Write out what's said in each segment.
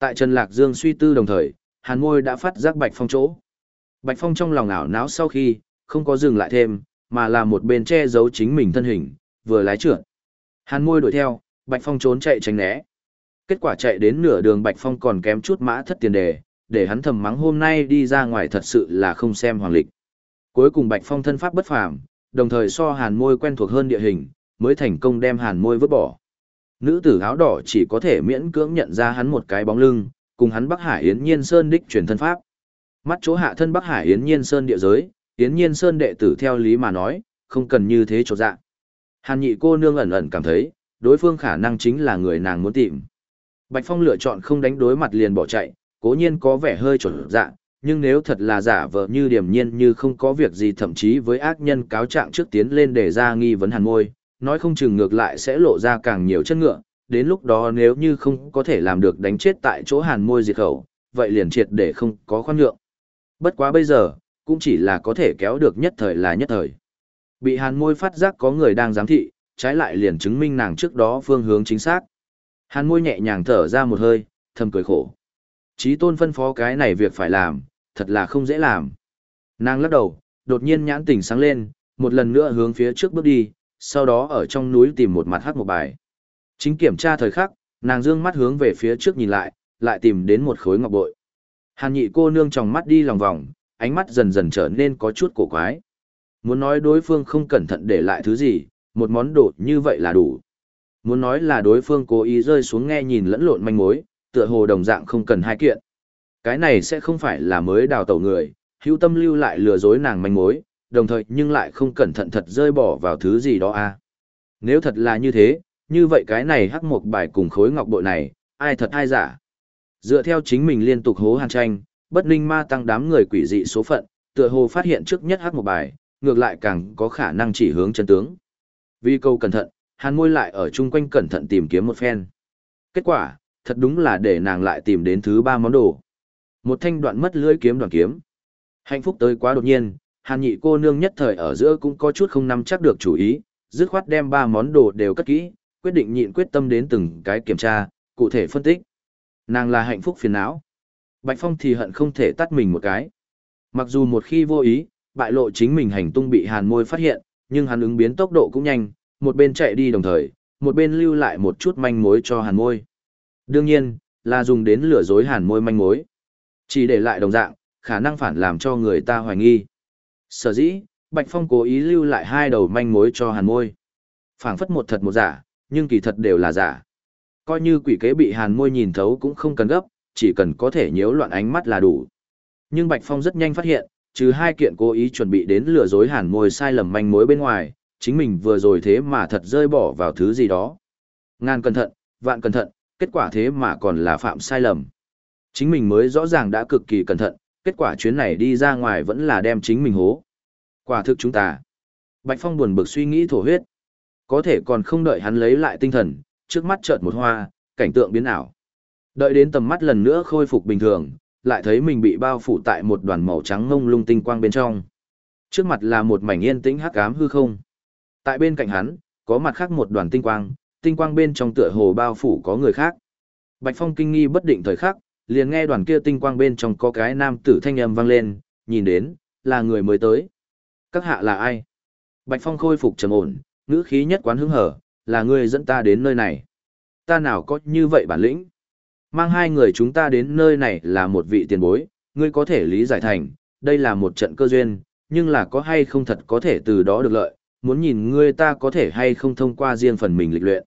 Tại Trần Lạc Dương suy tư đồng thời, hàn môi đã phát giác Bạch Phong chỗ. Bạch Phong trong lòng ảo não sau khi, không có dừng lại thêm, mà là một bên che giấu chính mình thân hình, vừa lái trượt. Hàn môi đuổi theo, Bạch Phong trốn chạy tránh né. Kết quả chạy đến nửa đường Bạch Phong còn kém chút mã thất tiền đề, để hắn thầm mắng hôm nay đi ra ngoài thật sự là không xem hoàng lịch. Cuối cùng Bạch Phong thân pháp bất phàm, đồng thời so hàn môi quen thuộc hơn địa hình, mới thành công đem hàn môi vứt bỏ. Nữ tử áo đỏ chỉ có thể miễn cưỡng nhận ra hắn một cái bóng lưng, cùng hắn Bắc Hải Yến Nhiên Sơn đích truyền thân pháp. Mắt chỗ hạ thân Bắc Hải Yến Nhiên Sơn địa giới, Yến Nhiên Sơn đệ tử theo lý mà nói, không cần như thế chỗ dạ. Hàn nhị cô nương ẩn ẩn cảm thấy, đối phương khả năng chính là người nàng muốn tìm. Bạch Phong lựa chọn không đánh đối mặt liền bỏ chạy, cố nhiên có vẻ hơi chột dạ, nhưng nếu thật là giả vờ như điềm nhiên như không có việc gì thậm chí với ác nhân cáo trạng trước tiến lên để ra nghi vấn hàn môi, nói không chừng ngược lại sẽ lộ ra càng nhiều chân ngựa, đến lúc đó nếu như không có thể làm được đánh chết tại chỗ hàn môi diệt khẩu, vậy liền triệt để không có khoan nhượng. Bất quá bây giờ, cũng chỉ là có thể kéo được nhất thời là nhất thời. Bị hàn môi phát giác có người đang giám thị, trái lại liền chứng minh nàng trước đó phương hướng chính xác. Hàn môi nhẹ nhàng thở ra một hơi, thầm cười khổ. Chí tôn phân phó cái này việc phải làm, thật là không dễ làm. Nàng lắc đầu, đột nhiên nhãn tỉnh sáng lên, một lần nữa hướng phía trước bước đi, sau đó ở trong núi tìm một mặt hắc một bài. Chính kiểm tra thời khắc, nàng dương mắt hướng về phía trước nhìn lại, lại tìm đến một khối ngọc bội. Hàn nhị cô nương trong mắt đi lòng vòng, ánh mắt dần dần trở nên có chút cổ quái. Muốn nói đối phương không cẩn thận để lại thứ gì, một món đồ như vậy là đủ. Muốn nói là đối phương cố ý rơi xuống nghe nhìn lẫn lộn manh mối, tựa hồ đồng dạng không cần hai kiện. Cái này sẽ không phải là mới đào tẩu người, hữu tâm lưu lại lừa dối nàng manh mối, đồng thời nhưng lại không cẩn thận thật rơi bỏ vào thứ gì đó a. À. Nếu thật là như thế, như vậy cái này hắc một bài cùng khối ngọc bội này, ai thật ai giả. Dựa theo chính mình liên tục hố hàn tranh, bất ninh ma tăng đám người quỷ dị số phận, tựa hồ phát hiện trước nhất hắc một bài, ngược lại càng có khả năng chỉ hướng chân tướng. Vì câu cẩn thận, hàn môi lại ở chung quanh cẩn thận tìm kiếm một phen. Kết quả, thật đúng là để nàng lại tìm đến thứ ba món đồ. Một thanh đoạn mất lưỡi kiếm đoạn kiếm. Hạnh phúc tới quá đột nhiên, hàn nhị cô nương nhất thời ở giữa cũng có chút không nắm chắc được chủ ý, dứt khoát đem ba món đồ đều cất kỹ, quyết định nhịn quyết tâm đến từng cái kiểm tra, cụ thể phân tích. Nàng là hạnh phúc phiền não. Bạch Phong thì hận không thể tắt mình một cái. Mặc dù một khi vô ý, bại lộ chính mình hành tung bị hàn môi phát hiện, nhưng hắn ứng biến tốc độ cũng nhanh, một bên chạy đi đồng thời, một bên lưu lại một chút manh mối cho hàn môi. Đương nhiên, là dùng đến lừa dối hàn môi manh mối. Chỉ để lại đồng dạng, khả năng phản làm cho người ta hoài nghi. Sở dĩ, Bạch Phong cố ý lưu lại hai đầu manh mối cho hàn môi. phảng phất một thật một giả, nhưng kỳ thật đều là giả. Coi như quỷ kế bị hàn môi nhìn thấu cũng không cần gấp, chỉ cần có thể nhiễu loạn ánh mắt là đủ. Nhưng Bạch Phong rất nhanh phát hiện, trừ hai kiện cố ý chuẩn bị đến lừa dối hàn môi sai lầm manh mối bên ngoài, chính mình vừa rồi thế mà thật rơi bỏ vào thứ gì đó. Ngàn cẩn thận, vạn cẩn thận, kết quả thế mà còn là phạm sai lầm. Chính mình mới rõ ràng đã cực kỳ cẩn thận, kết quả chuyến này đi ra ngoài vẫn là đem chính mình hố. Quả thực chúng ta. Bạch Phong buồn bực suy nghĩ thổ huyết. Có thể còn không đợi hắn lấy lại tinh thần, trước mắt chợt một hoa, cảnh tượng biến ảo. Đợi đến tầm mắt lần nữa khôi phục bình thường, lại thấy mình bị bao phủ tại một đoàn màu trắng ngông lung tinh quang bên trong. Trước mặt là một mảnh yên tĩnh hắc ám hư không. Tại bên cạnh hắn, có mặt khác một đoàn tinh quang, tinh quang bên trong tựa hồ bao phủ có người khác. Bạch Phong kinh nghi bất định thời khắc, liền nghe đoàn kia tinh quang bên trong có cái nam tử thanh âm vang lên, nhìn đến, là người mới tới. Các hạ là ai? Bạch Phong khôi phục trầm ổn, ngữ khí nhất quán hứng hở, là ngươi dẫn ta đến nơi này. Ta nào có như vậy bản lĩnh? Mang hai người chúng ta đến nơi này là một vị tiền bối, ngươi có thể lý giải thành, đây là một trận cơ duyên, nhưng là có hay không thật có thể từ đó được lợi, muốn nhìn ngươi ta có thể hay không thông qua riêng phần mình lịch luyện.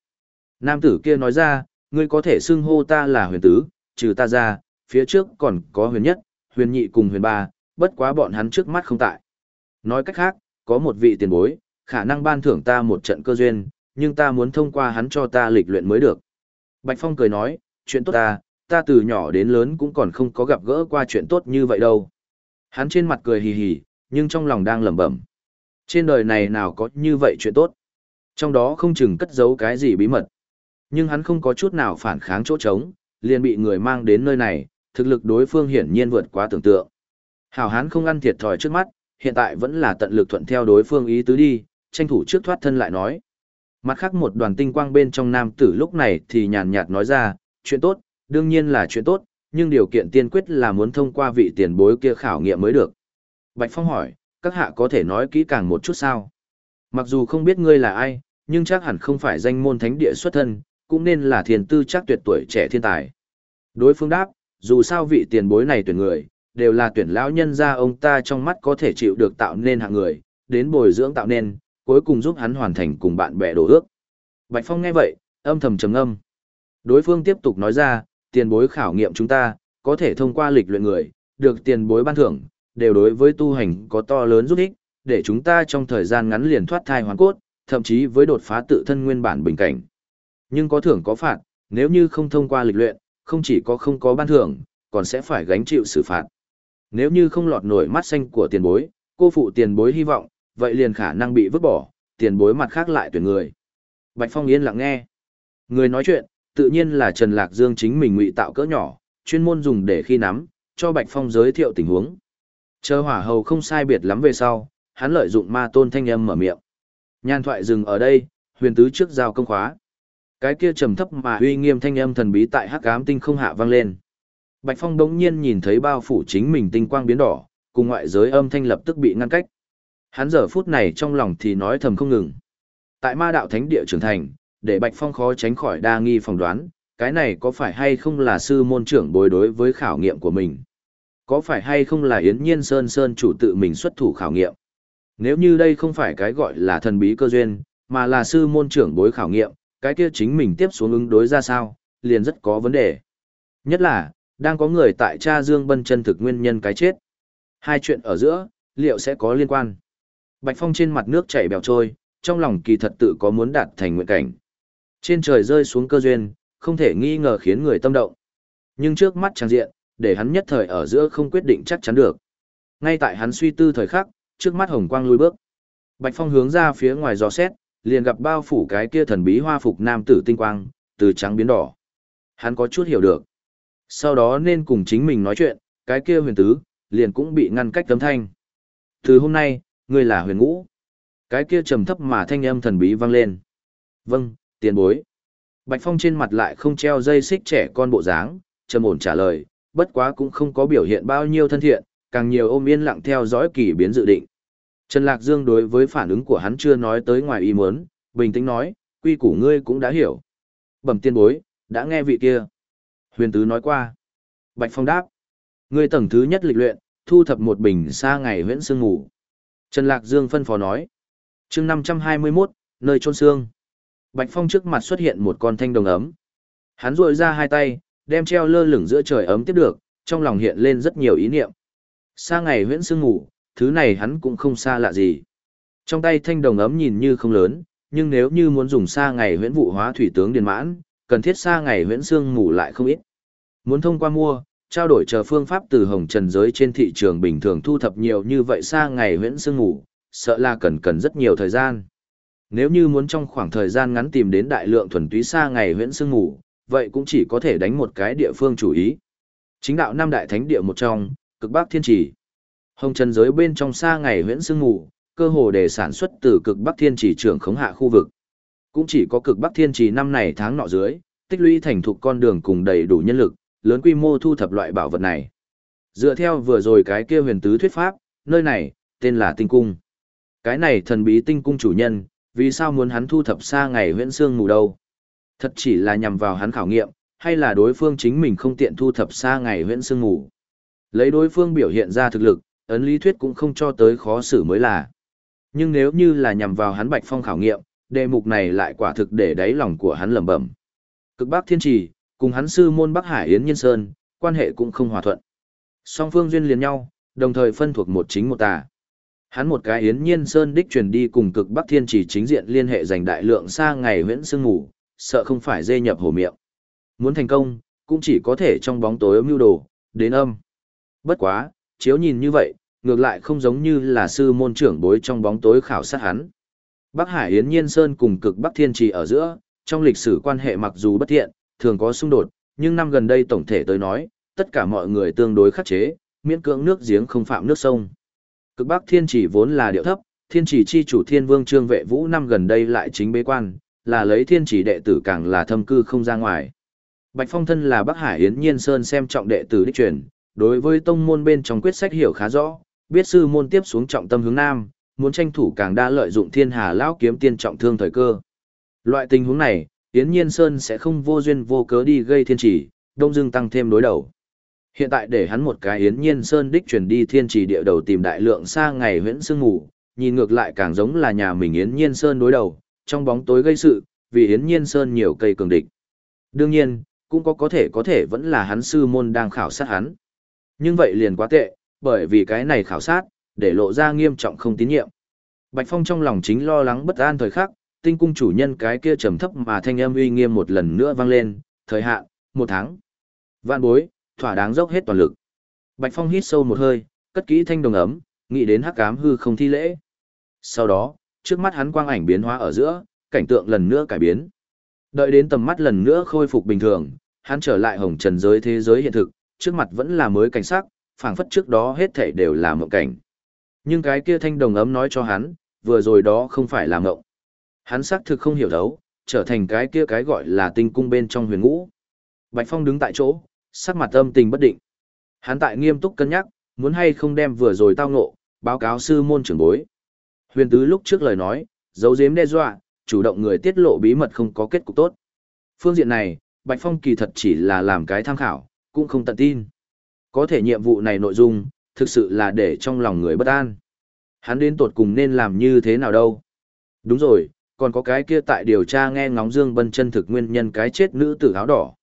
Nam tử kia nói ra, ngươi có thể xưng hô ta là huyền tứ, trừ ta ra, phía trước còn có huyền nhất, huyền nhị cùng huyền ba, bất quá bọn hắn trước mắt không tại. Nói cách khác, có một vị tiền bối, khả năng ban thưởng ta một trận cơ duyên, nhưng ta muốn thông qua hắn cho ta lịch luyện mới được. Bạch Phong cười nói, chuyện tốt ta, ta từ nhỏ đến lớn cũng còn không có gặp gỡ qua chuyện tốt như vậy đâu. Hắn trên mặt cười hì hì, nhưng trong lòng đang lẩm bẩm. Trên đời này nào có như vậy chuyện tốt. Trong đó không chừng cất giấu cái gì bí mật. Nhưng hắn không có chút nào phản kháng chỗ trống, liền bị người mang đến nơi này, thực lực đối phương hiển nhiên vượt quá tưởng tượng. Hảo hán không ăn thiệt thòi trước mắt, hiện tại vẫn là tận lực thuận theo đối phương ý tứ đi, tranh thủ trước thoát thân lại nói. Mặt khác một đoàn tinh quang bên trong nam tử lúc này thì nhàn nhạt nói ra, chuyện tốt, Đương nhiên là chuyện tốt, nhưng điều kiện tiên quyết là muốn thông qua vị tiền bối kia khảo nghiệm mới được. Bạch Phong hỏi, các hạ có thể nói kỹ càng một chút sao? Mặc dù không biết ngươi là ai, nhưng chắc hẳn không phải danh môn thánh địa xuất thân, cũng nên là thiền tư chắc tuyệt tuổi trẻ thiên tài. Đối phương đáp, dù sao vị tiền bối này tuyển người, đều là tuyển lão nhân gia ông ta trong mắt có thể chịu được tạo nên hạng người, đến bồi dưỡng tạo nên, cuối cùng giúp hắn hoàn thành cùng bạn bè đổ ước. Bạch Phong nghe vậy, âm thầm trầm âm. Đối phương tiếp tục nói ra, tiền bối khảo nghiệm chúng ta, có thể thông qua lịch luyện người, được tiền bối ban thưởng, đều đối với tu hành có to lớn giúp ích, để chúng ta trong thời gian ngắn liền thoát thai hoàn cốt, thậm chí với đột phá tự thân nguyên bản bình cảnh. Nhưng có thưởng có phạt, nếu như không thông qua lịch luyện, không chỉ có không có ban thưởng, còn sẽ phải gánh chịu xử phạt. Nếu như không lọt nổi mắt xanh của tiền bối, cô phụ tiền bối hy vọng, vậy liền khả năng bị vứt bỏ, tiền bối mặt khác lại tuyển người. Bạch Phong yên lặng nghe. Người nói chuyện, tự nhiên là Trần Lạc Dương chính mình ngụy tạo cỡ nhỏ, chuyên môn dùng để khi nắm, cho Bạch Phong giới thiệu tình huống. Chờ hỏa hầu không sai biệt lắm về sau, hắn lợi dụng ma tôn thanh âm mở miệng. Nhan thoại dừng ở đây, huyền tứ trước giao công khóa. Cái kia trầm thấp mà uy nghiêm thanh âm thần bí tại hắc ám tinh không hạ vang lên. Bạch Phong đống nhiên nhìn thấy bao phủ chính mình tinh quang biến đỏ, cùng ngoại giới âm thanh lập tức bị ngăn cách. Hắn giờ phút này trong lòng thì nói thầm không ngừng. Tại ma đạo thánh địa trưởng thành, để Bạch Phong khó tránh khỏi đa nghi phỏng đoán, cái này có phải hay không là sư môn trưởng bồi đối với khảo nghiệm của mình? Có phải hay không là Yến Nhiên Sơn Sơn chủ tự mình xuất thủ khảo nghiệm? Nếu như đây không phải cái gọi là thần bí cơ duyên, mà là sư môn trưởng bối khảo nghiệm, cái kia chính mình tiếp xuống ứng đối ra sao, liền rất có vấn đề. Nhất là, đang có người tại cha Dương Bân chân thực nguyên nhân cái chết. Hai chuyện ở giữa, liệu sẽ có liên quan? Bạch Phong trên mặt nước chảy bèo trôi, trong lòng kỳ thật tự có muốn đạt thành nguyện cảnh. Trên trời rơi xuống cơ duyên, không thể nghi ngờ khiến người tâm động. Nhưng trước mắt trang diện, để hắn nhất thời ở giữa không quyết định chắc chắn được. Ngay tại hắn suy tư thời khắc, trước mắt hồng quang lùi bước. Bạch Phong hướng ra phía ngoài gió xét, liền gặp bao phủ cái kia thần bí hoa phục nam tử tinh quang, từ trắng biến đỏ. Hắn có chút hiểu được. Sau đó nên cùng chính mình nói chuyện, cái kia huyền tứ, liền cũng bị ngăn cách tấm thanh. Từ hôm nay, ngươi là huyền ngũ. Cái kia trầm thấp mà thanh âm thần bí vang lên. Vâng, tiền bối. Bạch Phong trên mặt lại không treo dây xích trẻ con bộ dáng, trầm ổn trả lời, bất quá cũng không có biểu hiện bao nhiêu thân thiện, càng nhiều ôm yên lặng theo dõi kỳ biến dự định. Trần Lạc Dương đối với phản ứng của hắn chưa nói tới ngoài ý muốn, bình tĩnh nói, quy củ ngươi cũng đã hiểu. Bẩm tiên bối, đã nghe vị kia. Huyền tứ nói qua. Bạch Phong đáp. Ngươi tầng thứ nhất lịch luyện, thu thập một bình xa ngày huyễn sương ngủ. Trần Lạc Dương phân phó nói. chương 521, nơi trôn xương. Bạch Phong trước mặt xuất hiện một con thanh đồng ấm. Hắn rội ra hai tay, đem treo lơ lửng giữa trời ấm tiếp được, trong lòng hiện lên rất nhiều ý niệm. Xa ngày huyễn sương ngủ, thứ này hắn cũng không xa lạ gì. Trong tay thanh đồng ấm nhìn như không lớn, nhưng nếu như muốn dùng xa ngày huyễn vụ hóa thủy tướng điền mãn, cần thiết xa ngày huyễn xương ngủ lại không ít. Muốn thông qua mua, trao đổi chờ phương pháp từ hồng trần giới trên thị trường bình thường thu thập nhiều như vậy xa ngày huyễn xương ngủ, sợ là cần cần rất nhiều thời gian. Nếu như muốn trong khoảng thời gian ngắn tìm đến đại lượng thuần túy xa ngày huyễn xương ngủ, vậy cũng chỉ có thể đánh một cái địa phương chủ ý. Chính đạo năm đại thánh địa một trong, cực bắc thiên trì. Hồng trần giới bên trong xa ngày huyễn sương ngủ, cơ hồ để sản xuất từ cực bắc thiên trì trưởng khống hạ khu vực. Cũng chỉ có cực bắc thiên trì năm này tháng nọ dưới, tích lũy thành thục con đường cùng đầy đủ nhân lực, lớn quy mô thu thập loại bảo vật này. Dựa theo vừa rồi cái kia huyền tứ thuyết pháp, nơi này, tên là tinh cung. Cái này thần bí tinh cung chủ nhân, vì sao muốn hắn thu thập xa ngày huyễn sương ngủ đâu? Thật chỉ là nhằm vào hắn khảo nghiệm, hay là đối phương chính mình không tiện thu thập xa ngày huyễn sương ngủ? Lấy đối phương biểu hiện ra thực lực, ấn lý thuyết cũng không cho tới khó xử mới là. Nhưng nếu như là nhằm vào hắn Bạch Phong khảo nghiệm, đề mục này lại quả thực để đáy lòng của hắn lẩm bẩm. Cực Bắc Thiên Trì, cùng hắn sư môn Bắc Hải Yến Nhân Sơn, quan hệ cũng không hòa thuận. Song phương duyên liền nhau, đồng thời phân thuộc một chính một tà. Hắn một cái Yến Nhiên Sơn đích truyền đi cùng cực Bắc Thiên Trì chính diện liên hệ giành đại lượng xa ngày huyễn sương ngủ, sợ không phải dê nhập hồ miệng. Muốn thành công, cũng chỉ có thể trong bóng tối mưu đồ, đến âm. Bất quá, chiếu nhìn như vậy, ngược lại không giống như là sư môn trưởng bối trong bóng tối khảo sát hắn. Bắc Hải Yến Nhiên Sơn cùng cực Bắc Thiên Trì ở giữa, trong lịch sử quan hệ mặc dù bất thiện, thường có xung đột, nhưng năm gần đây tổng thể tới nói, tất cả mọi người tương đối khắc chế, miễn cưỡng nước giếng không phạm nước sông. Cực Bắc Thiên Trì vốn là điệu thấp, Thiên Trì chi chủ Thiên Vương Trương Vệ Vũ năm gần đây lại chính bế quan, là lấy Thiên Trì đệ tử càng là thâm cư không ra ngoài. Bạch Phong thân là Bắc Hải Yến Nhiên Sơn xem trọng đệ tử đích truyền, đối với tông môn bên trong quyết sách hiểu khá rõ, biết sư môn tiếp xuống trọng tâm hướng nam, muốn tranh thủ càng đa lợi dụng thiên hà lão kiếm tiên trọng thương thời cơ. Loại tình huống này, Yến Nhiên Sơn sẽ không vô duyên vô cớ đi gây thiên chỉ, đông dương tăng thêm đối đầu. Hiện tại để hắn một cái Yến Nhiên Sơn đích chuyển đi thiên chỉ địa đầu tìm đại lượng xa ngày huyễn sương ngủ, nhìn ngược lại càng giống là nhà mình Yến Nhiên Sơn đối đầu, trong bóng tối gây sự, vì Yến Nhiên Sơn nhiều cây cường địch. Đương nhiên, cũng có có thể có thể vẫn là hắn sư môn đang khảo sát hắn. Nhưng vậy liền quá tệ, bởi vì cái này khảo sát, để lộ ra nghiêm trọng không tín nhiệm. Bạch Phong trong lòng chính lo lắng bất an thời khắc, tinh cung chủ nhân cái kia trầm thấp mà thanh âm uy nghiêm một lần nữa vang lên, thời hạn, một tháng. Vạn bối, thỏa đáng dốc hết toàn lực. Bạch Phong hít sâu một hơi, cất kỹ thanh đồng ấm, nghĩ đến hắc ám hư không thi lễ. Sau đó, trước mắt hắn quang ảnh biến hóa ở giữa, cảnh tượng lần nữa cải biến. Đợi đến tầm mắt lần nữa khôi phục bình thường, hắn trở lại hồng trần giới thế giới hiện thực, trước mặt vẫn là mới cảnh sắc, phảng phất trước đó hết thảy đều là mộng cảnh. Nhưng cái kia thanh đồng ấm nói cho hắn, vừa rồi đó không phải là mộng. Hắn xác thực không hiểu đấu, trở thành cái kia cái gọi là tinh cung bên trong huyền ngũ. Bạch Phong đứng tại chỗ, sắc mặt âm tình bất định. Hắn tại nghiêm túc cân nhắc, muốn hay không đem vừa rồi tao ngộ, báo cáo sư môn trưởng bối. Huyền tứ lúc trước lời nói, dấu giếm đe dọa, chủ động người tiết lộ bí mật không có kết cục tốt. Phương diện này, Bạch Phong kỳ thật chỉ là làm cái tham khảo, cũng không tận tin. Có thể nhiệm vụ này nội dung, thực sự là để trong lòng người bất an. Hắn đến tột cùng nên làm như thế nào đâu. Đúng rồi, còn có cái kia tại điều tra nghe ngóng Dương Bân chân thực nguyên nhân cái chết nữ tử áo đỏ.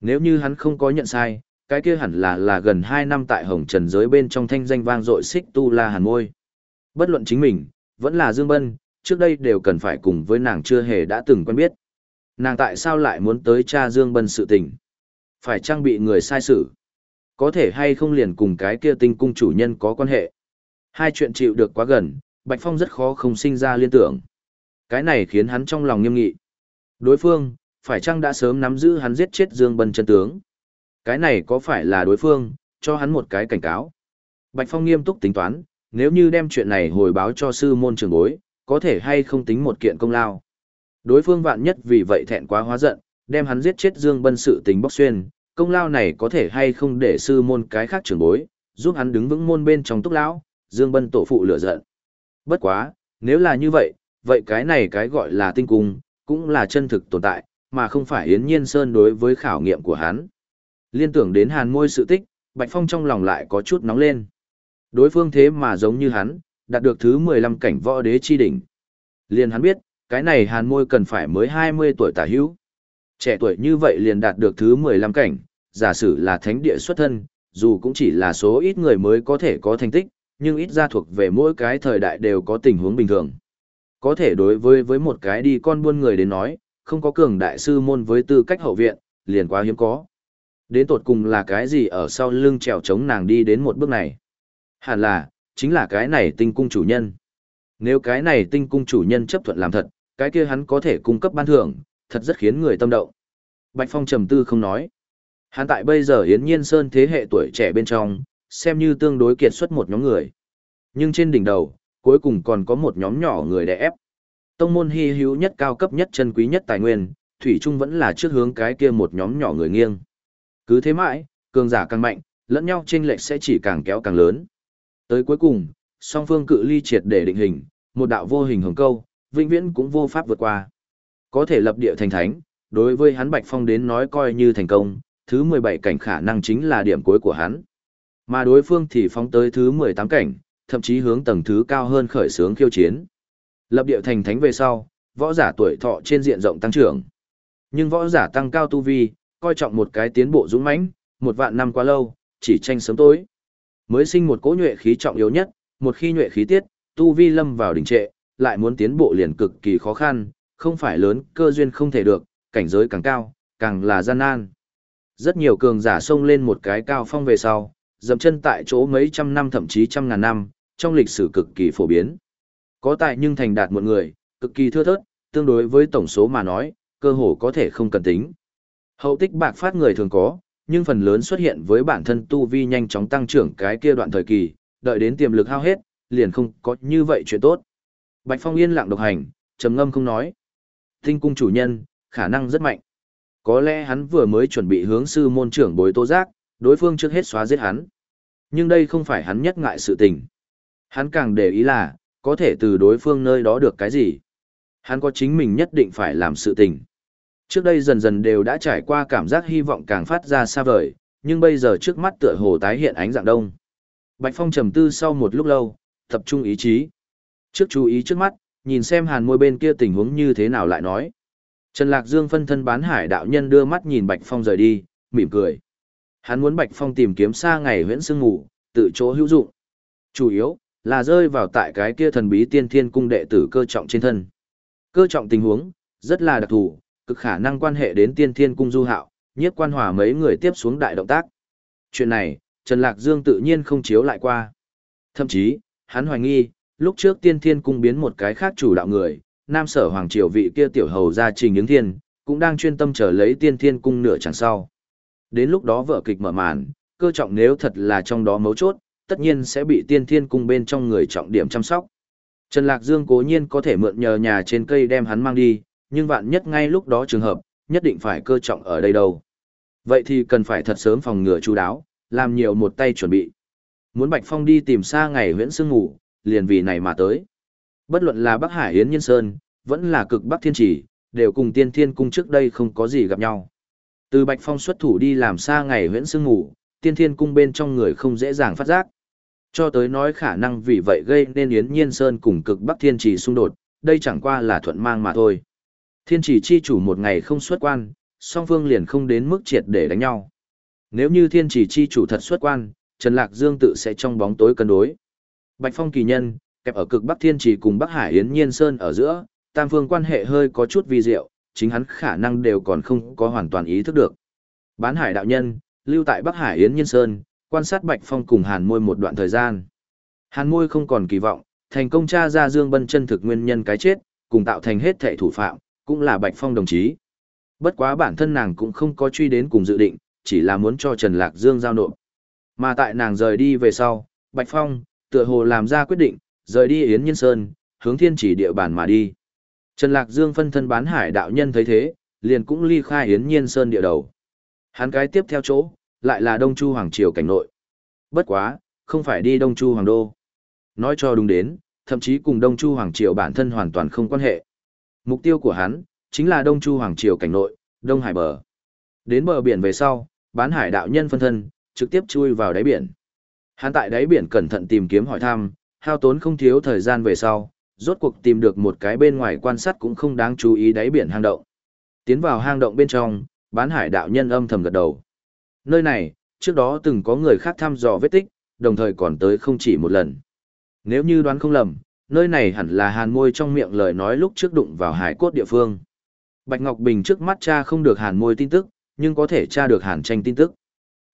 Nếu như hắn không có nhận sai, cái kia hẳn là là gần 2 năm tại Hồng Trần giới bên trong thanh danh vang dội xích tu la hàn môi. Bất luận chính mình, vẫn là Dương Bân, trước đây đều cần phải cùng với nàng chưa hề đã từng quen biết. Nàng tại sao lại muốn tới cha Dương Bân sự tình? Phải trang bị người sai sự? Có thể hay không liền cùng cái kia tinh cung chủ nhân có quan hệ? Hai chuyện chịu được quá gần, Bạch Phong rất khó không sinh ra liên tưởng. Cái này khiến hắn trong lòng nghiêm nghị. Đối phương, phải chăng đã sớm nắm giữ hắn giết chết Dương Bân chân tướng? Cái này có phải là đối phương, cho hắn một cái cảnh cáo? Bạch Phong nghiêm túc tính toán, nếu như đem chuyện này hồi báo cho sư môn trường bối, có thể hay không tính một kiện công lao. Đối phương vạn nhất vì vậy thẹn quá hóa giận, đem hắn giết chết Dương Bân sự tình bóc xuyên, công lao này có thể hay không để sư môn cái khác trưởng bối, giúp hắn đứng vững môn bên trong túc lão, Dương Bân tổ phụ lửa giận. Bất quá, nếu là như vậy, vậy cái này cái gọi là tinh cung, cũng là chân thực tồn tại, mà không phải Yến Nhiên Sơn đối với khảo nghiệm của hắn. Liên tưởng đến hàn môi sự tích, Bạch Phong trong lòng lại có chút nóng lên. Đối phương thế mà giống như hắn, đạt được thứ 15 cảnh võ đế chi đỉnh. Liên hắn biết, cái này hàn môi cần phải mới 20 tuổi tả hữu. Trẻ tuổi như vậy liền đạt được thứ 15 cảnh, giả sử là thánh địa xuất thân, dù cũng chỉ là số ít người mới có thể có thành tích, nhưng ít ra thuộc về mỗi cái thời đại đều có tình huống bình thường. Có thể đối với với một cái đi con buôn người đến nói, không có cường đại sư môn với tư cách hậu viện, liền quá hiếm có. Đến tột cùng là cái gì ở sau lưng trèo chống nàng đi đến một bước này? Hẳn là, chính là cái này tinh cung chủ nhân. Nếu cái này tinh cung chủ nhân chấp thuận làm thật, cái kia hắn có thể cung cấp ban thưởng, thật rất khiến người tâm động. Bạch Phong trầm tư không nói. Hắn tại bây giờ Yến Nhiên Sơn thế hệ tuổi trẻ bên trong, xem như tương đối kiệt xuất một nhóm người. Nhưng trên đỉnh đầu, cuối cùng còn có một nhóm nhỏ người đè ép. Tông môn hy hữu nhất cao cấp nhất chân quý nhất tài nguyên, Thủy Trung vẫn là trước hướng cái kia một nhóm nhỏ người nghiêng. Cứ thế mãi, cường giả càng mạnh, lẫn nhau chênh lệch sẽ chỉ càng kéo càng lớn. Tới cuối cùng, song phương cự ly triệt để định hình, một đạo vô hình hồng câu, vĩnh viễn cũng vô pháp vượt qua. Có thể lập địa thành thánh, đối với hắn Bạch Phong đến nói coi như thành công, thứ 17 cảnh khả năng chính là điểm cuối của hắn. Mà đối phương thì phóng tới thứ 18 cảnh, thậm chí hướng tầng thứ cao hơn khởi sướng khiêu chiến. Lập địa thành thánh về sau, võ giả tuổi thọ trên diện rộng tăng trưởng. Nhưng võ giả tăng cao tu vi, coi trọng một cái tiến bộ dũng mãnh, một vạn năm quá lâu, chỉ tranh sớm tối. Mới sinh một cỗ nhuệ khí trọng yếu nhất, một khi nhuệ khí tiết, tu vi lâm vào đỉnh trệ, lại muốn tiến bộ liền cực kỳ khó khăn, không phải lớn cơ duyên không thể được, cảnh giới càng cao, càng là gian nan. Rất nhiều cường giả xông lên một cái cao phong về sau, dậm chân tại chỗ mấy trăm năm thậm chí trăm ngàn năm, trong lịch sử cực kỳ phổ biến. Có tài nhưng thành đạt một người, cực kỳ thưa thớt, tương đối với tổng số mà nói, cơ hồ có thể không cần tính. Hậu tích bạc phát người thường có, nhưng phần lớn xuất hiện với bản thân tu vi nhanh chóng tăng trưởng cái kia đoạn thời kỳ, đợi đến tiềm lực hao hết, liền không có như vậy chuyện tốt. Bạch Phong yên lặng độc hành, trầm ngâm không nói. Tinh cung chủ nhân, khả năng rất mạnh. Có lẽ hắn vừa mới chuẩn bị hướng sư môn trưởng bối tố giác, đối phương trước hết xóa giết hắn. Nhưng đây không phải hắn nhất ngại sự tình. Hắn càng để ý là, có thể từ đối phương nơi đó được cái gì. Hắn có chính mình nhất định phải làm sự tình. Trước đây dần dần đều đã trải qua cảm giác hy vọng càng phát ra xa vời, nhưng bây giờ trước mắt tựa hồ tái hiện ánh dạng đông. Bạch Phong trầm tư sau một lúc lâu, tập trung ý chí. Trước chú ý trước mắt, nhìn xem hàn môi bên kia tình huống như thế nào lại nói. Trần Lạc Dương phân thân bán hải đạo nhân đưa mắt nhìn Bạch Phong rời đi, mỉm cười. Hắn muốn Bạch Phong tìm kiếm xa ngày huyễn sương ngủ, tự chỗ hữu dụng. Chủ yếu, là rơi vào tại cái kia thần bí tiên thiên cung đệ tử cơ trọng trên thân. Cơ trọng tình huống, rất là đặc thù, cực khả năng quan hệ đến tiên thiên cung du hạo, nhiếp quan hòa mấy người tiếp xuống đại động tác. Chuyện này, Trần Lạc Dương tự nhiên không chiếu lại qua. Thậm chí, hắn hoài nghi, lúc trước tiên thiên cung biến một cái khác chủ đạo người, nam sở hoàng triều vị kia tiểu hầu gia trình ứng thiên, cũng đang chuyên tâm chờ lấy tiên thiên cung nửa chẳng sau. Đến lúc đó vợ kịch mở màn, cơ trọng nếu thật là trong đó mấu chốt, tất nhiên sẽ bị tiên thiên cung bên trong người trọng điểm chăm sóc. Trần Lạc Dương cố nhiên có thể mượn nhờ nhà trên cây đem hắn mang đi, nhưng vạn nhất ngay lúc đó trường hợp, nhất định phải cơ trọng ở đây đâu. Vậy thì cần phải thật sớm phòng ngừa chú đáo, làm nhiều một tay chuẩn bị. Muốn Bạch Phong đi tìm xa ngày huyễn sương ngủ, liền vì này mà tới. Bất luận là Bắc Hải Yến Nhân Sơn, vẫn là cực Bắc Thiên Chỉ, đều cùng tiên thiên cung trước đây không có gì gặp nhau. Từ Bạch Phong xuất thủ đi làm xa ngày huyễn sương ngủ, tiên thiên cung bên trong người không dễ dàng phát giác. Cho tới nói khả năng vì vậy gây nên Yến Nhiên Sơn cùng cực Bắc Thiên Chỉ xung đột, đây chẳng qua là thuận mang mà thôi. Thiên chỉ chi chủ một ngày không xuất quan, song phương liền không đến mức triệt để đánh nhau. Nếu như thiên chỉ chi chủ thật xuất quan, Trần Lạc Dương tự sẽ trong bóng tối cân đối. Bạch Phong kỳ nhân, kẹp ở cực Bắc Thiên Chỉ cùng Bắc Hải Yến Nhiên Sơn ở giữa, tam phương quan hệ hơi có chút vi diệu, chính hắn khả năng đều còn không có hoàn toàn ý thức được. Bán Hải đạo nhân, lưu tại Bắc Hải Yến Nhiên Sơn, quan sát Bạch Phong cùng Hàn Môi một đoạn thời gian. Hàn Môi không còn kỳ vọng, thành công tra ra Dương Bân chân thực nguyên nhân cái chết, cùng tạo thành hết thệ thủ phạm, cũng là Bạch Phong đồng chí. Bất quá bản thân nàng cũng không có truy đến cùng dự định, chỉ là muốn cho Trần Lạc Dương giao nộp. Mà tại nàng rời đi về sau, Bạch Phong, tựa hồ làm ra quyết định, rời đi Yến Nhân Sơn, hướng thiên chỉ địa bàn mà đi. Trần Lạc Dương phân thân bán hải đạo nhân thấy thế, liền cũng ly khai Yến Nhiên Sơn địa đầu. Hắn cái tiếp theo chỗ, lại là Đông Chu Hoàng Triều cảnh nội. Bất quá, không phải đi Đông Chu Hoàng Đô. Nói cho đúng đến, thậm chí cùng Đông Chu Hoàng Triều bản thân hoàn toàn không quan hệ. Mục tiêu của hắn, chính là Đông Chu Hoàng Triều cảnh nội, Đông Hải bờ. Đến bờ biển về sau, bán hải đạo nhân phân thân, trực tiếp chui vào đáy biển. Hắn tại đáy biển cẩn thận tìm kiếm hỏi thăm, hao tốn không thiếu thời gian về sau, rốt cuộc tìm được một cái bên ngoài quan sát cũng không đáng chú ý đáy biển hang động. Tiến vào hang động bên trong, bán hải đạo nhân âm thầm gật đầu. Nơi này, trước đó từng có người khác thăm dò vết tích, đồng thời còn tới không chỉ một lần. Nếu như đoán không lầm, nơi này hẳn là hàn môi trong miệng lời nói lúc trước đụng vào hải cốt địa phương. Bạch Ngọc Bình trước mắt cha không được hàn môi tin tức, nhưng có thể tra được hàn tranh tin tức.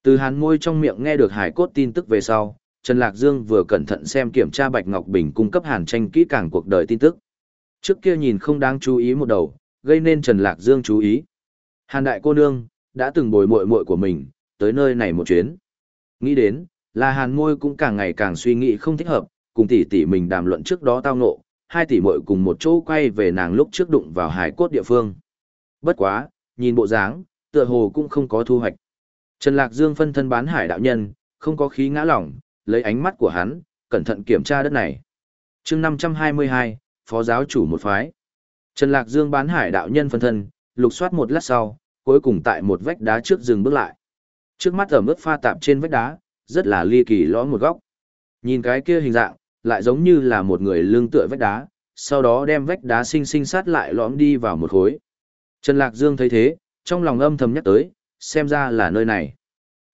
Từ hàn môi trong miệng nghe được hải cốt tin tức về sau, Trần Lạc Dương vừa cẩn thận xem kiểm tra Bạch Ngọc Bình cung cấp hàn tranh kỹ càng cuộc đời tin tức. Trước kia nhìn không đáng chú ý một đầu, gây nên Trần Lạc Dương chú ý. Hàn đại cô nương, đã từng bồi muội muội của mình, tới nơi này một chuyến. Nghĩ đến, là hàn môi cũng càng ngày càng suy nghĩ không thích hợp, cùng tỷ tỷ mình đàm luận trước đó tao nộ, hai tỷ muội cùng một chỗ quay về nàng lúc trước đụng vào hải cốt địa phương. Bất quá, nhìn bộ dáng, tựa hồ cũng không có thu hoạch. Trần Lạc Dương phân thân bán hải đạo nhân, không có khí ngã lỏng, lấy ánh mắt của hắn, cẩn thận kiểm tra đất này. chương 522, Phó giáo chủ một phái. Trần Lạc Dương bán hải đạo nhân phân thân, lục soát một lát sau, cuối cùng tại một vách đá trước dừng bước lại. Trước mắt ở mức pha tạp trên vách đá, rất là ly kỳ lõ một góc. Nhìn cái kia hình dạng, lại giống như là một người lưng tựa vách đá, sau đó đem vách đá xinh xinh sát lại lõm đi vào một khối. Trần Lạc Dương thấy thế, trong lòng âm thầm nhắc tới, xem ra là nơi này.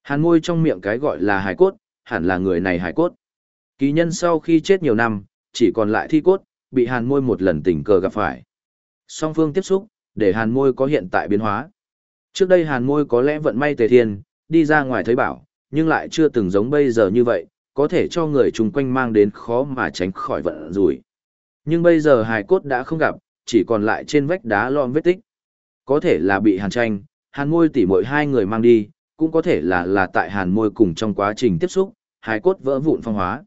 Hàn môi trong miệng cái gọi là hải cốt, hẳn là người này hải cốt. Kỳ nhân sau khi chết nhiều năm, chỉ còn lại thi cốt, bị hàn môi một lần tình cờ gặp phải. Song phương tiếp xúc, để hàn môi có hiện tại biến hóa. Trước đây hàn môi có lẽ vận may tề thiên, đi ra ngoài thấy bảo, nhưng lại chưa từng giống bây giờ như vậy, có thể cho người chung quanh mang đến khó mà tránh khỏi vận rủi. Nhưng bây giờ hài cốt đã không gặp, chỉ còn lại trên vách đá lom vết tích. Có thể là bị hàn tranh, hàn môi tỉ mỗi hai người mang đi, cũng có thể là là tại hàn môi cùng trong quá trình tiếp xúc, hài cốt vỡ vụn phong hóa.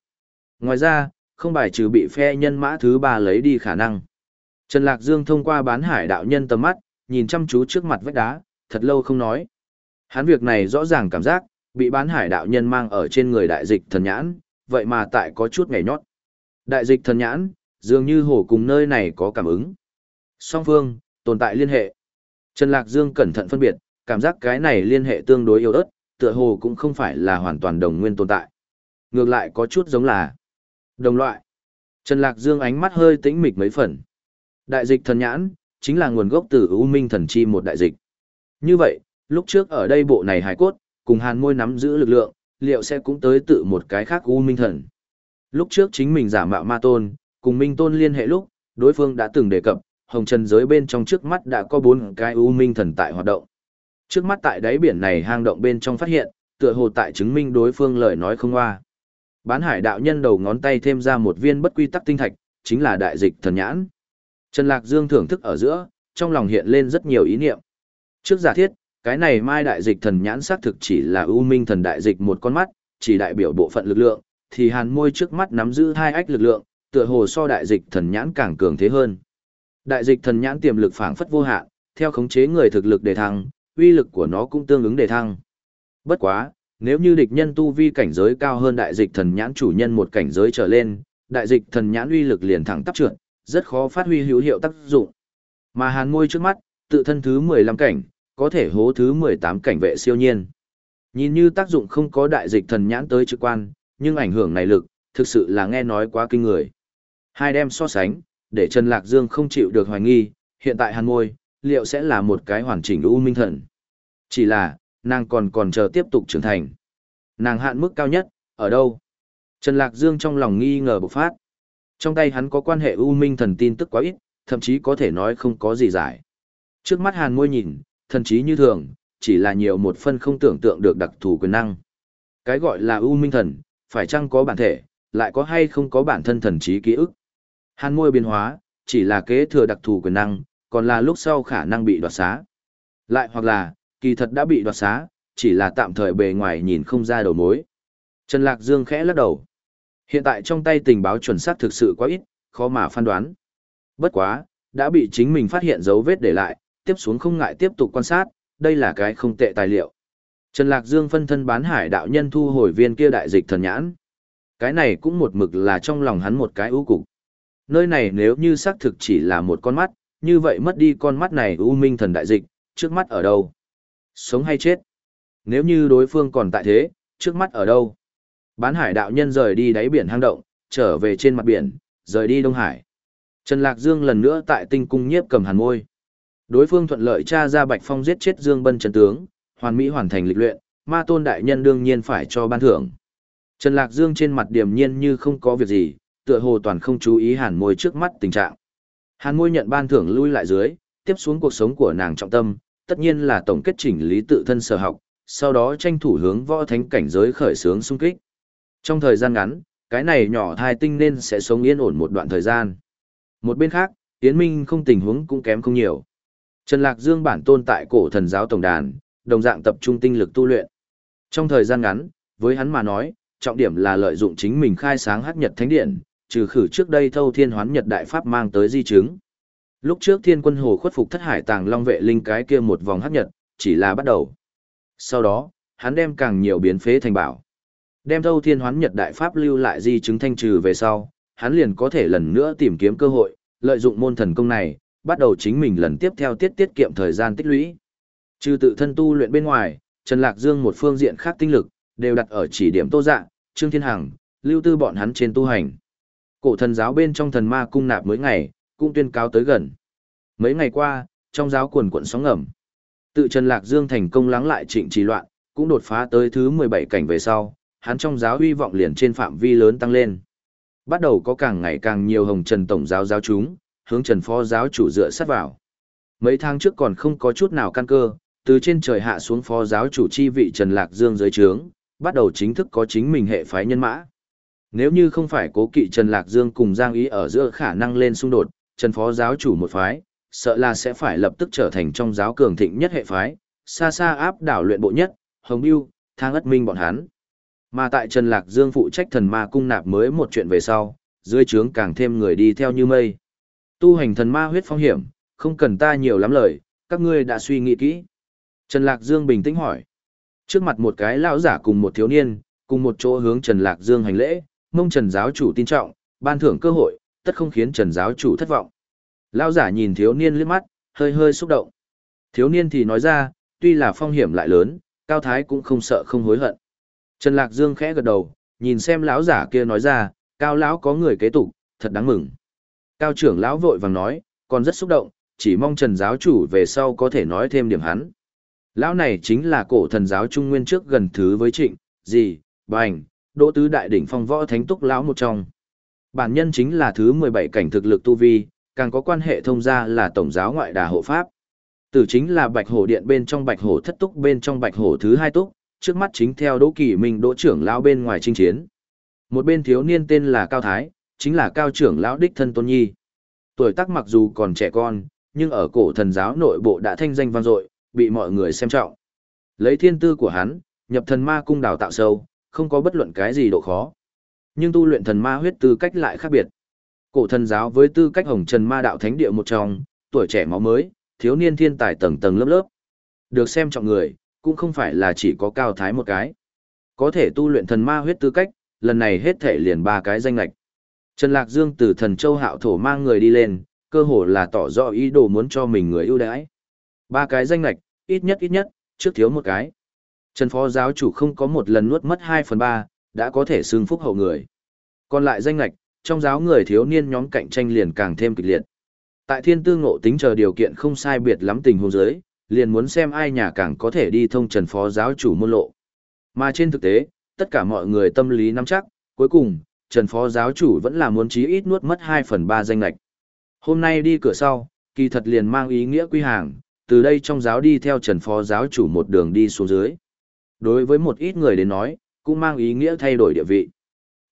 Ngoài ra, không bài trừ bị phe nhân mã thứ ba lấy đi khả năng. Trần Lạc Dương thông qua bán hải đạo nhân tầm mắt, nhìn chăm chú trước mặt vách đá, thật lâu không nói. Hắn việc này rõ ràng cảm giác, bị bán hải đạo nhân mang ở trên người đại dịch thần nhãn, vậy mà tại có chút ngày nhót. Đại dịch thần nhãn, dường như hổ cùng nơi này có cảm ứng. Song phương, tồn tại liên hệ. Trần Lạc Dương cẩn thận phân biệt, cảm giác cái này liên hệ tương đối yếu ớt, tựa hồ cũng không phải là hoàn toàn đồng nguyên tồn tại. Ngược lại có chút giống là đồng loại. Trần Lạc Dương ánh mắt hơi tĩnh mịch mấy phần. Đại dịch thần nhãn, chính là nguồn gốc từ U Minh thần chi một đại dịch. Như vậy, lúc trước ở đây bộ này hải cốt, cùng hàn môi nắm giữ lực lượng, liệu sẽ cũng tới tự một cái khác U Minh thần. Lúc trước chính mình giả mạo ma tôn, cùng Minh tôn liên hệ lúc, đối phương đã từng đề cập, hồng trần giới bên trong trước mắt đã có bốn cái U Minh thần tại hoạt động. Trước mắt tại đáy biển này hang động bên trong phát hiện, tựa hồ tại chứng minh đối phương lời nói không hoa. Bán hải đạo nhân đầu ngón tay thêm ra một viên bất quy tắc tinh thạch, chính là đại dịch thần nhãn. Trần Lạc Dương thưởng thức ở giữa, trong lòng hiện lên rất nhiều ý niệm. Trước giả thiết, cái này mai đại dịch thần nhãn xác thực chỉ là ưu minh thần đại dịch một con mắt, chỉ đại biểu bộ phận lực lượng, thì hàn môi trước mắt nắm giữ hai ách lực lượng, tựa hồ so đại dịch thần nhãn càng cường thế hơn. Đại dịch thần nhãn tiềm lực phảng phất vô hạn, theo khống chế người thực lực đề thăng, uy lực của nó cũng tương ứng đề thăng. Bất quá, nếu như địch nhân tu vi cảnh giới cao hơn đại dịch thần nhãn chủ nhân một cảnh giới trở lên, đại dịch thần nhãn uy lực liền thẳng tắp trượt, rất khó phát huy hữu hiệu tác dụng. Mà hàn ngôi trước mắt, tự thân thứ 15 cảnh, có thể hố thứ 18 cảnh vệ siêu nhiên. Nhìn như tác dụng không có đại dịch thần nhãn tới trực quan, nhưng ảnh hưởng này lực, thực sự là nghe nói quá kinh người. Hai đem so sánh, để Trần Lạc Dương không chịu được hoài nghi, hiện tại hàn môi, liệu sẽ là một cái hoàn chỉnh U Minh Thần. Chỉ là, nàng còn còn chờ tiếp tục trưởng thành. Nàng hạn mức cao nhất, ở đâu? Trần Lạc Dương trong lòng nghi ngờ bộc phát. Trong tay hắn có quan hệ U Minh Thần tin tức quá ít, thậm chí có thể nói không có gì giải. Trước mắt hàn môi nhìn, thần chí như thường, chỉ là nhiều một phân không tưởng tượng được đặc thù quyền năng. Cái gọi là U Minh Thần, phải chăng có bản thể, lại có hay không có bản thân thần trí ký ức. Hàn môi biến hóa, chỉ là kế thừa đặc thù quyền năng, còn là lúc sau khả năng bị đoạt xá. Lại hoặc là, kỳ thật đã bị đoạt xá, chỉ là tạm thời bề ngoài nhìn không ra đầu mối. Trần Lạc Dương khẽ lắc đầu. Hiện tại trong tay tình báo chuẩn xác thực sự quá ít, khó mà phán đoán. Bất quá, đã bị chính mình phát hiện dấu vết để lại, tiếp xuống không ngại tiếp tục quan sát, đây là cái không tệ tài liệu. Trần Lạc Dương phân thân bán hải đạo nhân thu hồi viên kia đại dịch thần nhãn. Cái này cũng một mực là trong lòng hắn một cái ưu cục. Nơi này nếu như xác thực chỉ là một con mắt, như vậy mất đi con mắt này u minh thần đại dịch, trước mắt ở đâu? Sống hay chết? Nếu như đối phương còn tại thế, trước mắt ở đâu? Bán hải đạo nhân rời đi đáy biển hang động, trở về trên mặt biển, rời đi Đông Hải. Trần Lạc Dương lần nữa tại tinh cung nhiếp cầm hàn môi. Đối phương thuận lợi tra ra Bạch Phong giết chết Dương Bân Trần Tướng, hoàn mỹ hoàn thành lịch luyện, ma tôn đại nhân đương nhiên phải cho ban thưởng. Trần Lạc Dương trên mặt điềm nhiên như không có việc gì, tựa hồ toàn không chú ý hàn môi trước mắt tình trạng. Hàn môi nhận ban thưởng lui lại dưới, tiếp xuống cuộc sống của nàng trọng tâm, tất nhiên là tổng kết chỉnh lý tự thân sở học, sau đó tranh thủ hướng võ thánh cảnh giới khởi sướng xung kích. Trong thời gian ngắn, cái này nhỏ thai tinh nên sẽ sống yên ổn một đoạn thời gian. Một bên khác, Yến Minh không tình huống cũng kém không nhiều. Trần Lạc Dương bản tôn tại cổ thần giáo tổng đàn, đồng dạng tập trung tinh lực tu luyện. Trong thời gian ngắn, với hắn mà nói, trọng điểm là lợi dụng chính mình khai sáng hắc nhật thánh điện, trừ khử trước đây thâu thiên hoán nhật đại pháp mang tới di chứng. Lúc trước thiên quân hồ khuất phục thất hải tàng long vệ linh cái kia một vòng hấp nhật, chỉ là bắt đầu. Sau đó, hắn đem càng nhiều biến phế thành bảo. Đem thâu thiên hoán nhật đại pháp lưu lại di chứng thanh trừ về sau, hắn liền có thể lần nữa tìm kiếm cơ hội, lợi dụng môn thần công này, bắt đầu chính mình lần tiếp theo tiết tiết kiệm thời gian tích lũy. Trừ tự thân tu luyện bên ngoài, Trần Lạc Dương một phương diện khác tinh lực, đều đặt ở chỉ điểm Tô Dạ, Trương Thiên Hằng, lưu tư bọn hắn trên tu hành. Cổ thần giáo bên trong thần ma cung nạp mới ngày, cũng tuyên cáo tới gần. Mấy ngày qua, trong giáo quần quận sóng ngầm. Tự Trần Lạc Dương thành công lắng lại trịnh trì loạn, cũng đột phá tới thứ 17 cảnh về sau, hắn trong giáo huy vọng liền trên phạm vi lớn tăng lên. Bắt đầu có càng ngày càng nhiều hồng trần tổng giáo giáo chúng, hướng trần phó giáo chủ dựa sát vào. Mấy tháng trước còn không có chút nào căn cơ, từ trên trời hạ xuống phó giáo chủ chi vị Trần Lạc Dương dưới trướng, bắt đầu chính thức có chính mình hệ phái nhân mã. Nếu như không phải cố kỵ Trần Lạc Dương cùng Giang Ý ở giữa khả năng lên xung đột, Trần phó giáo chủ một phái, sợ là sẽ phải lập tức trở thành trong giáo cường thịnh nhất hệ phái, xa xa áp đảo luyện bộ nhất, Hồng Biêu, Thang ất minh bọn hắn. Mà tại Trần Lạc Dương phụ trách thần ma cung nạp mới một chuyện về sau, dưới trướng càng thêm người đi theo như mây. Tu hành thần ma huyết phong hiểm, không cần ta nhiều lắm lời, các ngươi đã suy nghĩ kỹ. Trần Lạc Dương bình tĩnh hỏi. Trước mặt một cái lão giả cùng một thiếu niên, cùng một chỗ hướng Trần Lạc Dương hành lễ, mông Trần giáo chủ tin trọng, ban thưởng cơ hội, tất không khiến Trần giáo chủ thất vọng. Lão giả nhìn thiếu niên liếc mắt, hơi hơi xúc động. Thiếu niên thì nói ra, tuy là phong hiểm lại lớn, Cao Thái cũng không sợ không hối hận. Trần Lạc Dương khẽ gật đầu, nhìn xem lão giả kia nói ra, Cao lão có người kế tục, thật đáng mừng. Cao trưởng lão vội vàng nói, còn rất xúc động, chỉ mong Trần giáo chủ về sau có thể nói thêm điểm hắn. Lão này chính là cổ thần giáo trung nguyên trước gần thứ với trịnh, gì, bành, đỗ tứ đại đỉnh phong võ thánh túc lão một trong. Bản nhân chính là thứ 17 cảnh thực lực tu vi, càng có quan hệ thông gia là tổng giáo ngoại đà hộ pháp. Tử chính là bạch hổ điện bên trong bạch hổ thất túc bên trong bạch hổ thứ hai túc, trước mắt chính theo đỗ kỳ minh đỗ trưởng lão bên ngoài chinh chiến. Một bên thiếu niên tên là Cao Thái, chính là cao trưởng lão đích thân tôn nhi. Tuổi tác mặc dù còn trẻ con, nhưng ở cổ thần giáo nội bộ đã thanh danh vang dội, bị mọi người xem trọng. Lấy thiên tư của hắn, nhập thần ma cung đào tạo sâu, không có bất luận cái gì độ khó. Nhưng tu luyện thần ma huyết tư cách lại khác biệt. Cổ thần giáo với tư cách hồng trần ma đạo thánh địa một trong, tuổi trẻ máu mới, thiếu niên thiên tài tầng tầng lớp lớp. Được xem trọng người, cũng không phải là chỉ có cao thái một cái. Có thể tu luyện thần ma huyết tư cách, lần này hết thể liền ba cái danh lạch. Trần Lạc Dương từ thần châu hạo thổ mang người đi lên, cơ hồ là tỏ rõ ý đồ muốn cho mình người ưu đãi. Ba cái danh lạch, ít nhất ít nhất, trước thiếu một cái. Trần Phó giáo chủ không có một lần nuốt mất 2 phần 3, đã có thể xưng phúc hậu người. Còn lại danh lạch, trong giáo người thiếu niên nhóm cạnh tranh liền càng thêm kịch liệt. Tại thiên tư ngộ tính chờ điều kiện không sai biệt lắm tình huống giới, liền muốn xem ai nhà càng có thể đi thông Trần Phó giáo chủ môn lộ. Mà trên thực tế, tất cả mọi người tâm lý nắm chắc, cuối cùng, Trần Phó giáo chủ vẫn là muốn chí ít nuốt mất 2 phần 3 danh lạch. Hôm nay đi cửa sau, kỳ thật liền mang ý nghĩa quy hàng, từ đây trong giáo đi theo Trần Phó giáo chủ một đường đi xuống dưới. Đối với một ít người đến nói, cũng mang ý nghĩa thay đổi địa vị.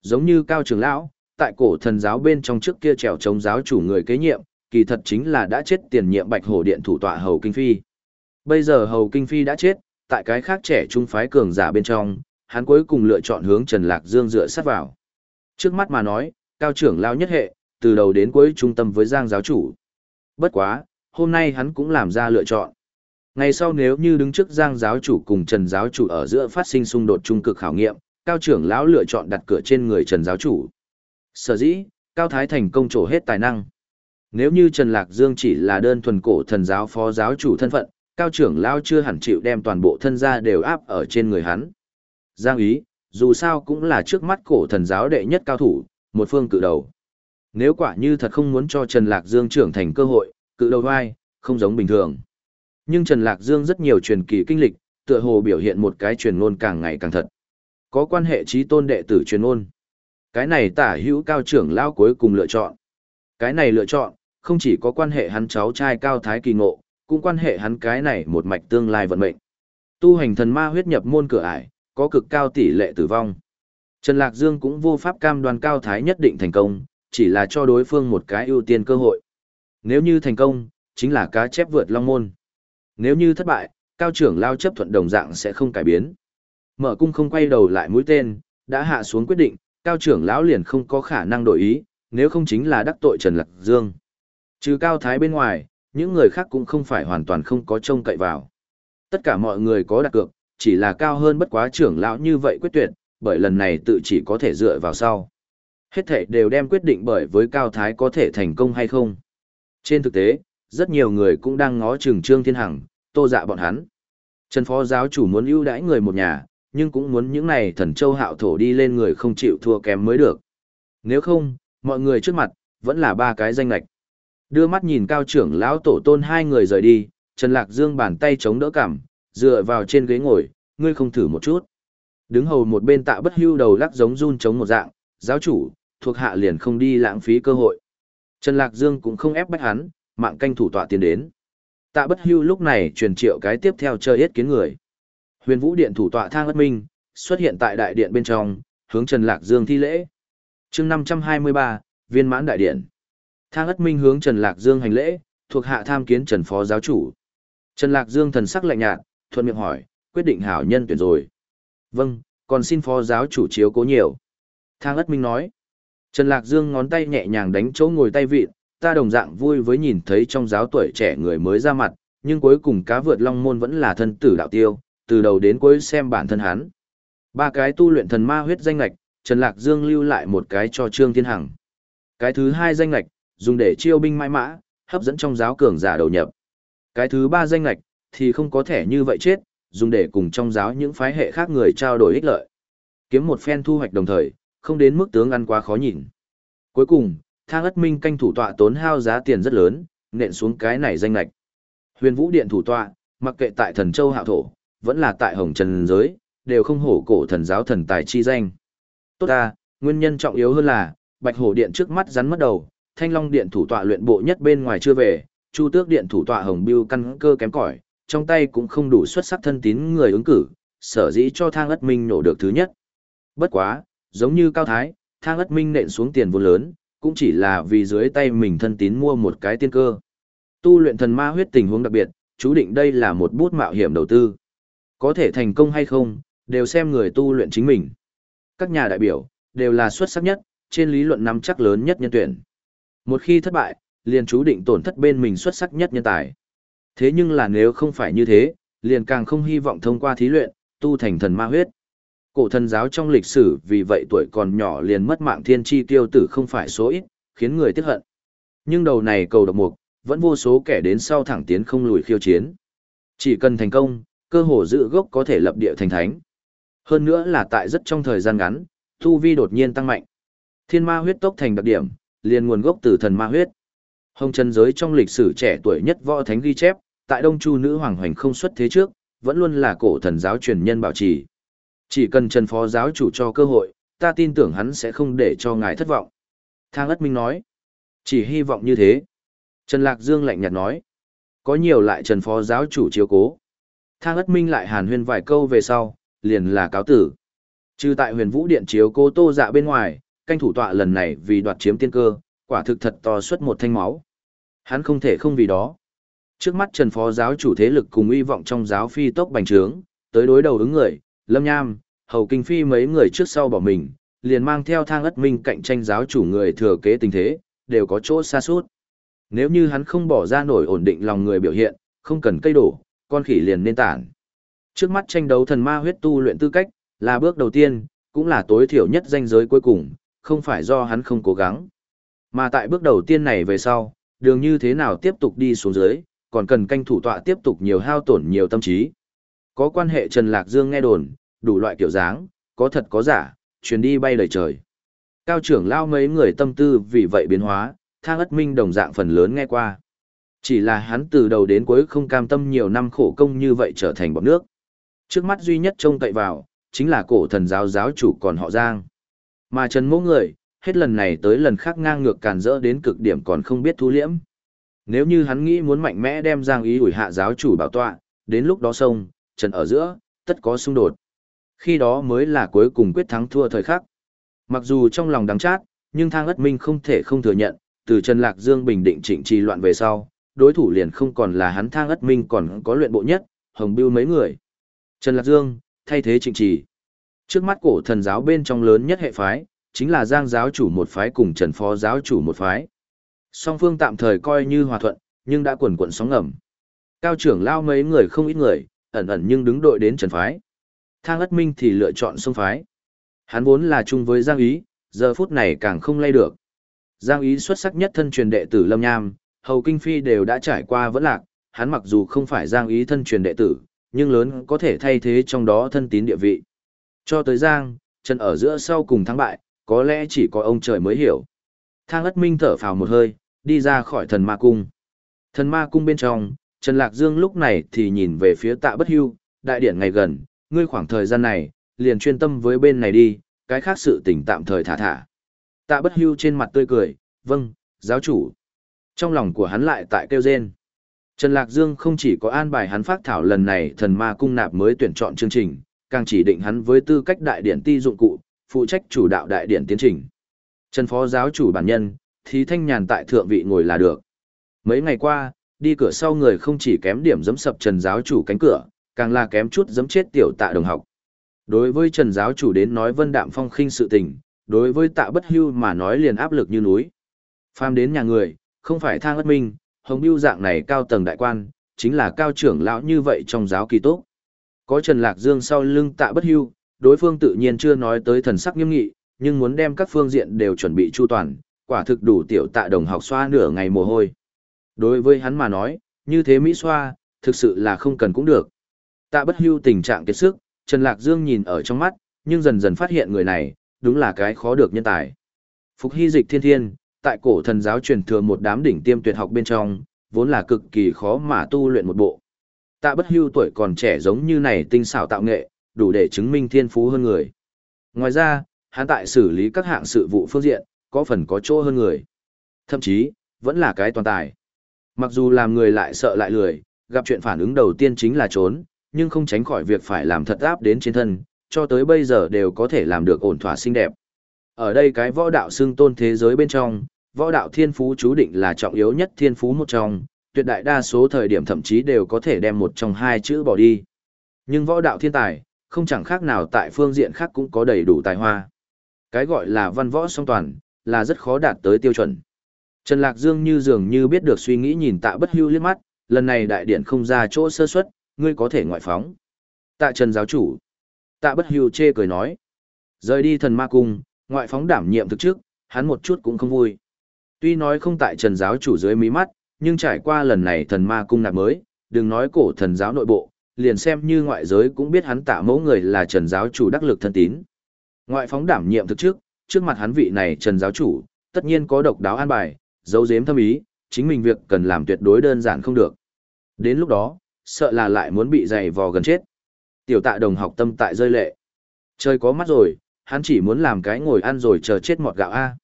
Giống như Cao Trường Lão, tại cổ thần giáo bên trong trước kia trèo chống giáo chủ người kế nhiệm, kỳ thật chính là đã chết tiền nhiệm Bạch Hổ Điện thủ tọa Hầu Kinh Phi. Bây giờ Hầu Kinh Phi đã chết, tại cái khác trẻ trung phái cường giả bên trong, hắn cuối cùng lựa chọn hướng Trần Lạc Dương dựa sát vào. Trước mắt mà nói, cao trưởng lão nhất hệ, từ đầu đến cuối trung tâm với Giang giáo chủ. Bất quá, hôm nay hắn cũng làm ra lựa chọn. Ngày sau nếu như đứng trước Giang giáo chủ cùng Trần giáo chủ ở giữa phát sinh xung đột trung cực khảo nghiệm, cao trưởng lão lựa chọn đặt cửa trên người Trần giáo chủ. Sở dĩ, Cao Thái thành công trổ hết tài năng. Nếu như Trần Lạc Dương chỉ là đơn thuần cổ thần giáo phó giáo chủ thân phận, cao trưởng lão chưa hẳn chịu đem toàn bộ thân gia đều áp ở trên người hắn. Giang ý, dù sao cũng là trước mắt cổ thần giáo đệ nhất cao thủ, một phương cự đầu. Nếu quả như thật không muốn cho Trần Lạc Dương trưởng thành cơ hội, cự đầu vai, không giống bình thường. Nhưng Trần Lạc Dương rất nhiều truyền kỳ kinh lịch, tựa hồ biểu hiện một cái truyền ngôn càng ngày càng thật. Có quan hệ trí tôn đệ tử truyền ngôn. Cái này tả hữu cao trưởng lao cuối cùng lựa chọn. Cái này lựa chọn, không chỉ có quan hệ hắn cháu trai cao thái kỳ ngộ, cũng quan hệ hắn cái này một mạch tương lai vận mệnh. Tu hành thần ma huyết nhập môn cửa ải, có cực cao tỷ lệ tử vong. Trần Lạc Dương cũng vô pháp cam đoan cao thái nhất định thành công, chỉ là cho đối phương một cái ưu tiên cơ hội. Nếu như thành công, chính là cá chép vượt long môn. Nếu như thất bại, cao trưởng lao chấp thuận đồng dạng sẽ không cải biến. Mở cung không quay đầu lại mũi tên, đã hạ xuống quyết định, cao trưởng lão liền không có khả năng đổi ý, nếu không chính là đắc tội Trần Lạc Dương. Trừ cao thái bên ngoài, những người khác cũng không phải hoàn toàn không có trông cậy vào. Tất cả mọi người có đặt cược, chỉ là cao hơn bất quá trưởng lão như vậy quyết tuyệt, bởi lần này tự chỉ có thể dựa vào sau. Hết thể đều đem quyết định bởi với cao thái có thể thành công hay không. Trên thực tế, rất nhiều người cũng đang ngó chừng Trương Thiên Hằng, tô dạ bọn hắn. Trần Phó giáo chủ muốn ưu đãi người một nhà, nhưng cũng muốn những này thần châu hạo thổ đi lên người không chịu thua kém mới được. Nếu không, mọi người trước mặt, vẫn là ba cái danh lạch. Đưa mắt nhìn cao trưởng lão tổ tôn hai người rời đi, Trần Lạc Dương bàn tay chống đỡ cảm, dựa vào trên ghế ngồi, ngươi không thử một chút. Đứng hầu một bên tạ bất hưu đầu lắc giống run chống một dạng, giáo chủ, thuộc hạ liền không đi lãng phí cơ hội. Trần Lạc Dương cũng không ép bách hắn, mạng canh thủ tọa tiến đến. Tạ bất hưu lúc này truyền triệu cái tiếp theo chơi yết kiến người. Huyền vũ điện thủ tọa thang ất minh, xuất hiện tại đại điện bên trong, hướng Trần Lạc Dương thi lễ. chương 523, viên mãn đại điện. Thang ất minh hướng Trần Lạc Dương hành lễ, thuộc hạ tham kiến Trần Phó giáo chủ. Trần Lạc Dương thần sắc lạnh nhạt, thuận miệng hỏi, quyết định hảo nhân tuyển rồi. Vâng, còn xin phó giáo chủ chiếu cố nhiều. Thang ất minh nói. Trần Lạc Dương ngón tay nhẹ nhàng đánh chỗ ngồi tay vịt, ta đồng dạng vui với nhìn thấy trong giáo tuổi trẻ người mới ra mặt, nhưng cuối cùng cá vượt long môn vẫn là thân tử đạo tiêu, từ đầu đến cuối xem bản thân hắn. Ba cái tu luyện thần ma huyết danh lạch, Trần Lạc Dương lưu lại một cái cho Trương Thiên Hằng. Cái thứ hai danh lạch, dùng để chiêu binh mãi mã, hấp dẫn trong giáo cường giả đầu nhập. Cái thứ ba danh lạch, thì không có thể như vậy chết, dùng để cùng trong giáo những phái hệ khác người trao đổi ích lợi. Kiếm một phen thu hoạch đồng thời, không đến mức tướng ăn quá khó nhìn. Cuối cùng, thang ất minh canh thủ tọa tốn hao giá tiền rất lớn, nện xuống cái này danh lạch. Huyền vũ điện thủ tọa, mặc kệ tại thần châu hạo thổ, vẫn là tại hồng trần giới, đều không hổ cổ thần giáo thần tài chi danh. Tốt ta, nguyên nhân trọng yếu hơn là, bạch hổ điện trước mắt rắn mất đầu, thanh long điện thủ tọa luyện bộ nhất bên ngoài chưa về, chu tước điện thủ tọa hồng biêu căn cơ kém cỏi, trong tay cũng không đủ xuất sắc thân tín người ứng cử, sở dĩ cho thang ất minh nổ được thứ nhất. Bất quá, giống như cao thái, thang ất minh nện xuống tiền vốn lớn, cũng chỉ là vì dưới tay mình thân tín mua một cái tiên cơ. Tu luyện thần ma huyết tình huống đặc biệt, chú định đây là một bút mạo hiểm đầu tư. Có thể thành công hay không, đều xem người tu luyện chính mình. Các nhà đại biểu, đều là xuất sắc nhất, trên lý luận nắm chắc lớn nhất nhân tuyển. Một khi thất bại, liền chú định tổn thất bên mình xuất sắc nhất nhân tài. Thế nhưng là nếu không phải như thế, liền càng không hy vọng thông qua thí luyện, tu thành thần ma huyết. Cổ thần giáo trong lịch sử vì vậy tuổi còn nhỏ liền mất mạng thiên chi tiêu tử không phải số ít, khiến người tiếc hận. Nhưng đầu này cầu độc mục, vẫn vô số kẻ đến sau thẳng tiến không lùi khiêu chiến. Chỉ cần thành công, cơ hồ giữ gốc có thể lập địa thành thánh. Hơn nữa là tại rất trong thời gian ngắn, thu vi đột nhiên tăng mạnh. Thiên ma huyết tốc thành đặc điểm, liền nguồn gốc từ thần ma huyết. Hồng chân giới trong lịch sử trẻ tuổi nhất võ thánh ghi chép, tại Đông Chu nữ hoàng hoành không xuất thế trước, vẫn luôn là cổ thần giáo truyền nhân bảo trì. Chỉ cần Trần Phó giáo chủ cho cơ hội, ta tin tưởng hắn sẽ không để cho ngài thất vọng. Thang ất minh nói. Chỉ hy vọng như thế. Trần Lạc Dương lạnh nhạt nói. Có nhiều lại Trần Phó giáo chủ chiếu cố. Thang ất minh lại hàn huyên vài câu về sau, liền là cáo tử. Trừ tại huyền vũ điện chiếu cố tô dạ bên ngoài, canh thủ tọa lần này vì đoạt chiếm tiên cơ, quả thực thật to suất một thanh máu. Hắn không thể không vì đó. Trước mắt Trần Phó giáo chủ thế lực cùng uy vọng trong giáo phi tốc bành trướng, tới đối đầu ứng người, Lâm Nham, Hầu Kinh Phi mấy người trước sau bỏ mình, liền mang theo thang ất minh cạnh tranh giáo chủ người thừa kế tình thế, đều có chỗ xa suốt. Nếu như hắn không bỏ ra nổi ổn định lòng người biểu hiện, không cần cây đổ, con khỉ liền nên tản. Trước mắt tranh đấu thần ma huyết tu luyện tư cách, là bước đầu tiên, cũng là tối thiểu nhất danh giới cuối cùng, không phải do hắn không cố gắng. Mà tại bước đầu tiên này về sau, đường như thế nào tiếp tục đi xuống dưới, còn cần canh thủ tọa tiếp tục nhiều hao tổn nhiều tâm trí. Có quan hệ Trần Lạc Dương nghe đồn, đủ loại kiểu dáng, có thật có giả, chuyến đi bay lời trời. Cao trưởng lao mấy người tâm tư vì vậy biến hóa, thang ất minh đồng dạng phần lớn nghe qua. Chỉ là hắn từ đầu đến cuối không cam tâm nhiều năm khổ công như vậy trở thành bọc nước. Trước mắt duy nhất trông cậy vào, chính là cổ thần giáo giáo chủ còn họ Giang. Mà Trần mẫu người, hết lần này tới lần khác ngang ngược càn rỡ đến cực điểm còn không biết thu liễm. Nếu như hắn nghĩ muốn mạnh mẽ đem Giang ý ủi hạ giáo chủ bảo tọa, đến lúc đó sông, Trần ở giữa, tất có xung đột. Khi đó mới là cuối cùng quyết thắng thua thời khắc. Mặc dù trong lòng đắng chát, nhưng thang ất minh không thể không thừa nhận, từ Trần Lạc Dương bình định trịnh trì loạn về sau, đối thủ liền không còn là hắn thang ất minh còn có luyện bộ nhất, hồng bưu mấy người. Trần Lạc Dương, thay thế trịnh trì. Trước mắt cổ thần giáo bên trong lớn nhất hệ phái, chính là Giang giáo chủ một phái cùng Trần Phó giáo chủ một phái. Song phương tạm thời coi như hòa thuận, nhưng đã quần quận sóng ngầm. Cao trưởng lao mấy người không ít người, ẩn ẩn nhưng đứng đội đến Trần phái. Thang ất minh thì lựa chọn sông phái. Hắn vốn là chung với Giang Ý, giờ phút này càng không lay được. Giang Ý xuất sắc nhất thân truyền đệ tử Lâm Nham, Hầu Kinh Phi đều đã trải qua vẫn lạc, hắn mặc dù không phải Giang Ý thân truyền đệ tử, nhưng lớn có thể thay thế trong đó thân tín địa vị. Cho tới Giang, chân ở giữa sau cùng thắng bại, có lẽ chỉ có ông trời mới hiểu. Thang ất minh thở phào một hơi, đi ra khỏi thần ma cung. Thần ma cung bên trong, Trần Lạc Dương lúc này thì nhìn về phía tạ bất hưu, đại điển ngày gần, ngươi khoảng thời gian này, liền chuyên tâm với bên này đi, cái khác sự tình tạm thời thả thả. Tạ bất hưu trên mặt tươi cười, vâng, giáo chủ. Trong lòng của hắn lại tại kêu rên. Trần Lạc Dương không chỉ có an bài hắn phát thảo lần này thần ma cung nạp mới tuyển chọn chương trình, càng chỉ định hắn với tư cách đại điển ti dụng cụ, phụ trách chủ đạo đại điển tiến trình. Trần phó giáo chủ bản nhân, thì thanh nhàn tại thượng vị ngồi là được. Mấy ngày qua, đi cửa sau người không chỉ kém điểm giẫm sập Trần giáo chủ cánh cửa, càng là kém chút giẫm chết tiểu tạ đồng học. Đối với Trần giáo chủ đến nói vân đạm phong khinh sự tình, đối với tạ bất hưu mà nói liền áp lực như núi. Phàm đến nhà người, không phải thang ất minh, hồng bưu dạng này cao tầng đại quan, chính là cao trưởng lão như vậy trong giáo kỳ tốt. Có Trần Lạc Dương sau lưng tạ bất hưu, đối phương tự nhiên chưa nói tới thần sắc nghiêm nghị, nhưng muốn đem các phương diện đều chuẩn bị chu toàn, quả thực đủ tiểu tạ đồng học xoa nửa ngày mồ hôi. Đối với hắn mà nói, như thế Mỹ xoa, thực sự là không cần cũng được. Tạ bất hưu tình trạng kiệt sức, Trần Lạc Dương nhìn ở trong mắt, nhưng dần dần phát hiện người này, đúng là cái khó được nhân tài. Phục hy dịch thiên thiên, tại cổ thần giáo truyền thừa một đám đỉnh tiêm tuyệt học bên trong, vốn là cực kỳ khó mà tu luyện một bộ. Tạ bất hưu tuổi còn trẻ giống như này tinh xảo tạo nghệ, đủ để chứng minh thiên phú hơn người. Ngoài ra, hắn tại xử lý các hạng sự vụ phương diện, có phần có chỗ hơn người. Thậm chí, vẫn là cái toàn tài. Mặc dù làm người lại sợ lại lười, gặp chuyện phản ứng đầu tiên chính là trốn, nhưng không tránh khỏi việc phải làm thật áp đến trên thân, cho tới bây giờ đều có thể làm được ổn thỏa xinh đẹp. Ở đây cái võ đạo xưng tôn thế giới bên trong, võ đạo thiên phú chú định là trọng yếu nhất thiên phú một trong, tuyệt đại đa số thời điểm thậm chí đều có thể đem một trong hai chữ bỏ đi. Nhưng võ đạo thiên tài, không chẳng khác nào tại phương diện khác cũng có đầy đủ tài hoa. Cái gọi là văn võ song toàn, là rất khó đạt tới tiêu chuẩn. Trần Lạc Dương như dường như biết được suy nghĩ nhìn tạ bất hưu liếc mắt, lần này đại điện không ra chỗ sơ suất, ngươi có thể ngoại phóng. Tạ Trần giáo chủ. Tạ bất hưu chê cười nói. Rời đi thần ma cung, ngoại phóng đảm nhiệm thực trước, hắn một chút cũng không vui. Tuy nói không tại trần giáo chủ dưới mí mắt, nhưng trải qua lần này thần ma cung nạp mới, đừng nói cổ thần giáo nội bộ, liền xem như ngoại giới cũng biết hắn tạ mẫu người là trần giáo chủ đắc lực thân tín. Ngoại phóng đảm nhiệm thực trước, trước mặt hắn vị này trần giáo chủ, tất nhiên có độc đáo an bài, dấu giếm thâm ý, chính mình việc cần làm tuyệt đối đơn giản không được. Đến lúc đó, sợ là lại muốn bị dày vò gần chết. Tiểu tạ đồng học tâm tại rơi lệ. Trời có mắt rồi, hắn chỉ muốn làm cái ngồi ăn rồi chờ chết mọt gạo A.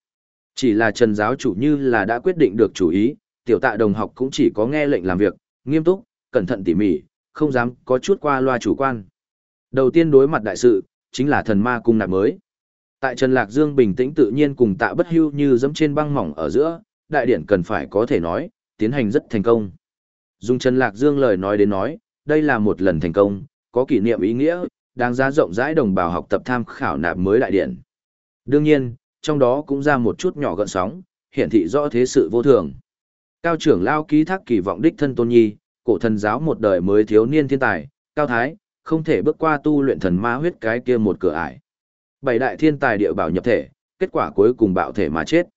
Chỉ là trần giáo chủ như là đã quyết định được chủ ý, tiểu tạ đồng học cũng chỉ có nghe lệnh làm việc, nghiêm túc, cẩn thận tỉ mỉ, không dám có chút qua loa chủ quan. Đầu tiên đối mặt đại sự, chính là thần ma cung nạp mới. Tại Trần Lạc Dương bình tĩnh tự nhiên cùng tạ bất hưu như dẫm trên băng mỏng ở giữa, đại điển cần phải có thể nói, tiến hành rất thành công. Dùng Trần Lạc Dương lời nói đến nói, đây là một lần thành công, có kỷ niệm ý nghĩa, đáng giá rộng rãi đồng bào học tập tham khảo nạp mới đại điển. Đương nhiên, trong đó cũng ra một chút nhỏ gợn sóng, hiển thị rõ thế sự vô thường. Cao trưởng lao ký thác kỳ vọng đích thân tôn nhi, cổ thần giáo một đời mới thiếu niên thiên tài, cao thái, không thể bước qua tu luyện thần ma huyết cái kia một cửa ải. Bảy đại thiên tài địa bảo nhập thể, kết quả cuối cùng bạo thể mà chết.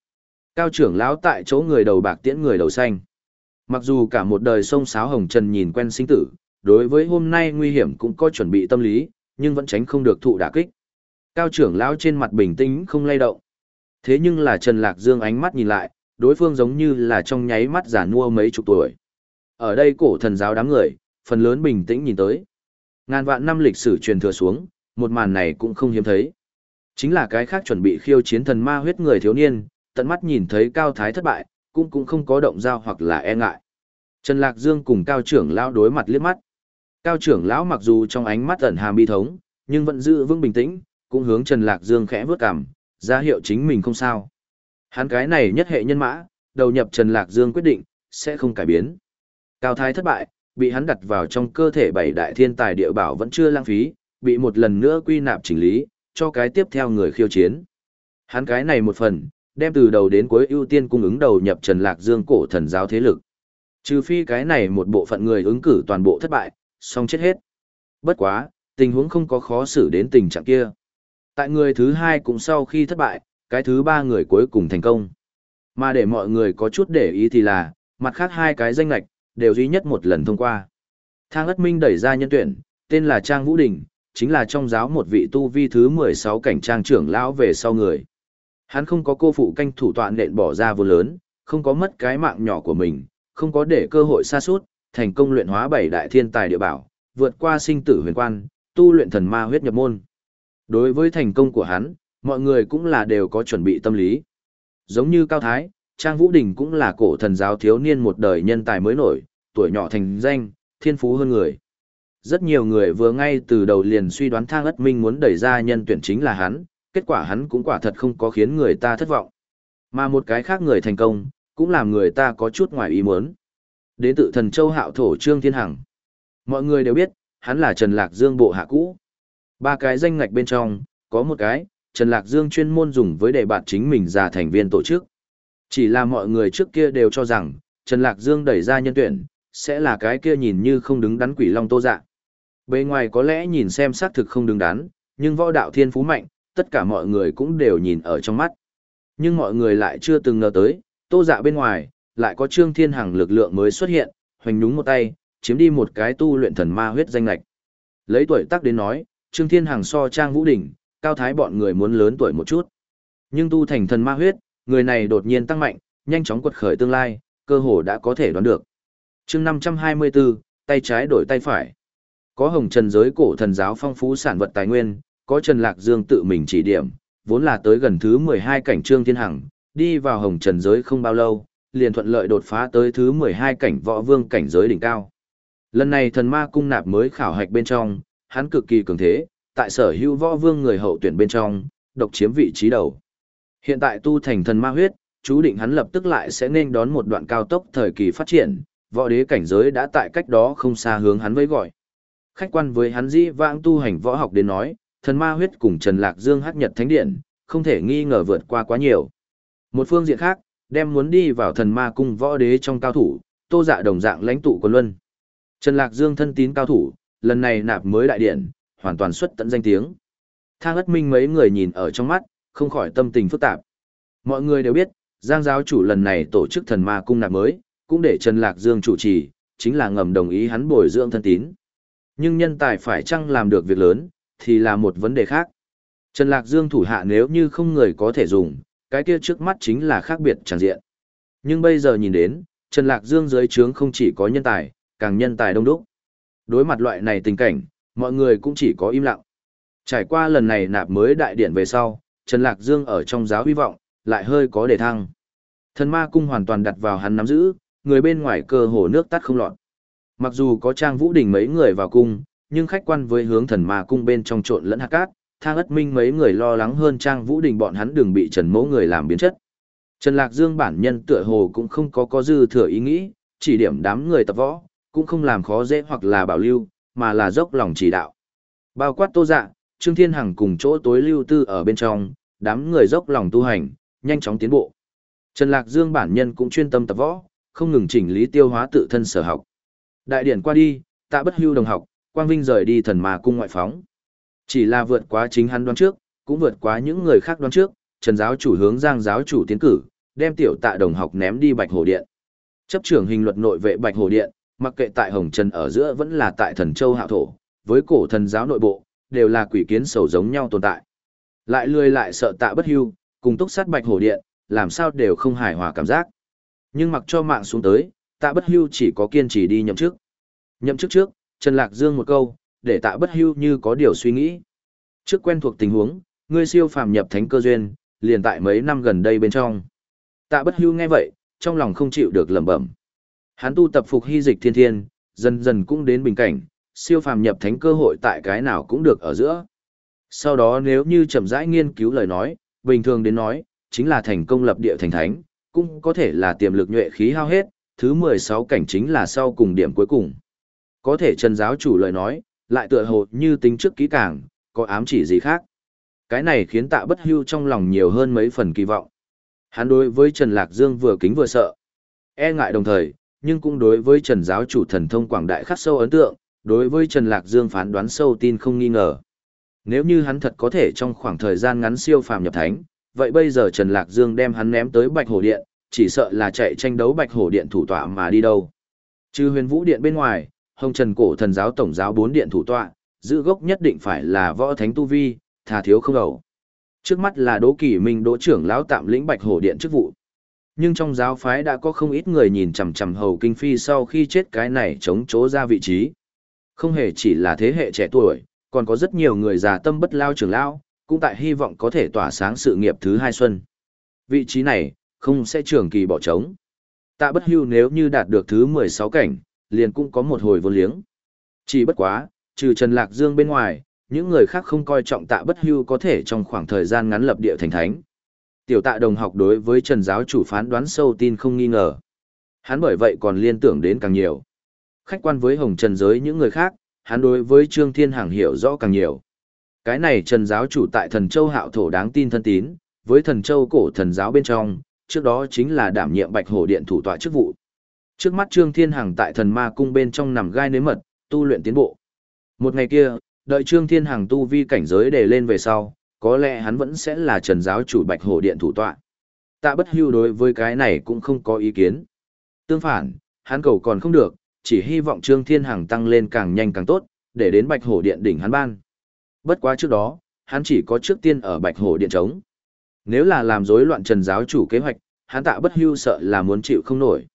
Cao trưởng lão tại chỗ người đầu bạc tiễn người đầu xanh. Mặc dù cả một đời sông sáo hồng trần nhìn quen sinh tử, đối với hôm nay nguy hiểm cũng có chuẩn bị tâm lý, nhưng vẫn tránh không được thụ đả kích. Cao trưởng lão trên mặt bình tĩnh không lay động. Thế nhưng là Trần Lạc Dương ánh mắt nhìn lại, đối phương giống như là trong nháy mắt giả nua mấy chục tuổi. Ở đây cổ thần giáo đám người, phần lớn bình tĩnh nhìn tới. Ngàn vạn năm lịch sử truyền thừa xuống, một màn này cũng không hiếm thấy. Chính là cái khác chuẩn bị khiêu chiến thần ma huyết người thiếu niên, tận mắt nhìn thấy Cao Thái thất bại, cũng cũng không có động dao hoặc là e ngại. Trần Lạc Dương cùng Cao trưởng lão đối mặt liếc mắt. Cao trưởng lão mặc dù trong ánh mắt ẩn hàm bi thống, nhưng vẫn giữ vững bình tĩnh, cũng hướng Trần Lạc Dương khẽ vướt cằm, ra hiệu chính mình không sao. Hắn cái này nhất hệ nhân mã, đầu nhập Trần Lạc Dương quyết định, sẽ không cải biến. Cao Thái thất bại, bị hắn đặt vào trong cơ thể bảy đại thiên tài địa bảo vẫn chưa lãng phí, bị một lần nữa quy nạp chỉnh lý, cho cái tiếp theo người khiêu chiến. Hắn cái này một phần, đem từ đầu đến cuối ưu tiên cung ứng đầu nhập Trần Lạc Dương cổ thần giáo thế lực. Trừ phi cái này một bộ phận người ứng cử toàn bộ thất bại, xong chết hết. Bất quá, tình huống không có khó xử đến tình trạng kia. Tại người thứ hai cũng sau khi thất bại, cái thứ ba người cuối cùng thành công. Mà để mọi người có chút để ý thì là, mặt khác hai cái danh lạch, đều duy nhất một lần thông qua. Thang ất minh đẩy ra nhân tuyển, tên là Trang Vũ Đình, chính là trong giáo một vị tu vi thứ 16 cảnh trang trưởng lão về sau người. Hắn không có cô phụ canh thủ tọa nện bỏ ra vô lớn, không có mất cái mạng nhỏ của mình, không có để cơ hội xa suốt, thành công luyện hóa bảy đại thiên tài địa bảo, vượt qua sinh tử huyền quan, tu luyện thần ma huyết nhập môn. Đối với thành công của hắn, mọi người cũng là đều có chuẩn bị tâm lý. Giống như Cao Thái, Trang Vũ Đình cũng là cổ thần giáo thiếu niên một đời nhân tài mới nổi, tuổi nhỏ thành danh, thiên phú hơn người. Rất nhiều người vừa ngay từ đầu liền suy đoán Thang Ất Minh muốn đẩy ra nhân tuyển chính là hắn, kết quả hắn cũng quả thật không có khiến người ta thất vọng. Mà một cái khác người thành công, cũng làm người ta có chút ngoài ý muốn. Đến tự thần châu hạo thổ Trương Thiên Hằng. Mọi người đều biết, hắn là Trần Lạc Dương bộ hạ cũ. Ba cái danh ngạch bên trong, có một cái, Trần Lạc Dương chuyên môn dùng với đề bạt chính mình ra thành viên tổ chức. Chỉ là mọi người trước kia đều cho rằng, Trần Lạc Dương đẩy ra nhân tuyển, sẽ là cái kia nhìn như không đứng đắn quỷ long tô dạ. Bề ngoài có lẽ nhìn xem xác thực không đứng đắn, nhưng võ đạo thiên phú mạnh, tất cả mọi người cũng đều nhìn ở trong mắt. Nhưng mọi người lại chưa từng ngờ tới, tô dạ bên ngoài, lại có trương thiên hằng lực lượng mới xuất hiện, hoành nhúng một tay, chiếm đi một cái tu luyện thần ma huyết danh lạch. Lấy tuổi tác đến nói, trương thiên hằng so trang vũ đỉnh, cao thái bọn người muốn lớn tuổi một chút. Nhưng tu thành thần ma huyết, người này đột nhiên tăng mạnh, nhanh chóng quật khởi tương lai, cơ hồ đã có thể đoán được. chương 524, tay trái đổi tay phải. Có hồng trần giới cổ thần giáo phong phú sản vật tài nguyên, có Trần Lạc Dương tự mình chỉ điểm, vốn là tới gần thứ 12 cảnh trương thiên hằng, đi vào hồng trần giới không bao lâu, liền thuận lợi đột phá tới thứ 12 cảnh võ vương cảnh giới đỉnh cao. Lần này thần ma cung nạp mới khảo hạch bên trong, hắn cực kỳ cường thế, tại sở hữu võ vương người hậu tuyển bên trong, độc chiếm vị trí đầu. Hiện tại tu thành thần ma huyết, chú định hắn lập tức lại sẽ nên đón một đoạn cao tốc thời kỳ phát triển, võ đế cảnh giới đã tại cách đó không xa hướng hắn với gọi. Khách quan với hắn dĩ vãng tu hành võ học đến nói, thần ma huyết cùng Trần Lạc Dương hắc nhật thánh điện, không thể nghi ngờ vượt qua quá nhiều. Một phương diện khác, đem muốn đi vào thần ma cung võ đế trong cao thủ, tô dạ đồng dạng lãnh tụ quân luân. Trần Lạc Dương thân tín cao thủ, lần này nạp mới đại điện, hoàn toàn xuất tận danh tiếng. Thang ất minh mấy người nhìn ở trong mắt, không khỏi tâm tình phức tạp. Mọi người đều biết, Giang giáo chủ lần này tổ chức thần ma cung nạp mới, cũng để Trần Lạc Dương chủ trì, chính là ngầm đồng ý hắn bồi dưỡng thân tín. Nhưng nhân tài phải chăng làm được việc lớn, thì là một vấn đề khác. Trần Lạc Dương thủ hạ nếu như không người có thể dùng, cái kia trước mắt chính là khác biệt chẳng diện. Nhưng bây giờ nhìn đến, Trần Lạc Dương dưới trướng không chỉ có nhân tài, càng nhân tài đông đúc. Đối mặt loại này tình cảnh, mọi người cũng chỉ có im lặng. Trải qua lần này nạp mới đại điển về sau, Trần Lạc Dương ở trong giáo hy vọng, lại hơi có đề thăng. Thần ma cung hoàn toàn đặt vào hắn nắm giữ, người bên ngoài cơ hồ nước tắt không lọt. Mặc dù có trang vũ đình mấy người vào cung, nhưng khách quan với hướng thần ma cung bên trong trộn lẫn hạt cát, thang ất minh mấy người lo lắng hơn trang vũ đình bọn hắn đừng bị trần mẫu người làm biến chất. Trần Lạc Dương bản nhân tựa hồ cũng không có có dư thừa ý nghĩ, chỉ điểm đám người tập võ, cũng không làm khó dễ hoặc là bảo lưu, mà là dốc lòng chỉ đạo. Bao quát tô dạ, Trương Thiên Hằng cùng chỗ tối lưu tư ở bên trong, đám người dốc lòng tu hành, nhanh chóng tiến bộ. Trần Lạc Dương bản nhân cũng chuyên tâm tập võ, không ngừng chỉnh lý tiêu hóa tự thân sở học. Đại điển qua đi, tạ bất hưu đồng học, Quang Vinh rời đi thần mà cung ngoại phóng. Chỉ là vượt quá chính hắn đoán trước, cũng vượt quá những người khác đoán trước, Trần giáo chủ hướng Giang giáo chủ tiến cử, đem tiểu tạ đồng học ném đi Bạch Hồ Điện. Chấp trưởng hình luật nội vệ Bạch Hồ Điện, mặc kệ tại Hồng Trần ở giữa vẫn là tại Thần Châu Hạo Thổ, với cổ thần giáo nội bộ, đều là quỷ kiến sầu giống nhau tồn tại. Lại lười lại sợ tạ bất hưu, cùng túc sát Bạch Hồ Điện, làm sao đều không hài hòa cảm giác. Nhưng mặc cho mạng xuống tới, tạ bất hưu chỉ có kiên trì đi nhậm chức. Nhậm chức trước, Trần Lạc Dương một câu, để tạ bất hưu như có điều suy nghĩ. Trước quen thuộc tình huống, ngươi siêu phàm nhập thánh cơ duyên, liền tại mấy năm gần đây bên trong. Tạ bất hưu nghe vậy, trong lòng không chịu được lẩm bẩm. Hắn tu tập phục hy dịch thiên thiên, dần dần cũng đến bình cảnh, siêu phàm nhập thánh cơ hội tại cái nào cũng được ở giữa. Sau đó nếu như chậm rãi nghiên cứu lời nói, bình thường đến nói, chính là thành công lập địa thành thánh, cũng có thể là tiềm lực nhuệ khí hao hết, thứ 16 cảnh chính là sau cùng điểm cuối cùng. Có thể Trần giáo chủ lời nói, lại tựa hồ như tính trước kỹ càng, có ám chỉ gì khác. Cái này khiến tạ bất hưu trong lòng nhiều hơn mấy phần kỳ vọng. Hắn đối với Trần Lạc Dương vừa kính vừa sợ. E ngại đồng thời, nhưng cũng đối với Trần giáo chủ thần thông quảng đại khắc sâu ấn tượng, đối với Trần Lạc Dương phán đoán sâu tin không nghi ngờ. Nếu như hắn thật có thể trong khoảng thời gian ngắn siêu phàm nhập thánh, vậy bây giờ Trần Lạc Dương đem hắn ném tới Bạch Hổ Điện, chỉ sợ là chạy tranh đấu Bạch Hổ Điện thủ tọa mà đi đâu. Trừ huyền vũ điện bên ngoài, hồng trần cổ thần giáo tổng giáo bốn điện thủ tọa, giữ gốc nhất định phải là võ thánh tu vi, thà thiếu không ẩu. Trước mắt là Đỗ Kỳ Minh Đỗ trưởng lão tạm lĩnh Bạch Hổ Điện chức vụ. Nhưng trong giáo phái đã có không ít người nhìn chằm chằm Hầu Kinh Phi sau khi chết cái này chống chỗ ra vị trí. Không hề chỉ là thế hệ trẻ tuổi, còn có rất nhiều người già tâm bất lao trưởng lão, cũng tại hy vọng có thể tỏa sáng sự nghiệp thứ hai xuân. Vị trí này, không sẽ trường kỳ bỏ trống. Tạ bất hưu nếu như đạt được thứ 16 cảnh, liền cũng có một hồi vô liếng. Chỉ bất quá, trừ Trần Lạc Dương bên ngoài, những người khác không coi trọng tạ bất hưu có thể trong khoảng thời gian ngắn lập địa thành thánh. Tiểu tạ đồng học đối với Trần giáo chủ phán đoán sâu tin không nghi ngờ. Hắn bởi vậy còn liên tưởng đến càng nhiều. Khách quan với hồng trần giới những người khác, hắn đối với Trương Thiên Hàng hiểu rõ càng nhiều. Cái này Trần giáo chủ tại thần châu hạo thổ đáng tin thân tín, với thần châu cổ thần giáo bên trong, trước đó chính là đảm nhiệm bạch hổ điện thủ tọa chức vụ. Trước mắt Trương Thiên Hằng tại thần ma cung bên trong nằm gai nếm mật, tu luyện tiến bộ. Một ngày kia, đợi Trương Thiên Hằng tu vi cảnh giới để lên về sau, có lẽ hắn vẫn sẽ là trần giáo chủ bạch hổ điện thủ tọa. Tạ bất hưu đối với cái này cũng không có ý kiến. Tương phản, hắn cầu còn không được, chỉ hy vọng Trương Thiên Hằng tăng lên càng nhanh càng tốt, để đến bạch hổ điện đỉnh hắn ban. Bất quá trước đó, hắn chỉ có trước tiên ở bạch hổ điện trống. Nếu là làm rối loạn trần giáo chủ kế hoạch, hắn tạ bất hưu sợ là muốn chịu không nổi.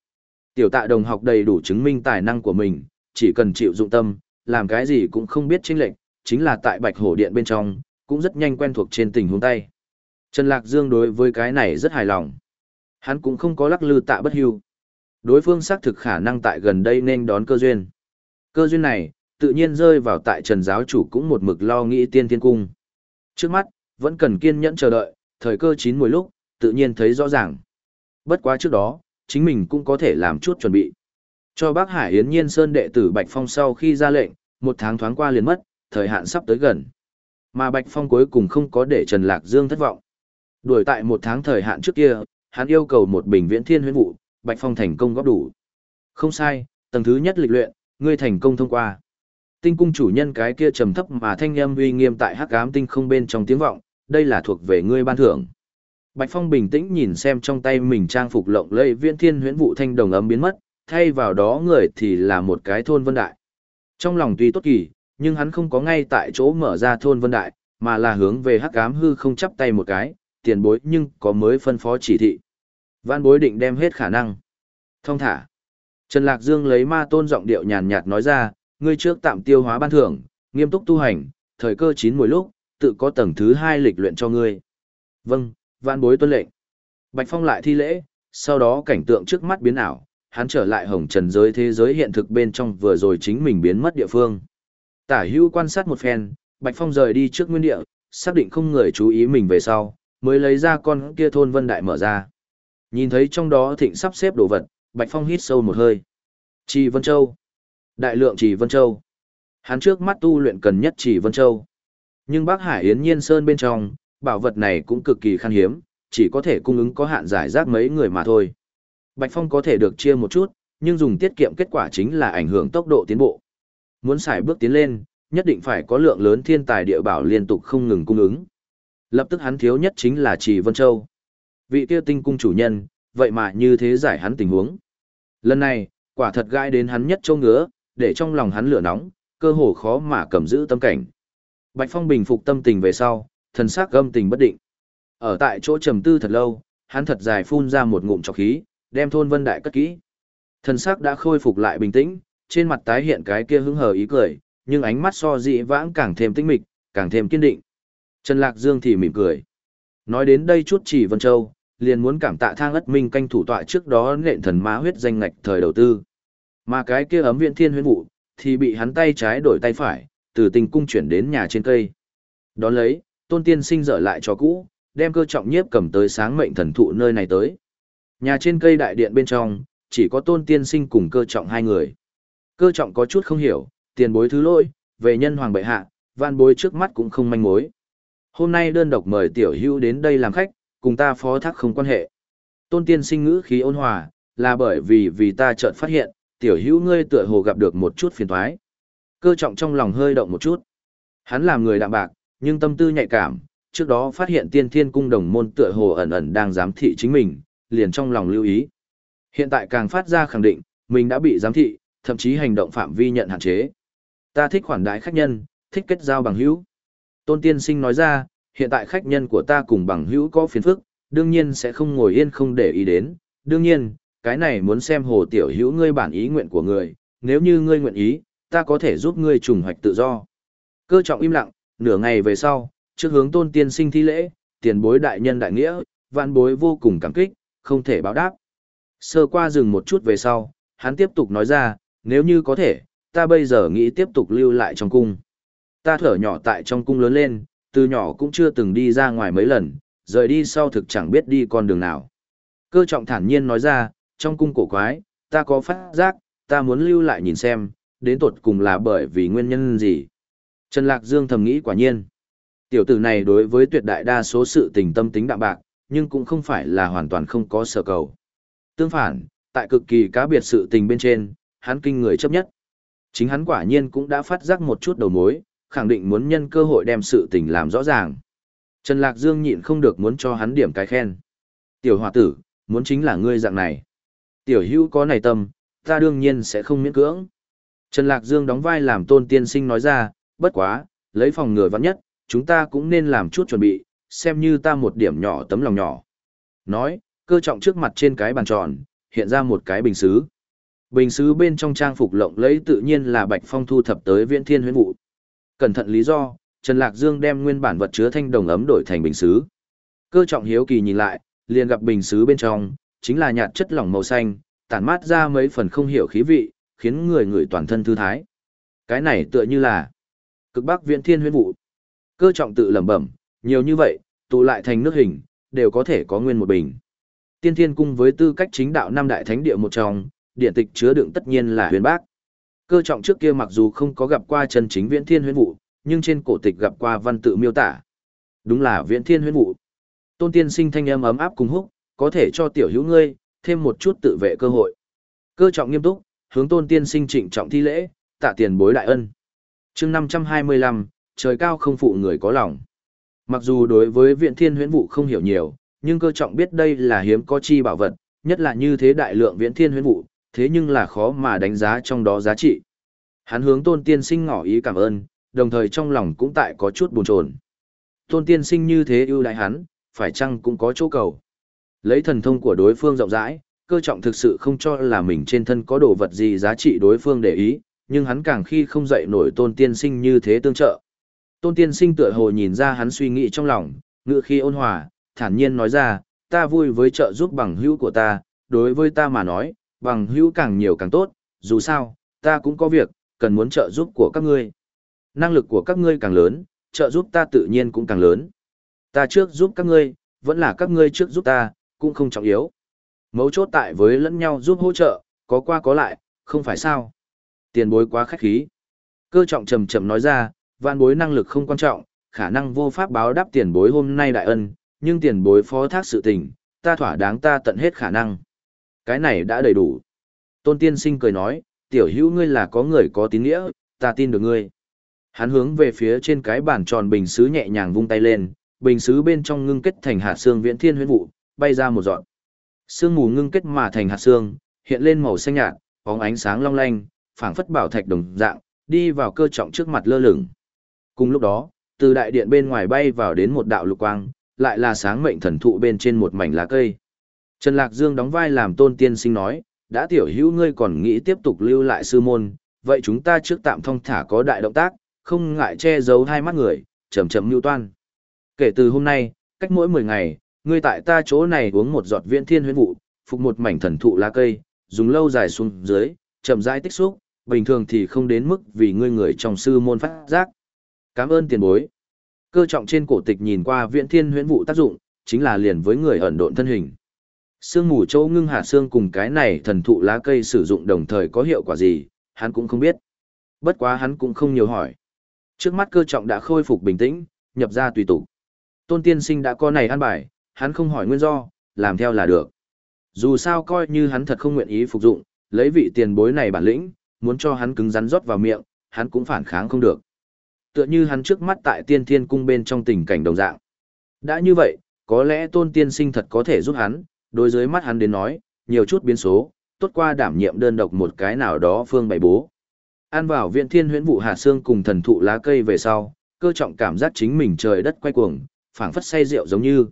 Tiểu tạ đồng học đầy đủ chứng minh tài năng của mình, chỉ cần chịu dụng tâm, làm cái gì cũng không biết chính lệnh, chính là tại bạch hổ điện bên trong, cũng rất nhanh quen thuộc trên tình huống tay. Trần Lạc Dương đối với cái này rất hài lòng. Hắn cũng không có lắc lư tạ bất hưu. Đối phương xác thực khả năng tại gần đây nên đón cơ duyên. Cơ duyên này, tự nhiên rơi vào tại Trần giáo chủ cũng một mực lo nghĩ tiên thiên cung. Trước mắt, vẫn cần kiên nhẫn chờ đợi, thời cơ chín mùi lúc, tự nhiên thấy rõ ràng. Bất quá trước đó, chính mình cũng có thể làm chút chuẩn bị. Cho bác Hải Yến Nhiên Sơn đệ tử Bạch Phong sau khi ra lệnh, một tháng thoáng qua liền mất, thời hạn sắp tới gần. Mà Bạch Phong cuối cùng không có để Trần Lạc Dương thất vọng. Đuổi tại một tháng thời hạn trước kia, hắn yêu cầu một bình viễn thiên huyễn vụ, Bạch Phong thành công góp đủ. Không sai, tầng thứ nhất lịch luyện, ngươi thành công thông qua. Tinh cung chủ nhân cái kia trầm thấp mà thanh âm uy nghiêm tại hắc ám tinh không bên trong tiếng vọng, đây là thuộc về ngươi ban thưởng. Bạch Phong bình tĩnh nhìn xem trong tay mình trang phục lộng lẫy viễn thiên huyễn vụ thanh đồng ấm biến mất, thay vào đó người thì là một cái thôn vân đại. Trong lòng tuy tốt kỳ, nhưng hắn không có ngay tại chỗ mở ra thôn vân đại, mà là hướng về hắc ám hư không chắp tay một cái, tiền bối nhưng có mới phân phó chỉ thị. Văn bối định đem hết khả năng. Thông thả. Trần Lạc Dương lấy ma tôn giọng điệu nhàn nhạt nói ra, ngươi trước tạm tiêu hóa ban thưởng, nghiêm túc tu hành, thời cơ chín mùi lúc, tự có tầng thứ hai lịch luyện cho ngươi. Vâng, van bối tuân lệnh. Bạch Phong lại thi lễ, sau đó cảnh tượng trước mắt biến ảo, hắn trở lại hồng trần giới thế giới hiện thực bên trong vừa rồi chính mình biến mất địa phương. Tả hưu quan sát một phen, Bạch Phong rời đi trước nguyên địa, xác định không người chú ý mình về sau, mới lấy ra con kia thôn vân đại mở ra. Nhìn thấy trong đó thịnh sắp xếp đồ vật, Bạch Phong hít sâu một hơi. Trì Vân Châu. Đại lượng Trì Vân Châu. Hắn trước mắt tu luyện cần nhất Trì Vân Châu. Nhưng bác Hải Yến Nhiên Sơn bên trong, bảo vật này cũng cực kỳ khan hiếm, chỉ có thể cung ứng có hạn giải rác mấy người mà thôi. Bạch Phong có thể được chia một chút, nhưng dùng tiết kiệm kết quả chính là ảnh hưởng tốc độ tiến bộ. Muốn xài bước tiến lên, nhất định phải có lượng lớn thiên tài địa bảo liên tục không ngừng cung ứng. Lập tức hắn thiếu nhất chính là Trì Vân Châu. Vị kia tinh cung chủ nhân, vậy mà như thế giải hắn tình huống. Lần này, quả thật gai đến hắn nhất châu ngứa, để trong lòng hắn lửa nóng, cơ hồ khó mà cầm giữ tâm cảnh. Bạch Phong bình phục tâm tình về sau, thần sắc gâm tình bất định. Ở tại chỗ trầm tư thật lâu, hắn thật dài phun ra một ngụm trọc khí, đem thôn vân đại cất kỹ. Thần sắc đã khôi phục lại bình tĩnh, trên mặt tái hiện cái kia hứng hờ ý cười, nhưng ánh mắt so dị vãng càng thêm tinh mịch, càng thêm kiên định. Trần Lạc Dương thì mỉm cười. Nói đến đây chút chỉ Vân Châu, liền muốn cảm tạ thang ất minh canh thủ tọa trước đó nện thần má huyết danh ngạch thời đầu tư. Mà cái kia ấm viện thiên huyên vụ, thì bị hắn tay trái đổi tay phải, từ tình cung chuyển đến nhà trên cây. Đón lấy, tôn tiên sinh dở lại cho cũ, đem cơ trọng nhiếp cầm tới sáng mệnh thần thụ nơi này tới. Nhà trên cây đại điện bên trong, chỉ có tôn tiên sinh cùng cơ trọng hai người. Cơ trọng có chút không hiểu, tiền bối thứ lỗi, về nhân hoàng bệ hạ, van bối trước mắt cũng không manh mối. Hôm nay đơn độc mời tiểu hưu đến đây làm khách, cùng ta phó thác không quan hệ. Tôn tiên sinh ngữ khí ôn hòa, là bởi vì vì ta chợt phát hiện, tiểu hữu ngươi tựa hồ gặp được một chút phiền toái. Cơ trọng trong lòng hơi động một chút. Hắn là người đạm bạc, nhưng tâm tư nhạy cảm, trước đó phát hiện tiên thiên cung đồng môn tựa hồ ẩn ẩn đang giám thị chính mình, liền trong lòng lưu ý. Hiện tại càng phát ra khẳng định, mình đã bị giám thị, thậm chí hành động phạm vi nhận hạn chế. Ta thích khoản đại khách nhân, thích kết giao bằng hữu. Tôn tiên sinh nói ra, hiện tại khách nhân của ta cùng bằng hữu có phiền phức, đương nhiên sẽ không ngồi yên không để ý đến. Đương nhiên, cái này muốn xem hồ tiểu hữu ngươi bản ý nguyện của người, nếu như ngươi nguyện ý, ta có thể giúp ngươi trùng hoạch tự do. Cơ trọng im lặng, nửa ngày về sau, trước hướng tôn tiên sinh thi lễ, tiền bối đại nhân đại nghĩa, vạn bối vô cùng cảm kích, không thể báo đáp. Sơ qua dừng một chút về sau, hắn tiếp tục nói ra, nếu như có thể, ta bây giờ nghĩ tiếp tục lưu lại trong cung. Ta thở nhỏ tại trong cung lớn lên, từ nhỏ cũng chưa từng đi ra ngoài mấy lần, rời đi sau thực chẳng biết đi con đường nào. Cơ trọng thản nhiên nói ra, trong cung cổ quái, ta có phát giác, ta muốn lưu lại nhìn xem, đến tột cùng là bởi vì nguyên nhân gì. Trần Lạc Dương thầm nghĩ quả nhiên. Tiểu tử này đối với tuyệt đại đa số sự tình tâm tính đạm bạc, nhưng cũng không phải là hoàn toàn không có sở cầu. Tương phản, tại cực kỳ cá biệt sự tình bên trên, hắn kinh người chấp nhất. Chính hắn quả nhiên cũng đã phát giác một chút đầu mối, khẳng định muốn nhân cơ hội đem sự tình làm rõ ràng. Trần Lạc Dương nhịn không được muốn cho hắn điểm cái khen. Tiểu hòa tử, muốn chính là ngươi dạng này. Tiểu hữu có này tâm, ta đương nhiên sẽ không miễn cưỡng. Trần Lạc Dương đóng vai làm tôn tiên sinh nói ra, bất quá, lấy phòng ngừa vắng nhất, chúng ta cũng nên làm chút chuẩn bị, xem như ta một điểm nhỏ tấm lòng nhỏ. Nói, cơ trọng trước mặt trên cái bàn tròn, hiện ra một cái bình xứ. Bình xứ bên trong trang phục lộng lẫy tự nhiên là Bạch Phong thu thập tới Viễn Thiên Huyễn Vụ. Cẩn thận lý do, Trần Lạc Dương đem nguyên bản vật chứa thanh đồng ấm đổi thành bình xứ. Cơ trọng hiếu kỳ nhìn lại, liền gặp bình xứ bên trong, chính là nhạt chất lỏng màu xanh, tản mát ra mấy phần không hiểu khí vị, khiến người người toàn thân thư thái. Cái này tựa như là cực bắc viễn thiên huyễn vụ. Cơ trọng tự lẩm bẩm, nhiều như vậy, tụ lại thành nước hình, đều có thể có nguyên một bình. Tiên thiên cung với tư cách chính đạo năm đại thánh địa một trong, điện tịch chứa đựng tất nhiên là huyền bác. Cơ trọng trước kia mặc dù không có gặp qua chân chính viễn thiên huyễn vụ, nhưng trên cổ tịch gặp qua văn tự miêu tả. Đúng là viễn thiên huyễn vụ. Tôn tiên sinh thanh âm ấm áp cùng húc, có thể cho tiểu hữu ngươi, thêm một chút tự vệ cơ hội. Cơ trọng nghiêm túc, hướng tôn tiên sinh trịnh trọng thi lễ, tạ tiền bối đại ân chương 525, trời cao không phụ người có lòng. Mặc dù đối với viện thiên huyễn vụ không hiểu nhiều, nhưng cơ trọng biết đây là hiếm có chi bảo vật, nhất là như thế đại lượng viễn thiên huyễn vụ, thế nhưng là khó mà đánh giá trong đó giá trị. Hắn hướng tôn tiên sinh ngỏ ý cảm ơn, đồng thời trong lòng cũng tại có chút buồn chồn. Tôn tiên sinh như thế ưu đại hắn, phải chăng cũng có chỗ cầu. Lấy thần thông của đối phương rộng rãi, cơ trọng thực sự không cho là mình trên thân có đồ vật gì giá trị đối phương để ý, nhưng hắn càng khi không dậy nổi tôn tiên sinh như thế tương trợ. Tôn tiên sinh tựa hồ nhìn ra hắn suy nghĩ trong lòng, ngựa khi ôn hòa, thản nhiên nói ra, ta vui với trợ giúp bằng hữu của ta, đối với ta mà nói, bằng hữu càng nhiều càng tốt, dù sao, ta cũng có việc, cần muốn trợ giúp của các ngươi. Năng lực của các ngươi càng lớn, trợ giúp ta tự nhiên cũng càng lớn. Ta trước giúp các ngươi, vẫn là các ngươi trước giúp ta, cũng không trọng yếu. Mấu chốt tại với lẫn nhau giúp hỗ trợ, có qua có lại, không phải sao. Tiền bối quá khách khí. Cơ trọng trầm trầm nói ra, vạn bối năng lực không quan trọng, khả năng vô pháp báo đáp tiền bối hôm nay đại ân, nhưng tiền bối phó thác sự tình, ta thỏa đáng ta tận hết khả năng. Cái này đã đầy đủ. Tôn tiên sinh cười nói, tiểu hữu ngươi là có người có tín nghĩa, ta tin được ngươi. Hắn hướng về phía trên cái bàn tròn bình sứ nhẹ nhàng vung tay lên, bình sứ bên trong ngưng kết thành hạt xương viễn thiên huyễn vụ, bay ra một dọn. Sương mù ngưng kết mà thành hạt xương, hiện lên màu xanh nhạt, bóng ánh sáng long lanh, phảng phất bảo thạch đồng dạng, đi vào cơ trọng trước mặt lơ lửng. Cùng lúc đó, từ đại điện bên ngoài bay vào đến một đạo lục quang, lại là sáng mệnh thần thụ bên trên một mảnh lá cây. Trần Lạc Dương đóng vai làm tôn tiên sinh nói, đã tiểu hữu ngươi còn nghĩ tiếp tục lưu lại sư môn, vậy chúng ta trước tạm thông thả có đại động tác, không ngại che giấu hai mắt người, chậm chậm mưu toan. Kể từ hôm nay, cách mỗi 10 ngày, ngươi tại ta chỗ này uống một giọt viên thiên huyễn vụ, phục một mảnh thần thụ lá cây, dùng lâu dài xuống dưới, chậm rãi tích xúc, bình thường thì không đến mức vì ngươi người trong sư môn phát giác. Cảm ơn tiền bối. Cơ trọng trên cổ tịch nhìn qua viễn thiên huyễn vụ tác dụng, chính là liền với người ẩn độn thân hình. Sương mù châu ngưng hạ xương cùng cái này thần thụ lá cây sử dụng đồng thời có hiệu quả gì, hắn cũng không biết. Bất quá hắn cũng không nhiều hỏi. Trước mắt cơ trọng đã khôi phục bình tĩnh, nhập ra tùy tục. Tôn tiên sinh đã có này ăn bài, hắn không hỏi nguyên do, làm theo là được. Dù sao coi như hắn thật không nguyện ý phục dụng, lấy vị tiền bối này bản lĩnh, muốn cho hắn cứng rắn rót vào miệng, hắn cũng phản kháng không được. Tựa như hắn trước mắt tại tiên thiên cung bên trong tình cảnh đồng dạng. Đã như vậy, có lẽ tôn tiên sinh thật có thể giúp hắn, đối dưới mắt hắn đến nói, nhiều chút biến số, tốt qua đảm nhiệm đơn độc một cái nào đó phương bày bố. An vào viện thiên huyễn vụ hà xương cùng thần thụ lá cây về sau, cơ trọng cảm giác chính mình trời đất quay cuồng, phảng phất say rượu giống như.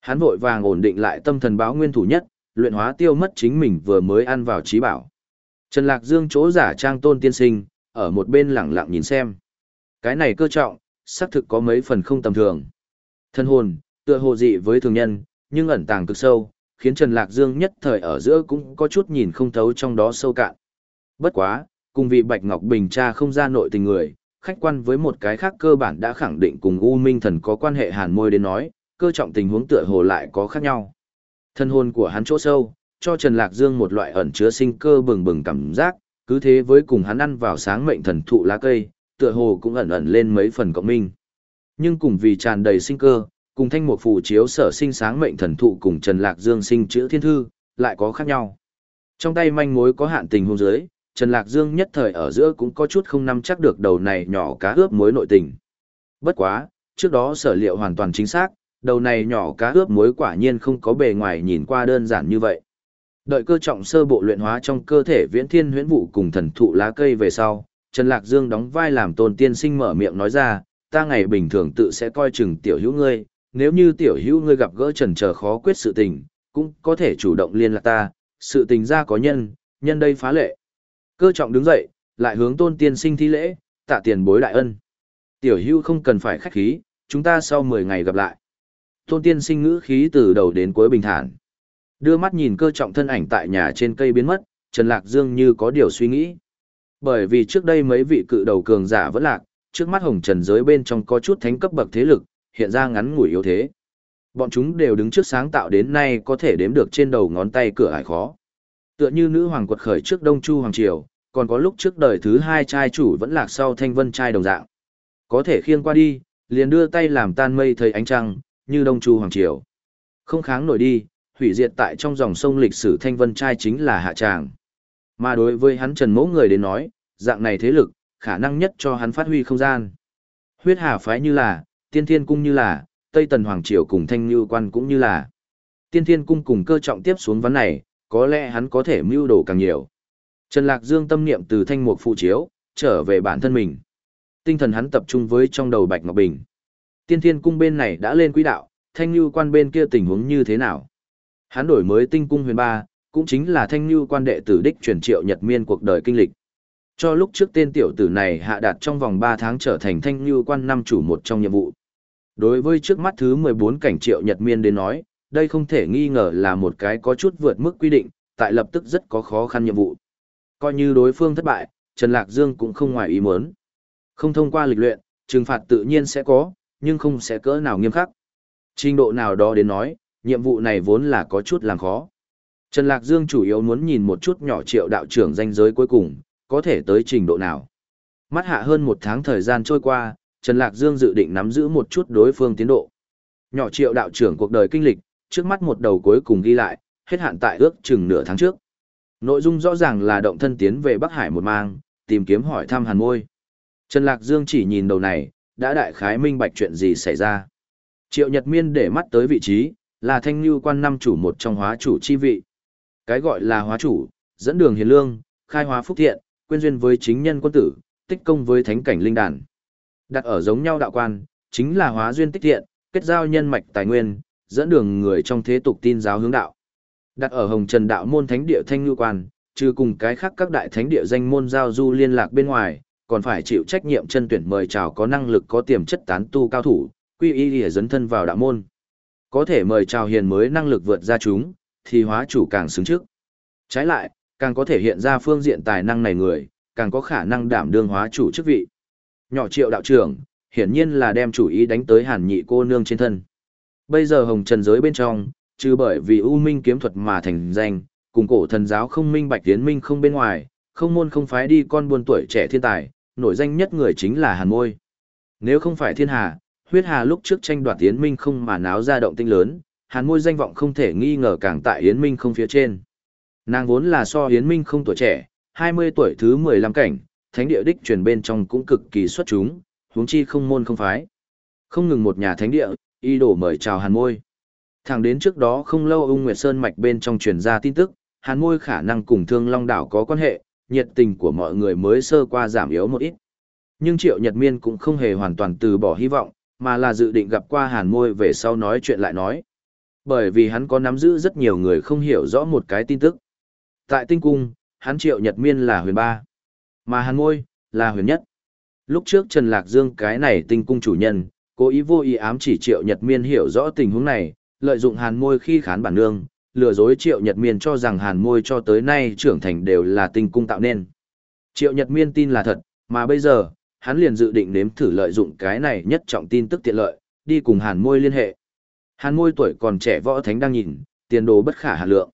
Hắn vội vàng ổn định lại tâm thần báo nguyên thủ nhất, luyện hóa tiêu mất chính mình vừa mới ăn vào trí bảo. Trần Lạc Dương chỗ giả trang tôn tiên sinh, ở một bên lặng lặng nhìn xem. Cái này cơ trọng, xác thực có mấy phần không tầm thường. Thân hồn, tựa hồ dị với thường nhân, nhưng ẩn tàng cực sâu, khiến Trần Lạc Dương nhất thời ở giữa cũng có chút nhìn không thấu trong đó sâu cạn. Bất quá, cùng vị Bạch Ngọc Bình cha không ra nội tình người, khách quan với một cái khác cơ bản đã khẳng định cùng U Minh Thần có quan hệ hàn môi đến nói, cơ trọng tình huống tựa hồ lại có khác nhau. Thân hồn của hắn chỗ sâu, cho Trần Lạc Dương một loại ẩn chứa sinh cơ bừng bừng cảm giác, cứ thế với cùng hắn ăn vào sáng mệnh thần thụ lá cây, tựa hồ cũng ẩn ẩn lên mấy phần cộng minh. Nhưng cùng vì tràn đầy sinh cơ, cùng thanh một phù chiếu sở sinh sáng mệnh thần thụ cùng Trần Lạc Dương sinh chữ thiên thư, lại có khác nhau. Trong tay manh mối có hạn tình hôn giới, Trần Lạc Dương nhất thời ở giữa cũng có chút không nắm chắc được đầu này nhỏ cá ướp muối nội tình. Bất quá, trước đó sở liệu hoàn toàn chính xác, đầu này nhỏ cá ướp muối quả nhiên không có bề ngoài nhìn qua đơn giản như vậy. Đợi cơ trọng sơ bộ luyện hóa trong cơ thể viễn thiên huyễn vụ cùng thần thụ lá cây về sau, Trần Lạc Dương đóng vai làm tôn tiên sinh mở miệng nói ra, ta ngày bình thường tự sẽ coi chừng tiểu hữu ngươi, nếu như tiểu hữu ngươi gặp gỡ trần chờ khó quyết sự tình, cũng có thể chủ động liên lạc ta, sự tình ra có nhân, nhân đây phá lệ. Cơ trọng đứng dậy, lại hướng tôn tiên sinh thi lễ, tạ tiền bối đại ân. Tiểu hữu không cần phải khách khí, chúng ta sau 10 ngày gặp lại. Tôn tiên sinh ngữ khí từ đầu đến cuối bình thản. Đưa mắt nhìn cơ trọng thân ảnh tại nhà trên cây biến mất, Trần Lạc Dương như có điều suy nghĩ. Bởi vì trước đây mấy vị cự đầu cường giả vẫn lạc, trước mắt hồng trần giới bên trong có chút thánh cấp bậc thế lực, hiện ra ngắn ngủi yếu thế. Bọn chúng đều đứng trước sáng tạo đến nay có thể đếm được trên đầu ngón tay cửa ải khó. Tựa như nữ hoàng quật khởi trước Đông Chu Hoàng Triều, còn có lúc trước đời thứ hai trai chủ vẫn lạc sau thanh vân trai đồng dạng. Có thể khiêng qua đi, liền đưa tay làm tan mây thời ánh trăng, như Đông Chu Hoàng Triều. Không kháng nổi đi, hủy diệt tại trong dòng sông lịch sử thanh vân trai chính là hạ tràng. Mà đối với hắn trần mẫu người đến nói, dạng này thế lực, khả năng nhất cho hắn phát huy không gian. Huyết hà phái như là, tiên thiên cung như là, Tây Tần Hoàng Triều cùng Thanh Như Quan cũng như là. Tiên thiên cung cùng cơ trọng tiếp xuống vấn này, có lẽ hắn có thể mưu đồ càng nhiều. Trần Lạc Dương tâm niệm từ thanh mục phụ chiếu, trở về bản thân mình. Tinh thần hắn tập trung với trong đầu Bạch Ngọc Bình. Tiên thiên cung bên này đã lên quỹ đạo, thanh như quan bên kia tình huống như thế nào? Hắn đổi mới tinh cung huyền ba, cũng chính là thanh như quan đệ tử đích truyền triệu nhật miên cuộc đời kinh lịch. Cho lúc trước tên tiểu tử này hạ đạt trong vòng 3 tháng trở thành thanh như quan năm chủ một trong nhiệm vụ. Đối với trước mắt thứ 14 cảnh triệu nhật miên đến nói, đây không thể nghi ngờ là một cái có chút vượt mức quy định, tại lập tức rất có khó khăn nhiệm vụ. Coi như đối phương thất bại, Trần Lạc Dương cũng không ngoài ý muốn. Không thông qua lịch luyện, trừng phạt tự nhiên sẽ có, nhưng không sẽ cỡ nào nghiêm khắc. Trình độ nào đó đến nói, nhiệm vụ này vốn là có chút làm khó. Trần Lạc Dương chủ yếu muốn nhìn một chút nhỏ triệu đạo trưởng danh giới cuối cùng, có thể tới trình độ nào. Mắt hạ hơn một tháng thời gian trôi qua, Trần Lạc Dương dự định nắm giữ một chút đối phương tiến độ. Nhỏ triệu đạo trưởng cuộc đời kinh lịch, trước mắt một đầu cuối cùng ghi lại, hết hạn tại ước chừng nửa tháng trước. Nội dung rõ ràng là động thân tiến về Bắc Hải một mang, tìm kiếm hỏi thăm hàn môi. Trần Lạc Dương chỉ nhìn đầu này, đã đại khái minh bạch chuyện gì xảy ra. Triệu Nhật Miên để mắt tới vị trí, là thanh lưu quan năm chủ một trong hóa chủ chi vị. Cái gọi là hóa chủ, dẫn đường hiền lương, khai hóa phúc thiện, quyên duyên với chính nhân quân tử, tích công với thánh cảnh linh đàn. Đặt ở giống nhau đạo quan, chính là hóa duyên tích thiện, kết giao nhân mạch tài nguyên, dẫn đường người trong thế tục tin giáo hướng đạo. Đặt ở Hồng Trần đạo môn thánh địa thanh lưu quan, trừ cùng cái khác các đại thánh địa danh môn giao du liên lạc bên ngoài, còn phải chịu trách nhiệm chân tuyển mời chào có năng lực có tiềm chất tán tu cao thủ, quy y để dấn thân vào đạo môn. Có thể mời chào hiền mới năng lực vượt ra chúng, thì hóa chủ càng xứng trước. Trái lại, càng có thể hiện ra phương diện tài năng này người, càng có khả năng đảm đương hóa chủ chức vị. Nhỏ triệu đạo trưởng, hiển nhiên là đem chủ ý đánh tới hàn nhị cô nương trên thân. Bây giờ hồng trần giới bên trong, trừ bởi vì U Minh kiếm thuật mà thành danh, cùng cổ thần giáo không minh bạch tiến minh không bên ngoài, không môn không phái đi con buôn tuổi trẻ thiên tài, nổi danh nhất người chính là Hàn Môi. Nếu không phải thiên hà, huyết hà lúc trước tranh đoạt Yến Minh không mà náo ra động tinh lớn, Hàn Môi danh vọng không thể nghi ngờ càng tại Yến Minh không phía trên. Nàng vốn là so Yến Minh không tuổi trẻ, 20 tuổi thứ 15 cảnh, thánh địa đích truyền bên trong cũng cực kỳ xuất chúng, huống chi không môn không phái. Không ngừng một nhà thánh địa, y đổ mời chào Hàn Môi. Thẳng đến trước đó không lâu ung Nguyệt Sơn mạch bên trong truyền ra tin tức, Hàn Môi khả năng cùng Thương Long đảo có quan hệ, nhiệt tình của mọi người mới sơ qua giảm yếu một ít. Nhưng Triệu Nhật Miên cũng không hề hoàn toàn từ bỏ hy vọng, mà là dự định gặp qua Hàn Môi về sau nói chuyện lại nói. Bởi vì hắn có nắm giữ rất nhiều người không hiểu rõ một cái tin tức. Tại tinh cung, hắn Triệu Nhật Miên là huyền ba, mà Hàn Môi là huyền nhất. Lúc trước Trần Lạc Dương cái này tinh cung chủ nhân, cố ý vô ý ám chỉ Triệu Nhật Miên hiểu rõ tình huống này, lợi dụng Hàn Môi khi khán bản nương, lừa dối Triệu Nhật Miên cho rằng Hàn Môi cho tới nay trưởng thành đều là tinh cung tạo nên. Triệu Nhật Miên tin là thật, mà bây giờ, hắn liền dự định nếm thử lợi dụng cái này nhất trọng tin tức tiện lợi, đi cùng Hàn Môi liên hệ. Hàn Môi tuổi còn trẻ võ thánh đang nhìn, tiền đồ bất khả hà lượng.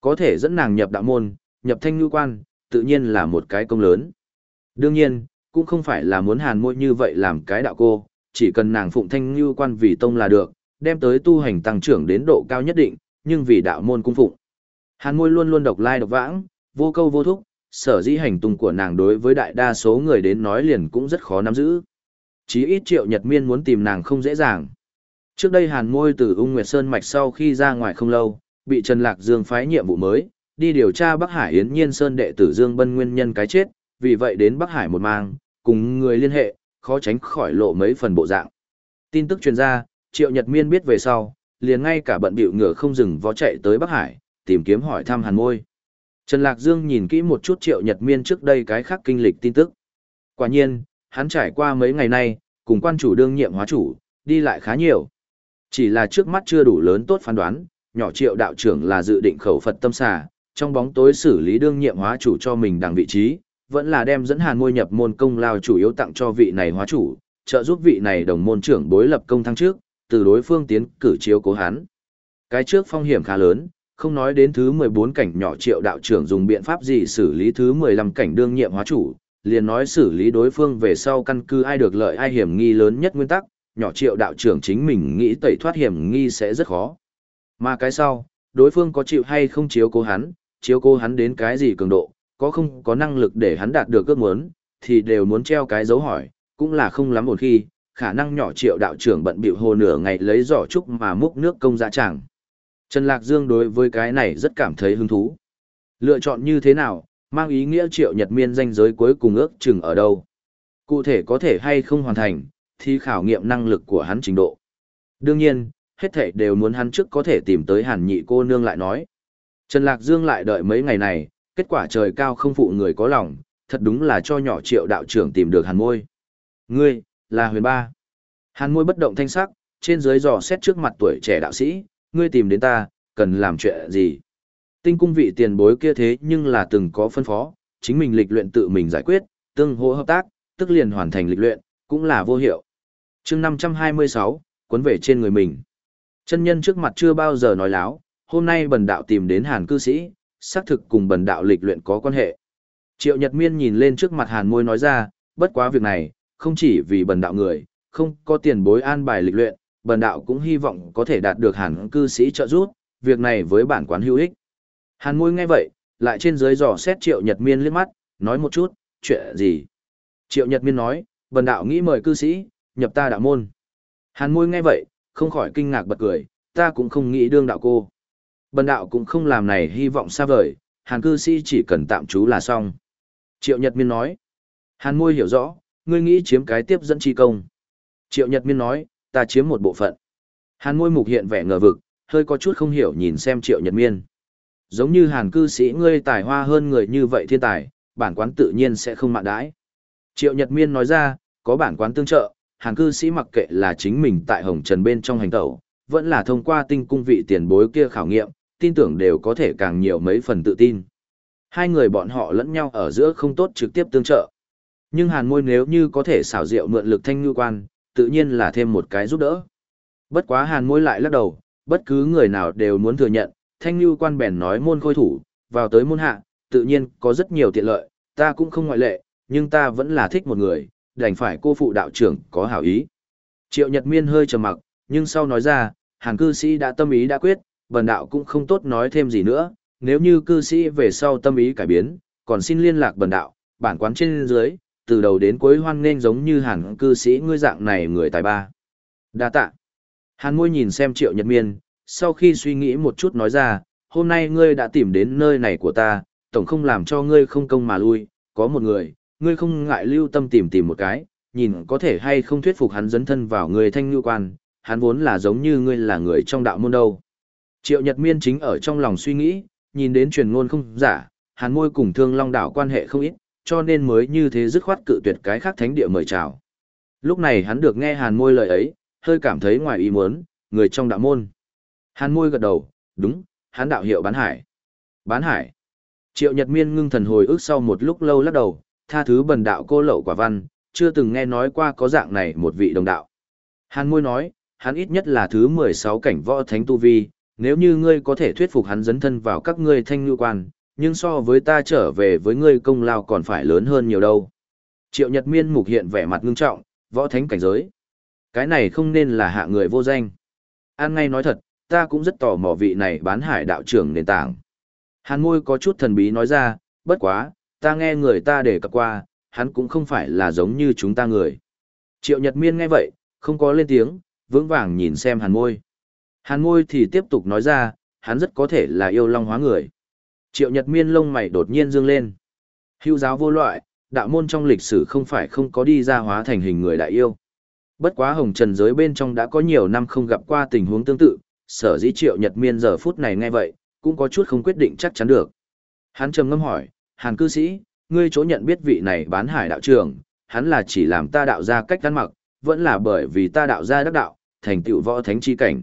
Có thể dẫn nàng nhập đạo môn, nhập thanh ngư quan, tự nhiên là một cái công lớn. Đương nhiên, cũng không phải là muốn Hàn Môi như vậy làm cái đạo cô, chỉ cần nàng phụng thanh ngư quan vì tông là được, đem tới tu hành tăng trưởng đến độ cao nhất định, nhưng vì đạo môn cung phụng. Hàn môi luôn luôn độc lai độc vãng, vô câu vô thúc, sở dĩ hành tung của nàng đối với đại đa số người đến nói liền cũng rất khó nắm giữ. Chí ít triệu nhật miên muốn tìm nàng không dễ dàng. Trước đây hàn môi từ ung nguyệt sơn mạch sau khi ra ngoài không lâu, bị Trần Lạc Dương phái nhiệm vụ mới, đi điều tra Bắc Hải Yến Nhiên Sơn đệ tử Dương Bân nguyên nhân cái chết, vì vậy đến Bắc Hải một mang, cùng người liên hệ, khó tránh khỏi lộ mấy phần bộ dạng. Tin tức truyền ra, Triệu Nhật Miên biết về sau, liền ngay cả bận bịu ngựa không dừng vó chạy tới Bắc Hải, tìm kiếm hỏi thăm Hàn Môi. Trần Lạc Dương nhìn kỹ một chút Triệu Nhật Miên trước đây cái khác kinh lịch tin tức. Quả nhiên, hắn trải qua mấy ngày nay, cùng quan chủ đương nhiệm hóa chủ, đi lại khá nhiều. Chỉ là trước mắt chưa đủ lớn tốt phán đoán, nhỏ Triệu đạo trưởng là dự định khẩu Phật tâm xà, trong bóng tối xử lý đương nhiệm hóa chủ cho mình đằng vị trí, vẫn là đem dẫn Hàn Môi nhập môn công lao chủ yếu tặng cho vị này hóa chủ, trợ giúp vị này đồng môn trưởng bối lập công thăng trước, từ đối phương tiến cử chiếu cố hắn. Cái trước phong hiểm khá lớn, không nói đến thứ 14 cảnh nhỏ triệu đạo trưởng dùng biện pháp gì xử lý thứ 15 cảnh đương nhiệm hóa chủ, liền nói xử lý đối phương về sau căn cứ ai được lợi ai hiểm nghi lớn nhất nguyên tắc, nhỏ triệu đạo trưởng chính mình nghĩ tẩy thoát hiểm nghi sẽ rất khó. Mà cái sau, đối phương có chịu hay không chiếu cố hắn, chiếu cố hắn đến cái gì cường độ, có không có năng lực để hắn đạt được ước muốn, thì đều muốn treo cái dấu hỏi, cũng là không lắm một khi, khả năng nhỏ triệu đạo trưởng bận bịu hồ nửa ngày lấy giỏ trúc mà múc nước công dạ chẳng. Trần Lạc Dương đối với cái này rất cảm thấy hứng thú. Lựa chọn như thế nào, mang ý nghĩa triệu nhật miên danh giới cuối cùng ước chừng ở đâu. Cụ thể có thể hay không hoàn thành, thì khảo nghiệm năng lực của hắn trình độ. Đương nhiên, hết thể đều muốn hắn trước có thể tìm tới hàn nhị cô nương lại nói. Trần Lạc Dương lại đợi mấy ngày này, kết quả trời cao không phụ người có lòng, thật đúng là cho nhỏ triệu đạo trưởng tìm được hàn môi. Ngươi, là huyền ba. Hàn môi bất động thanh sắc, trên dưới dò xét trước mặt tuổi trẻ đạo sĩ, ngươi tìm đến ta, cần làm chuyện gì? Tinh cung vị tiền bối kia thế nhưng là từng có phân phó, chính mình lịch luyện tự mình giải quyết, tương hỗ hợp tác, tức liền hoàn thành lịch luyện, cũng là vô hiệu. chương 526, cuốn về trên người mình. Chân nhân trước mặt chưa bao giờ nói láo, hôm nay bần đạo tìm đến hàn cư sĩ, xác thực cùng bần đạo lịch luyện có quan hệ. Triệu Nhật Miên nhìn lên trước mặt hàn môi nói ra, bất quá việc này, không chỉ vì bần đạo người, không có tiền bối an bài lịch luyện, bần đạo cũng hy vọng có thể đạt được hàn cư sĩ trợ giúp, việc này với bản quán hữu ích. Hàn môi nghe vậy, lại trên dưới dò xét Triệu Nhật Miên liếc mắt, nói một chút, chuyện gì? Triệu Nhật Miên nói, bần đạo nghĩ mời cư sĩ, nhập ta đạo môn. Hàn môi nghe vậy, không khỏi kinh ngạc bật cười, ta cũng không nghĩ đương đạo cô. Bần đạo cũng không làm này hy vọng xa vời, hàn cư sĩ chỉ cần tạm trú là xong. Triệu Nhật Miên nói, hàn môi hiểu rõ, ngươi nghĩ chiếm cái tiếp dẫn chi công. Triệu Nhật Miên nói, ta chiếm một bộ phận. Hàn môi mục hiện vẻ ngờ vực, hơi có chút không hiểu nhìn xem Triệu Nhật Miên. Giống như hàn cư sĩ ngươi tài hoa hơn người như vậy thiên tài, bản quán tự nhiên sẽ không mạn đãi. Triệu Nhật Miên nói ra, có bản quán tương trợ, hàn cư sĩ mặc kệ là chính mình tại Hồng Trần bên trong hành tẩu, vẫn là thông qua tinh cung vị tiền bối kia khảo nghiệm, tin tưởng đều có thể càng nhiều mấy phần tự tin. Hai người bọn họ lẫn nhau ở giữa không tốt trực tiếp tương trợ. Nhưng hàn môi nếu như có thể xảo diệu mượn lực thanh ngư quan, tự nhiên là thêm một cái giúp đỡ. Bất quá hàn môi lại lắc đầu, bất cứ người nào đều muốn thừa nhận, thanh ngư quan bèn nói môn khôi thủ, vào tới môn hạ, tự nhiên có rất nhiều tiện lợi, ta cũng không ngoại lệ, nhưng ta vẫn là thích một người, đành phải cô phụ đạo trưởng có hảo ý. Triệu Nhật Miên hơi trầm mặc, nhưng sau nói ra, hàn cư sĩ đã tâm ý đã quyết, bần đạo cũng không tốt nói thêm gì nữa, nếu như cư sĩ về sau tâm ý cải biến, còn xin liên lạc bần đạo, bản quán trên dưới, từ đầu đến cuối hoan nghênh giống như hàn cư sĩ ngươi dạng này người tài ba. Đa tạ. Hàn môi nhìn xem triệu nhật miên, sau khi suy nghĩ một chút nói ra, hôm nay ngươi đã tìm đến nơi này của ta, tổng không làm cho ngươi không công mà lui, có một người, ngươi không ngại lưu tâm tìm tìm một cái, nhìn có thể hay không thuyết phục hắn dấn thân vào người thanh ngư quan, hắn vốn là giống như ngươi là người trong đạo môn đâu. Triệu Nhật Miên chính ở trong lòng suy nghĩ, nhìn đến truyền ngôn không giả, hàn môi cùng thương long đảo quan hệ không ít, cho nên mới như thế dứt khoát cự tuyệt cái khác thánh địa mời chào. Lúc này hắn được nghe hàn môi lời ấy, hơi cảm thấy ngoài ý muốn, người trong đạo môn. Hàn môi gật đầu, đúng, hắn đạo hiệu bán hải. Bán hải. Triệu Nhật Miên ngưng thần hồi ức sau một lúc lâu lắc đầu, tha thứ bần đạo cô lậu quả văn, chưa từng nghe nói qua có dạng này một vị đồng đạo. Hàn môi nói, hắn ít nhất là thứ 16 cảnh võ thánh tu vi, nếu như ngươi có thể thuyết phục hắn dấn thân vào các ngươi thanh ngư quan, nhưng so với ta trở về với ngươi công lao còn phải lớn hơn nhiều đâu. Triệu Nhật Miên mục hiện vẻ mặt ngưng trọng, võ thánh cảnh giới. Cái này không nên là hạ người vô danh. An ngay nói thật, ta cũng rất tò mò vị này bán hải đạo trưởng nền tảng. Hàn môi có chút thần bí nói ra, bất quá, ta nghe người ta để cập qua, hắn cũng không phải là giống như chúng ta người. Triệu Nhật Miên nghe vậy, không có lên tiếng, vững vàng nhìn xem hàn môi. Hàn môi thì tiếp tục nói ra, hắn rất có thể là yêu long hóa người. Triệu Nhật Miên lông mày đột nhiên dương lên. Hưu giáo vô loại, đạo môn trong lịch sử không phải không có đi ra hóa thành hình người đại yêu. Bất quá hồng trần giới bên trong đã có nhiều năm không gặp qua tình huống tương tự, sở dĩ triệu nhật miên giờ phút này nghe vậy, cũng có chút không quyết định chắc chắn được. Hắn trầm ngâm hỏi, hàn cư sĩ, ngươi chỗ nhận biết vị này bán hải đạo trưởng, hắn là chỉ làm ta đạo ra cách ăn mặc, vẫn là bởi vì ta đạo ra đắc đạo, thành tựu võ thánh chi cảnh.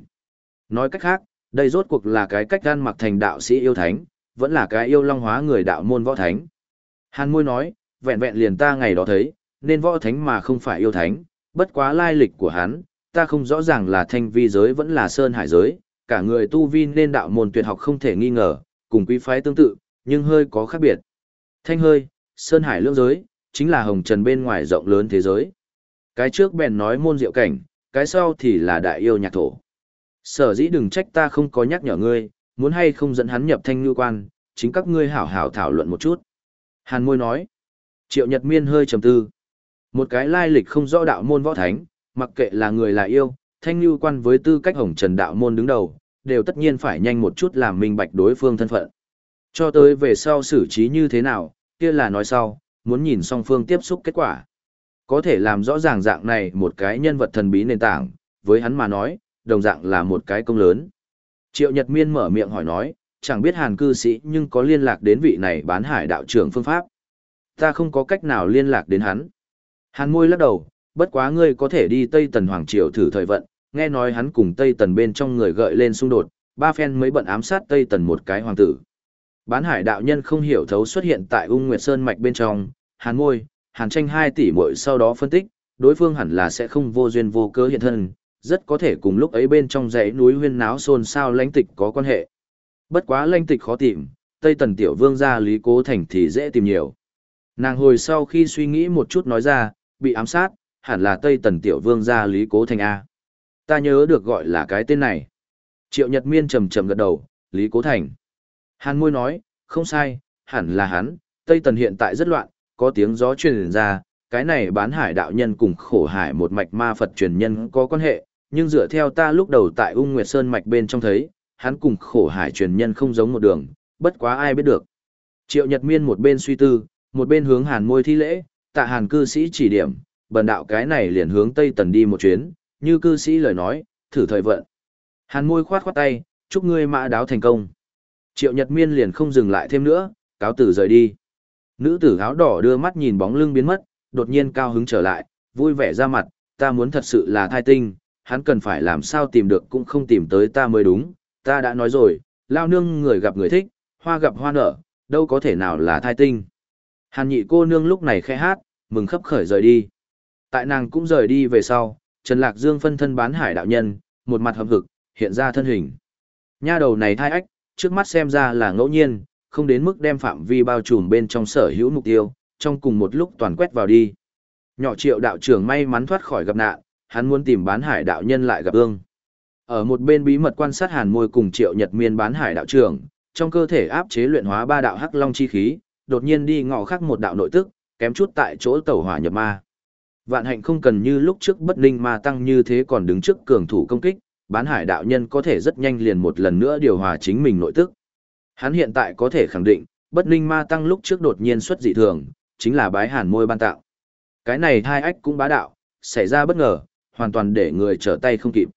Nói cách khác, đây rốt cuộc là cái cách ăn mặc thành đạo sĩ yêu thánh, vẫn là cái yêu long hóa người đạo môn võ thánh. Hàn môi nói, vẹn vẹn liền ta ngày đó thấy, nên võ thánh mà không phải yêu thánh, bất quá lai lịch của hắn, ta không rõ ràng là thanh vi giới vẫn là sơn hải giới, cả người tu vi nên đạo môn tuyệt học không thể nghi ngờ, cùng quý phái tương tự, nhưng hơi có khác biệt. Thanh hơi, sơn hải lưỡng giới, chính là hồng trần bên ngoài rộng lớn thế giới. Cái trước bèn nói môn diệu cảnh, cái sau thì là đại yêu nhạc thổ. Sở dĩ đừng trách ta không có nhắc nhở ngươi, muốn hay không dẫn hắn nhập thanh ngư quan, chính các ngươi hảo hảo thảo luận một chút. Hàn môi nói, triệu nhật miên hơi trầm tư. Một cái lai lịch không rõ đạo môn võ thánh, mặc kệ là người là yêu, thanh lưu quan với tư cách hồng trần đạo môn đứng đầu, đều tất nhiên phải nhanh một chút làm minh bạch đối phương thân phận. Cho tới về sau xử trí như thế nào, kia là nói sau, muốn nhìn song phương tiếp xúc kết quả. Có thể làm rõ ràng dạng này một cái nhân vật thần bí nền tảng, với hắn mà nói, đồng dạng là một cái công lớn. Triệu Nhật Miên mở miệng hỏi nói, chẳng biết hàn cư sĩ nhưng có liên lạc đến vị này bán hải đạo trưởng phương pháp. Ta không có cách nào liên lạc đến hắn. Hàn môi lắc đầu, bất quá ngươi có thể đi Tây Tần Hoàng Triều thử thời vận, nghe nói hắn cùng Tây Tần bên trong người gợi lên xung đột, ba phen mới bận ám sát Tây Tần một cái hoàng tử. Bán hải đạo nhân không hiểu thấu xuất hiện tại ung nguyệt sơn mạch bên trong, hàn môi, hàn tranh hai tỷ muội sau đó phân tích, đối phương hẳn là sẽ không vô duyên vô cớ hiện thân, rất có thể cùng lúc ấy bên trong dãy núi huyên náo xôn xao lãnh tịch có quan hệ. Bất quá lãnh tịch khó tìm, Tây Tần tiểu vương gia Lý Cố Thành thì dễ tìm nhiều. Nàng hồi sau khi suy nghĩ một chút nói ra, bị ám sát, hẳn là Tây Tần Tiểu Vương gia Lý Cố Thành A. Ta nhớ được gọi là cái tên này. Triệu Nhật Miên trầm trầm gật đầu, Lý Cố Thành. Hàn môi nói, không sai, hẳn là hắn, Tây Tần hiện tại rất loạn, có tiếng gió truyền ra, cái này bán hải đạo nhân cùng khổ hải một mạch ma Phật truyền nhân có quan hệ, nhưng dựa theo ta lúc đầu tại ung nguyệt sơn mạch bên trong thấy, hắn cùng khổ hải truyền nhân không giống một đường, bất quá ai biết được. Triệu Nhật Miên một bên suy tư, một bên hướng hàn môi thi lễ, tạ hàn cư sĩ chỉ điểm, bần đạo cái này liền hướng Tây Tần đi một chuyến, như cư sĩ lời nói, thử thời vận. Hàn môi khoát khoát tay, chúc ngươi mã đáo thành công. Triệu Nhật Miên liền không dừng lại thêm nữa, cáo tử rời đi. Nữ tử áo đỏ đưa mắt nhìn bóng lưng biến mất, đột nhiên cao hứng trở lại, vui vẻ ra mặt, ta muốn thật sự là thai tinh, hắn cần phải làm sao tìm được cũng không tìm tới ta mới đúng, ta đã nói rồi, lao nương người gặp người thích, hoa gặp hoa nở, đâu có thể nào là thai tinh. Hàn nhị cô nương lúc này khẽ hát, mừng khấp khởi rời đi. Tại nàng cũng rời đi về sau, Trần Lạc Dương phân thân bán hải đạo nhân, một mặt hợp hực, hiện ra thân hình. Nha đầu này thai ách, trước mắt xem ra là ngẫu nhiên, không đến mức đem phạm vi bao trùm bên trong sở hữu mục tiêu, trong cùng một lúc toàn quét vào đi. Nhỏ triệu đạo trưởng may mắn thoát khỏi gặp nạn, hắn muốn tìm bán hải đạo nhân lại gặp ương. Ở một bên bí mật quan sát hàn môi cùng triệu nhật miên bán hải đạo trưởng, trong cơ thể áp chế luyện hóa ba đạo hắc long chi khí, đột nhiên đi ngọ khắc một đạo nội tức, kém chút tại chỗ tẩu hỏa nhập ma. Vạn hạnh không cần như lúc trước bất ninh ma tăng như thế còn đứng trước cường thủ công kích, bán hải đạo nhân có thể rất nhanh liền một lần nữa điều hòa chính mình nội tức. Hắn hiện tại có thể khẳng định, bất ninh ma tăng lúc trước đột nhiên xuất dị thường, chính là bái hàn môi ban tạo. Cái này hai ách cũng bá đạo, xảy ra bất ngờ, hoàn toàn để người trở tay không kịp.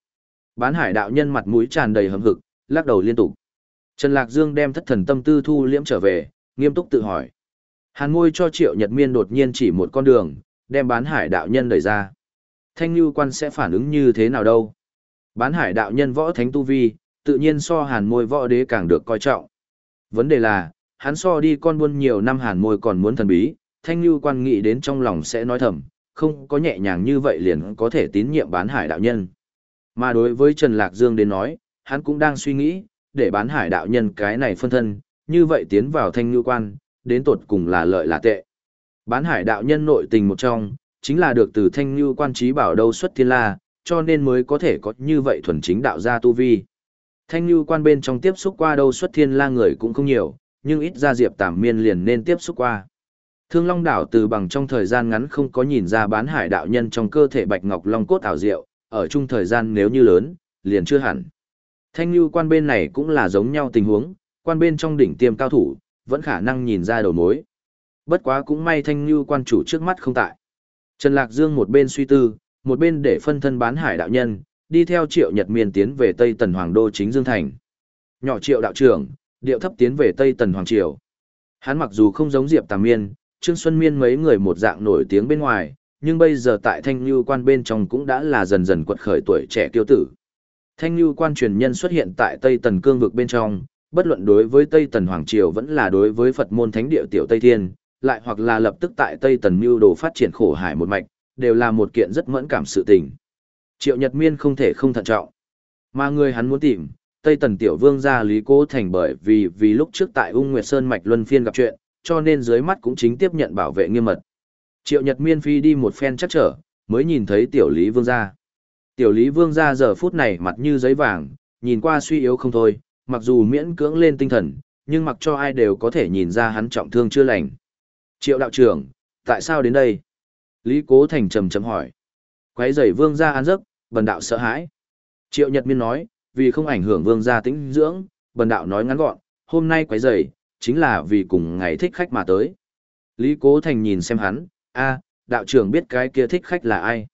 Bán hải đạo nhân mặt mũi tràn đầy hầm hực, lắc đầu liên tục. Trần Lạc Dương đem thất thần tâm tư thu liễm trở về, nghiêm túc tự hỏi. Hàn môi cho triệu nhật miên đột nhiên chỉ một con đường, đem bán hải đạo nhân đẩy ra. Thanh Nhu quan sẽ phản ứng như thế nào đâu? Bán hải đạo nhân võ thánh tu vi, tự nhiên so hàn môi võ đế càng được coi trọng. Vấn đề là, hắn so đi con buôn nhiều năm hàn môi còn muốn thần bí, thanh Nhu quan nghĩ đến trong lòng sẽ nói thầm, không có nhẹ nhàng như vậy liền có thể tín nhiệm bán hải đạo nhân. Mà đối với Trần Lạc Dương đến nói, hắn cũng đang suy nghĩ, để bán hải đạo nhân cái này phân thân, như vậy tiến vào thanh ngư quan, đến tột cùng là lợi là tệ. Bán hải đạo nhân nội tình một trong, chính là được từ thanh ngư quan trí bảo đâu xuất thiên la, cho nên mới có thể có như vậy thuần chính đạo gia tu vi. Thanh ngư quan bên trong tiếp xúc qua đâu xuất thiên la người cũng không nhiều, nhưng ít ra Diệp tảm Miên liền nên tiếp xúc qua. Thương Long đảo từ bằng trong thời gian ngắn không có nhìn ra bán hải đạo nhân trong cơ thể Bạch Ngọc Long cốt ảo diệu, ở chung thời gian nếu như lớn, liền chưa hẳn. Thanh Lưu quan bên này cũng là giống nhau tình huống, quan bên trong đỉnh tiêm cao thủ, vẫn khả năng nhìn ra đầu mối. Bất quá cũng may Thanh Lưu quan chủ trước mắt không tại. Trần Lạc Dương một bên suy tư, một bên để phân thân bán hải đạo nhân, đi theo triệu nhật miền tiến về Tây Tần Hoàng Đô chính Dương Thành. Nhỏ triệu đạo trưởng, điệu thấp tiến về Tây Tần Hoàng Triều. Hắn mặc dù không giống Diệp Tàm Miên, Trương Xuân Miên mấy người một dạng nổi tiếng bên ngoài, nhưng bây giờ tại Thanh Nhu quan bên trong cũng đã là dần dần quật khởi tuổi trẻ tiêu tử. Thanh Nhu quan truyền nhân xuất hiện tại Tây Tần cương vực bên trong, bất luận đối với Tây Tần Hoàng Triều vẫn là đối với Phật môn thánh địa tiểu Tây Thiên, lại hoặc là lập tức tại Tây Tần mưu đồ phát triển khổ hải một mạch, đều là một kiện rất mẫn cảm sự tình. Triệu Nhật Miên không thể không thận trọng. Mà người hắn muốn tìm, Tây Tần Tiểu Vương gia Lý Cố Thành bởi vì vì lúc trước tại Ung Nguyệt Sơn Mạch Luân Phiên gặp chuyện, cho nên dưới mắt cũng chính tiếp nhận bảo vệ nghiêm mật. Triệu Nhật Miên phi đi một phen chắc trở, mới nhìn thấy Tiểu Lý Vương gia. Tiểu Lý Vương gia giờ phút này mặt như giấy vàng, nhìn qua suy yếu không thôi, mặc dù miễn cưỡng lên tinh thần, nhưng mặc cho ai đều có thể nhìn ra hắn trọng thương chưa lành. Triệu đạo trưởng, tại sao đến đây? Lý Cố Thành trầm trầm hỏi. Quấy rầy vương gia an giấc, bần đạo sợ hãi. Triệu Nhật Miên nói, vì không ảnh hưởng vương gia tĩnh dưỡng, bần đạo nói ngắn gọn, hôm nay quấy rầy, chính là vì cùng ngày thích khách mà tới. Lý Cố Thành nhìn xem hắn, a, đạo trưởng biết cái kia thích khách là ai.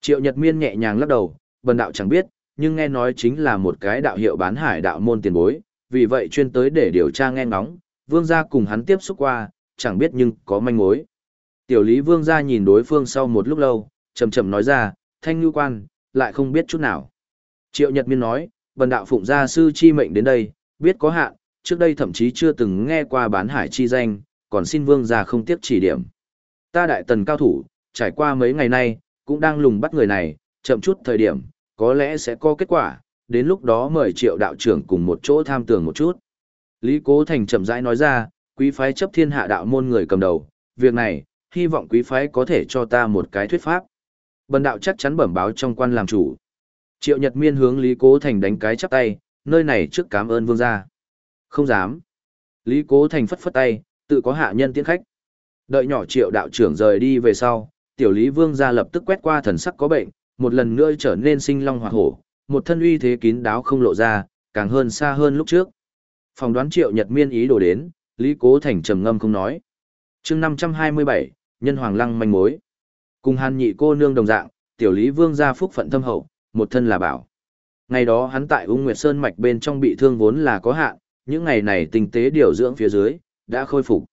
Triệu Nhật Miên nhẹ nhàng lắc đầu, bần đạo chẳng biết, nhưng nghe nói chính là một cái đạo hiệu bán hải đạo môn tiền bối, vì vậy chuyên tới để điều tra nghe ngóng, vương gia cùng hắn tiếp xúc qua, chẳng biết nhưng có manh mối. Tiểu Lý Vương gia nhìn đối phương sau một lúc lâu, chầm chậm nói ra, thanh ngư quan, lại không biết chút nào. Triệu Nhật Miên nói, bần đạo phụng gia sư chi mệnh đến đây, biết có hạn, trước đây thậm chí chưa từng nghe qua bán hải chi danh, còn xin vương gia không tiếp chỉ điểm. Ta đại tần cao thủ, trải qua mấy ngày nay, cũng đang lùng bắt người này, chậm chút thời điểm, có lẽ sẽ có kết quả, đến lúc đó mời triệu đạo trưởng cùng một chỗ tham tường một chút. Lý Cố Thành chậm rãi nói ra, quý phái chấp thiên hạ đạo môn người cầm đầu, việc này, hy vọng quý phái có thể cho ta một cái thuyết pháp. Bần đạo chắc chắn bẩm báo trong quan làm chủ. Triệu Nhật Miên hướng Lý Cố Thành đánh cái chắp tay, nơi này trước cảm ơn vương gia. Không dám. Lý Cố Thành phất phất tay, tự có hạ nhân tiễn khách. Đợi nhỏ Triệu đạo trưởng rời đi về sau, tiểu Lý Vương gia lập tức quét qua thần sắc có bệnh, một lần nữa trở nên sinh long hoạt hổ, một thân uy thế kín đáo không lộ ra, càng hơn xa hơn lúc trước. Phòng đoán Triệu Nhật Miên ý đồ đến, Lý Cố Thành trầm ngâm không nói. chương 527, Nhân Hoàng Lăng manh mối. Cùng hàn nhị cô nương đồng dạng, tiểu Lý Vương gia phúc phận thâm hậu, một thân là bảo. Ngày đó hắn tại Ung Nguyệt Sơn mạch bên trong bị thương vốn là có hạn, những ngày này tinh tế điều dưỡng phía dưới, đã khôi phục.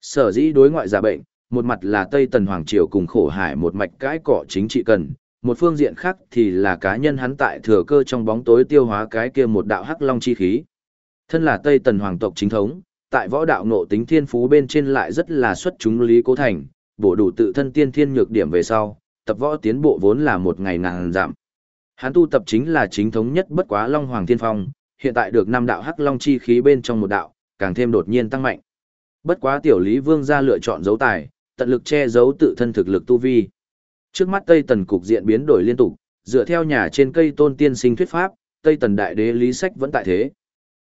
Sở dĩ đối ngoại giả bệnh, một mặt là Tây Tần Hoàng Triều cùng khổ hải một mạch cãi cỏ chính trị cần, một phương diện khác thì là cá nhân hắn tại thừa cơ trong bóng tối tiêu hóa cái kia một đạo hắc long chi khí. Thân là Tây Tần Hoàng tộc chính thống, tại võ đạo nộ tính thiên phú bên trên lại rất là xuất chúng lý cố thành, bổ đủ tự thân tiên thiên nhược điểm về sau, tập võ tiến bộ vốn là một ngày ngàn giảm. Hắn tu tập chính là chính thống nhất bất quá Long Hoàng Thiên Phong, hiện tại được năm đạo hắc long chi khí bên trong một đạo, càng thêm đột nhiên tăng mạnh. Bất quá tiểu Lý Vương gia lựa chọn dấu tài, tận lực che giấu tự thân thực lực tu vi. Trước mắt Tây Tần cục diện biến đổi liên tục, dựa theo nhà trên cây tôn tiên sinh thuyết pháp, Tây Tần đại đế Lý Sách vẫn tại thế.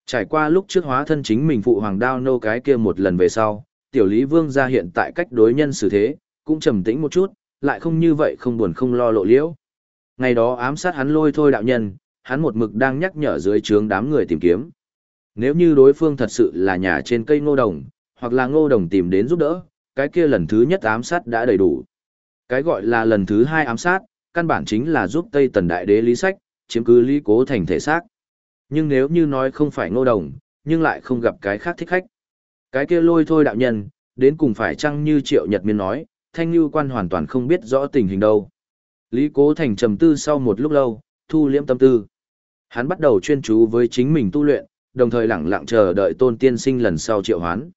Trải qua lúc trước hóa thân chính mình phụ hoàng đao nô cái kia một lần về sau, tiểu Lý Vương gia hiện tại cách đối nhân xử thế, cũng trầm tĩnh một chút, lại không như vậy không buồn không lo lộ liễu. Ngày đó ám sát hắn lôi thôi đạo nhân, hắn một mực đang nhắc nhở dưới trướng đám người tìm kiếm. Nếu như đối phương thật sự là nhà trên cây ngô đồng, hoặc là ngô đồng tìm đến giúp đỡ, cái kia lần thứ nhất ám sát đã đầy đủ. Cái gọi là lần thứ hai ám sát, căn bản chính là giúp Tây Tần Đại Đế Lý Sách, chiếm cứ Lý Cố thành thể xác. Nhưng nếu như nói không phải ngô đồng, nhưng lại không gặp cái khác thích khách. Cái kia lôi thôi đạo nhân, đến cùng phải chăng như Triệu Nhật Miên nói, Thanh Lưu Quan hoàn toàn không biết rõ tình hình đâu. Lý Cố Thành trầm tư sau một lúc lâu, thu liễm tâm tư. Hắn bắt đầu chuyên chú với chính mình tu luyện, đồng thời lặng lặng chờ đợi tôn tiên sinh lần sau triệu hoán.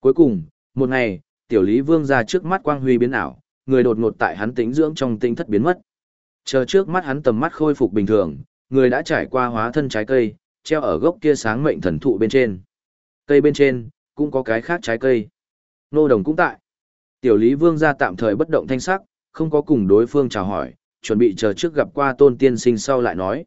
Cuối cùng, một ngày, tiểu lý vương ra trước mắt quang huy biến ảo, người đột ngột tại hắn tĩnh dưỡng trong tinh thất biến mất. Chờ trước mắt hắn tầm mắt khôi phục bình thường, người đã trải qua hóa thân trái cây, treo ở gốc kia sáng mệnh thần thụ bên trên. Cây bên trên, cũng có cái khác trái cây. Nô đồng cũng tại. Tiểu lý vương ra tạm thời bất động thanh sắc, không có cùng đối phương chào hỏi, chuẩn bị chờ trước gặp qua tôn tiên sinh sau lại nói.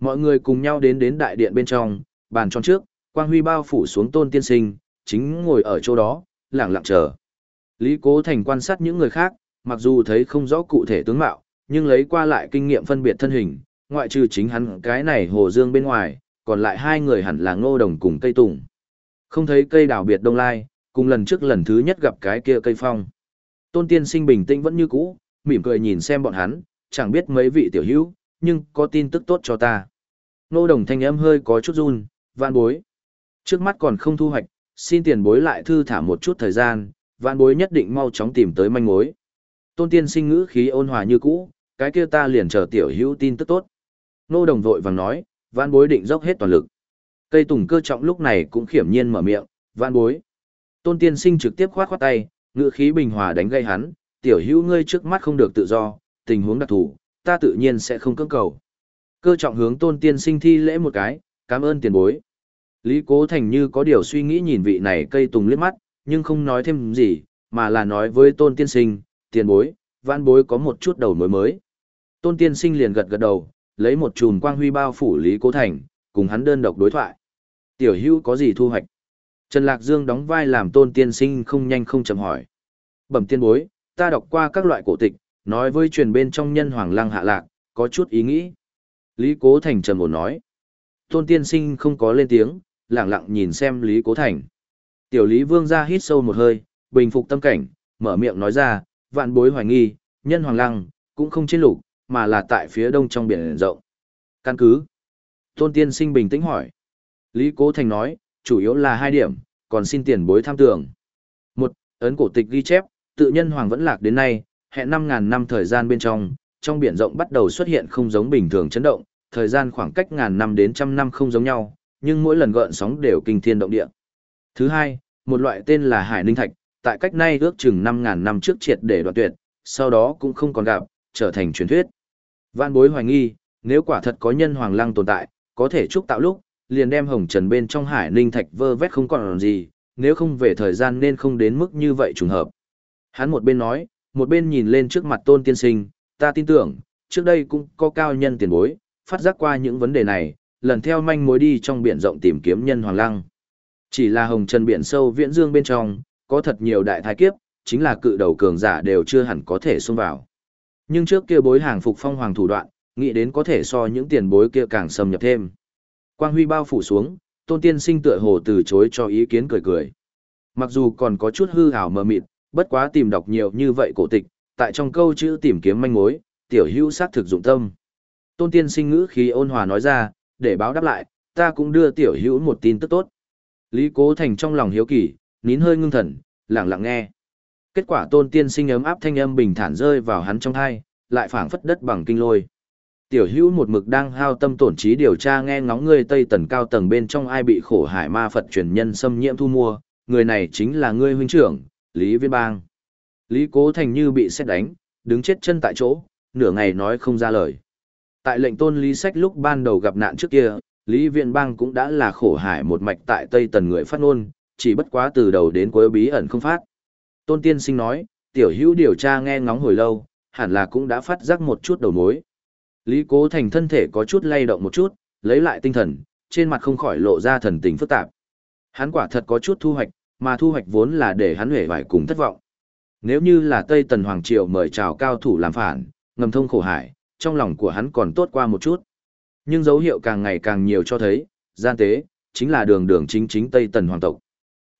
Mọi người cùng nhau đến đến đại điện bên trong, bàn tròn trước, quang huy bao phủ xuống tôn tiên sinh, chính ngồi ở chỗ đó, lặng lặng chờ. Lý Cố Thành quan sát những người khác, mặc dù thấy không rõ cụ thể tướng mạo, nhưng lấy qua lại kinh nghiệm phân biệt thân hình, ngoại trừ chính hắn cái này Hồ Dương bên ngoài, còn lại hai người hẳn là Ngô Đồng cùng cây tùng. Không thấy cây đào biệt đông lai, cùng lần trước lần thứ nhất gặp cái kia cây phong. Tôn tiên sinh bình tĩnh vẫn như cũ, mỉm cười nhìn xem bọn hắn, chẳng biết mấy vị tiểu hữu, nhưng có tin tức tốt cho ta. Ngô Đồng thanh âm hơi có chút run, vạn bối. Trước mắt còn không thu hoạch, xin tiền bối lại thư thả một chút thời gian, vạn bối nhất định mau chóng tìm tới manh mối. Tôn tiên sinh ngữ khí ôn hòa như cũ, cái kia ta liền chờ tiểu hữu tin tức tốt. Nô đồng vội vàng nói, vạn bối định dốc hết toàn lực. Cây tùng cơ trọng lúc này cũng khiểm nhiên mở miệng, vạn bối. Tôn tiên sinh trực tiếp khoát khoát tay, ngữ khí bình hòa đánh gây hắn, tiểu hữu ngươi trước mắt không được tự do, tình huống đặc thù, ta tự nhiên sẽ không cưỡng cầu. Cơ trọng hướng tôn tiên sinh thi lễ một cái, cảm ơn tiền bối. Lý Cố Thành như có điều suy nghĩ nhìn vị này cây tùng liếc mắt, nhưng không nói thêm gì, mà là nói với tôn tiên sinh, tiền bối, vãn bối có một chút đầu mối mới. Tôn tiên sinh liền gật gật đầu, lấy một chùm quang huy bao phủ Lý Cố Thành, cùng hắn đơn độc đối thoại. Tiểu hữu có gì thu hoạch? Trần Lạc Dương đóng vai làm tôn tiên sinh không nhanh không chậm hỏi. Bẩm tiên bối, ta đọc qua các loại cổ tịch, nói với truyền bên trong nhân hoàng lăng hạ lạc, có chút ý nghĩ. Lý Cố Thành trầm ổn nói. Tôn tiên sinh không có lên tiếng, lặng lặng nhìn xem Lý Cố Thành. Tiểu Lý Vương ra hít sâu một hơi, bình phục tâm cảnh, mở miệng nói ra, vạn bối hoài nghi, nhân hoàng lăng, cũng không trên lục, mà là tại phía đông trong biển rộng. Căn cứ. Tôn tiên sinh bình tĩnh hỏi. Lý Cố Thành nói, chủ yếu là hai điểm, còn xin tiền bối tham tưởng. Một, ấn cổ tịch ghi chép, tự nhân hoàng vẫn lạc đến nay, hẹn 5.000 năm thời gian bên trong, trong biển rộng bắt đầu xuất hiện không giống bình thường chấn động, thời gian khoảng cách ngàn năm đến trăm năm không giống nhau, nhưng mỗi lần gợn sóng đều kinh thiên động địa. Thứ hai, một loại tên là hải ninh thạch, tại cách nay ước chừng 5.000 năm trước triệt để đoạn tuyệt, sau đó cũng không còn gặp, trở thành truyền thuyết. Vạn bối hoài nghi, nếu quả thật có nhân hoàng lăng tồn tại, có thể trúc tạo lúc, liền đem hồng trần bên trong hải ninh thạch vơ vét không còn gì, nếu không về thời gian nên không đến mức như vậy trùng hợp. Hắn một bên nói, một bên nhìn lên trước mặt tôn tiên sinh, ta tin tưởng, trước đây cũng có cao nhân tiền bối, phát giác qua những vấn đề này, lần theo manh mối đi trong biển rộng tìm kiếm nhân hoàng lăng. Chỉ là hồng trần biển sâu viễn dương bên trong, có thật nhiều đại thái kiếp, chính là cự đầu cường giả đều chưa hẳn có thể xông vào. Nhưng trước kia bối hàng phục phong hoàng thủ đoạn, nghĩ đến có thể so những tiền bối kia càng xâm nhập thêm. Quang huy bao phủ xuống, tôn tiên sinh tựa hồ từ chối cho ý kiến cười cười. Mặc dù còn có chút hư hảo mờ mịt, bất quá tìm đọc nhiều như vậy cổ tịch, tại trong câu chữ tìm kiếm manh mối, tiểu hữu sát thực dụng tâm. Tôn tiên sinh ngữ khí ôn hòa nói ra, để báo đáp lại, ta cũng đưa tiểu hữu một tin tức tốt. Lý Cố Thành trong lòng hiếu kỳ, nín hơi ngưng thần, lặng lặng nghe. Kết quả tôn tiên sinh ấm áp thanh âm bình thản rơi vào hắn trong thai, lại phảng phất đất bằng kinh lôi. Tiểu hữu một mực đang hao tâm tổn trí điều tra nghe ngóng ngươi Tây Tần cao tầng bên trong ai bị khổ hải ma Phật truyền nhân xâm nhiễm thu mua, người này chính là ngươi huynh trưởng, Lý Viên Bang. Lý Cố Thành như bị xét đánh, đứng chết chân tại chỗ, nửa ngày nói không ra lời. Tại lệnh tôn Lý Sách lúc ban đầu gặp nạn trước kia, Lý Viện Bang cũng đã là khổ hải một mạch tại Tây Tần người phát ngôn, chỉ bất quá từ đầu đến cuối bí ẩn không phát. Tôn Tiên Sinh nói, tiểu hữu điều tra nghe ngóng hồi lâu, hẳn là cũng đã phát giác một chút đầu mối. Lý Cố Thành thân thể có chút lay động một chút, lấy lại tinh thần, trên mặt không khỏi lộ ra thần tình phức tạp. Hắn quả thật có chút thu hoạch, mà thu hoạch vốn là để hắn hề vải cùng thất vọng. Nếu như là Tây Tần Hoàng Triều mời chào cao thủ làm phản, ngầm thông khổ hải, trong lòng của hắn còn tốt qua một chút. Nhưng dấu hiệu càng ngày càng nhiều cho thấy, gian tế, chính là đường đường chính chính Tây Tần Hoàng tộc.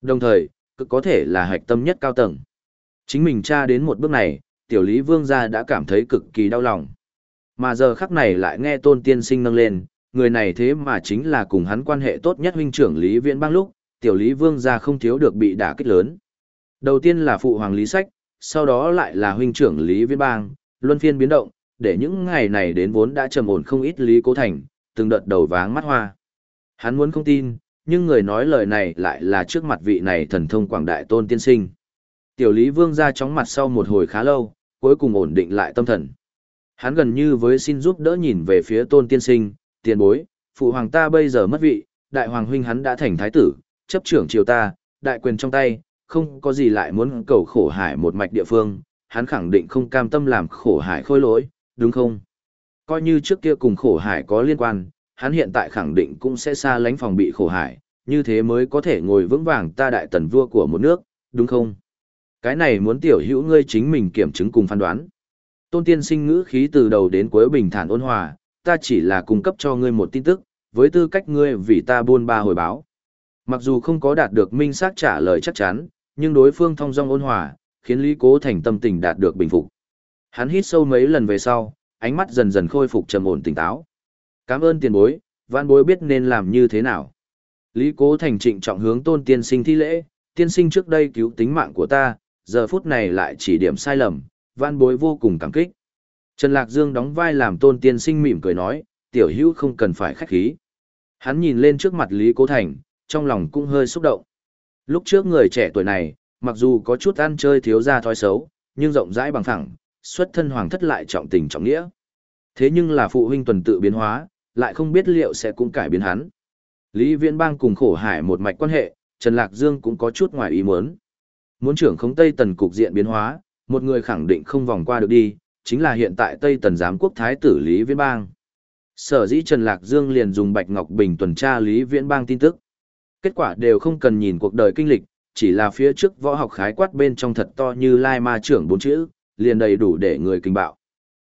Đồng thời, cực có thể là hạch tâm nhất cao tầng. Chính mình tra đến một bước này, tiểu lý vương gia đã cảm thấy cực kỳ đau lòng. Mà giờ khắc này lại nghe tôn tiên sinh nâng lên, người này thế mà chính là cùng hắn quan hệ tốt nhất huynh trưởng Lý Viễn Bang lúc, tiểu Lý Vương gia không thiếu được bị đả kích lớn. Đầu tiên là phụ hoàng Lý Sách, sau đó lại là huynh trưởng Lý Viễn Bang, luân phiên biến động, để những ngày này đến vốn đã trầm ổn không ít Lý Cố Thành, từng đợt đầu váng mắt hoa. Hắn muốn không tin, nhưng người nói lời này lại là trước mặt vị này thần thông quảng đại tôn tiên sinh. Tiểu Lý Vương ra chóng mặt sau một hồi khá lâu, cuối cùng ổn định lại tâm thần. Hắn gần như với xin giúp đỡ nhìn về phía tôn tiên sinh, tiền bối, phụ hoàng ta bây giờ mất vị, đại hoàng huynh hắn đã thành thái tử, chấp trưởng triều ta, đại quyền trong tay, không có gì lại muốn cầu khổ hải một mạch địa phương, hắn khẳng định không cam tâm làm khổ hải khôi lỗi, đúng không? Coi như trước kia cùng khổ hải có liên quan, hắn hiện tại khẳng định cũng sẽ xa lánh phòng bị khổ hải, như thế mới có thể ngồi vững vàng ta đại tần vua của một nước, đúng không? Cái này muốn tiểu hữu ngươi chính mình kiểm chứng cùng phán đoán. Tôn tiên sinh ngữ khí từ đầu đến cuối bình thản ôn hòa, ta chỉ là cung cấp cho ngươi một tin tức, với tư cách ngươi vì ta buôn ba hồi báo. Mặc dù không có đạt được minh xác trả lời chắc chắn, nhưng đối phương thông dong ôn hòa, khiến Lý Cố Thành tâm tình đạt được bình phục. Hắn hít sâu mấy lần về sau, ánh mắt dần dần khôi phục trầm ổn tỉnh táo. Cảm ơn tiền bối, vạn bối biết nên làm như thế nào. Lý Cố Thành trịnh trọng hướng tôn tiên sinh thi lễ, tiên sinh trước đây cứu tính mạng của ta, giờ phút này lại chỉ điểm sai lầm, vạn bối vô cùng cảm kích. Trần Lạc Dương đóng vai làm tôn tiên sinh mỉm cười nói, tiểu hữu không cần phải khách khí. Hắn nhìn lên trước mặt Lý Cố Thành, trong lòng cũng hơi xúc động. Lúc trước người trẻ tuổi này, mặc dù có chút ăn chơi thiếu ra thói xấu, nhưng rộng rãi bằng phẳng, xuất thân hoàng thất lại trọng tình trọng nghĩa. Thế nhưng là phụ huynh tuần tự biến hóa, lại không biết liệu sẽ cũng cải biến hắn. Lý Viễn Bang cùng khổ hải một mạch quan hệ, Trần Lạc Dương cũng có chút ngoài ý muốn. Muốn trưởng không Tây Tần cục diện biến hóa, một người khẳng định không vòng qua được đi, chính là hiện tại Tây Tần giám quốc thái tử Lý Viễn Bang. Sở dĩ Trần Lạc Dương liền dùng Bạch Ngọc Bình tuần tra Lý Viễn Bang tin tức. Kết quả đều không cần nhìn cuộc đời kinh lịch, chỉ là phía trước võ học khái quát bên trong thật to như Lai Ma trưởng bốn chữ, liền đầy đủ để người kinh bạo.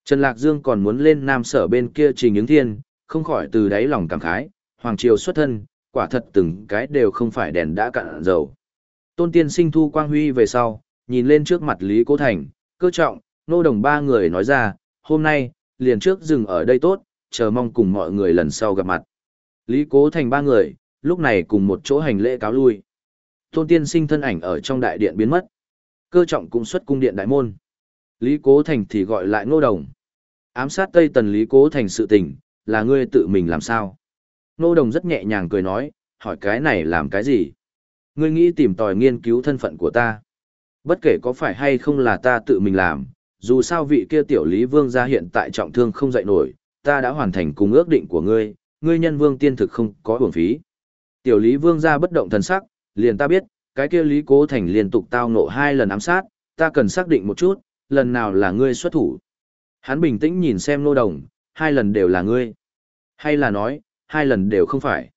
Trần Lạc Dương còn muốn lên Nam Sở bên kia trình ứng thiên, không khỏi từ đáy lòng cảm khái, Hoàng Triều xuất thân, quả thật từng cái đều không phải đèn đã cạn dầu. Tôn Tiên Sinh thu Quang Huy về sau, nhìn lên trước mặt Lý Cố Thành, cơ trọng, nô đồng ba người nói ra, hôm nay, liền trước dừng ở đây tốt, chờ mong cùng mọi người lần sau gặp mặt. Lý Cố Thành ba người, lúc này cùng một chỗ hành lễ cáo lui. Tôn Tiên Sinh thân ảnh ở trong đại điện biến mất. Cơ trọng cũng xuất cung điện đại môn. Lý Cố Thành thì gọi lại Ngô Đồng. Ám sát Tây Tần Lý Cố Thành sự tình, là ngươi tự mình làm sao? Ngô Đồng rất nhẹ nhàng cười nói, hỏi cái này làm cái gì? Ngươi nghĩ tìm tòi nghiên cứu thân phận của ta. Bất kể có phải hay không là ta tự mình làm, dù sao vị kia tiểu Lý Vương gia hiện tại trọng thương không dậy nổi, ta đã hoàn thành cùng ước định của ngươi, ngươi nhân vương tiên thực không có uổng phí. Tiểu Lý Vương gia bất động thần sắc, liền ta biết, cái kia Lý Cố Thành liên tục tao ngộ hai lần ám sát, ta cần xác định một chút, lần nào là ngươi xuất thủ. Hắn bình tĩnh nhìn xem nô đồng, hai lần đều là ngươi. Hay là nói, hai lần đều không phải.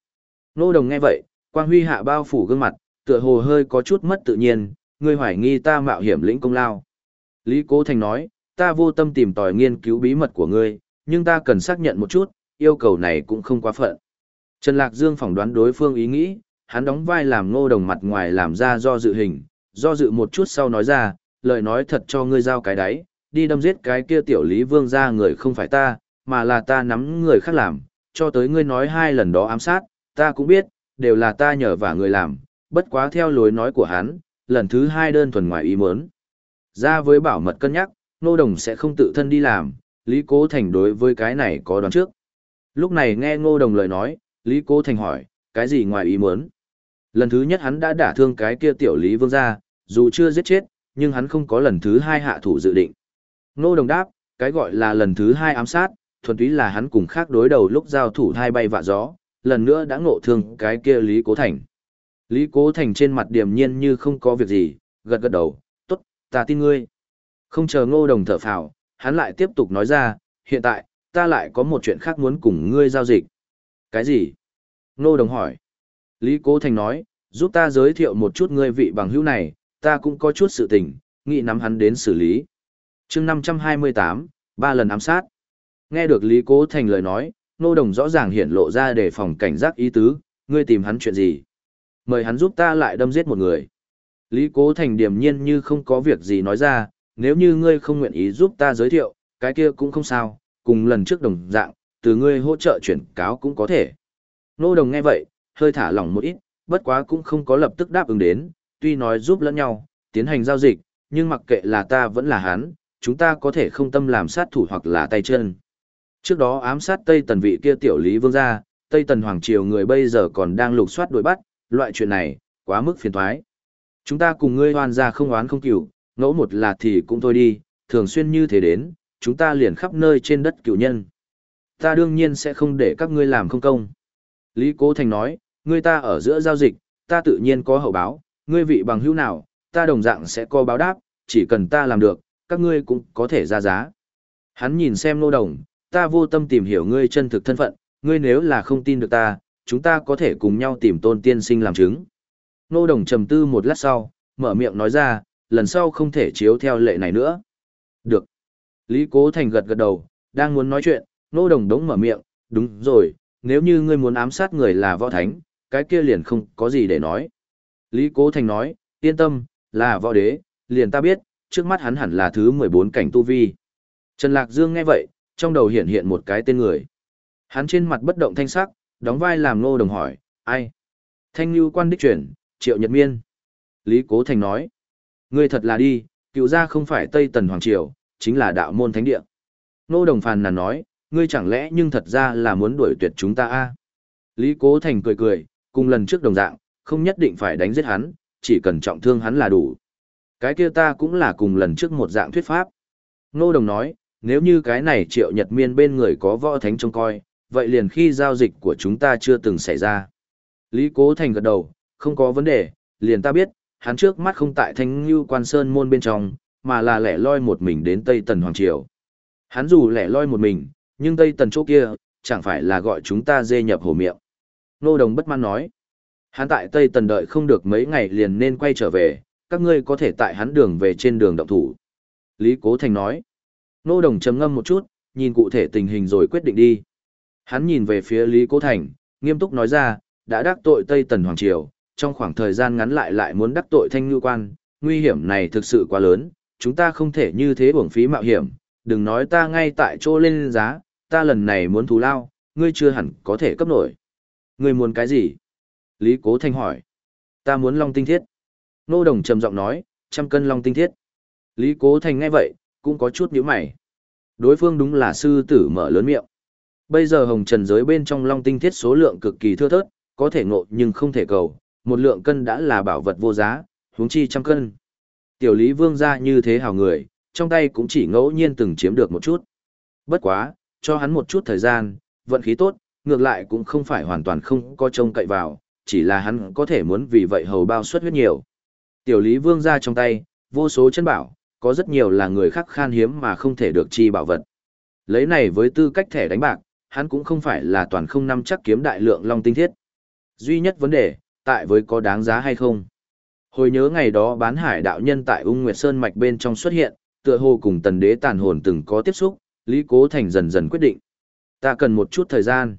Nô đồng nghe vậy, quang huy hạ bao phủ gương mặt, tựa hồ hơi có chút mất tự nhiên, ngươi hoài nghi ta mạo hiểm lĩnh công lao. Lý Cố Thành nói, ta vô tâm tìm tòi nghiên cứu bí mật của ngươi, nhưng ta cần xác nhận một chút, yêu cầu này cũng không quá phận. Trần Lạc Dương phỏng đoán đối phương ý nghĩ, hắn đóng vai làm ngô đồng mặt ngoài làm ra do dự hình, do dự một chút sau nói ra, lời nói thật cho ngươi giao cái đáy, đi đâm giết cái kia tiểu lý vương ra người không phải ta, mà là ta nắm người khác làm, cho tới ngươi nói hai lần đó ám sát, ta cũng biết, đều là ta nhờ và người làm, bất quá theo lối nói của hắn, lần thứ hai đơn thuần ngoài ý muốn. Ra với bảo mật cân nhắc, nô đồng sẽ không tự thân đi làm, Lý Cố Thành đối với cái này có đoán trước. Lúc này nghe ngô đồng lời nói, Lý Cố Thành hỏi, cái gì ngoài ý muốn? Lần thứ nhất hắn đã đả thương cái kia tiểu Lý Vương gia, dù chưa giết chết, nhưng hắn không có lần thứ hai hạ thủ dự định. Ngô đồng đáp, cái gọi là lần thứ hai ám sát, thuần túy là hắn cùng khác đối đầu lúc giao thủ hai bay vạ gió, lần nữa đã ngộ thương cái kia Lý Cố Thành. Lý Cố Thành trên mặt điềm nhiên như không có việc gì, gật gật đầu, tốt, ta tin ngươi. Không chờ ngô đồng thở phào, hắn lại tiếp tục nói ra, hiện tại, ta lại có một chuyện khác muốn cùng ngươi giao dịch. Cái gì? Ngô đồng hỏi. Lý Cố Thành nói, giúp ta giới thiệu một chút ngươi vị bằng hữu này, ta cũng có chút sự tình, nghĩ nắm hắn đến xử lý. chương 528, ba lần ám sát. Nghe được Lý Cố Thành lời nói, Nô Đồng rõ ràng hiện lộ ra để phòng cảnh giác ý tứ, ngươi tìm hắn chuyện gì? Mời hắn giúp ta lại đâm giết một người. Lý Cố Thành điềm nhiên như không có việc gì nói ra, nếu như ngươi không nguyện ý giúp ta giới thiệu, cái kia cũng không sao, cùng lần trước đồng dạng, từ ngươi hỗ trợ chuyển cáo cũng có thể. Nô đồng nghe vậy, hơi thả lỏng một ít, bất quá cũng không có lập tức đáp ứng đến, tuy nói giúp lẫn nhau, tiến hành giao dịch, nhưng mặc kệ là ta vẫn là hắn, chúng ta có thể không tâm làm sát thủ hoặc là tay chân. Trước đó ám sát Tây Tần vị kia tiểu lý vương gia, Tây Tần Hoàng Triều người bây giờ còn đang lục soát đuổi bắt, loại chuyện này, quá mức phiền thoái. Chúng ta cùng ngươi hoan ra không oán không cửu, ngẫu một là thì cũng thôi đi, thường xuyên như thế đến, chúng ta liền khắp nơi trên đất cửu nhân. Ta đương nhiên sẽ không để các ngươi làm không công. Lý Cố Thành nói, ngươi ta ở giữa giao dịch, ta tự nhiên có hậu báo, ngươi vị bằng hữu nào, ta đồng dạng sẽ có báo đáp, chỉ cần ta làm được, các ngươi cũng có thể ra giá. Hắn nhìn xem nô đồng, ta vô tâm tìm hiểu ngươi chân thực thân phận, ngươi nếu là không tin được ta, chúng ta có thể cùng nhau tìm tôn tiên sinh làm chứng. Nô đồng trầm tư một lát sau, mở miệng nói ra, lần sau không thể chiếu theo lệ này nữa. Được. Lý Cố Thành gật gật đầu, đang muốn nói chuyện, nô đồng đống mở miệng, đúng rồi, nếu như ngươi muốn ám sát người là võ thánh, cái kia liền không có gì để nói. Lý Cố Thành nói, yên tâm, là võ đế, liền ta biết, trước mắt hắn hẳn là thứ 14 cảnh tu vi. Trần Lạc Dương nghe vậy, trong đầu hiện hiện một cái tên người. Hắn trên mặt bất động thanh sắc, đóng vai làm nô đồng hỏi, ai? Thanh Lưu quan đích chuyển, Triệu Nhật Miên. Lý Cố Thành nói, ngươi thật là đi, cựu gia không phải Tây Tần Hoàng Triều, chính là đạo môn thánh địa. Nô đồng phàn nàn nói, ngươi chẳng lẽ nhưng thật ra là muốn đuổi tuyệt chúng ta a? Lý Cố Thành cười cười, cùng lần trước đồng dạng, không nhất định phải đánh giết hắn, chỉ cần trọng thương hắn là đủ. Cái kia ta cũng là cùng lần trước một dạng thuyết pháp. Ngô đồng nói, nếu như cái này triệu nhật miên bên người có võ thánh trông coi, vậy liền khi giao dịch của chúng ta chưa từng xảy ra. Lý Cố Thành gật đầu, không có vấn đề, liền ta biết, hắn trước mắt không tại thanh như quan sơn môn bên trong, mà là lẻ loi một mình đến Tây Tần Hoàng Triều. Hắn dù lẻ loi một mình, nhưng Tây Tần chỗ kia, chẳng phải là gọi chúng ta dê nhập hổ miệng. Nô Đồng bất mãn nói. Hắn tại Tây Tần đợi không được mấy ngày liền nên quay trở về, các ngươi có thể tại hắn đường về trên đường động thủ. Lý Cố Thành nói. Nô Đồng trầm ngâm một chút, nhìn cụ thể tình hình rồi quyết định đi. Hắn nhìn về phía Lý Cố Thành, nghiêm túc nói ra, đã đắc tội Tây Tần Hoàng Triều, trong khoảng thời gian ngắn lại lại muốn đắc tội Thanh Ngư Quan, nguy hiểm này thực sự quá lớn, chúng ta không thể như thế uổng phí mạo hiểm, đừng nói ta ngay tại chỗ lên giá, ta lần này muốn thù lao, ngươi chưa hẳn có thể cấp nổi. Ngươi muốn cái gì? Lý Cố Thanh hỏi. Ta muốn long tinh thiết. Nô Đồng trầm giọng nói, trăm cân long tinh thiết. Lý Cố Thanh nghe vậy, cũng có chút nhíu mày. Đối phương đúng là sư tử mở lớn miệng. Bây giờ hồng trần giới bên trong long tinh thiết số lượng cực kỳ thưa thớt, có thể ngộ nhưng không thể cầu, một lượng cân đã là bảo vật vô giá, huống chi trăm cân. Tiểu Lý Vương ra như thế hào người, trong tay cũng chỉ ngẫu nhiên từng chiếm được một chút. Bất quá, cho hắn một chút thời gian, vận khí tốt, ngược lại cũng không phải hoàn toàn không có trông cậy vào, chỉ là hắn có thể muốn vì vậy hầu bao suất huyết nhiều. Tiểu Lý Vương ra trong tay, vô số chân bảo, có rất nhiều là người khác khan hiếm mà không thể được chi bảo vật. Lấy này với tư cách thẻ đánh bạc, hắn cũng không phải là toàn không năm chắc kiếm đại lượng long tinh thiết. Duy nhất vấn đề, tại với có đáng giá hay không. Hồi nhớ ngày đó bán hải đạo nhân tại ung nguyệt sơn mạch bên trong xuất hiện, tựa hồ cùng tần đế tàn hồn từng có tiếp xúc, Lý Cố Thành dần dần quyết định. Ta cần một chút thời gian.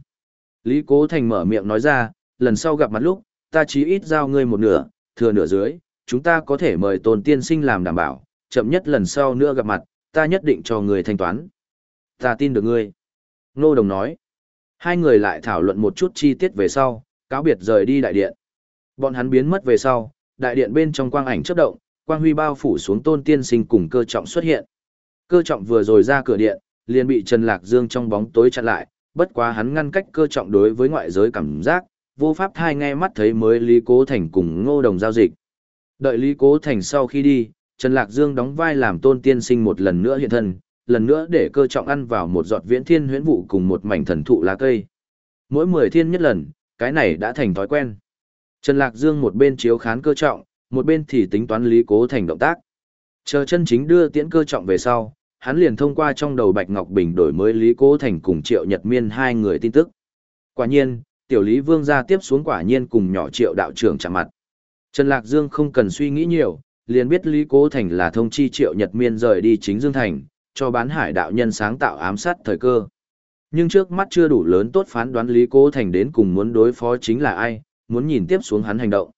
Lý Cố Thành mở miệng nói ra, lần sau gặp mặt lúc, ta chí ít giao ngươi một nửa, thừa nửa dưới, chúng ta có thể mời tôn tiên sinh làm đảm bảo, chậm nhất lần sau nữa gặp mặt, ta nhất định cho người thanh toán. Ta tin được ngươi. Nô Đồng nói. Hai người lại thảo luận một chút chi tiết về sau, cáo biệt rời đi đại điện. Bọn hắn biến mất về sau, đại điện bên trong quang ảnh chớp động, quang huy bao phủ xuống tôn tiên sinh cùng cơ trọng xuất hiện. Cơ trọng vừa rồi ra cửa điện, liền bị Trần Lạc Dương trong bóng tối chặn lại, bất quá hắn ngăn cách cơ trọng đối với ngoại giới cảm giác, vô pháp thai nghe mắt thấy mới Lý Cố Thành cùng ngô đồng giao dịch. Đợi Lý Cố Thành sau khi đi, Trần Lạc Dương đóng vai làm tôn tiên sinh một lần nữa hiện thân, lần nữa để cơ trọng ăn vào một giọt viễn thiên huyễn vụ cùng một mảnh thần thụ lá cây. Mỗi mười thiên nhất lần, cái này đã thành thói quen. Trần Lạc Dương một bên chiếu khán cơ trọng, một bên thì tính toán Lý Cố Thành động tác. Chờ chân chính đưa tiễn cơ trọng về sau, hắn liền thông qua trong đầu Bạch Ngọc Bình đổi mới Lý Cố Thành cùng Triệu Nhật Miên hai người tin tức. Quả nhiên, tiểu Lý Vương gia tiếp xuống quả nhiên cùng nhỏ Triệu đạo trưởng chạm mặt. Trần Lạc Dương không cần suy nghĩ nhiều, liền biết Lý Cố Thành là thông chi Triệu Nhật Miên rời đi chính Dương Thành, cho bán hải đạo nhân sáng tạo ám sát thời cơ. Nhưng trước mắt chưa đủ lớn tốt phán đoán Lý Cố Thành đến cùng muốn đối phó chính là ai, muốn nhìn tiếp xuống hắn hành động.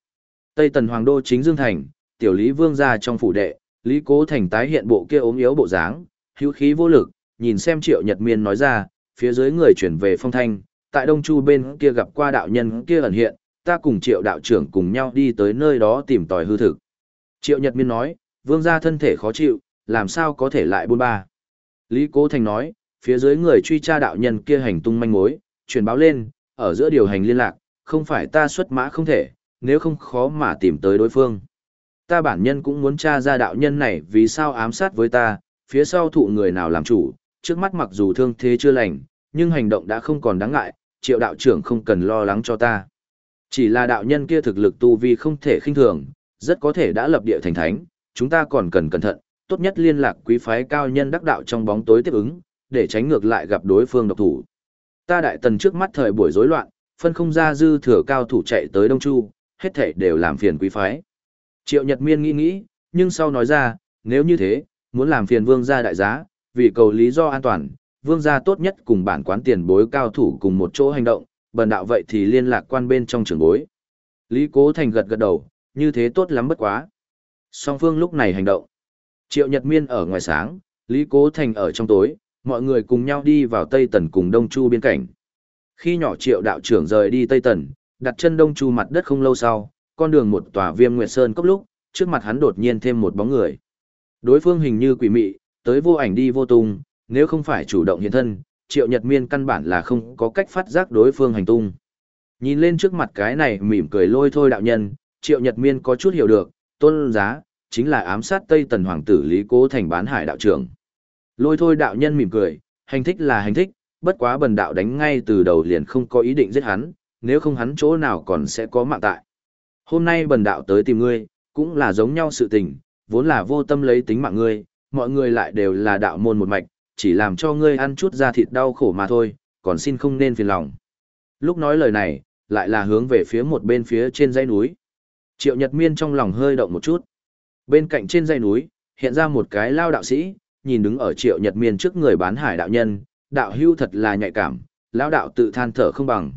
Tây Tần Hoàng đô chính Dương Thành, tiểu Lý Vương gia trong phủ đệ, Lý Cố Thành tái hiện bộ kia ốm yếu bộ dáng, hữu khí vô lực, nhìn xem Triệu Nhật Miên nói ra, phía dưới người chuyển về phong thanh, tại Đông Chu bên kia gặp qua đạo nhân kia ẩn hiện, ta cùng Triệu đạo trưởng cùng nhau đi tới nơi đó tìm tòi hư thực. Triệu Nhật Miên nói, vương gia thân thể khó chịu, làm sao có thể lại buôn ba. Lý Cố Thành nói, phía dưới người truy tra đạo nhân kia hành tung manh mối, truyền báo lên, ở giữa điều hành liên lạc, không phải ta xuất mã không thể, nếu không khó mà tìm tới đối phương. Ta bản nhân cũng muốn tra ra đạo nhân này vì sao ám sát với ta, phía sau thụ người nào làm chủ, trước mắt mặc dù thương thế chưa lành, nhưng hành động đã không còn đáng ngại, triệu đạo trưởng không cần lo lắng cho ta. Chỉ là đạo nhân kia thực lực tu vi không thể khinh thường, rất có thể đã lập địa thành thánh, chúng ta còn cần cẩn thận, tốt nhất liên lạc quý phái cao nhân đắc đạo trong bóng tối tiếp ứng, để tránh ngược lại gặp đối phương độc thủ. Ta đại tần trước mắt thời buổi rối loạn, phân không ra dư thừa cao thủ chạy tới Đông Chu, hết thảy đều làm phiền quý phái. Triệu Nhật Miên nghĩ nghĩ, nhưng sau nói ra, nếu như thế, muốn làm phiền vương gia đại giá, vì cầu lý do an toàn, vương gia tốt nhất cùng bản quán tiền bối cao thủ cùng một chỗ hành động, bần đạo vậy thì liên lạc quan bên trong trường bối. Lý Cố Thành gật gật đầu, như thế tốt lắm bất quá. Song phương lúc này hành động. Triệu Nhật Miên ở ngoài sáng, Lý Cố Thành ở trong tối, mọi người cùng nhau đi vào Tây Tần cùng Đông Chu biên cảnh. Khi nhỏ Triệu đạo trưởng rời đi Tây Tần, đặt chân Đông Chu mặt đất không lâu sau, con đường một tòa viêm nguyệt sơn cốc lúc, trước mặt hắn đột nhiên thêm một bóng người. Đối phương hình như quỷ mị, tới vô ảnh đi vô tung, nếu không phải chủ động hiện thân, Triệu Nhật Miên căn bản là không có cách phát giác đối phương hành tung. Nhìn lên trước mặt cái này mỉm cười lôi thôi đạo nhân, Triệu Nhật Miên có chút hiểu được, tôn giá, chính là ám sát Tây Tần Hoàng tử Lý Cố Thành bán hải đạo trưởng. Lôi thôi đạo nhân mỉm cười, hành thích là hành thích, bất quá bần đạo đánh ngay từ đầu liền không có ý định giết hắn, nếu không hắn chỗ nào còn sẽ có mạng tại. Hôm nay bần đạo tới tìm ngươi, cũng là giống nhau sự tình, vốn là vô tâm lấy tính mạng ngươi, mọi người lại đều là đạo môn một mạch, chỉ làm cho ngươi ăn chút da thịt đau khổ mà thôi, còn xin không nên phiền lòng. Lúc nói lời này, lại là hướng về phía một bên phía trên dãy núi. Triệu Nhật Miên trong lòng hơi động một chút. Bên cạnh trên dãy núi, hiện ra một cái lao đạo sĩ, nhìn đứng ở Triệu Nhật Miên trước người bán hải đạo nhân, đạo hưu thật là nhạy cảm, lao đạo tự than thở không bằng.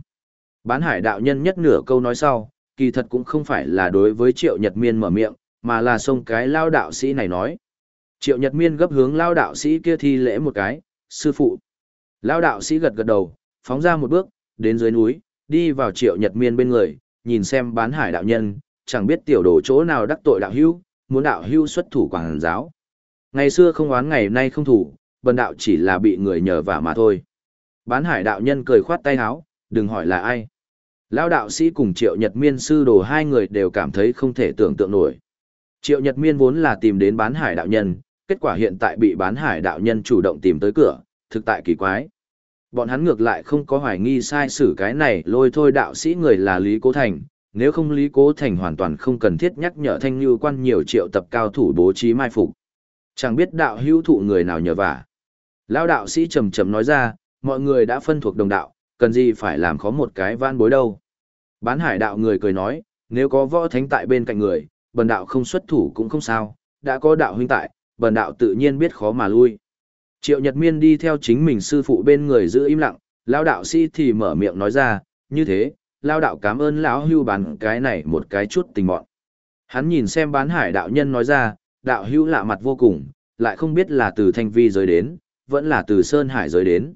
Bán hải đạo nhân nhất nửa câu nói sau, kỳ thật cũng không phải là đối với Triệu Nhật Miên mở miệng, mà là xông cái lao đạo sĩ này nói. Triệu Nhật Miên gấp hướng lao đạo sĩ kia thi lễ một cái, sư phụ. Lao đạo sĩ gật gật đầu, phóng ra một bước, đến dưới núi, đi vào Triệu Nhật Miên bên người, nhìn xem bán hải đạo nhân, chẳng biết tiểu đồ chỗ nào đắc tội đạo hưu, muốn đạo hưu xuất thủ quảng giáo. Ngày xưa không oán ngày nay không thủ, bần đạo chỉ là bị người nhờ vả mà thôi. Bán hải đạo nhân cười khoát tay háo, đừng hỏi là ai. Lao đạo sĩ cùng Triệu Nhật Miên sư đồ hai người đều cảm thấy không thể tưởng tượng nổi. Triệu Nhật Miên vốn là tìm đến bán hải đạo nhân, kết quả hiện tại bị bán hải đạo nhân chủ động tìm tới cửa, thực tại kỳ quái. Bọn hắn ngược lại không có hoài nghi sai sử cái này lôi thôi đạo sĩ người là Lý Cố Thành, nếu không Lý Cố Thành hoàn toàn không cần thiết nhắc nhở thanh như quan nhiều triệu tập cao thủ bố trí mai phục. Chẳng biết đạo hữu thụ người nào nhờ vả. Lão đạo sĩ trầm trầm nói ra, mọi người đã phân thuộc đồng đạo, cần gì phải làm khó một cái van bối đâu. Bán hải đạo người cười nói, nếu có võ thánh tại bên cạnh người, bần đạo không xuất thủ cũng không sao, đã có đạo huynh tại, bần đạo tự nhiên biết khó mà lui. Triệu Nhật Miên đi theo chính mình sư phụ bên người giữ im lặng, lão đạo sĩ thì mở miệng nói ra, như thế, lão đạo cảm ơn lão hưu bán cái này một cái chút tình mọn. Hắn nhìn xem bán hải đạo nhân nói ra, đạo hưu lạ mặt vô cùng, lại không biết là từ thanh vi giới đến, vẫn là từ sơn hải giới đến.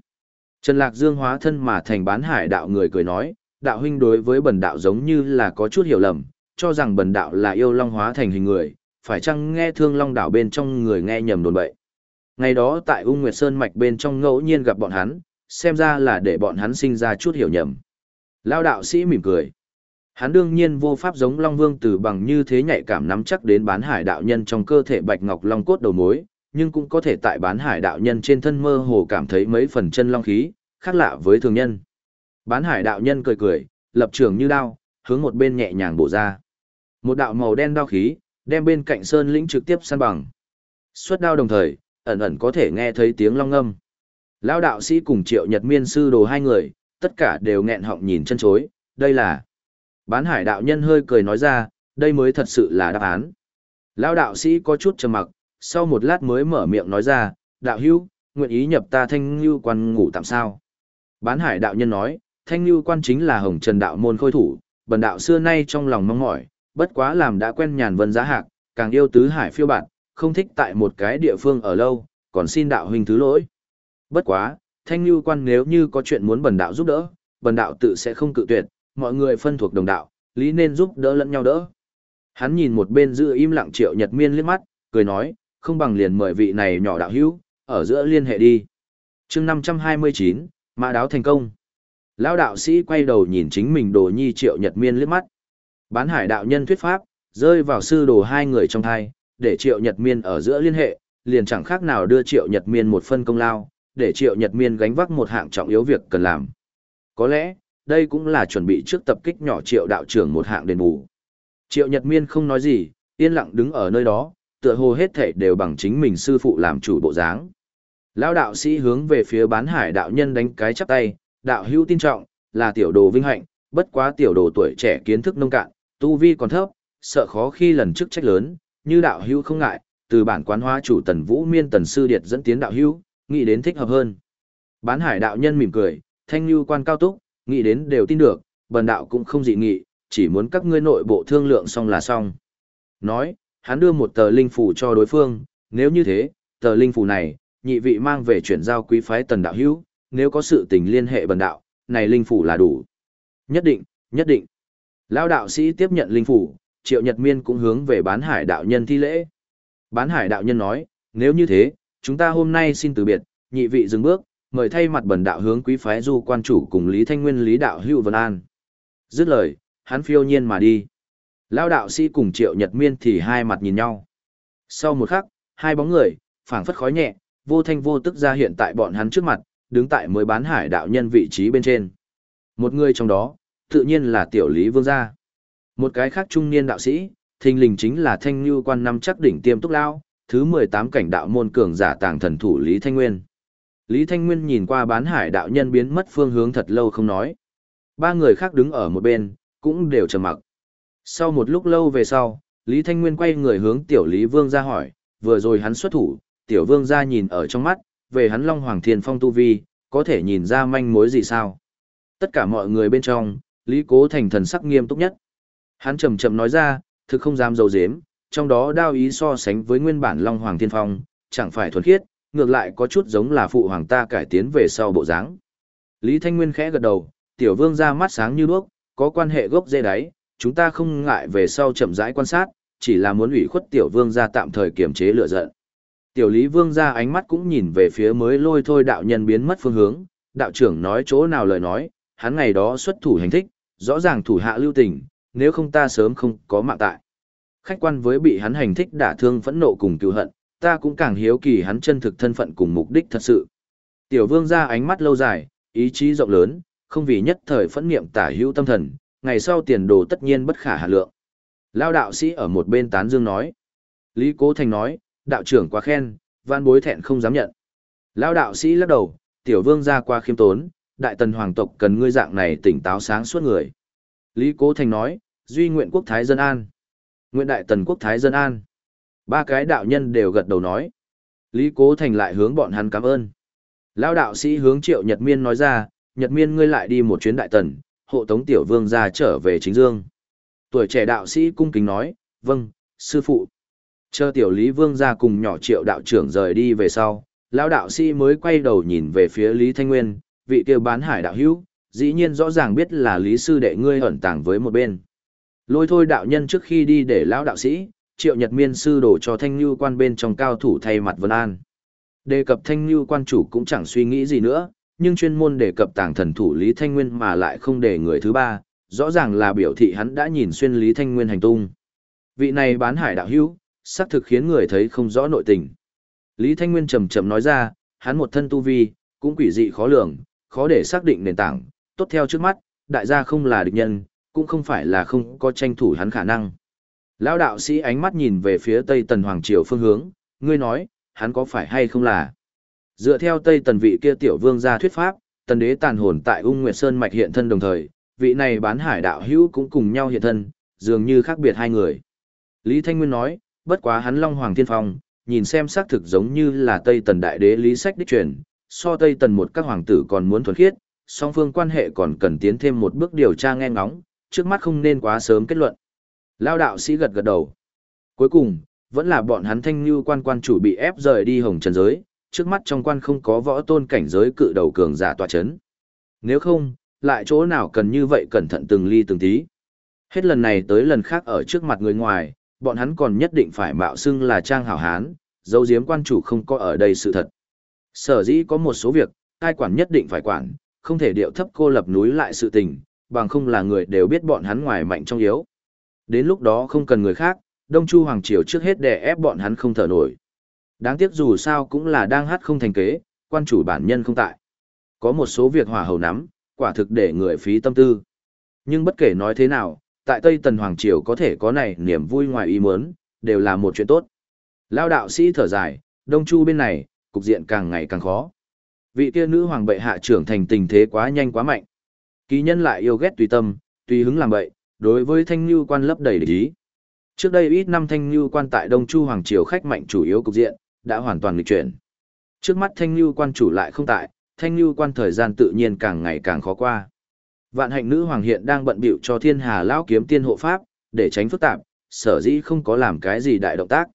Trần Lạc Dương hóa thân mà thành bán hải đạo người cười nói, đạo huynh đối với bần đạo giống như là có chút hiểu lầm, cho rằng bần đạo là yêu long hóa thành hình người, phải chăng nghe thương long đảo bên trong người nghe nhầm đồn bậy. Ngày đó tại Ung Nguyệt Sơn mạch bên trong ngẫu nhiên gặp bọn hắn, xem ra là để bọn hắn sinh ra chút hiểu nhầm. Lao đạo sĩ mỉm cười. Hắn đương nhiên vô pháp giống Long Vương từ bằng như thế nhạy cảm nắm chắc đến bán hải đạo nhân trong cơ thể bạch ngọc long cốt đầu mối, nhưng cũng có thể tại bán hải đạo nhân trên thân mơ hồ cảm thấy mấy phần chân long khí, khác lạ với thường nhân. Bán hải đạo nhân cười cười, lập trường như đao, hướng một bên nhẹ nhàng bổ ra. Một đạo màu đen đao khí, đem bên cạnh sơn lĩnh trực tiếp săn bằng. Xuất đao đồng thời, ẩn ẩn có thể nghe thấy tiếng long ngâm. Lão đạo sĩ cùng triệu nhật miên sư đồ hai người, tất cả đều nghẹn họng nhìn chân chối, đây là. Bán hải đạo nhân hơi cười nói ra, đây mới thật sự là đáp án. Lão đạo sĩ có chút trầm mặc, sau một lát mới mở miệng nói ra, đạo hữu, nguyện ý nhập ta thanh lưu quan ngủ tạm sao. Bán hải đạo nhân nói, thanh lưu quan chính là hồng trần đạo môn khôi thủ, bần đạo xưa nay trong lòng mong mỏi, bất quá làm đã quen nhàn vân giá hạc, càng yêu tứ hải phiêu bạn, không thích tại một cái địa phương ở lâu, còn xin đạo huynh thứ lỗi. Bất quá, thanh lưu quan nếu như có chuyện muốn bần đạo giúp đỡ, bần đạo tự sẽ không cự tuyệt, mọi người phân thuộc đồng đạo, lý nên giúp đỡ lẫn nhau đỡ. Hắn nhìn một bên giữ im lặng triệu nhật miên liếc mắt, cười nói, không bằng liền mời vị này nhỏ đạo hữu, ở giữa liên hệ đi. chương 529, mã đáo thành công. Lão đạo sĩ quay đầu nhìn chính mình đồ nhi triệu nhật miên liếc mắt. Bán hải đạo nhân thuyết pháp, rơi vào sư đồ hai người trong thai, để triệu nhật miên ở giữa liên hệ, liền chẳng khác nào đưa triệu nhật miên một phân công lao, để triệu nhật miên gánh vác một hạng trọng yếu việc cần làm. Có lẽ, đây cũng là chuẩn bị trước tập kích nhỏ triệu đạo trưởng một hạng đền bù. Triệu nhật miên không nói gì, yên lặng đứng ở nơi đó, tựa hồ hết thể đều bằng chính mình sư phụ làm chủ bộ dáng. Lão đạo sĩ hướng về phía bán hải đạo nhân đánh cái chắp tay, đạo hữu tin trọng, là tiểu đồ vinh hạnh, bất quá tiểu đồ tuổi trẻ kiến thức nông cạn, tu vi còn thấp, sợ khó khi lần trước trách lớn, như đạo hữu không ngại, từ bản quán hóa chủ tần vũ miên tần sư điệt dẫn tiến đạo hữu, nghĩ đến thích hợp hơn. Bán hải đạo nhân mỉm cười, thanh lưu quan cao túc, nghĩ đến đều tin được, bần đạo cũng không dị nghị, chỉ muốn các ngươi nội bộ thương lượng xong là xong. Nói, hắn đưa một tờ linh phủ cho đối phương, nếu như thế, tờ linh phủ này, nhị vị mang về chuyển giao quý phái tần đạo hữu, nếu có sự tình liên hệ bần đạo, này linh phủ là đủ. Nhất định, nhất định. Lao đạo sĩ tiếp nhận linh phủ, triệu nhật miên cũng hướng về bán hải đạo nhân thi lễ. Bán hải đạo nhân nói, nếu như thế, chúng ta hôm nay xin từ biệt, nhị vị dừng bước, mời thay mặt bần đạo hướng quý phái du quan chủ cùng Lý Thanh Nguyên Lý Đạo Hữu Vân An. Dứt lời, hắn phiêu nhiên mà đi. Lao đạo sĩ cùng triệu nhật miên thì hai mặt nhìn nhau. Sau một khắc, hai bóng người, phảng phất khói nhẹ, vô thanh vô tức ra hiện tại bọn hắn trước mặt, đứng tại mới bán hải đạo nhân vị trí bên trên. Một người trong đó, tự nhiên là tiểu lý vương gia. Một cái khác trung niên đạo sĩ, thình lình chính là thanh như quan năm chắc đỉnh tiêm túc lao, thứ 18 cảnh đạo môn cường giả tàng thần thủ Lý Thanh Nguyên. Lý Thanh Nguyên nhìn qua bán hải đạo nhân biến mất phương hướng thật lâu không nói. Ba người khác đứng ở một bên, cũng đều trầm mặc. Sau một lúc lâu về sau, Lý Thanh Nguyên quay người hướng tiểu Lý Vương ra hỏi, vừa rồi hắn xuất thủ, tiểu Vương ra nhìn ở trong mắt, về hắn Long Hoàng Thiên Phong Tu Vi, có thể nhìn ra manh mối gì sao? Tất cả mọi người bên trong, Lý Cố Thành thần sắc nghiêm túc nhất. Hắn chậm chậm nói ra, thực không dám dầu dếm, trong đó đao ý so sánh với nguyên bản Long Hoàng Thiên Phong, chẳng phải thuần khiết, ngược lại có chút giống là phụ hoàng ta cải tiến về sau bộ dáng. Lý Thanh Nguyên khẽ gật đầu, tiểu vương ra mắt sáng như đuốc, có quan hệ gốc dễ đáy, chúng ta không ngại về sau chậm rãi quan sát, chỉ là muốn ủy khuất tiểu vương ra tạm thời kiềm chế lửa giận. Tiểu Lý Vương ra ánh mắt cũng nhìn về phía mới lôi thôi đạo nhân biến mất phương hướng, đạo trưởng nói chỗ nào lời nói, hắn ngày đó xuất thủ hành thích, rõ ràng thủ hạ lưu tình, nếu không ta sớm không có mạng tại. Khách quan với bị hắn hành thích đả thương phẫn nộ cùng cứu hận, ta cũng càng hiếu kỳ hắn chân thực thân phận cùng mục đích thật sự. Tiểu vương ra ánh mắt lâu dài, ý chí rộng lớn, không vì nhất thời phẫn niệm tả hữu tâm thần, ngày sau tiền đồ tất nhiên bất khả hạ lượng. Lao đạo sĩ ở một bên tán dương nói. Lý Cố Thành nói, đạo trưởng quá khen, văn bối thẹn không dám nhận. Lao đạo sĩ lắc đầu, tiểu vương ra qua khiêm tốn, đại tần hoàng tộc cần ngươi dạng này tỉnh táo sáng suốt người. Lý Cố Thành nói, duy nguyện quốc thái dân an. Nguyện đại tần quốc thái dân an. Ba cái đạo nhân đều gật đầu nói. Lý Cố Thành lại hướng bọn hắn cảm ơn. Lao đạo sĩ hướng triệu Nhật Miên nói ra, Nhật Miên ngươi lại đi một chuyến đại tần, hộ tống tiểu vương ra trở về chính dương. Tuổi trẻ đạo sĩ cung kính nói, vâng, sư phụ. Chờ tiểu Lý Vương ra cùng nhỏ triệu đạo trưởng rời đi về sau, lão đạo sĩ mới quay đầu nhìn về phía Lý Thanh Nguyên, vị kia bán hải đạo hữu, dĩ nhiên rõ ràng biết là Lý sư đệ ngươi ẩn tàng với một bên. Lôi thôi đạo nhân trước khi đi để lão đạo sĩ, triệu nhật miên sư đổ cho thanh lưu quan bên trong cao thủ thay mặt vân an. Đề cập thanh lưu quan chủ cũng chẳng suy nghĩ gì nữa, nhưng chuyên môn đề cập tàng thần thủ Lý Thanh Nguyên mà lại không để người thứ ba, rõ ràng là biểu thị hắn đã nhìn xuyên Lý Thanh Nguyên hành tung. Vị này bán hải đạo hữu, xác thực khiến người thấy không rõ nội tình. Lý Thanh Nguyên trầm trầm nói ra, hắn một thân tu vi, cũng quỷ dị khó lường, khó để xác định nền tảng, tốt theo trước mắt, đại gia không là địch nhân, cũng không phải là không có tranh thủ hắn khả năng. Lão đạo sĩ ánh mắt nhìn về phía Tây Tần Hoàng Triều phương hướng, ngươi nói, hắn có phải hay không là. Dựa theo Tây Tần vị kia tiểu vương gia thuyết pháp, tần đế tàn hồn tại ung nguyệt sơn mạch hiện thân đồng thời, vị này bán hải đạo hữu cũng cùng nhau hiện thân, dường như khác biệt hai người. Lý Thanh Nguyên nói, bất quá hắn Long Hoàng Thiên Phong, nhìn xem xác thực giống như là Tây Tần Đại Đế Lý Sách đích truyền, so Tây Tần một các hoàng tử còn muốn thuần khiết, song phương quan hệ còn cần tiến thêm một bước điều tra nghe ngóng, trước mắt không nên quá sớm kết luận. Lao đạo sĩ gật gật đầu. Cuối cùng, vẫn là bọn hắn thanh như quan quan chủ bị ép rời đi hồng trần giới, trước mắt trong quan không có võ tôn cảnh giới cự đầu cường giả tòa chấn. Nếu không, lại chỗ nào cần như vậy cẩn thận từng ly từng tí. Hết lần này tới lần khác ở trước mặt người ngoài, bọn hắn còn nhất định phải mạo xưng là trang hảo hán, dấu diếm quan chủ không có ở đây sự thật. Sở dĩ có một số việc, ai quản nhất định phải quản, không thể điệu thấp cô lập núi lại sự tình, bằng không là người đều biết bọn hắn ngoài mạnh trong yếu. Đến lúc đó không cần người khác, Đông Chu Hoàng Triều trước hết để ép bọn hắn không thở nổi. Đáng tiếc dù sao cũng là đang hát không thành kế, quan chủ bản nhân không tại. Có một số việc hỏa hầu nắm, quả thực để người phí tâm tư. Nhưng bất kể nói thế nào, tại Tây Tần Hoàng Triều có thể có này niềm vui ngoài ý muốn, đều là một chuyện tốt. Lao đạo sĩ thở dài, Đông Chu bên này, cục diện càng ngày càng khó. Vị kia nữ hoàng bệ hạ trưởng thành tình thế quá nhanh quá mạnh. Kỳ nhân lại yêu ghét tùy tâm, tùy hứng làm bậy. đối với thanh lưu quan lấp đầy lý. Trước đây ít năm thanh lưu quan tại Đông Chu Hoàng Triều khách mạnh chủ yếu cục diện, đã hoàn toàn lịch chuyển. Trước mắt thanh lưu quan chủ lại không tại, thanh lưu quan thời gian tự nhiên càng ngày càng khó qua. Vạn hạnh nữ hoàng hiện đang bận bịu cho thiên hà lão kiếm tiên hộ pháp, để tránh phức tạp, sở dĩ không có làm cái gì đại động tác.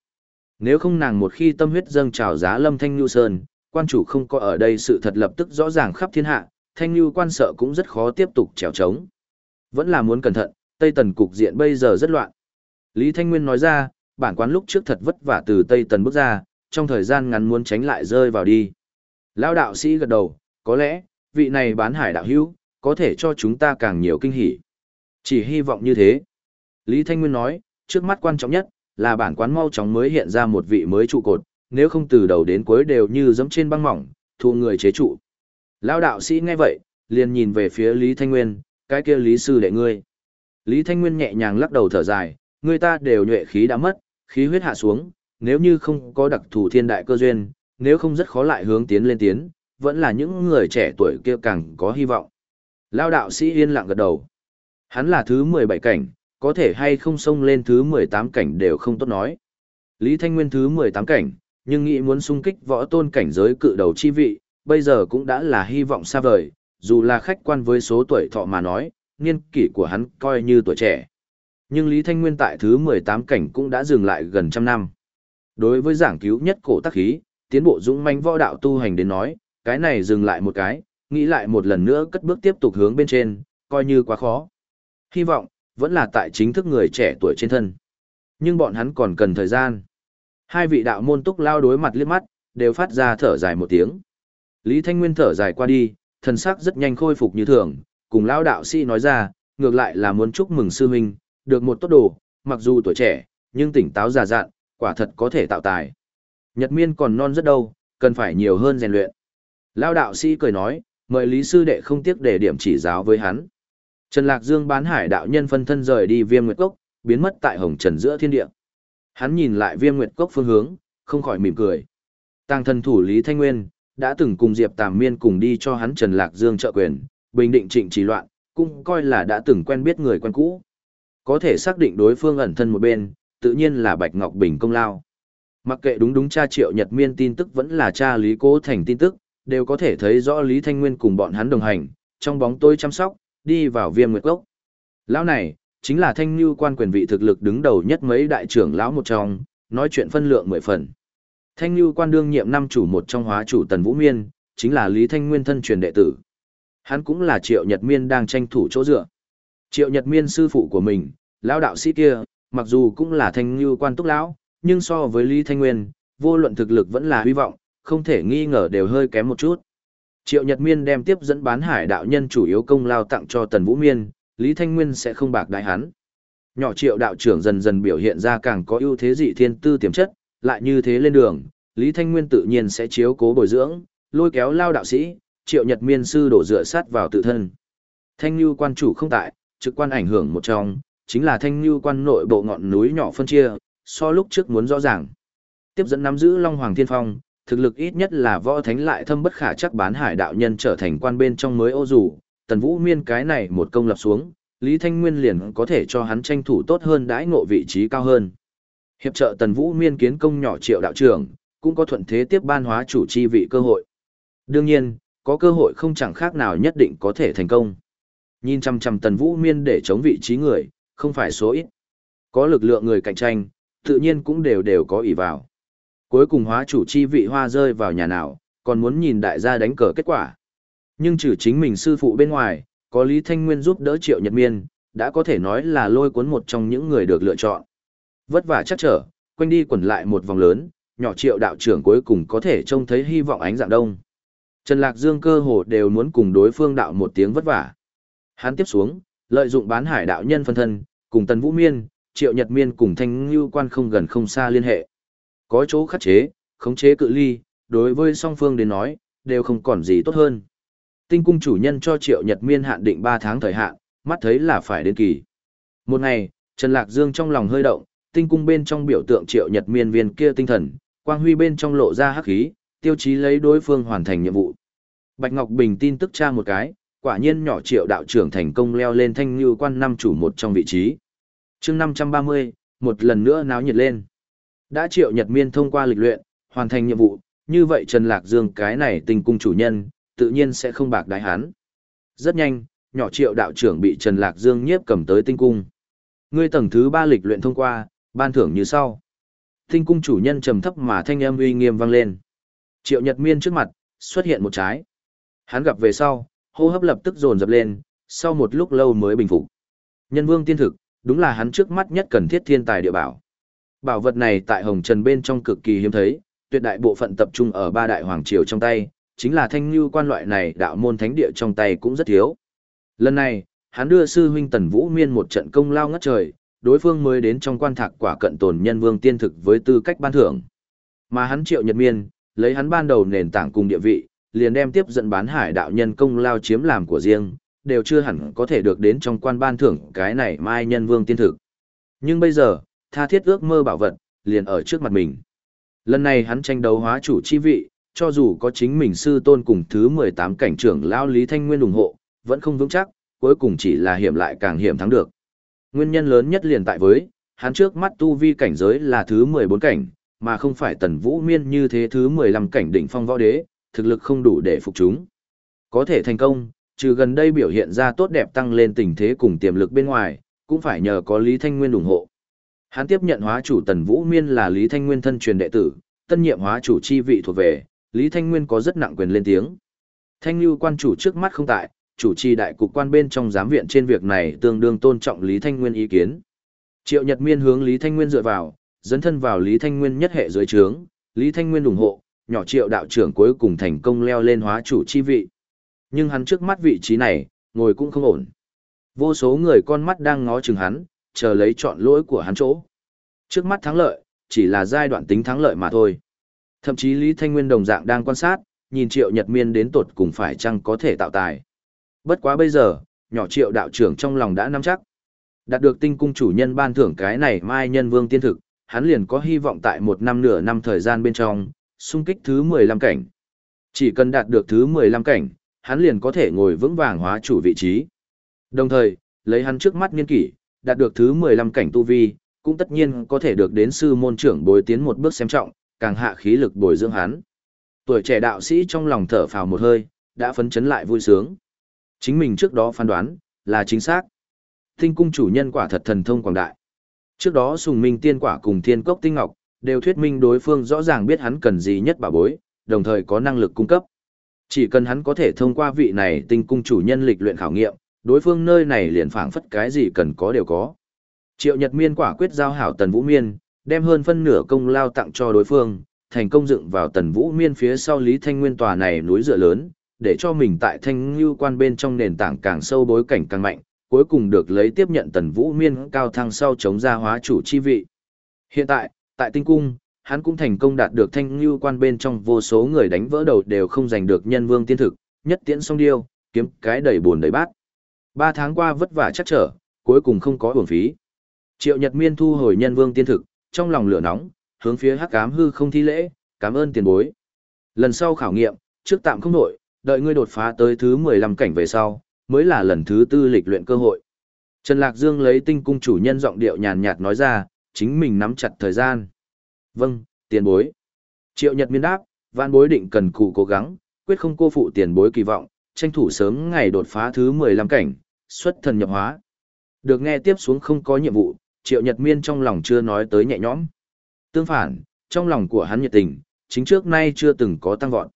Nếu không nàng một khi tâm huyết dâng trào giá lâm thanh Nhu sơn, quan chủ không có ở đây sự thật lập tức rõ ràng khắp thiên hạ, thanh Nhu quan sợ cũng rất khó tiếp tục trèo trống. Vẫn là muốn cẩn thận, Tây Tần cục diện bây giờ rất loạn. Lý Thanh Nguyên nói ra, bản quán lúc trước thật vất vả từ Tây Tần bước ra, trong thời gian ngắn muốn tránh lại rơi vào đi. Lão đạo sĩ gật đầu, có lẽ, vị này bán hải đạo hữu, có thể cho chúng ta càng nhiều kinh hỉ. Chỉ hy vọng như thế. Lý Thanh Nguyên nói, trước mắt quan trọng nhất, là bản quán mau chóng mới hiện ra một vị mới trụ cột, nếu không từ đầu đến cuối đều như giống trên băng mỏng, thu người chế trụ. Lão đạo sĩ nghe vậy, liền nhìn về phía Lý Thanh Nguyên, cái kia Lý sư đệ ngươi. Lý Thanh Nguyên nhẹ nhàng lắc đầu thở dài, người ta đều nhuệ khí đã mất, khí huyết hạ xuống, nếu như không có đặc thù thiên đại cơ duyên, nếu không rất khó lại hướng tiến lên tiến, vẫn là những người trẻ tuổi kia càng có hy vọng. Lao đạo sĩ yên lặng gật đầu. Hắn là thứ 17 cảnh, có thể hay không xông lên thứ 18 cảnh đều không tốt nói. Lý Thanh Nguyên thứ 18 cảnh, nhưng nghĩ muốn xung kích võ tôn cảnh giới cự đầu chi vị, bây giờ cũng đã là hy vọng xa vời, dù là khách quan với số tuổi thọ mà nói, niên kỷ của hắn coi như tuổi trẻ. Nhưng Lý Thanh Nguyên tại thứ 18 cảnh cũng đã dừng lại gần trăm năm. Đối với giảng cứu nhất cổ tác khí, tiến bộ dũng manh võ đạo tu hành đến nói, cái này dừng lại một cái, nghĩ lại một lần nữa cất bước tiếp tục hướng bên trên, coi như quá khó. Hy vọng, vẫn là tại chính thức người trẻ tuổi trên thân. Nhưng bọn hắn còn cần thời gian. Hai vị đạo môn túc lao đối mặt liếc mắt, đều phát ra thở dài một tiếng. Lý Thanh Nguyên thở dài qua đi, thần sắc rất nhanh khôi phục như thường, cùng lao đạo sĩ nói ra, ngược lại là muốn chúc mừng sư huynh, được một tốt đồ, mặc dù tuổi trẻ, nhưng tỉnh táo già dạn, quả thật có thể tạo tài. Nhật miên còn non rất đâu, cần phải nhiều hơn rèn luyện. Lao đạo sĩ cười nói, mời Lý Sư Đệ không tiếc để điểm chỉ giáo với hắn. Trần Lạc Dương bán hải đạo nhân phân thân rời đi viêm nguyệt cốc, biến mất tại hồng trần giữa thiên địa. Hắn nhìn lại viêm nguyệt cốc phương hướng, không khỏi mỉm cười. Tăng thân thủ Lý Thanh Nguyên, đã từng cùng Diệp Tàm Miên cùng đi cho hắn Trần Lạc Dương trợ quyền, bình định trịnh trì loạn, cũng coi là đã từng quen biết người quen cũ. Có thể xác định đối phương ẩn thân một bên, tự nhiên là Bạch Ngọc Bình công lao. Mặc kệ đúng đúng cha Triệu Nhật Miên tin tức vẫn là cha Lý Cố Thành tin tức, đều có thể thấy rõ Lý Thanh Nguyên cùng bọn hắn đồng hành, trong bóng tôi chăm sóc, đi vào viêm nguyệt gốc. Lão này, chính là thanh như quan quyền vị thực lực đứng đầu nhất mấy đại trưởng lão một trong, nói chuyện phân lượng mười phần. Thanh như quan đương nhiệm năm chủ một trong hóa chủ Tần Vũ Miên, chính là Lý Thanh Nguyên thân truyền đệ tử. Hắn cũng là Triệu Nhật Miên đang tranh thủ chỗ dựa. Triệu Nhật Miên sư phụ của mình, lão đạo sĩ kia, mặc dù cũng là thanh như quan túc lão, nhưng so với Lý Thanh Nguyên, vô luận thực lực vẫn là hy vọng, không thể nghi ngờ đều hơi kém một chút. Triệu Nhật Miên đem tiếp dẫn bán hải đạo nhân chủ yếu công lao tặng cho Tần Vũ Miên, Lý Thanh Nguyên sẽ không bạc đại hắn. Nhỏ Triệu đạo trưởng dần dần biểu hiện ra càng có ưu thế dị thiên tư tiềm chất, lại như thế lên đường, Lý Thanh Nguyên tự nhiên sẽ chiếu cố bồi dưỡng, lôi kéo lao đạo sĩ, Triệu Nhật Miên sư đổ dựa sát vào tự thân. Thanh Nhu quan chủ không tại, trực quan ảnh hưởng một trong, chính là Thanh Nhu quan nội bộ ngọn núi nhỏ phân chia, so lúc trước muốn rõ ràng. Tiếp dẫn nắm giữ Long Hoàng Thiên Phong, thực lực ít nhất là võ thánh lại thâm bất khả chắc bán hải đạo nhân trở thành quan bên trong mới ô dù, tần vũ miên cái này một công lập xuống, Lý Thanh Nguyên liền có thể cho hắn tranh thủ tốt hơn đãi ngộ vị trí cao hơn. Hiệp trợ tần vũ miên kiến công nhỏ triệu đạo trưởng, cũng có thuận thế tiếp ban hóa chủ chi vị cơ hội. Đương nhiên, có cơ hội không chẳng khác nào nhất định có thể thành công. Nhìn chằm chằm tần vũ miên để chống vị trí người, không phải số ít. Có lực lượng người cạnh tranh, tự nhiên cũng đều đều có ỷ vào. Cuối cùng hóa chủ chi vị hoa rơi vào nhà nào, còn muốn nhìn đại gia đánh cờ kết quả. Nhưng trừ chính mình sư phụ bên ngoài, có Lý Thanh Nguyên giúp đỡ Triệu Nhật Miên, đã có thể nói là lôi cuốn một trong những người được lựa chọn. Vất vả chắc trở, quanh đi quẩn lại một vòng lớn, nhỏ Triệu đạo trưởng cuối cùng có thể trông thấy hy vọng ánh dạng đông. Trần Lạc Dương cơ hồ đều muốn cùng đối phương đạo một tiếng vất vả. Hắn tiếp xuống, lợi dụng bán hải đạo nhân phân thân, cùng Tần Vũ Miên, Triệu Nhật Miên cùng Thanh Ngưu Quan không gần không xa liên hệ. Có chỗ khắc chế, khống chế cự ly, đối với song phương đến nói, đều không còn gì tốt hơn. Tinh cung chủ nhân cho Triệu Nhật Miên hạn định 3 tháng thời hạn, mắt thấy là phải đến kỳ. Một ngày, Trần Lạc Dương trong lòng hơi động, tinh cung bên trong biểu tượng Triệu Nhật Miên viên kia tinh thần, quang huy bên trong lộ ra hắc khí, tiêu chí lấy đối phương hoàn thành nhiệm vụ. Bạch Ngọc Bình tin tức tra một cái, quả nhiên nhỏ triệu đạo trưởng thành công leo lên thanh như quan năm chủ một trong vị trí. chương 530, một lần nữa náo nhiệt lên. Đã triệu nhật miên thông qua lịch luyện, hoàn thành nhiệm vụ, như vậy Trần Lạc Dương cái này tình cung chủ nhân, tự nhiên sẽ không bạc đái hán. Rất nhanh, nhỏ triệu đạo trưởng bị Trần Lạc Dương nhiếp cầm tới tinh cung. Ngươi tầng thứ ba lịch luyện thông qua, ban thưởng như sau. Tinh cung chủ nhân trầm thấp mà thanh âm uy nghiêm vang lên. Triệu Nhật Miên trước mặt, xuất hiện một trái. Hắn gặp về sau, hô hấp lập tức dồn dập lên, sau một lúc lâu mới bình phục. Nhân vương tiên thực, đúng là hắn trước mắt nhất cần thiết thiên tài địa bảo. Bảo vật này tại Hồng Trần bên trong cực kỳ hiếm thấy, tuyệt đại bộ phận tập trung ở ba đại hoàng triều trong tay, chính là thanh lưu quan loại này đạo môn thánh địa trong tay cũng rất thiếu. Lần này, hắn đưa sư huynh Tần Vũ Miên một trận công lao ngất trời, đối phương mới đến trong quan thạc quả cận tồn nhân vương tiên thực với tư cách ban thưởng. Mà hắn triệu nhật miên, lấy hắn ban đầu nền tảng cùng địa vị, liền đem tiếp dẫn bán hải đạo nhân công lao chiếm làm của riêng, đều chưa hẳn có thể được đến trong quan ban thưởng cái này mai nhân vương tiên thực. Nhưng bây giờ, tha thiết ước mơ bảo vật, liền ở trước mặt mình. Lần này hắn tranh đấu hóa chủ chi vị, cho dù có chính mình sư tôn cùng thứ 18 cảnh trưởng lão Lý Thanh Nguyên ủng hộ, vẫn không vững chắc, cuối cùng chỉ là hiểm lại càng hiểm thắng được. Nguyên nhân lớn nhất liền tại với, hắn trước mắt tu vi cảnh giới là thứ 14 cảnh, mà không phải tần vũ miên như thế thứ 15 cảnh đỉnh phong võ đế, thực lực không đủ để phục chúng. Có thể thành công, trừ gần đây biểu hiện ra tốt đẹp tăng lên tình thế cùng tiềm lực bên ngoài, cũng phải nhờ có Lý Thanh Nguyên ủng hộ. Hắn tiếp nhận hóa chủ tần vũ miên là Lý Thanh Nguyên thân truyền đệ tử, tân nhiệm hóa chủ chi vị thuộc về, Lý Thanh Nguyên có rất nặng quyền lên tiếng. Thanh Lưu quan chủ trước mắt không tại, chủ trì đại cục quan bên trong giám viện trên việc này tương đương tôn trọng Lý Thanh Nguyên ý kiến. Triệu Nhật Miên hướng Lý Thanh Nguyên dựa vào, dấn thân vào Lý Thanh Nguyên nhất hệ dưới trướng, Lý Thanh Nguyên ủng hộ, nhỏ Triệu đạo trưởng cuối cùng thành công leo lên hóa chủ chi vị. Nhưng hắn trước mắt vị trí này, ngồi cũng không ổn. Vô số người con mắt đang ngó chừng hắn, chờ lấy chọn lỗi của hắn chỗ. Trước mắt thắng lợi, chỉ là giai đoạn tính thắng lợi mà thôi. Thậm chí Lý Thanh Nguyên đồng dạng đang quan sát, nhìn Triệu Nhật Miên đến tột cùng phải chăng có thể tạo tài. Bất quá bây giờ, nhỏ Triệu đạo trưởng trong lòng đã nắm chắc. Đạt được tinh cung chủ nhân ban thưởng cái này mai nhân vương tiên thực, hắn liền có hy vọng tại một năm nửa năm thời gian bên trong, xung kích thứ 15 cảnh. Chỉ cần đạt được thứ 15 cảnh, hắn liền có thể ngồi vững vàng hóa chủ vị trí. Đồng thời, lấy hắn trước mắt nghiên kỷ, đạt được thứ 15 cảnh tu vi, cũng tất nhiên có thể được đến sư môn trưởng bồi tiến một bước xem trọng, càng hạ khí lực bồi dưỡng hắn. Tuổi trẻ đạo sĩ trong lòng thở phào một hơi, đã phấn chấn lại vui sướng. Chính mình trước đó phán đoán, là chính xác. Tinh cung chủ nhân quả thật thần thông quảng đại. Trước đó sùng minh tiên quả cùng thiên cốc tinh ngọc, đều thuyết minh đối phương rõ ràng biết hắn cần gì nhất bảo bối, đồng thời có năng lực cung cấp. Chỉ cần hắn có thể thông qua vị này tinh cung chủ nhân lịch luyện khảo nghiệm, đối phương nơi này liền phảng phất cái gì cần có đều có. Triệu Nhật Miên quả quyết giao hảo Tần Vũ Miên, đem hơn phân nửa công lao tặng cho đối phương, thành công dựng vào Tần Vũ Miên phía sau Lý Thanh Nguyên tòa này núi dựa lớn, để cho mình tại Thanh Lưu quan bên trong nền tảng càng sâu bối cảnh càng mạnh, cuối cùng được lấy tiếp nhận Tần Vũ Miên cao thăng sau chống ra hóa chủ chi vị. Hiện tại, tại Tinh Cung, hắn cũng thành công đạt được Thanh Lưu quan bên trong vô số người đánh vỡ đầu đều không giành được nhân vương tiên thực, nhất tiễn song điêu, kiếm cái đầy buồn đầy bát. Ba tháng qua vất vả chắc trở, cuối cùng không có uổng phí. Triệu Nhật Miên thu hồi nhân vương tiên thực, trong lòng lửa nóng, hướng phía hắc ám hư không thi lễ, cảm ơn tiền bối. Lần sau khảo nghiệm, trước tạm không nổi, đợi ngươi đột phá tới thứ 15 cảnh về sau, mới là lần thứ tư lịch luyện cơ hội. Trần Lạc Dương lấy tinh cung chủ nhân giọng điệu nhàn nhạt nói ra, chính mình nắm chặt thời gian. Vâng, tiền bối. Triệu Nhật miên đáp, vạn bối định cần cù cố gắng, quyết không cô phụ tiền bối kỳ vọng, tranh thủ sớm ngày đột phá thứ 15 cảnh, xuất thần nhập hóa. Được nghe tiếp xuống không có nhiệm vụ, Triệu Nhật Miên trong lòng chưa nói tới nhẹ nhõm. Tương phản, trong lòng của hắn nhiệt tình, chính trước nay chưa từng có tăng vọt.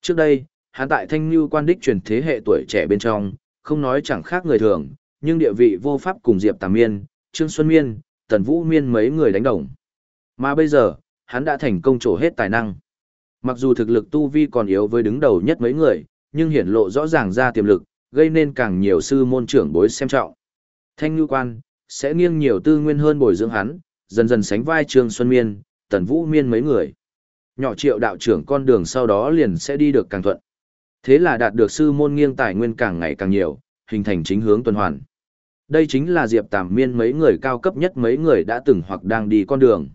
Trước đây, hắn tại Thanh Nưu quan đích truyền thế hệ tuổi trẻ bên trong, không nói chẳng khác người thường, nhưng địa vị vô pháp cùng Diệp Tà Miên, Trương Xuân Miên, Tần Vũ Miên mấy người đánh đồng. Mà bây giờ, hắn đã thành công trổ hết tài năng. Mặc dù thực lực tu vi còn yếu với đứng đầu nhất mấy người, nhưng hiển lộ rõ ràng ra tiềm lực, gây nên càng nhiều sư môn trưởng bối xem trọng. Thanh Nhu quan, sẽ nghiêng nhiều tư nguyên hơn bồi dưỡng hắn, dần dần sánh vai Trương Xuân Miên, Tần Vũ Miên mấy người. Nhỏ triệu đạo trưởng con đường sau đó liền sẽ đi được càng thuận. Thế là đạt được sư môn nghiêng tài nguyên càng ngày càng nhiều, hình thành chính hướng tuần hoàn. Đây chính là Diệp Tàm Miên mấy người cao cấp nhất mấy người đã từng hoặc đang đi con đường.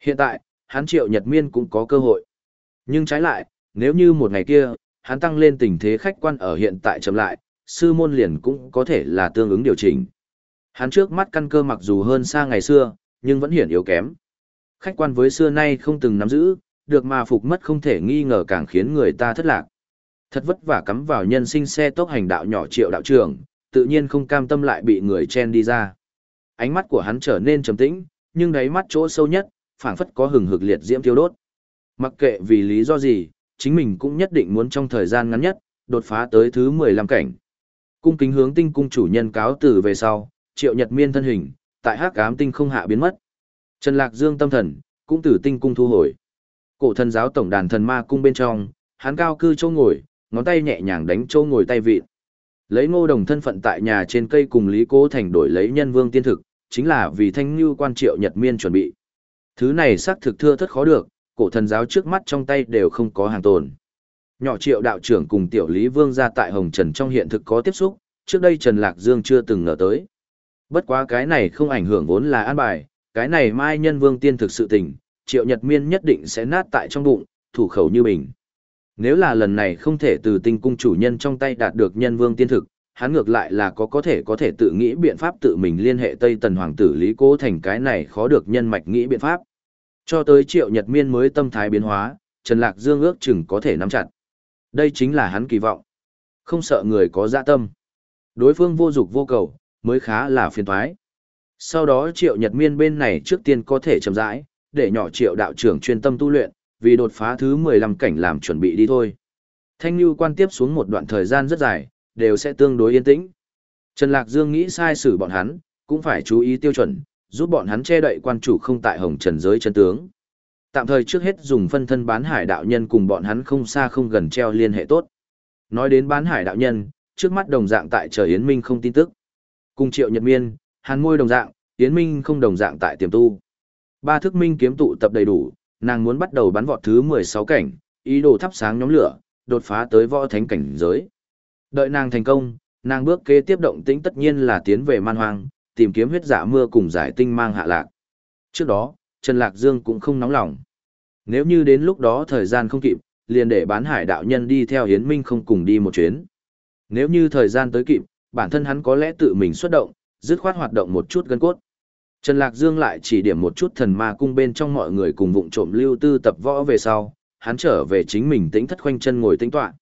Hiện tại, hắn triệu nhật miên cũng có cơ hội. Nhưng trái lại, nếu như một ngày kia, hắn tăng lên tình thế khách quan ở hiện tại chậm lại, sư môn liền cũng có thể là tương ứng điều chỉnh. Hắn trước mắt căn cơ mặc dù hơn xa ngày xưa, nhưng vẫn hiển yếu kém. Khách quan với xưa nay không từng nắm giữ, được mà phục mất không thể nghi ngờ càng khiến người ta thất lạc. Thật vất vả cắm vào nhân sinh xe tốc hành đạo nhỏ triệu đạo trưởng, tự nhiên không cam tâm lại bị người chen đi ra. Ánh mắt của hắn trở nên trầm tĩnh, nhưng đáy mắt chỗ sâu nhất, phảng phất có hừng hực liệt diễm thiêu đốt. Mặc kệ vì lý do gì, chính mình cũng nhất định muốn trong thời gian ngắn nhất, đột phá tới thứ 15 cảnh. Cung kính hướng tinh cung chủ nhân cáo từ về sau, triệu nhật miên thân hình, tại hắc ám tinh không hạ biến mất. Trần Lạc Dương tâm thần, cũng từ tinh cung thu hồi. Cổ thần giáo tổng đàn thần ma cung bên trong, hắn cao cư châu ngồi, ngón tay nhẹ nhàng đánh châu ngồi tay vịt. Lấy ngô đồng thân phận tại nhà trên cây cùng Lý Cố Thành đổi lấy nhân vương tiên thực, chính là vì thanh như quan triệu nhật miên chuẩn bị. Thứ này xác thực thưa thất khó được, cổ thần giáo trước mắt trong tay đều không có hàng tồn. Nhỏ triệu đạo trưởng cùng tiểu Lý Vương ra tại Hồng Trần trong hiện thực có tiếp xúc, trước đây Trần Lạc Dương chưa từng ngờ tới. Bất quá cái này không ảnh hưởng vốn là an bài, cái này mai nhân vương tiên thực sự tình, triệu nhật miên nhất định sẽ nát tại trong bụng, thủ khẩu như bình. Nếu là lần này không thể từ tinh cung chủ nhân trong tay đạt được nhân vương tiên thực, hắn ngược lại là có có thể có thể tự nghĩ biện pháp tự mình liên hệ Tây Tần Hoàng tử Lý Cố thành cái này khó được nhân mạch nghĩ biện pháp. Cho tới triệu nhật miên mới tâm thái biến hóa, Trần Lạc Dương ước chừng có thể nắm chặt. Đây chính là hắn kỳ vọng. Không sợ người có dạ tâm. Đối phương vô dục vô cầu, mới khá là phiền thoái. Sau đó triệu nhật miên bên này trước tiên có thể chậm rãi, để nhỏ triệu đạo trưởng chuyên tâm tu luyện, vì đột phá thứ 15 cảnh làm chuẩn bị đi thôi. Thanh Nhu quan tiếp xuống một đoạn thời gian rất dài, đều sẽ tương đối yên tĩnh. Trần Lạc Dương nghĩ sai xử bọn hắn, cũng phải chú ý tiêu chuẩn, giúp bọn hắn che đậy quan chủ không tại hồng trần giới chân tướng. Tạm thời trước hết dùng phân thân bán hải đạo nhân cùng bọn hắn không xa không gần treo liên hệ tốt. Nói đến bán hải đạo nhân, trước mắt đồng dạng tại trời Yến Minh không tin tức. Cùng triệu nhật miên, hàn môi đồng dạng, Yến Minh không đồng dạng tại tiềm tu. Ba thức minh kiếm tụ tập đầy đủ, nàng muốn bắt đầu bắn vọt thứ 16 cảnh, ý đồ thắp sáng nhóm lửa, đột phá tới võ thánh cảnh giới. Đợi nàng thành công, nàng bước kế tiếp động tĩnh tất nhiên là tiến về man hoang, tìm kiếm huyết dạ mưa cùng giải tinh mang hạ lạc. Trước đó, Trần Lạc Dương cũng không nóng lòng. Nếu như đến lúc đó thời gian không kịp, liền để bán hải đạo nhân đi theo Hiến Minh không cùng đi một chuyến. Nếu như thời gian tới kịp, bản thân hắn có lẽ tự mình xuất động, dứt khoát hoạt động một chút gân cốt. Trần Lạc Dương lại chỉ điểm một chút thần ma cung bên trong mọi người cùng vụng trộm lưu tư tập võ về sau, hắn trở về chính mình tĩnh thất khoanh chân ngồi tĩnh tọa.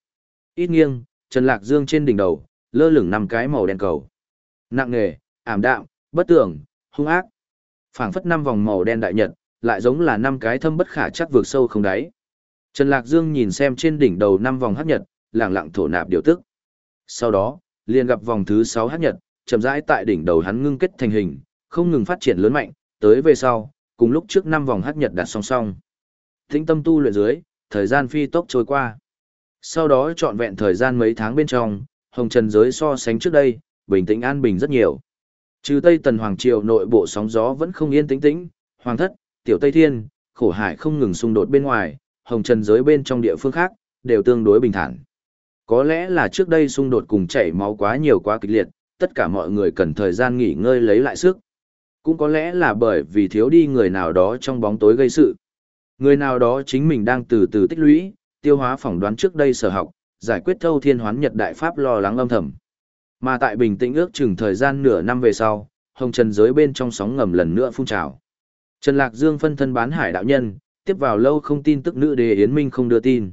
Ít nghiêng, Trần Lạc Dương trên đỉnh đầu, lơ lửng năm cái màu đen cầu. Nặng nghề, ảm đạm, bất tưởng, hung ác. phảng phất năm vòng màu đen đại nhật, lại giống là năm cái thâm bất khả chắc vượt sâu không đáy. Trần Lạc Dương nhìn xem trên đỉnh đầu năm vòng hấp nhật, lặng lặng thổ nạp điều tức. Sau đó, liền gặp vòng thứ 6 hấp nhật, chậm rãi tại đỉnh đầu hắn ngưng kết thành hình, không ngừng phát triển lớn mạnh, tới về sau, cùng lúc trước năm vòng hấp nhật đặt song song. Tĩnh tâm tu luyện dưới, thời gian phi tốc trôi qua. Sau đó trọn vẹn thời gian mấy tháng bên trong, hồng trần giới so sánh trước đây, bình tĩnh an bình rất nhiều. Trừ Tây Tần Hoàng Triều nội bộ sóng gió vẫn không yên tĩnh tĩnh, Hoàng thất, Tiểu Tây Thiên, khổ hải không ngừng xung đột bên ngoài, hồng trần giới bên trong địa phương khác, đều tương đối bình thản. Có lẽ là trước đây xung đột cùng chảy máu quá nhiều quá kịch liệt, tất cả mọi người cần thời gian nghỉ ngơi lấy lại sức. Cũng có lẽ là bởi vì thiếu đi người nào đó trong bóng tối gây sự. Người nào đó chính mình đang từ từ tích lũy, tiêu hóa phỏng đoán trước đây sở học, giải quyết thâu thiên hoán nhật đại pháp lo lắng âm thầm. Mà tại bình tĩnh ước chừng thời gian nửa năm về sau, hồng trần giới bên trong sóng ngầm lần nữa phun trào. Trần Lạc Dương phân thân bán hải đạo nhân, tiếp vào lâu không tin tức nữ đế Yến Minh không đưa tin.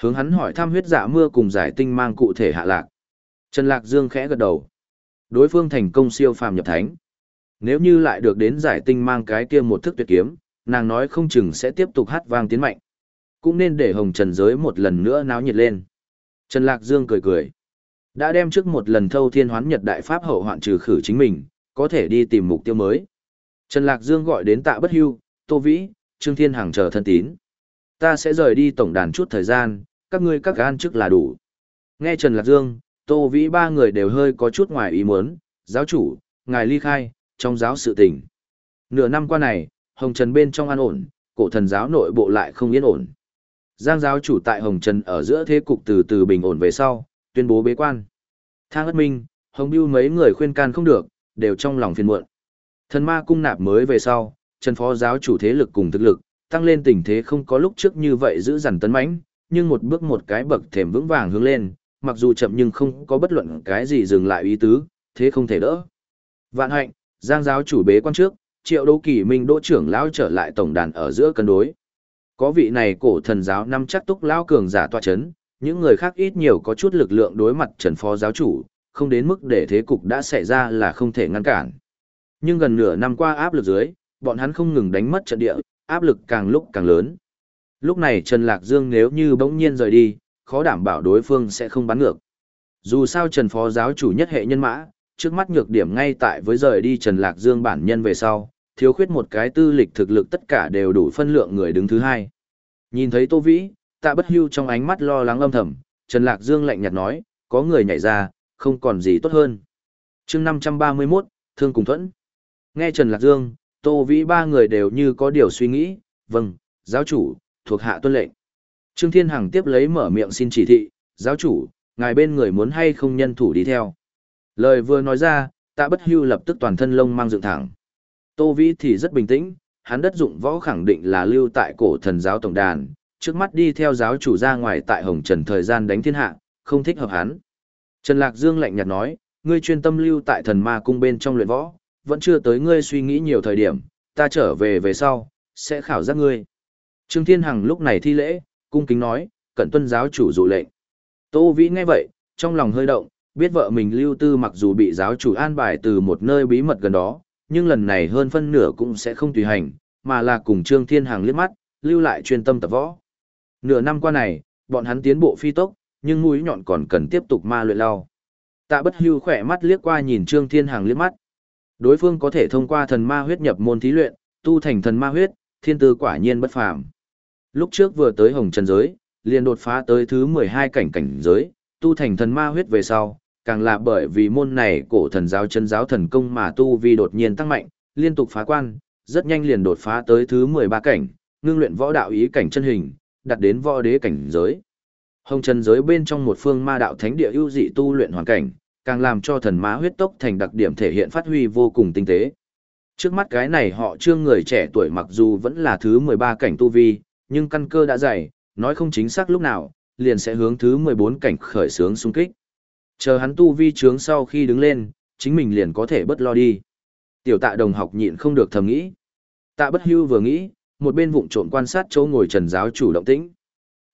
Hướng hắn hỏi thăm huyết dạ mưa cùng giải tinh mang cụ thể hạ lạc. Trần Lạc Dương khẽ gật đầu. Đối phương thành công siêu phàm nhập thánh. Nếu như lại được đến giải tinh mang cái kia một thức tuyệt kiếm, nàng nói không chừng sẽ tiếp tục hát vang tiến mạnh. Cũng nên để hồng trần giới một lần nữa náo nhiệt lên. Trần Lạc Dương cười cười. Đã đem trước một lần thâu thiên hoán nhật đại pháp hậu hoạn trừ khử chính mình, có thể đi tìm mục tiêu mới. Trần Lạc Dương gọi đến tạ bất hưu, Tô Vĩ, Trương Thiên Hằng chờ thân tín. Ta sẽ rời đi tổng đàn chút thời gian, các ngươi các gan chức là đủ. Nghe Trần Lạc Dương, Tô Vĩ ba người đều hơi có chút ngoài ý muốn, giáo chủ, ngài ly khai, trong giáo sự tình. Nửa năm qua này, Hồng Trần bên trong an ổn, cổ thần giáo nội bộ lại không yên ổn. Giang giáo chủ tại Hồng Trần ở giữa thế cục từ từ bình ổn về sau, tuyên bố bế quan. Thang ất minh, Hồng Biêu mấy người khuyên can không được, đều trong lòng phiền muộn. Thần ma cung nạp mới về sau, Trần phó giáo chủ thế lực cùng thực lực, tăng lên tình thế không có lúc trước như vậy giữ dằn tấn mãnh, nhưng một bước một cái bậc thềm vững vàng hướng lên, mặc dù chậm nhưng không có bất luận cái gì dừng lại ý tứ, thế không thể đỡ. Vạn hạnh, Giang giáo chủ bế quan trước, triệu đô kỳ minh đỗ trưởng lão trở lại tổng đàn ở giữa cân đối. Có vị này cổ thần giáo năm chắc túc lão cường giả tọa chấn, những người khác ít nhiều có chút lực lượng đối mặt trần phó giáo chủ, không đến mức để thế cục đã xảy ra là không thể ngăn cản. Nhưng gần nửa năm qua áp lực dưới, bọn hắn không ngừng đánh mất trận địa, áp lực càng lúc càng lớn. Lúc này Trần Lạc Dương nếu như bỗng nhiên rời đi, khó đảm bảo đối phương sẽ không bắn ngược. Dù sao Trần Phó giáo chủ nhất hệ nhân mã, trước mắt nhược điểm ngay tại với rời đi Trần Lạc Dương bản nhân về sau, thiếu khuyết một cái tư lịch thực lực tất cả đều đủ phân lượng người đứng thứ hai. Nhìn thấy Tô Vĩ, tạ bất hưu trong ánh mắt lo lắng âm thầm, Trần Lạc Dương lạnh nhạt nói, có người nhảy ra, không còn gì tốt hơn. chương 531, Thương Cùng Thuẫn. Nghe Trần Lạc Dương, Tô Vĩ ba người đều như có điều suy nghĩ, vâng, giáo chủ, thuộc hạ tuân lệnh. Trương Thiên Hằng tiếp lấy mở miệng xin chỉ thị, giáo chủ, ngài bên người muốn hay không nhân thủ đi theo. Lời vừa nói ra, tạ bất hưu lập tức toàn thân lông mang dựng thẳng. Tô Vĩ thì rất bình tĩnh, hắn đất dụng võ khẳng định là lưu tại cổ thần giáo tổng đàn, trước mắt đi theo giáo chủ ra ngoài tại Hồng Trần thời gian đánh thiên hạ, không thích hợp hắn. Trần Lạc Dương lạnh nhạt nói, ngươi chuyên tâm lưu tại thần ma cung bên trong luyện võ, vẫn chưa tới ngươi suy nghĩ nhiều thời điểm, ta trở về về sau, sẽ khảo giác ngươi. Trương Thiên Hằng lúc này thi lễ, cung kính nói, cẩn tuân giáo chủ dụ lệnh. Tô Vĩ nghe vậy, trong lòng hơi động, biết vợ mình lưu tư mặc dù bị giáo chủ an bài từ một nơi bí mật gần đó, nhưng lần này hơn phân nửa cũng sẽ không tùy hành, mà là cùng Trương Thiên Hằng liếc mắt, lưu lại chuyên tâm tập võ. Nửa năm qua này, bọn hắn tiến bộ phi tốc, nhưng mũi nhọn còn cần tiếp tục ma luyện lao. Tạ bất hưu khỏe mắt liếc qua nhìn Trương Thiên Hằng liếc mắt. Đối phương có thể thông qua thần ma huyết nhập môn thí luyện, tu thành thần ma huyết, thiên tư quả nhiên bất phàm. Lúc trước vừa tới hồng trần giới, liền đột phá tới thứ 12 cảnh cảnh giới, tu thành thần ma huyết về sau, càng là bởi vì môn này cổ thần giáo chân giáo thần công mà tu vi đột nhiên tăng mạnh, liên tục phá quan, rất nhanh liền đột phá tới thứ 13 cảnh, ngưng luyện võ đạo ý cảnh chân hình, đặt đến võ đế cảnh giới. Hồng trần giới bên trong một phương ma đạo thánh địa ưu dị tu luyện hoàn cảnh, càng làm cho thần mã huyết tốc thành đặc điểm thể hiện phát huy vô cùng tinh tế. Trước mắt cái này họ trương người trẻ tuổi mặc dù vẫn là thứ 13 cảnh tu vi, nhưng căn cơ đã dày, nói không chính xác lúc nào, liền sẽ hướng thứ 14 cảnh khởi sướng xung kích. Chờ hắn tu vi trướng sau khi đứng lên, chính mình liền có thể bất lo đi. Tiểu tạ đồng học nhịn không được thầm nghĩ. Tạ bất hưu vừa nghĩ, một bên vụng trộm quan sát chỗ ngồi trần giáo chủ động tĩnh.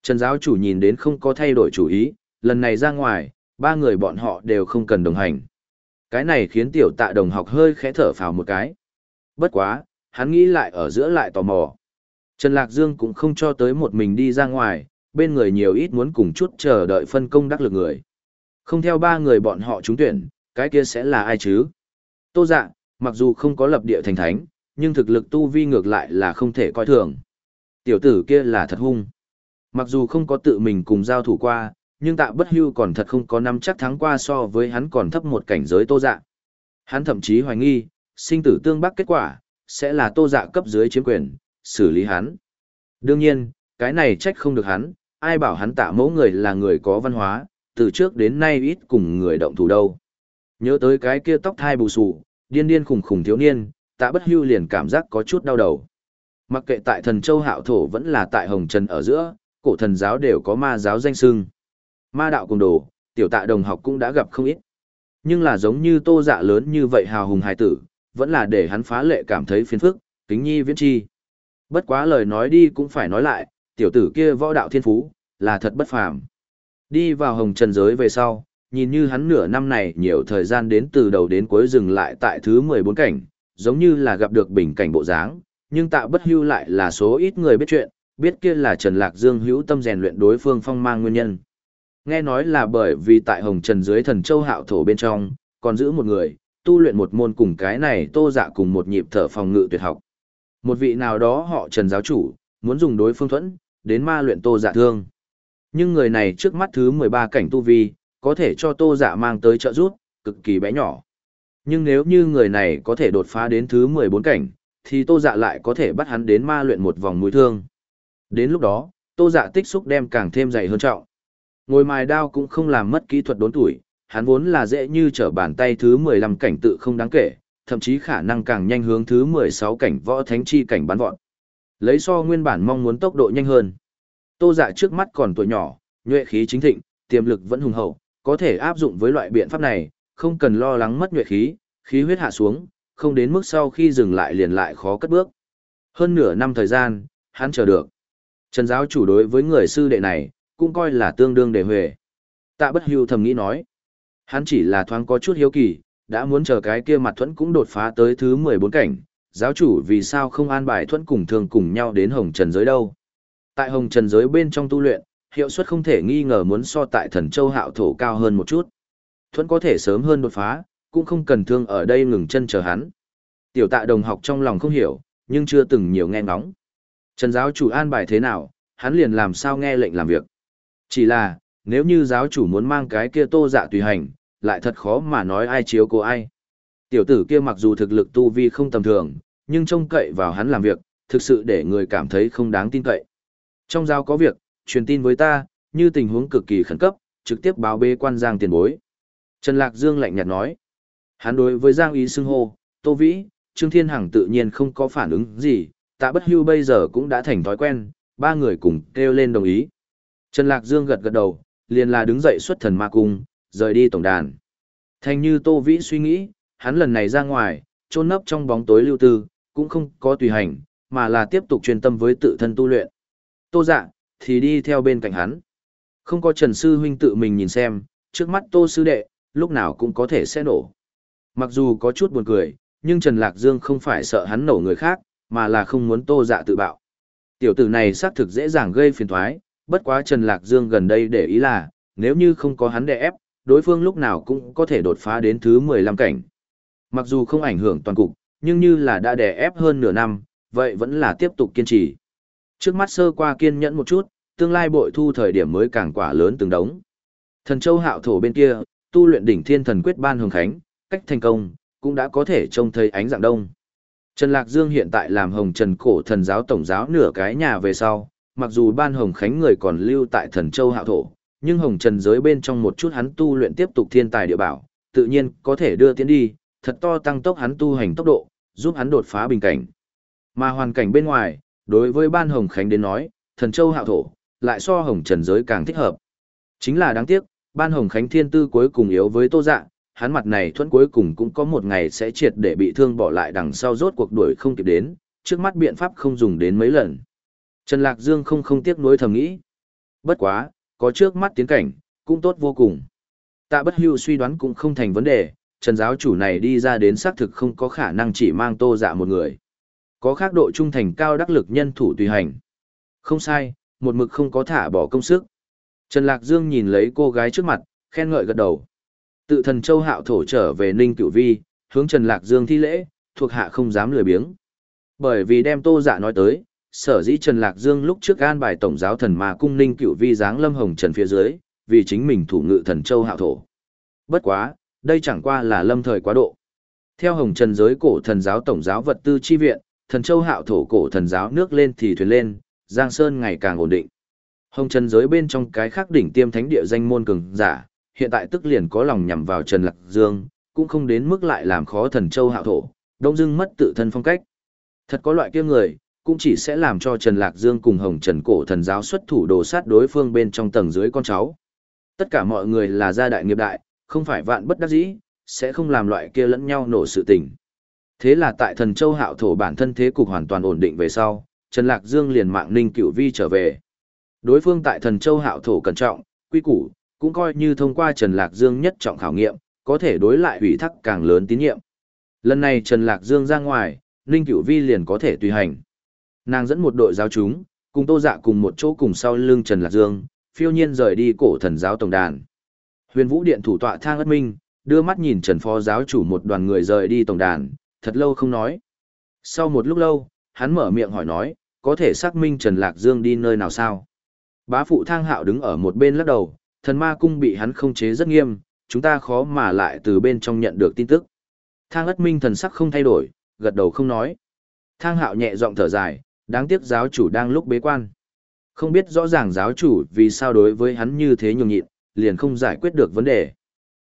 Trần giáo chủ nhìn đến không có thay đổi chủ ý, lần này ra ngoài, ba người bọn họ đều không cần đồng hành. Cái này khiến tiểu tạ đồng học hơi khẽ thở phào một cái. Bất quá, hắn nghĩ lại ở giữa lại tò mò. Trần Lạc Dương cũng không cho tới một mình đi ra ngoài, bên người nhiều ít muốn cùng chút chờ đợi phân công đắc lực người. Không theo ba người bọn họ trúng tuyển, cái kia sẽ là ai chứ? Tô dạ, mặc dù không có lập địa thành thánh, nhưng thực lực tu vi ngược lại là không thể coi thường. Tiểu tử kia là thật hung. Mặc dù không có tự mình cùng giao thủ qua, nhưng tạ bất hưu còn thật không có năm chắc thắng qua so với hắn còn thấp một cảnh giới tô dạ. Hắn thậm chí hoài nghi, sinh tử tương bắc kết quả, sẽ là tô dạ cấp dưới chiếm quyền, xử lý hắn. Đương nhiên, cái này trách không được hắn, ai bảo hắn tạ mẫu người là người có văn hóa, từ trước đến nay ít cùng người động thủ đâu. Nhớ tới cái kia tóc thai bù sù, điên điên khủng khủng thiếu niên, tạ bất hưu liền cảm giác có chút đau đầu. Mặc kệ tại thần châu hạo thổ vẫn là tại hồng trần ở giữa, cổ thần giáo đều có ma giáo danh sưng. Ma đạo cùng đồ, tiểu tạ đồng học cũng đã gặp không ít. Nhưng là giống như tô dạ lớn như vậy hào hùng hài tử, vẫn là để hắn phá lệ cảm thấy phiền phức, kính nhi viễn chi. Bất quá lời nói đi cũng phải nói lại, tiểu tử kia võ đạo thiên phú, là thật bất phàm. Đi vào hồng trần giới về sau, nhìn như hắn nửa năm này nhiều thời gian đến từ đầu đến cuối dừng lại tại thứ 14 cảnh, giống như là gặp được bình cảnh bộ dáng, nhưng tạ bất hưu lại là số ít người biết chuyện, biết kia là Trần Lạc Dương hữu tâm rèn luyện đối phương phong mang nguyên nhân. Nghe nói là bởi vì tại hồng trần dưới thần châu hạo thổ bên trong, còn giữ một người, tu luyện một môn cùng cái này tô dạ cùng một nhịp thở phòng ngự tuyệt học. Một vị nào đó họ trần giáo chủ, muốn dùng đối phương thuẫn, đến ma luyện tô dạ thương. Nhưng người này trước mắt thứ 13 cảnh tu vi, có thể cho tô dạ mang tới trợ giúp, cực kỳ bé nhỏ. Nhưng nếu như người này có thể đột phá đến thứ 14 cảnh, thì tô dạ lại có thể bắt hắn đến ma luyện một vòng mũi thương. Đến lúc đó, tô dạ tích xúc đem càng thêm dày hơn trọng. Ngồi mài đao cũng không làm mất kỹ thuật đốn tuổi, hắn vốn là dễ như trở bàn tay thứ 15 cảnh tự không đáng kể, thậm chí khả năng càng nhanh hướng thứ 16 cảnh võ thánh chi cảnh bắn vọt. Lấy so nguyên bản mong muốn tốc độ nhanh hơn. Tô Dạ trước mắt còn tuổi nhỏ, nhuệ khí chính thịnh, tiềm lực vẫn hùng hậu, có thể áp dụng với loại biện pháp này, không cần lo lắng mất nhuệ khí, khí huyết hạ xuống, không đến mức sau khi dừng lại liền lại khó cất bước. Hơn nửa năm thời gian, hắn chờ được. Trần giáo chủ đối với người sư đệ này, cũng coi là tương đương để huệ. Tạ bất hưu thầm nghĩ nói. Hắn chỉ là thoáng có chút hiếu kỳ, đã muốn chờ cái kia mặt thuẫn cũng đột phá tới thứ 14 cảnh, giáo chủ vì sao không an bài thuẫn cùng thường cùng nhau đến hồng trần giới đâu. Tại hồng trần giới bên trong tu luyện, hiệu suất không thể nghi ngờ muốn so tại thần châu hạo thổ cao hơn một chút. Thuẫn có thể sớm hơn đột phá, cũng không cần thương ở đây ngừng chân chờ hắn. Tiểu tạ đồng học trong lòng không hiểu, nhưng chưa từng nhiều nghe ngóng. Trần giáo chủ an bài thế nào, hắn liền làm sao nghe lệnh làm việc. Chỉ là, nếu như giáo chủ muốn mang cái kia tô dạ tùy hành, lại thật khó mà nói ai chiếu cố ai. Tiểu tử kia mặc dù thực lực tu vi không tầm thường, nhưng trông cậy vào hắn làm việc, thực sự để người cảm thấy không đáng tin cậy. Trong giao có việc, truyền tin với ta, như tình huống cực kỳ khẩn cấp, trực tiếp báo bê quan Giang tiền bối. Trần Lạc Dương lạnh nhạt nói. Hắn đối với Giang ý xưng hô, Tô Vĩ, Trương Thiên Hằng tự nhiên không có phản ứng gì, tạ bất hưu bây giờ cũng đã thành thói quen, ba người cùng kêu lên đồng ý. Trần Lạc Dương gật gật đầu, liền là đứng dậy xuất thần ma cung, rời đi tổng đàn. Thành như Tô Vĩ suy nghĩ, hắn lần này ra ngoài, trôn nấp trong bóng tối lưu tư, cũng không có tùy hành, mà là tiếp tục chuyên tâm với tự thân tu luyện. Tô dạ, thì đi theo bên cạnh hắn. Không có Trần Sư Huynh tự mình nhìn xem, trước mắt Tô Sư Đệ, lúc nào cũng có thể sẽ nổ. Mặc dù có chút buồn cười, nhưng Trần Lạc Dương không phải sợ hắn nổ người khác, mà là không muốn Tô dạ tự bạo. Tiểu tử này xác thực dễ dàng gây phiền thoái, bất quá Trần Lạc Dương gần đây để ý là, nếu như không có hắn đè ép, đối phương lúc nào cũng có thể đột phá đến thứ 15 cảnh. Mặc dù không ảnh hưởng toàn cục, nhưng như là đã đè ép hơn nửa năm, vậy vẫn là tiếp tục kiên trì. Trước mắt sơ qua kiên nhẫn một chút, tương lai bội thu thời điểm mới càng quả lớn từng đống. Thần châu hạo thổ bên kia, tu luyện đỉnh thiên thần quyết ban hồng khánh, cách thành công, cũng đã có thể trông thấy ánh dạng đông. Trần Lạc Dương hiện tại làm hồng trần cổ thần giáo tổng giáo nửa cái nhà về sau, mặc dù ban hồng khánh người còn lưu tại thần châu hạo thổ, nhưng hồng trần giới bên trong một chút hắn tu luyện tiếp tục thiên tài địa bảo, tự nhiên có thể đưa tiến đi, thật to tăng tốc hắn tu hành tốc độ, giúp hắn đột phá bình cảnh. Mà hoàn cảnh bên ngoài, đối với ban hồng khánh đến nói, thần châu hạo thổ, lại so hồng trần giới càng thích hợp. Chính là đáng tiếc, ban hồng khánh thiên tư cuối cùng yếu với tô dạ, hắn mặt này thuẫn cuối cùng cũng có một ngày sẽ triệt để bị thương bỏ lại đằng sau rốt cuộc đuổi không kịp đến, trước mắt biện pháp không dùng đến mấy lần. Trần Lạc Dương không không tiếc nuối thầm nghĩ. Bất quá, có trước mắt tiến cảnh, cũng tốt vô cùng. Tạ bất hưu suy đoán cũng không thành vấn đề, Trần giáo chủ này đi ra đến xác thực không có khả năng chỉ mang tô dạ một người. Có khác độ trung thành cao đắc lực nhân thủ tùy hành. Không sai, một mực không có thả bỏ công sức. Trần Lạc Dương nhìn lấy cô gái trước mặt, khen ngợi gật đầu. Tự thần châu hạo thổ trở về Ninh Cửu Vi, hướng Trần Lạc Dương thi lễ, thuộc hạ không dám lười biếng. Bởi vì đem tô dạ nói tới, sở dĩ Trần Lạc Dương lúc trước an bài tổng giáo thần mà cung Ninh Cửu Vi dáng lâm hồng trần phía dưới, vì chính mình thủ ngự thần châu hạo thổ. Bất quá, đây chẳng qua là lâm thời quá độ. Theo hồng trần giới cổ thần giáo tổng giáo vật tư chi viện, thần châu hạo thổ cổ thần giáo nước lên thì thuyền lên, Giang Sơn ngày càng ổn định. Hồng Trần giới bên trong cái khác đỉnh tiêm thánh địa danh môn cường giả, hiện tại tức liền có lòng nhằm vào Trần Lạc Dương, cũng không đến mức lại làm khó thần châu hạo thổ, đông dưng mất tự thân phong cách. Thật có loại kia người, cũng chỉ sẽ làm cho Trần Lạc Dương cùng Hồng Trần cổ thần giáo xuất thủ đồ sát đối phương bên trong tầng dưới con cháu. Tất cả mọi người là gia đại nghiệp đại, không phải vạn bất đắc dĩ, sẽ không làm loại kia lẫn nhau nổ sự tình. Thế là tại thần châu hạo thổ bản thân thế cục hoàn toàn ổn định về sau, Trần Lạc Dương liền mạng Ninh Cửu Vi trở về. Đối phương tại thần châu hạo thổ cẩn trọng, quy củ, cũng coi như thông qua Trần Lạc Dương nhất trọng khảo nghiệm, có thể đối lại ủy thác càng lớn tín nhiệm. Lần này Trần Lạc Dương ra ngoài, Ninh Cửu Vi liền có thể tùy hành. Nàng dẫn một đội giáo chúng, cùng Tô Dạ cùng một chỗ cùng sau lưng Trần Lạc Dương, phiêu nhiên rời đi cổ thần giáo tổng đàn. Huyền Vũ Điện thủ tọa Thang Ất Minh, đưa mắt nhìn Trần Phó giáo chủ một đoàn người rời đi tổng đàn, thật lâu không nói. Sau một lúc lâu, hắn mở miệng hỏi nói, có thể xác minh Trần Lạc Dương đi nơi nào sao? Bá phụ thang hạo đứng ở một bên lắc đầu, thần ma cung bị hắn không chế rất nghiêm, chúng ta khó mà lại từ bên trong nhận được tin tức. Thang ất minh thần sắc không thay đổi, gật đầu không nói. Thang hạo nhẹ giọng thở dài, đáng tiếc giáo chủ đang lúc bế quan. Không biết rõ ràng giáo chủ vì sao đối với hắn như thế nhường nhịn, liền không giải quyết được vấn đề.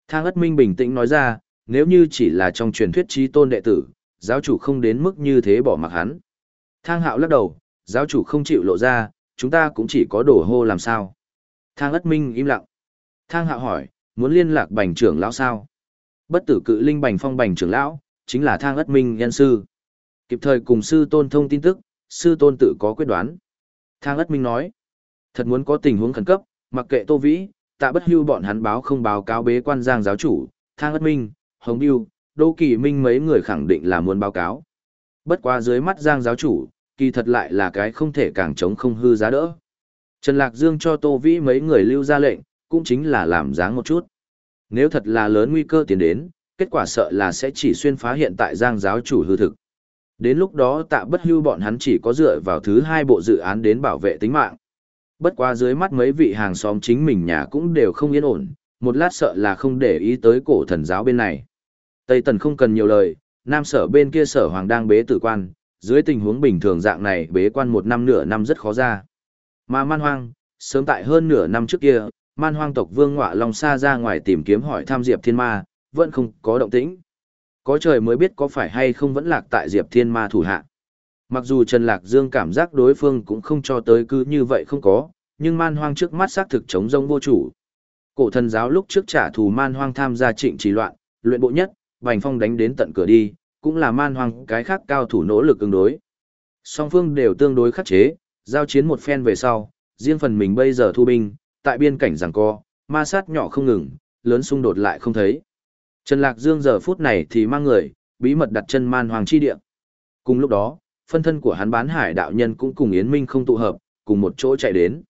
Thang ất minh bình tĩnh nói ra, nếu như chỉ là trong truyền thuyết trí tôn đệ tử, giáo chủ không đến mức như thế bỏ mặc hắn. Thang hạo lắc đầu, giáo chủ không chịu lộ ra, chúng ta cũng chỉ có đổ hô làm sao. Thang ất minh im lặng. Thang hạo hỏi, muốn liên lạc bành trưởng lão sao? Bất tử cự linh bành phong bành trưởng lão, chính là thang ất minh nhân sư. Kịp thời cùng sư tôn thông tin tức, sư tôn tự có quyết đoán. Thang ất minh nói, thật muốn có tình huống khẩn cấp, mặc kệ tô vĩ, tạ bất hưu bọn hắn báo không báo cáo bế quan giang giáo chủ, thang ất minh, hồng biêu, đô kỳ minh mấy người khẳng định là muốn báo cáo. Bất qua dưới mắt giang giáo chủ, kỳ thật lại là cái không thể càng chống không hư giá đỡ. Trần Lạc Dương cho Tô Vĩ mấy người lưu ra lệnh, cũng chính là làm dáng một chút. Nếu thật là lớn nguy cơ tiến đến, kết quả sợ là sẽ chỉ xuyên phá hiện tại giang giáo chủ hư thực. Đến lúc đó tạ bất hưu bọn hắn chỉ có dựa vào thứ hai bộ dự án đến bảo vệ tính mạng. Bất qua dưới mắt mấy vị hàng xóm chính mình nhà cũng đều không yên ổn, một lát sợ là không để ý tới cổ thần giáo bên này. Tây Tần không cần nhiều lời, Nam sở bên kia sở hoàng đang bế tử quan, dưới tình huống bình thường dạng này bế quan một năm nửa năm rất khó ra. Mà man hoang, sớm tại hơn nửa năm trước kia, man hoang tộc vương ngọa long xa ra ngoài tìm kiếm hỏi tham diệp thiên ma, vẫn không có động tĩnh. Có trời mới biết có phải hay không vẫn lạc tại diệp thiên ma thủ hạ. Mặc dù Trần Lạc Dương cảm giác đối phương cũng không cho tới cứ như vậy không có, nhưng man hoang trước mắt xác thực chống rông vô chủ. Cổ thần giáo lúc trước trả thù man hoang tham gia trịnh trì loạn, luyện bộ nhất, Bành Phong đánh đến tận cửa đi, cũng là man hoang cái khác cao thủ nỗ lực ứng đối. Song phương đều tương đối khắc chế, giao chiến một phen về sau, riêng phần mình bây giờ thu binh, tại biên cảnh giằng co, ma sát nhỏ không ngừng, lớn xung đột lại không thấy. Trần Lạc Dương giờ phút này thì mang người, bí mật đặt chân man hoàng chi địa. Cùng lúc đó, phân thân của hắn bán hải đạo nhân cũng cùng Yến Minh không tụ hợp, cùng một chỗ chạy đến.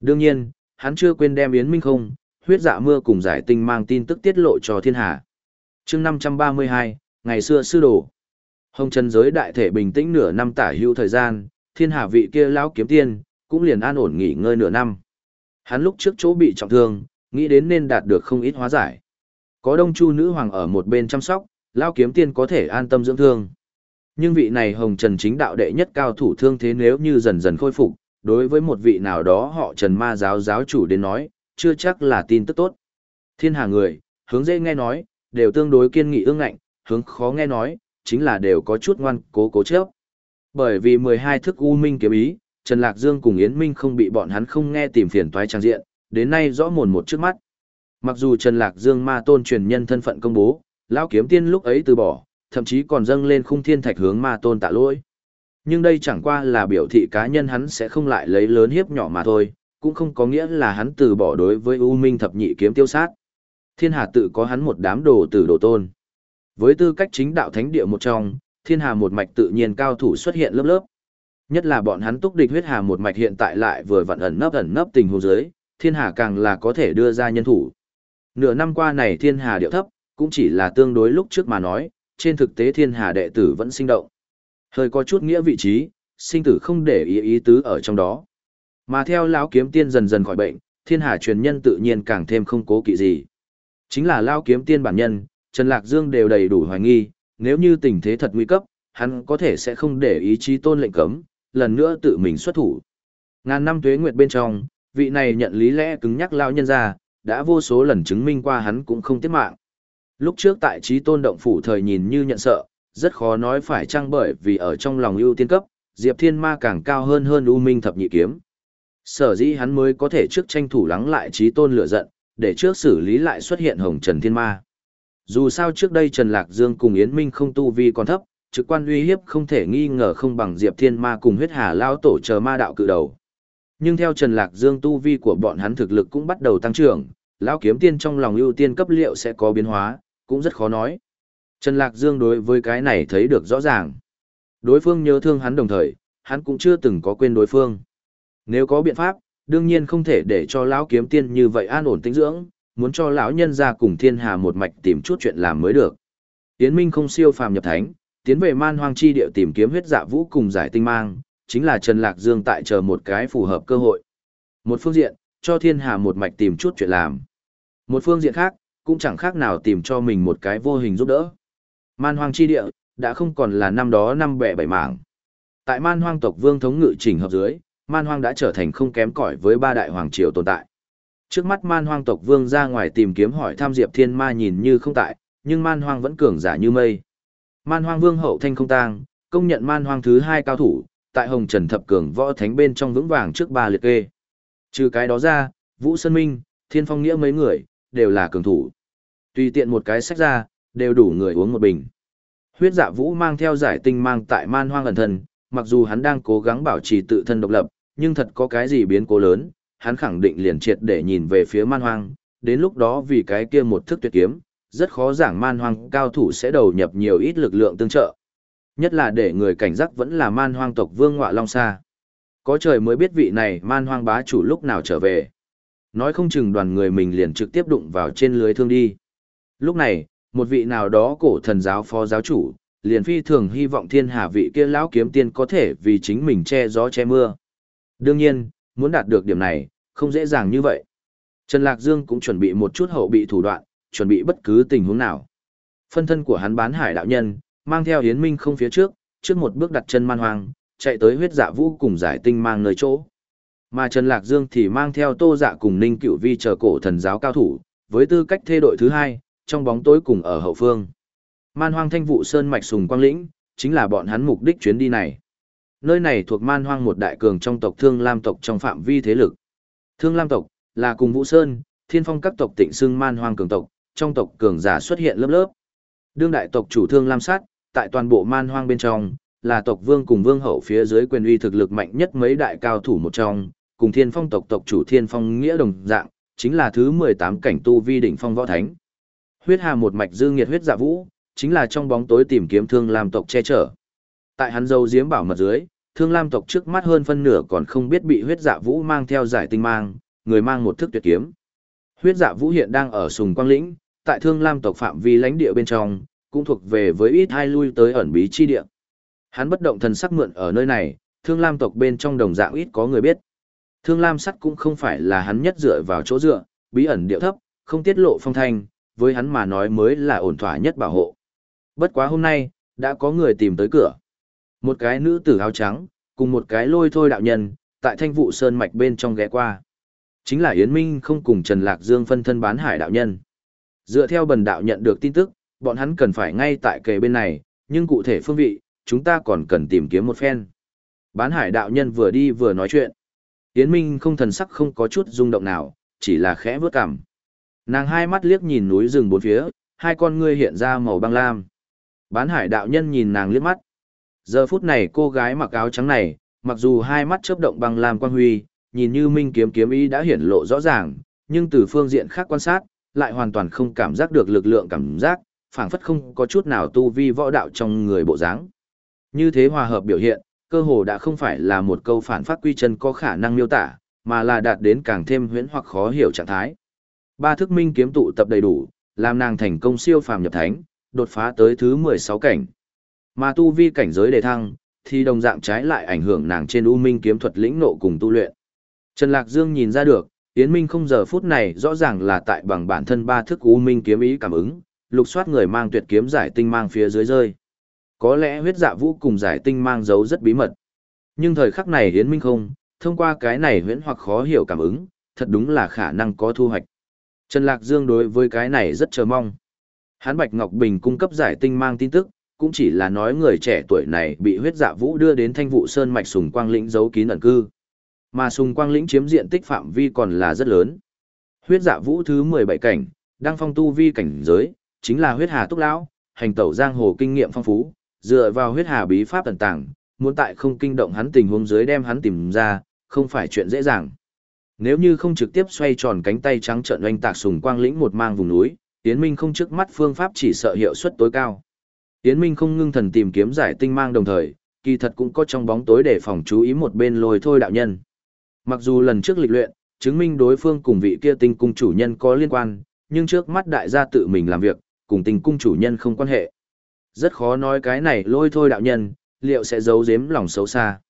Đương nhiên, hắn chưa quên đem Yến Minh không, huyết dạ mưa cùng giải tinh mang tin tức tiết lộ cho thiên hạ. chương 532, ngày xưa sư đồ. Hồng Trần giới đại thể bình tĩnh nửa năm tả hữu thời gian, thiên hạ vị kia lão kiếm tiên, cũng liền an ổn nghỉ ngơi nửa năm. Hắn lúc trước chỗ bị trọng thương, nghĩ đến nên đạt được không ít hóa giải. Có đông chu nữ hoàng ở một bên chăm sóc, lão kiếm tiên có thể an tâm dưỡng thương. Nhưng vị này hồng trần chính đạo đệ nhất cao thủ thương thế nếu như dần dần khôi phục, đối với một vị nào đó họ trần ma giáo giáo chủ đến nói, chưa chắc là tin tức tốt. Thiên hà người, hướng dễ nghe nói, đều tương đối kiên nghị ương ngạnh, hướng khó nghe nói, chính là đều có chút ngoan cố cố chấp. Bởi vì 12 thức u minh kiếm ý, Trần Lạc Dương cùng Yến Minh không bị bọn hắn không nghe tìm phiền toái trang diện, đến nay rõ mồn một trước mắt. Mặc dù Trần Lạc Dương ma tôn truyền nhân thân phận công bố, lão kiếm tiên lúc ấy từ bỏ, thậm chí còn dâng lên khung thiên thạch hướng ma tôn tạ lỗi. Nhưng đây chẳng qua là biểu thị cá nhân hắn sẽ không lại lấy lớn hiếp nhỏ mà thôi, cũng không có nghĩa là hắn từ bỏ đối với U Minh thập nhị kiếm tiêu sát. Thiên Hà tự có hắn một đám đồ tử đồ tôn. Với tư cách chính đạo thánh địa một trong, Thiên Hà một mạch tự nhiên cao thủ xuất hiện lớp lớp. Nhất là bọn hắn túc địch huyết hà một mạch hiện tại lại vừa vặn ẩn nấp ẩn nấp tình huống dưới, Thiên Hà càng là có thể đưa ra nhân thủ. Nửa năm qua này Thiên Hà điệu thấp, cũng chỉ là tương đối lúc trước mà nói, trên thực tế Thiên Hà đệ tử vẫn sinh động. Hơi có chút nghĩa vị trí, sinh tử không để ý ý tứ ở trong đó. Mà theo lão kiếm tiên dần dần khỏi bệnh, Thiên Hà truyền nhân tự nhiên càng thêm không cố kỵ gì. Chính là lão kiếm tiên bản nhân, Trần Lạc Dương đều đầy đủ hoài nghi, nếu như tình thế thật nguy cấp, hắn có thể sẽ không để ý chí tôn lệnh cấm, lần nữa tự mình xuất thủ. Ngàn năm tuế nguyệt bên trong, vị này nhận lý lẽ cứng nhắc lão nhân ra, đã vô số lần chứng minh qua hắn cũng không tiết mạng. Lúc trước tại trí tôn động phủ thời nhìn như nhận sợ, rất khó nói phải chăng bởi vì ở trong lòng ưu tiên cấp, Diệp Thiên Ma càng cao hơn hơn U Minh thập nhị kiếm. Sở dĩ hắn mới có thể trước tranh thủ lắng lại trí tôn lửa giận, để trước xử lý lại xuất hiện Hồng Trần Thiên Ma. Dù sao trước đây Trần Lạc Dương cùng Yến Minh không tu vi còn thấp, trực quan uy hiếp không thể nghi ngờ không bằng Diệp Thiên Ma cùng huyết hà lao tổ chờ ma đạo cự đầu. Nhưng theo Trần Lạc Dương tu vi của bọn hắn thực lực cũng bắt đầu tăng trưởng, lão kiếm tiên trong lòng ưu tiên cấp liệu sẽ có biến hóa, cũng rất khó nói. Trần Lạc Dương đối với cái này thấy được rõ ràng. Đối phương nhớ thương hắn đồng thời, hắn cũng chưa từng có quên đối phương. Nếu có biện pháp, đương nhiên không thể để cho lão kiếm tiên như vậy an ổn tĩnh dưỡng, muốn cho lão nhân ra cùng thiên hà một mạch tìm chút chuyện làm mới được. Tiến Minh không siêu phàm nhập thánh, tiến về man hoang chi địa tìm kiếm huyết dạ vũ cùng giải tinh mang, chính là Trần Lạc Dương tại chờ một cái phù hợp cơ hội. Một phương diện, cho thiên hà một mạch tìm chút chuyện làm. Một phương diện khác, cũng chẳng khác nào tìm cho mình một cái vô hình giúp đỡ. Man hoang chi địa, đã không còn là năm đó năm bẻ bảy mảng. Tại man hoang tộc vương thống ngự chỉnh hợp dưới, man hoang đã trở thành không kém cỏi với ba đại hoàng triều tồn tại. Trước mắt man hoang tộc vương ra ngoài tìm kiếm hỏi tham diệp thiên ma nhìn như không tại, nhưng man hoang vẫn cường giả như mây. Man hoang vương hậu thanh không tang, công nhận man hoang thứ hai cao thủ, tại hồng trần thập cường võ thánh bên trong vững vàng trước ba liệt kê. Trừ cái đó ra, Vũ Sơn Minh, Thiên phong nghĩa mấy người, đều là cường thủ. Tùy tiện một cái sách ra, đều đủ người uống một bình. Huyết dạ vũ mang theo giải tinh mang tại man hoang ẩn thân, mặc dù hắn đang cố gắng bảo trì tự thân độc lập, nhưng thật có cái gì biến cố lớn, hắn khẳng định liền triệt để nhìn về phía man hoang, đến lúc đó vì cái kia một thức tuyệt kiếm, rất khó giảng man hoang cao thủ sẽ đầu nhập nhiều ít lực lượng tương trợ. Nhất là để người cảnh giác vẫn là man hoang tộc vương ngọa long xa. Có trời mới biết vị này man hoang bá chủ lúc nào trở về. Nói không chừng đoàn người mình liền trực tiếp đụng vào trên lưới thương đi. Lúc này, một vị nào đó cổ thần giáo phó giáo chủ, liền phi thường hy vọng thiên hà vị kia lão kiếm tiên có thể vì chính mình che gió che mưa. Đương nhiên, muốn đạt được điểm này, không dễ dàng như vậy. Trần Lạc Dương cũng chuẩn bị một chút hậu bị thủ đoạn, chuẩn bị bất cứ tình huống nào. Phân thân của hắn bán hải đạo nhân, mang theo Yến Minh không phía trước, trước một bước đặt chân man hoang, chạy tới huyết dạ vũ cùng giải tinh mang nơi chỗ. Mà Trần Lạc Dương thì mang theo tô dạ cùng ninh cựu vi chờ cổ thần giáo cao thủ, với tư cách thê đội thứ hai, trong bóng tối cùng ở hậu phương. Man hoang thanh vụ sơn mạch sùng quang lĩnh, chính là bọn hắn mục đích chuyến đi này. Nơi này thuộc man hoang một đại cường trong tộc thương lam tộc trong phạm vi thế lực. Thương lam tộc, là cùng vũ sơn, thiên phong các tộc tịnh xưng man hoang cường tộc, trong tộc cường giả xuất hiện lớp lớp. Đương đại tộc chủ thương lam sát, tại toàn bộ man hoang bên trong, là tộc vương cùng vương hậu phía dưới quyền uy thực lực mạnh nhất mấy đại cao thủ một trong, cùng thiên phong tộc tộc chủ thiên phong nghĩa đồng dạng, chính là thứ 18 cảnh tu vi đỉnh phong võ thánh. Huyết hà một mạch dư nghiệt huyết dạ vũ, chính là trong bóng tối tìm kiếm thương lam tộc che chở. Tại hắn dâu diếm bảo mật dưới, thương lam tộc trước mắt hơn phân nửa còn không biết bị huyết dạ vũ mang theo giải tinh mang, người mang một thức tuyệt kiếm. Huyết dạ vũ hiện đang ở sùng quang lĩnh, tại thương lam tộc phạm vi lãnh địa bên trong, cũng thuộc về với ít hai lui tới ẩn bí chi địa. Hắn bất động thần sắc mượn ở nơi này, thương lam tộc bên trong đồng dạng ít có người biết. Thương lam sắt cũng không phải là hắn nhất dựa vào chỗ dựa, bí ẩn điệu thấp, không tiết lộ phong thanh, với hắn mà nói mới là ổn thỏa nhất bảo hộ. Bất quá hôm nay, đã có người tìm tới cửa. Một cái nữ tử áo trắng, cùng một cái lôi thôi đạo nhân, tại thanh vụ sơn mạch bên trong ghé qua. Chính là Yến Minh không cùng Trần Lạc Dương phân thân bán hải đạo nhân. Dựa theo bần đạo nhận được tin tức, bọn hắn cần phải ngay tại kề bên này, nhưng cụ thể phương vị, chúng ta còn cần tìm kiếm một phen. Bán hải đạo nhân vừa đi vừa nói chuyện. Yến Minh không thần sắc không có chút rung động nào, chỉ là khẽ vướt cằm. Nàng hai mắt liếc nhìn núi rừng bốn phía, hai con ngươi hiện ra màu băng lam. Bán hải đạo nhân nhìn nàng liếc mắt. Giờ phút này cô gái mặc áo trắng này, mặc dù hai mắt chớp động băng lam quang huy, nhìn như minh kiếm kiếm ý đã hiển lộ rõ ràng, nhưng từ phương diện khác quan sát, lại hoàn toàn không cảm giác được lực lượng cảm giác, phảng phất không có chút nào tu vi võ đạo trong người bộ dáng. Như thế hòa hợp biểu hiện, cơ hồ đã không phải là một câu phản phát quy chân có khả năng miêu tả, mà là đạt đến càng thêm huyễn hoặc khó hiểu trạng thái. Ba thức minh kiếm tụ tập đầy đủ, làm nàng thành công siêu phàm nhập thánh, đột phá tới thứ 16 cảnh. Mà tu vi cảnh giới đề thăng, thì đồng dạng trái lại ảnh hưởng nàng trên u minh kiếm thuật lĩnh nộ cùng tu luyện. Trần Lạc Dương nhìn ra được, Yến Minh không giờ phút này rõ ràng là tại bằng bản thân ba thức u minh kiếm ý cảm ứng, lục soát người mang tuyệt kiếm giải tinh mang phía dưới rơi. Có lẽ huyết dạ vũ cùng giải tinh mang giấu rất bí mật. Nhưng thời khắc này Yến Minh không, thông qua cái này huyễn hoặc khó hiểu cảm ứng, thật đúng là khả năng có thu hoạch. Trần Lạc Dương đối với cái này rất chờ mong. Hán Bạch Ngọc Bình cung cấp giải tinh mang tin tức, cũng chỉ là nói người trẻ tuổi này bị huyết dạ vũ đưa đến thanh vụ sơn mạch sùng quang lĩnh giấu kín ẩn cư. Mà sùng quang lĩnh chiếm diện tích phạm vi còn là rất lớn. Huyết dạ vũ thứ 17 cảnh, đang phong tu vi cảnh giới, chính là huyết hà túc lão, hành tẩu giang hồ kinh nghiệm phong phú, dựa vào huyết hà bí pháp tần tàng, muốn tại không kinh động hắn tình huống dưới đem hắn tìm ra, không phải chuyện dễ dàng. Nếu như không trực tiếp xoay tròn cánh tay trắng trợn oanh tạc sùng quang lĩnh một mang vùng núi, tiến Minh không trước mắt phương pháp chỉ sợ hiệu suất tối cao. tiến Minh không ngưng thần tìm kiếm giải tinh mang đồng thời, kỳ thật cũng có trong bóng tối để phòng chú ý một bên lôi thôi đạo nhân. Mặc dù lần trước lịch luyện, chứng minh đối phương cùng vị kia tinh cung chủ nhân có liên quan, nhưng trước mắt đại gia tự mình làm việc, cùng tình cung chủ nhân không quan hệ. Rất khó nói cái này lôi thôi đạo nhân, liệu sẽ giấu giếm lòng xấu xa.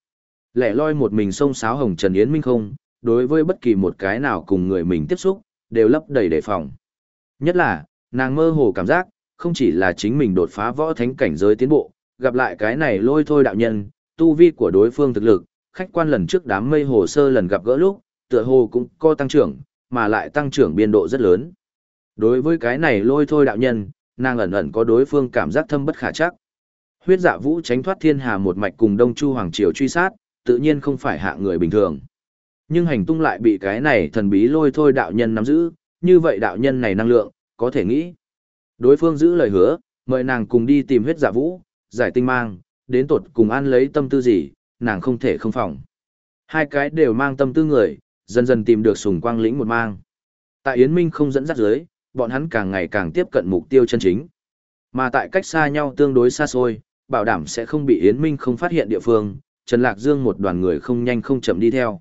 Lẻ loi một mình sông sáo hồng Trần Yến Minh không, đối với bất kỳ một cái nào cùng người mình tiếp xúc, đều lấp đầy đề phòng. Nhất là, nàng mơ hồ cảm giác, không chỉ là chính mình đột phá võ thánh cảnh giới tiến bộ, gặp lại cái này lôi thôi đạo nhân, tu vi của đối phương thực lực, khách quan lần trước đám mây hồ sơ lần gặp gỡ lúc, tựa hồ cũng có tăng trưởng, mà lại tăng trưởng biên độ rất lớn. Đối với cái này lôi thôi đạo nhân, nàng ẩn ẩn có đối phương cảm giác thâm bất khả chắc. Huyết dạ vũ tránh thoát thiên hà một mạch cùng Đông Chu Hoàng Triều truy sát, tự nhiên không phải hạ người bình thường. Nhưng hành tung lại bị cái này thần bí lôi thôi đạo nhân nắm giữ, như vậy đạo nhân này năng lượng, có thể nghĩ. Đối phương giữ lời hứa, mời nàng cùng đi tìm huyết dạ vũ, giải tinh mang, đến tột cùng ăn lấy tâm tư gì, nàng không thể không phòng. Hai cái đều mang tâm tư người, dần dần tìm được sùng quang lĩnh một mang. Tại Yến Minh không dẫn dắt dưới, bọn hắn càng ngày càng tiếp cận mục tiêu chân chính. Mà tại cách xa nhau tương đối xa xôi, bảo đảm sẽ không bị Yến Minh không phát hiện địa phương, Trần Lạc Dương một đoàn người không nhanh không chậm đi theo.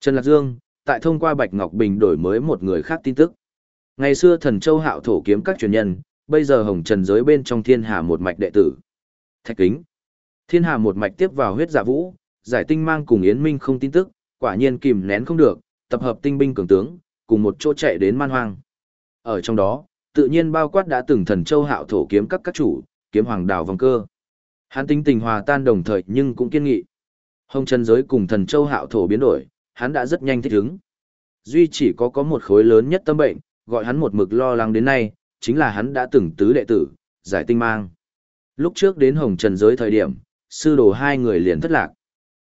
Trần Lạc Dương, tại thông qua Bạch Ngọc Bình đổi mới một người khác tin tức. Ngày xưa thần châu hạo thổ kiếm các truyền nhân, bây giờ hồng trần giới bên trong thiên hà một mạch đệ tử. Thạch kính. Thiên hà một mạch tiếp vào huyết dạ vũ, giải tinh mang cùng Yến Minh không tin tức, quả nhiên kìm nén không được, tập hợp tinh binh cường tướng, cùng một chỗ chạy đến man hoang. Ở trong đó, tự nhiên bao quát đã từng thần châu hạo thổ kiếm các các chủ, kiếm hoàng đào vòng cơ. Hắn tính tình hòa tan đồng thời nhưng cũng kiên nghị. Hồng chân giới cùng thần châu hạo thổ biến đổi, hắn đã rất nhanh thích ứng. Duy chỉ có có một khối lớn nhất tâm bệnh, gọi hắn một mực lo lắng đến nay, chính là hắn đã từng tứ đệ tử, giải tinh mang. Lúc trước đến hồng trần giới thời điểm, sư đồ hai người liền thất lạc.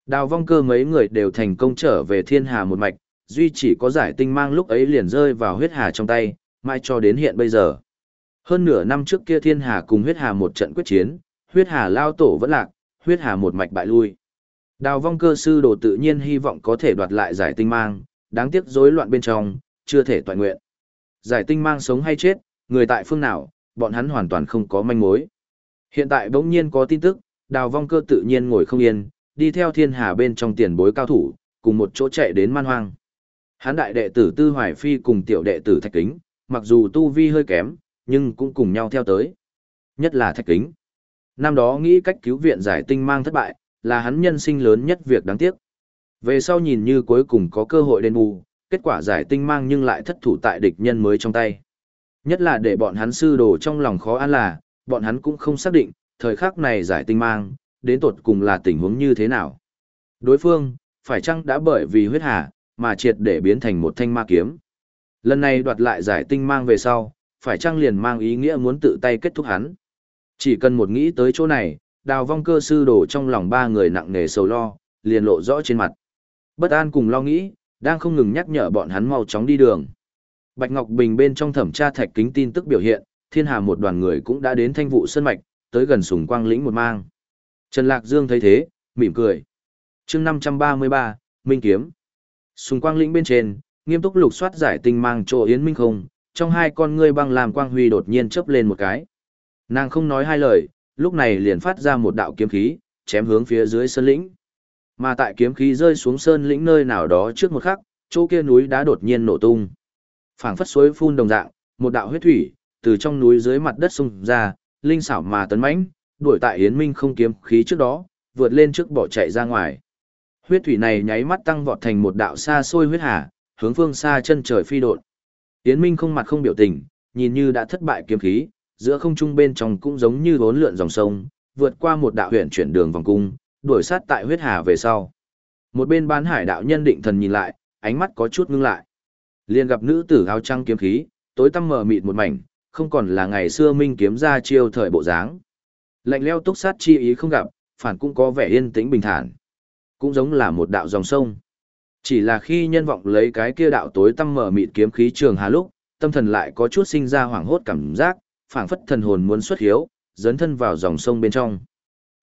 Đào vong cơ mấy người đều thành công trở về thiên hà một mạch, duy chỉ có giải tinh mang lúc ấy liền rơi vào huyết hà trong tay, mai cho đến hiện bây giờ. Hơn nửa năm trước kia thiên hà cùng huyết hà một trận quyết chiến, huyết hà lao tổ vẫn lạc, huyết hà một mạch bại lui. Đào vong cơ sư đồ tự nhiên hy vọng có thể đoạt lại giải tinh mang, đáng tiếc rối loạn bên trong, chưa thể toàn nguyện. Giải tinh mang sống hay chết, người tại phương nào, bọn hắn hoàn toàn không có manh mối. Hiện tại bỗng nhiên có tin tức, đào vong cơ tự nhiên ngồi không yên, đi theo thiên hà bên trong tiền bối cao thủ, cùng một chỗ chạy đến man hoang. Hán đại đệ tử Tư Hoài Phi cùng tiểu đệ tử Thạch Kính, mặc dù tu vi hơi kém, nhưng cũng cùng nhau theo tới. Nhất là Thạch Kính. Năm đó nghĩ cách cứu viện giải tinh mang thất bại, là hắn nhân sinh lớn nhất việc đáng tiếc. Về sau nhìn như cuối cùng có cơ hội đền bù, kết quả giải tinh mang nhưng lại thất thủ tại địch nhân mới trong tay. Nhất là để bọn hắn sư đồ trong lòng khó an là, bọn hắn cũng không xác định, thời khắc này giải tinh mang, đến tột cùng là tình huống như thế nào. Đối phương, phải chăng đã bởi vì huyết hà, mà triệt để biến thành một thanh ma kiếm. Lần này đoạt lại giải tinh mang về sau, phải chăng liền mang ý nghĩa muốn tự tay kết thúc hắn. Chỉ cần một nghĩ tới chỗ này, đào vong cơ sư đổ trong lòng ba người nặng nề sầu lo, liền lộ rõ trên mặt. Bất an cùng lo nghĩ, đang không ngừng nhắc nhở bọn hắn mau chóng đi đường. Bạch Ngọc Bình bên trong thẩm tra thạch kính tin tức biểu hiện, thiên hà một đoàn người cũng đã đến thanh vụ sân mạch, tới gần sùng quang lĩnh một mang. Trần Lạc Dương thấy thế, mỉm cười. chương 533, Minh Kiếm. Sùng quang lĩnh bên trên, nghiêm túc lục soát giải tinh mang chỗ Yến Minh không, trong hai con ngươi băng làm quang huy đột nhiên chớp lên một cái. Nàng không nói hai lời, lúc này liền phát ra một đạo kiếm khí, chém hướng phía dưới sơn lĩnh. Mà tại kiếm khí rơi xuống sơn lĩnh nơi nào đó trước một khắc, chỗ kia núi đá đột nhiên nổ tung. Phảng phất suối phun đồng dạng, một đạo huyết thủy từ trong núi dưới mặt đất xung ra, linh xảo mà tấn mãnh, đuổi tại Yến Minh không kiếm khí trước đó, vượt lên trước bỏ chạy ra ngoài. Huyết thủy này nháy mắt tăng vọt thành một đạo xa xôi huyết hà, hướng phương xa chân trời phi độn. Yến Minh không mặt không biểu tình, nhìn như đã thất bại kiếm khí, giữa không trung bên trong cũng giống như bốn lượn dòng sông, vượt qua một đạo huyền chuyển đường vòng cung, đuổi sát tại huyết hà về sau. Một bên bán hải đạo nhân định thần nhìn lại, ánh mắt có chút ngưng lại. liền gặp nữ tử áo trăng kiếm khí, tối tăm mờ mịt một mảnh, không còn là ngày xưa minh kiếm ra chiêu thời bộ dáng. Lạnh leo túc sát chi ý không gặp, phản cũng có vẻ yên tĩnh bình thản. Cũng giống là một đạo dòng sông. Chỉ là khi nhân vọng lấy cái kia đạo tối tăm mở mịt kiếm khí trường hà lúc, tâm thần lại có chút sinh ra hoảng hốt cảm giác, phảng phất thần hồn muốn xuất hiếu, dấn thân vào dòng sông bên trong.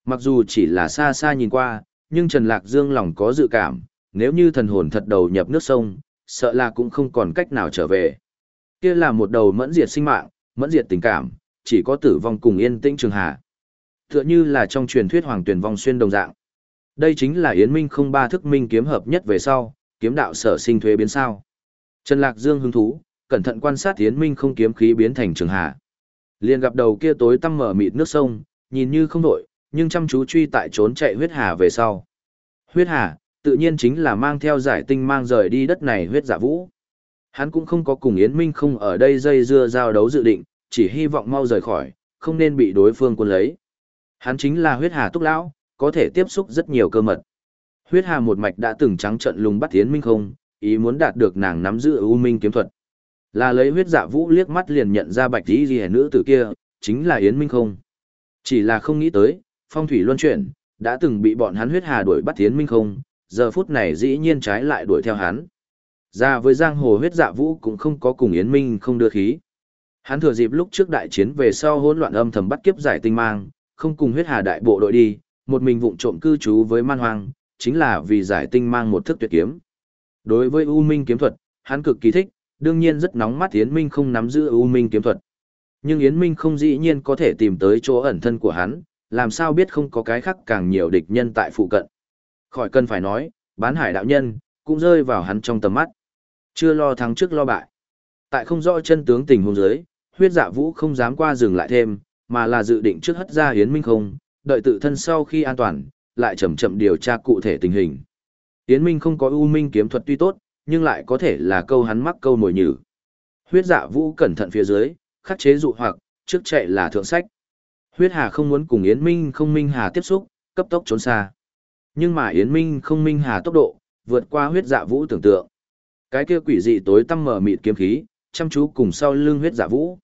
Mặc dù chỉ là xa xa nhìn qua, nhưng Trần Lạc Dương lòng có dự cảm, nếu như thần hồn thật đầu nhập nước sông, sợ là cũng không còn cách nào trở về. Kia là một đầu mẫn diệt sinh mạng, mẫn diệt tình cảm, chỉ có tử vong cùng yên tĩnh trường hà. Tựa như là trong truyền thuyết hoàng tuyển vong xuyên đồng dạng. Đây chính là Yến Minh không ba thức minh kiếm hợp nhất về sau, kiếm đạo sở sinh thuế biến sao. Trần Lạc Dương hứng thú, cẩn thận quan sát Yến Minh không kiếm khí biến thành trường hạ. Liền gặp đầu kia tối tăm mở mịt nước sông, nhìn như không đổi, nhưng chăm chú truy tại trốn chạy huyết hà về sau. Huyết hà, tự nhiên chính là mang theo giải tinh mang rời đi đất này huyết giả vũ. Hắn cũng không có cùng Yến Minh không ở đây dây dưa giao đấu dự định, chỉ hy vọng mau rời khỏi, không nên bị đối phương quân lấy. Hắn chính là huyết hà túc lão, có thể tiếp xúc rất nhiều cơ mật. Huyết Hà một mạch đã từng trắng trận lùng bắt Yến Minh không, ý muốn đạt được nàng nắm giữ U minh kiếm thuật. Là lấy huyết dạ vũ liếc mắt liền nhận ra bạch tí ghi nữ tử kia, chính là Yến Minh không. Chỉ là không nghĩ tới, phong thủy luân chuyển, đã từng bị bọn hắn huyết hà đuổi bắt Yến Minh không, giờ phút này dĩ nhiên trái lại đuổi theo hắn. Ra với giang hồ huyết dạ vũ cũng không có cùng Yến Minh không đưa khí. Hắn thừa dịp lúc trước đại chiến về sau hỗn loạn âm thầm bắt kiếp giải tinh mang, không cùng huyết hà đại bộ đội đi, một mình vụng trộm cư trú với man hoang, chính là vì giải tinh mang một thức tuyệt kiếm. Đối với U Minh kiếm thuật, hắn cực kỳ thích, đương nhiên rất nóng mắt Yến Minh không nắm giữ U Minh kiếm thuật. Nhưng Yến Minh không dĩ nhiên có thể tìm tới chỗ ẩn thân của hắn, làm sao biết không có cái khác càng nhiều địch nhân tại phụ cận. Khỏi cần phải nói, bán hải đạo nhân, cũng rơi vào hắn trong tầm mắt. Chưa lo thắng trước lo bại. Tại không rõ chân tướng tình huống dưới, huyết dạ vũ không dám qua dừng lại thêm, mà là dự định trước hất ra Yến Minh không, đợi tự thân sau khi an toàn, lại chậm chậm điều tra cụ thể tình hình. Yến Minh không có ưu minh kiếm thuật tuy tốt, nhưng lại có thể là câu hắn mắc câu mồi nhử. Huyết dạ vũ cẩn thận phía dưới, khắc chế dụ hoặc, trước chạy là thượng sách. Huyết Hà không muốn cùng Yến Minh không Minh Hà tiếp xúc, cấp tốc trốn xa. Nhưng mà Yến Minh không Minh Hà tốc độ, vượt qua huyết dạ vũ tưởng tượng. Cái kia quỷ dị tối tăm mở mịt kiếm khí, chăm chú cùng sau lưng huyết dạ vũ.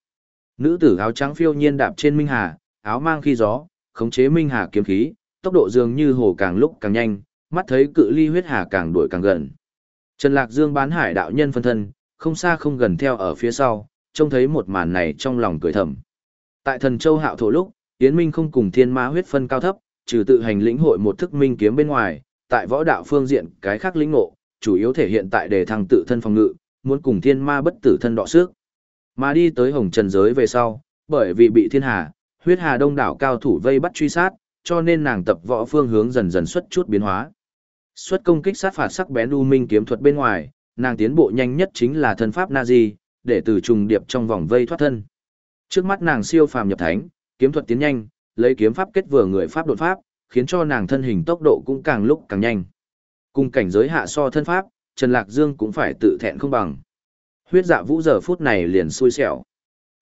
Nữ tử áo trắng phiêu nhiên đạp trên Minh Hà, áo mang khi gió, khống chế Minh Hà kiếm khí, tốc độ dường như hồ càng lúc càng nhanh, mắt thấy cự ly huyết hà càng đuổi càng gần. Trần Lạc Dương bán hải đạo nhân phân thân, không xa không gần theo ở phía sau, trông thấy một màn này trong lòng cười thầm. Tại thần châu hạo thổ lúc, Yến Minh không cùng thiên ma huyết phân cao thấp, trừ tự hành lĩnh hội một thức minh kiếm bên ngoài, tại võ đạo phương diện cái khác lĩnh ngộ, chủ yếu thể hiện tại đề thăng tự thân phòng ngự, muốn cùng thiên ma bất tử thân đọ sức. Mà đi tới hồng trần giới về sau, bởi vì bị thiên hà, huyết hà đông đảo cao thủ vây bắt truy sát, cho nên nàng tập võ phương hướng dần dần xuất chút biến hóa. Xuất công kích sát phạt sắc bén u minh kiếm thuật bên ngoài, nàng tiến bộ nhanh nhất chính là thân pháp Nazi, để từ trùng điệp trong vòng vây thoát thân. Trước mắt nàng siêu phàm nhập thánh, kiếm thuật tiến nhanh, lấy kiếm pháp kết vừa người pháp đột pháp, khiến cho nàng thân hình tốc độ cũng càng lúc càng nhanh. Cùng cảnh giới hạ so thân pháp, Trần Lạc Dương cũng phải tự thẹn không bằng. Huyết dạ vũ giờ phút này liền xui xẻo.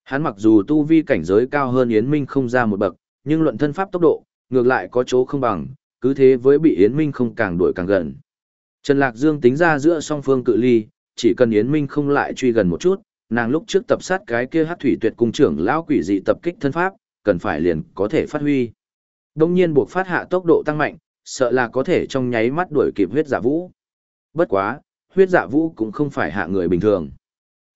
Hắn mặc dù tu vi cảnh giới cao hơn Yến Minh không ra một bậc, nhưng luận thân pháp tốc độ, ngược lại có chỗ không bằng, cứ thế với bị Yến Minh không càng đuổi càng gần. Trần Lạc Dương tính ra giữa song phương cự ly, chỉ cần Yến Minh không lại truy gần một chút, nàng lúc trước tập sát cái kia hát thủy tuyệt cung trưởng lão quỷ dị tập kích thân pháp, cần phải liền có thể phát huy. Đông nhiên buộc phát hạ tốc độ tăng mạnh, sợ là có thể trong nháy mắt đuổi kịp huyết giả vũ. Bất quá, huyết dạ vũ cũng không phải hạ người bình thường.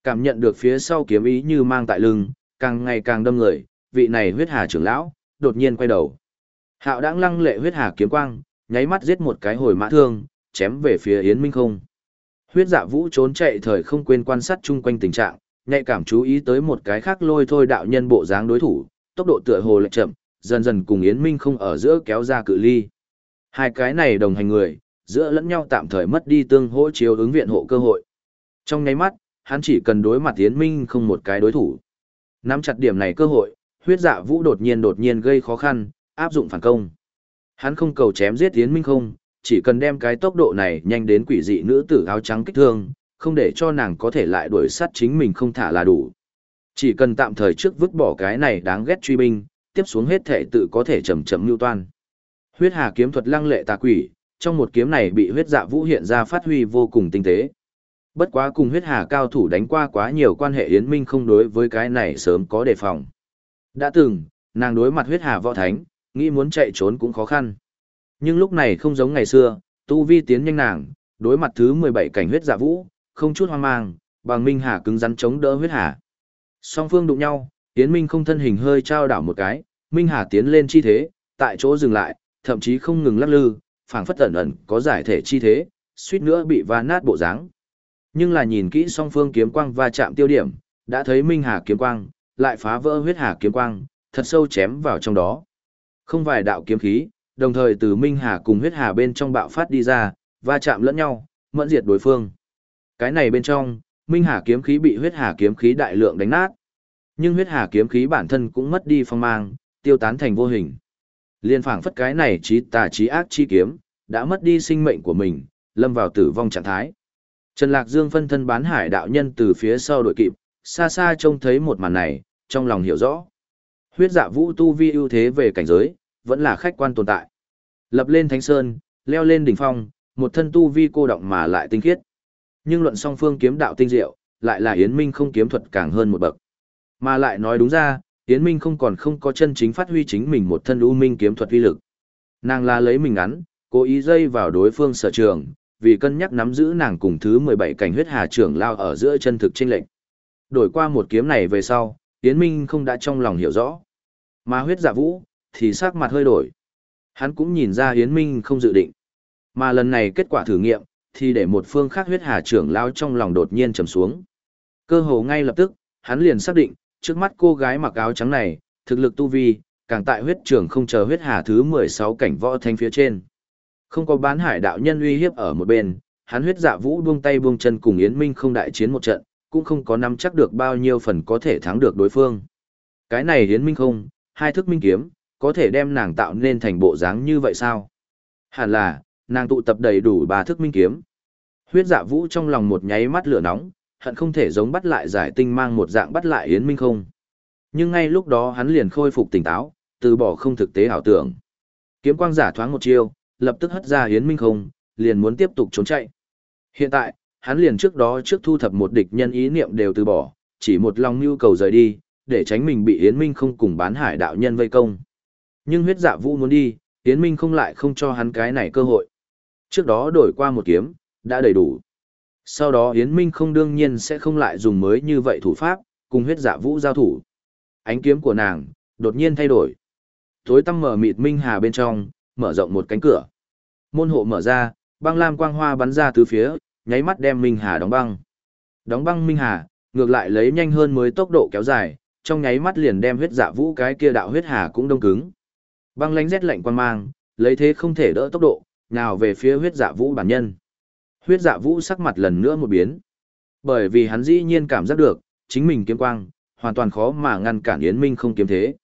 Cảm nhận được phía sau kiếm ý như mang tại lưng, càng ngày càng đâm người, vị này huyết hà trưởng lão, đột nhiên quay đầu. Hạo đãng lăng lệ huyết hà kiếm quang, nháy mắt giết một cái hồi mã thương, chém về phía Yến Minh không. Huyết dạ vũ trốn chạy thời không quên quan sát chung quanh tình trạng, nhạy cảm chú ý tới một cái khác lôi thôi đạo nhân bộ dáng đối thủ, tốc độ tựa hồ lại chậm, dần dần cùng Yến Minh không ở giữa kéo ra cự ly. Hai cái này đồng hành người, giữa lẫn nhau tạm thời mất đi tương hỗ chiếu ứng viện hộ cơ hội. Trong nháy mắt, hắn chỉ cần đối mặt Yến Minh không một cái đối thủ. Nắm chặt điểm này cơ hội, huyết dạ vũ đột nhiên đột nhiên gây khó khăn, áp dụng phản công. Hắn không cầu chém giết Yến Minh không, chỉ cần đem cái tốc độ này nhanh đến quỷ dị nữ tử áo trắng kích thương, không để cho nàng có thể lại đuổi sát chính mình không thả là đủ. Chỉ cần tạm thời trước vứt bỏ cái này đáng ghét truy binh, tiếp xuống hết thể tự có thể chậm chậm lưu toan. Huyết hà kiếm thuật lăng lệ tà quỷ, trong một kiếm này bị huyết dạ vũ hiện ra phát huy vô cùng tinh tế. Bất quá cùng huyết hà cao thủ đánh qua quá nhiều quan hệ yến minh không đối với cái này sớm có đề phòng. Đã từng, nàng đối mặt huyết hà võ thánh, nghĩ muốn chạy trốn cũng khó khăn. Nhưng lúc này không giống ngày xưa, tu vi tiến nhanh nàng, đối mặt thứ 17 cảnh huyết dạ vũ, không chút hoang mang, bằng minh hà cứng rắn chống đỡ huyết hà. Song phương đụng nhau, Yến Minh không thân hình hơi trao đảo một cái, Minh Hà tiến lên chi thế, tại chỗ dừng lại, thậm chí không ngừng lắc lư, phảng phất ẩn ẩn có giải thể chi thế, suýt nữa bị va nát bộ dáng. Nhưng là nhìn kỹ song phương kiếm quang va chạm tiêu điểm, đã thấy Minh Hà kiếm quang, lại phá vỡ huyết hà kiếm quang, thật sâu chém vào trong đó. Không vài đạo kiếm khí, đồng thời từ Minh Hà cùng huyết hà bên trong bạo phát đi ra, va chạm lẫn nhau, mẫn diệt đối phương. Cái này bên trong, Minh Hà kiếm khí bị huyết hà kiếm khí đại lượng đánh nát. Nhưng huyết hà kiếm khí bản thân cũng mất đi phong mang, tiêu tán thành vô hình. Liên phảng phất cái này trí tà trí ác chi kiếm, đã mất đi sinh mệnh của mình, lâm vào tử vong trạng thái. Trần Lạc Dương phân thân bán hải đạo nhân từ phía sau đội kịp, xa xa trông thấy một màn này, trong lòng hiểu rõ. Huyết dạ vũ tu vi ưu thế về cảnh giới, vẫn là khách quan tồn tại. Lập lên thánh sơn, leo lên đỉnh phong, một thân tu vi cô động mà lại tinh khiết. Nhưng luận song phương kiếm đạo tinh diệu, lại là Yến Minh không kiếm thuật càng hơn một bậc. Mà lại nói đúng ra, Yến Minh không còn không có chân chính phát huy chính mình một thân u minh kiếm thuật uy lực. Nàng là lấy mình ngắn, cố ý dây vào đối phương sở trường, vì cân nhắc nắm giữ nàng cùng thứ 17 cảnh huyết hà trưởng lao ở giữa chân thực chênh lệnh. Đổi qua một kiếm này về sau, Yến Minh không đã trong lòng hiểu rõ. Mà huyết dạ vũ, thì sắc mặt hơi đổi. Hắn cũng nhìn ra Yến Minh không dự định. Mà lần này kết quả thử nghiệm, thì để một phương khác huyết hà trưởng lao trong lòng đột nhiên trầm xuống. Cơ hồ ngay lập tức, hắn liền xác định, trước mắt cô gái mặc áo trắng này, thực lực tu vi, càng tại huyết trưởng không chờ huyết hà thứ 16 cảnh võ thanh phía trên. Không có bán hải đạo nhân uy hiếp ở một bên, hắn huyết dạ vũ buông tay buông chân cùng Yến Minh không đại chiến một trận, cũng không có nắm chắc được bao nhiêu phần có thể thắng được đối phương. Cái này Yến Minh không, hai thức minh kiếm, có thể đem nàng tạo nên thành bộ dáng như vậy sao? Hẳn là, nàng tụ tập đầy đủ ba thức minh kiếm. Huyết dạ vũ trong lòng một nháy mắt lửa nóng, hận không thể giống bắt lại giải tinh mang một dạng bắt lại Yến Minh không. Nhưng ngay lúc đó hắn liền khôi phục tỉnh táo, từ bỏ không thực tế ảo tưởng. Kiếm quang giả thoáng một chiêu, lập tức hất ra Yến Minh không, liền muốn tiếp tục trốn chạy. Hiện tại, hắn liền trước đó trước thu thập một địch nhân ý niệm đều từ bỏ, chỉ một lòng nhu cầu rời đi, để tránh mình bị Yến Minh không cùng bán hải đạo nhân vây công. Nhưng huyết dạ vũ muốn đi, Yến Minh không lại không cho hắn cái này cơ hội. Trước đó đổi qua một kiếm, đã đầy đủ. Sau đó Yến Minh không đương nhiên sẽ không lại dùng mới như vậy thủ pháp, cùng huyết dạ vũ giao thủ. Ánh kiếm của nàng, đột nhiên thay đổi. Tối tăm mở mịt Minh Hà bên trong, mở rộng một cánh cửa. Môn hộ mở ra, băng lam quang hoa bắn ra từ phía, nháy mắt đem Minh Hà đóng băng. Đóng băng Minh Hà, ngược lại lấy nhanh hơn mới tốc độ kéo dài, trong nháy mắt liền đem huyết dạ vũ cái kia đạo huyết hà cũng đông cứng. Băng lánh rét lạnh quan mang, lấy thế không thể đỡ tốc độ, nào về phía huyết dạ vũ bản nhân. Huyết dạ vũ sắc mặt lần nữa một biến. Bởi vì hắn dĩ nhiên cảm giác được, chính mình kiếm quang, hoàn toàn khó mà ngăn cản Yến Minh không kiếm thế.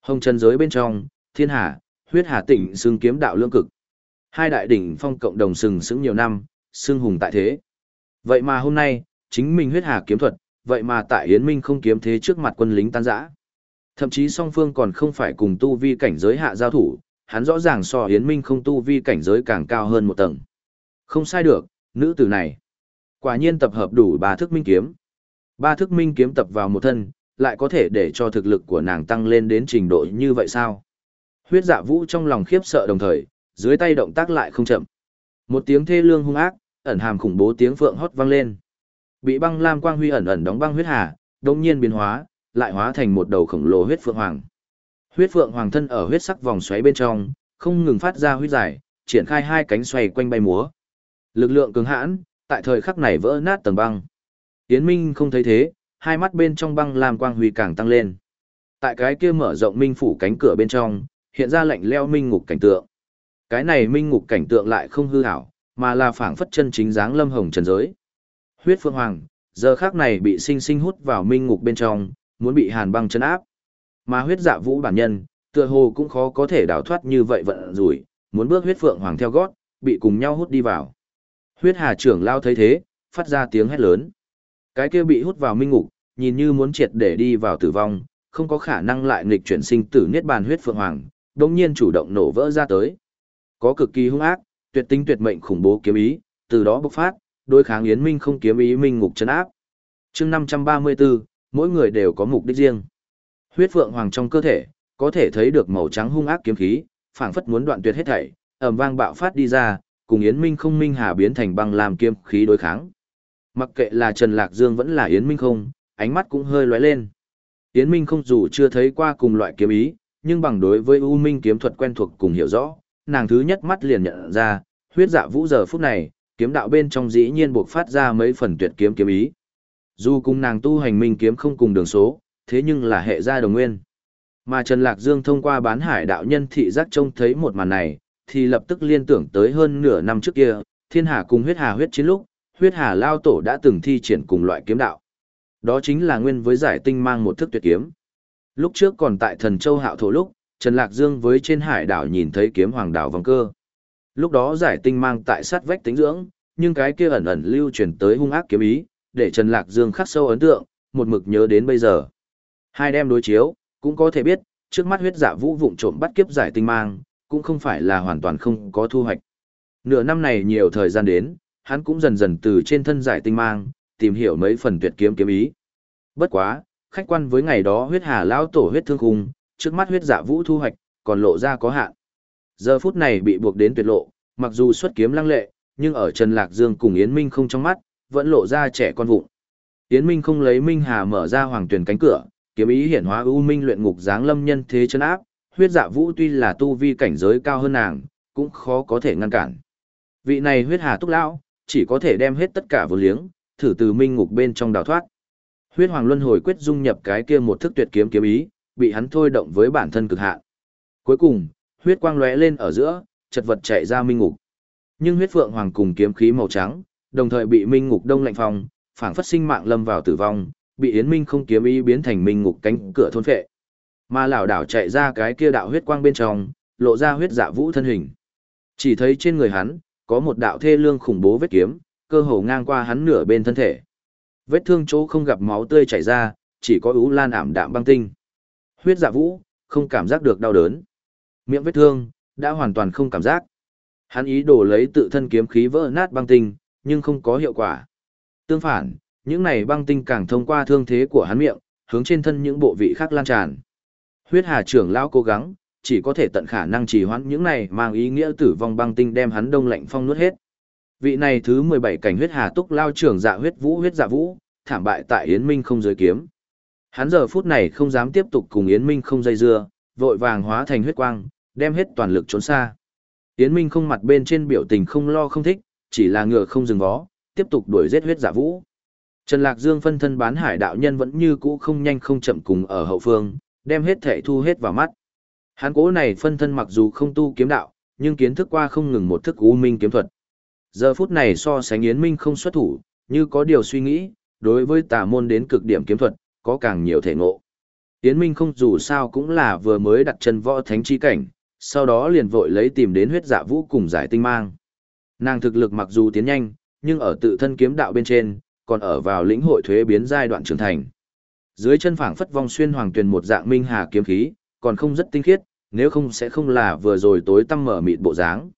Hồng chân giới bên trong, thiên hà, huyết hà tỉnh xưng kiếm đạo lương cực. Hai đại đỉnh phong cộng đồng sừng sững nhiều năm, xưng hùng tại thế. Vậy mà hôm nay, chính mình huyết hà kiếm thuật, vậy mà tại Yến Minh không kiếm thế trước mặt quân lính tan rã. Thậm chí song phương còn không phải cùng tu vi cảnh giới hạ giao thủ, hắn rõ ràng so Yến Minh không tu vi cảnh giới càng cao hơn một tầng. Không sai được, nữ tử này. Quả nhiên tập hợp đủ ba thức minh kiếm. Ba thức minh kiếm tập vào một thân, lại có thể để cho thực lực của nàng tăng lên đến trình độ như vậy sao? Huyết dạ vũ trong lòng khiếp sợ đồng thời, dưới tay động tác lại không chậm. Một tiếng thê lương hung ác, ẩn hàm khủng bố tiếng phượng hót vang lên. Bị băng lam quang huy ẩn ẩn đóng băng huyết hà, đồng nhiên biến hóa, lại hóa thành một đầu khổng lồ huyết phượng hoàng. Huyết phượng hoàng thân ở huyết sắc vòng xoáy bên trong, không ngừng phát ra huyết giải, triển khai hai cánh xoay quanh bay múa. Lực lượng cường hãn, tại thời khắc này vỡ nát tầng băng. Yến Minh không thấy thế, hai mắt bên trong băng lam quang huy càng tăng lên. Tại cái kia mở rộng minh phủ cánh cửa bên trong, hiện ra lạnh leo minh ngục cảnh tượng. Cái này minh ngục cảnh tượng lại không hư hảo, mà là phảng phất chân chính dáng lâm hồng trần giới. Huyết phượng Hoàng, giờ khác này bị sinh sinh hút vào minh ngục bên trong, muốn bị hàn băng chân áp. Mà huyết dạ vũ bản nhân, tựa hồ cũng khó có thể đào thoát như vậy vận rủi, muốn bước huyết phượng hoàng theo gót, bị cùng nhau hút đi vào. Huyết hà trưởng lao thấy thế, phát ra tiếng hét lớn. Cái kia bị hút vào minh ngục, nhìn như muốn triệt để đi vào tử vong, không có khả năng lại nghịch chuyển sinh tử niết bàn huyết phượng hoàng, đông nhiên chủ động nổ vỡ ra tới. Có cực kỳ hung ác, tuyệt tinh tuyệt mệnh khủng bố kiếm ý, từ đó bộc phát, đối kháng Yến Minh không kiếm ý minh ngục chân áp. Chương 534, mỗi người đều có mục đích riêng. Huyết phượng hoàng trong cơ thể, có thể thấy được màu trắng hung ác kiếm khí, phảng phất muốn đoạn tuyệt hết thảy, ầm vang bạo phát đi ra, cùng Yến Minh không minh hà biến thành băng làm kiếm khí đối kháng. Mặc kệ là Trần Lạc Dương vẫn là Yến Minh không, ánh mắt cũng hơi lóe lên. Yến Minh không dù chưa thấy qua cùng loại kiếm ý, nhưng bằng đối với U Minh kiếm thuật quen thuộc cùng hiểu rõ, nàng thứ nhất mắt liền nhận ra, huyết dạ vũ giờ phút này, kiếm đạo bên trong dĩ nhiên buộc phát ra mấy phần tuyệt kiếm kiếm ý. Dù cùng nàng tu hành minh kiếm không cùng đường số, thế nhưng là hệ gia đồng nguyên. Mà Trần Lạc Dương thông qua bán hải đạo nhân thị giác trông thấy một màn này, thì lập tức liên tưởng tới hơn nửa năm trước kia, thiên hà cùng huyết hà huyết chiến lúc, huyết hà lao tổ đã từng thi triển cùng loại kiếm đạo. Đó chính là nguyên với giải tinh mang một thức tuyệt kiếm. Lúc trước còn tại thần châu hạo thổ lúc, Trần Lạc Dương với trên hải đảo nhìn thấy kiếm hoàng đảo vòng cơ. Lúc đó giải tinh mang tại sát vách tính dưỡng, nhưng cái kia ẩn ẩn lưu truyền tới hung ác kiếm ý, để Trần Lạc Dương khắc sâu ấn tượng, một mực nhớ đến bây giờ. Hai đem đối chiếu, cũng có thể biết, trước mắt huyết dạ vũ vụng trộm bắt kiếp giải tinh mang, cũng không phải là hoàn toàn không có thu hoạch. Nửa năm này nhiều thời gian đến, hắn cũng dần dần từ trên thân giải tinh mang, tìm hiểu mấy phần tuyệt kiếm kiếm ý. Bất quá, khách quan với ngày đó huyết hà lão tổ huyết thương khung, trước mắt huyết dạ vũ thu hoạch, còn lộ ra có hạn. Giờ phút này bị buộc đến tuyệt lộ, Mặc dù xuất kiếm lăng lệ, nhưng ở Trần Lạc Dương cùng Yến Minh không trong mắt, vẫn lộ ra trẻ con vụng. Yến Minh không lấy Minh Hà mở ra hoàng tuyển cánh cửa, kiếm ý hiển hóa ưu minh luyện ngục dáng lâm nhân thế chân áp, huyết dạ vũ tuy là tu vi cảnh giới cao hơn nàng, cũng khó có thể ngăn cản. Vị này huyết hà túc lão, chỉ có thể đem hết tất cả vô liếng, thử từ minh ngục bên trong đào thoát. Huyết hoàng luân hồi quyết dung nhập cái kia một thức tuyệt kiếm kiếm ý, bị hắn thôi động với bản thân cực hạn. Cuối cùng, huyết quang lóe lên ở giữa, chật vật chạy ra minh ngục. Nhưng huyết phượng hoàng cùng kiếm khí màu trắng, đồng thời bị minh ngục đông lạnh phòng, phảng phất sinh mạng lâm vào tử vong, bị Yến Minh không kiếm ý biến thành minh ngục cánh cửa thôn phệ. Mà lão đảo chạy ra cái kia đạo huyết quang bên trong, lộ ra huyết dạ vũ thân hình. Chỉ thấy trên người hắn, có một đạo thê lương khủng bố vết kiếm, cơ hồ ngang qua hắn nửa bên thân thể. Vết thương chỗ không gặp máu tươi chảy ra, chỉ có ú lan ảm đạm băng tinh. Huyết dạ vũ, không cảm giác được đau đớn. Miệng vết thương, đã hoàn toàn không cảm giác. Hắn ý đồ lấy tự thân kiếm khí vỡ nát băng tinh, nhưng không có hiệu quả. Tương phản, những này băng tinh càng thông qua thương thế của hắn miệng, hướng trên thân những bộ vị khác lan tràn. Huyết Hà trưởng lão cố gắng, chỉ có thể tận khả năng trì hoãn những này mang ý nghĩa tử vong băng tinh đem hắn đông lạnh phong nuốt hết. Vị này thứ 17 cảnh huyết hà túc lao trưởng dạ huyết vũ huyết dạ vũ, thảm bại tại Yến Minh không giới kiếm. Hắn giờ phút này không dám tiếp tục cùng Yến Minh không dây dưa, vội vàng hóa thành huyết quang, đem hết toàn lực trốn xa. Yến Minh không mặt bên trên biểu tình không lo không thích, chỉ là ngựa không dừng vó, tiếp tục đuổi giết huyết dạ vũ. Trần Lạc Dương phân thân bán hải đạo nhân vẫn như cũ không nhanh không chậm cùng ở hậu phương, đem hết thể thu hết vào mắt. Hắn cố này phân thân mặc dù không tu kiếm đạo, nhưng kiến thức qua không ngừng một thức u minh kiếm thuật. Giờ phút này so sánh Yến Minh không xuất thủ, như có điều suy nghĩ, đối với tà môn đến cực điểm kiếm thuật, có càng nhiều thể ngộ. Yến Minh không dù sao cũng là vừa mới đặt chân võ thánh chi cảnh, sau đó liền vội lấy tìm đến huyết dạ vũ cùng giải tinh mang. Nàng thực lực mặc dù tiến nhanh, nhưng ở tự thân kiếm đạo bên trên, còn ở vào lĩnh hội thuế biến giai đoạn trưởng thành. Dưới chân phảng phất vong xuyên hoàng tuyền một dạng minh hà kiếm khí, còn không rất tinh khiết, nếu không sẽ không là vừa rồi tối tăm mở mịt bộ dáng.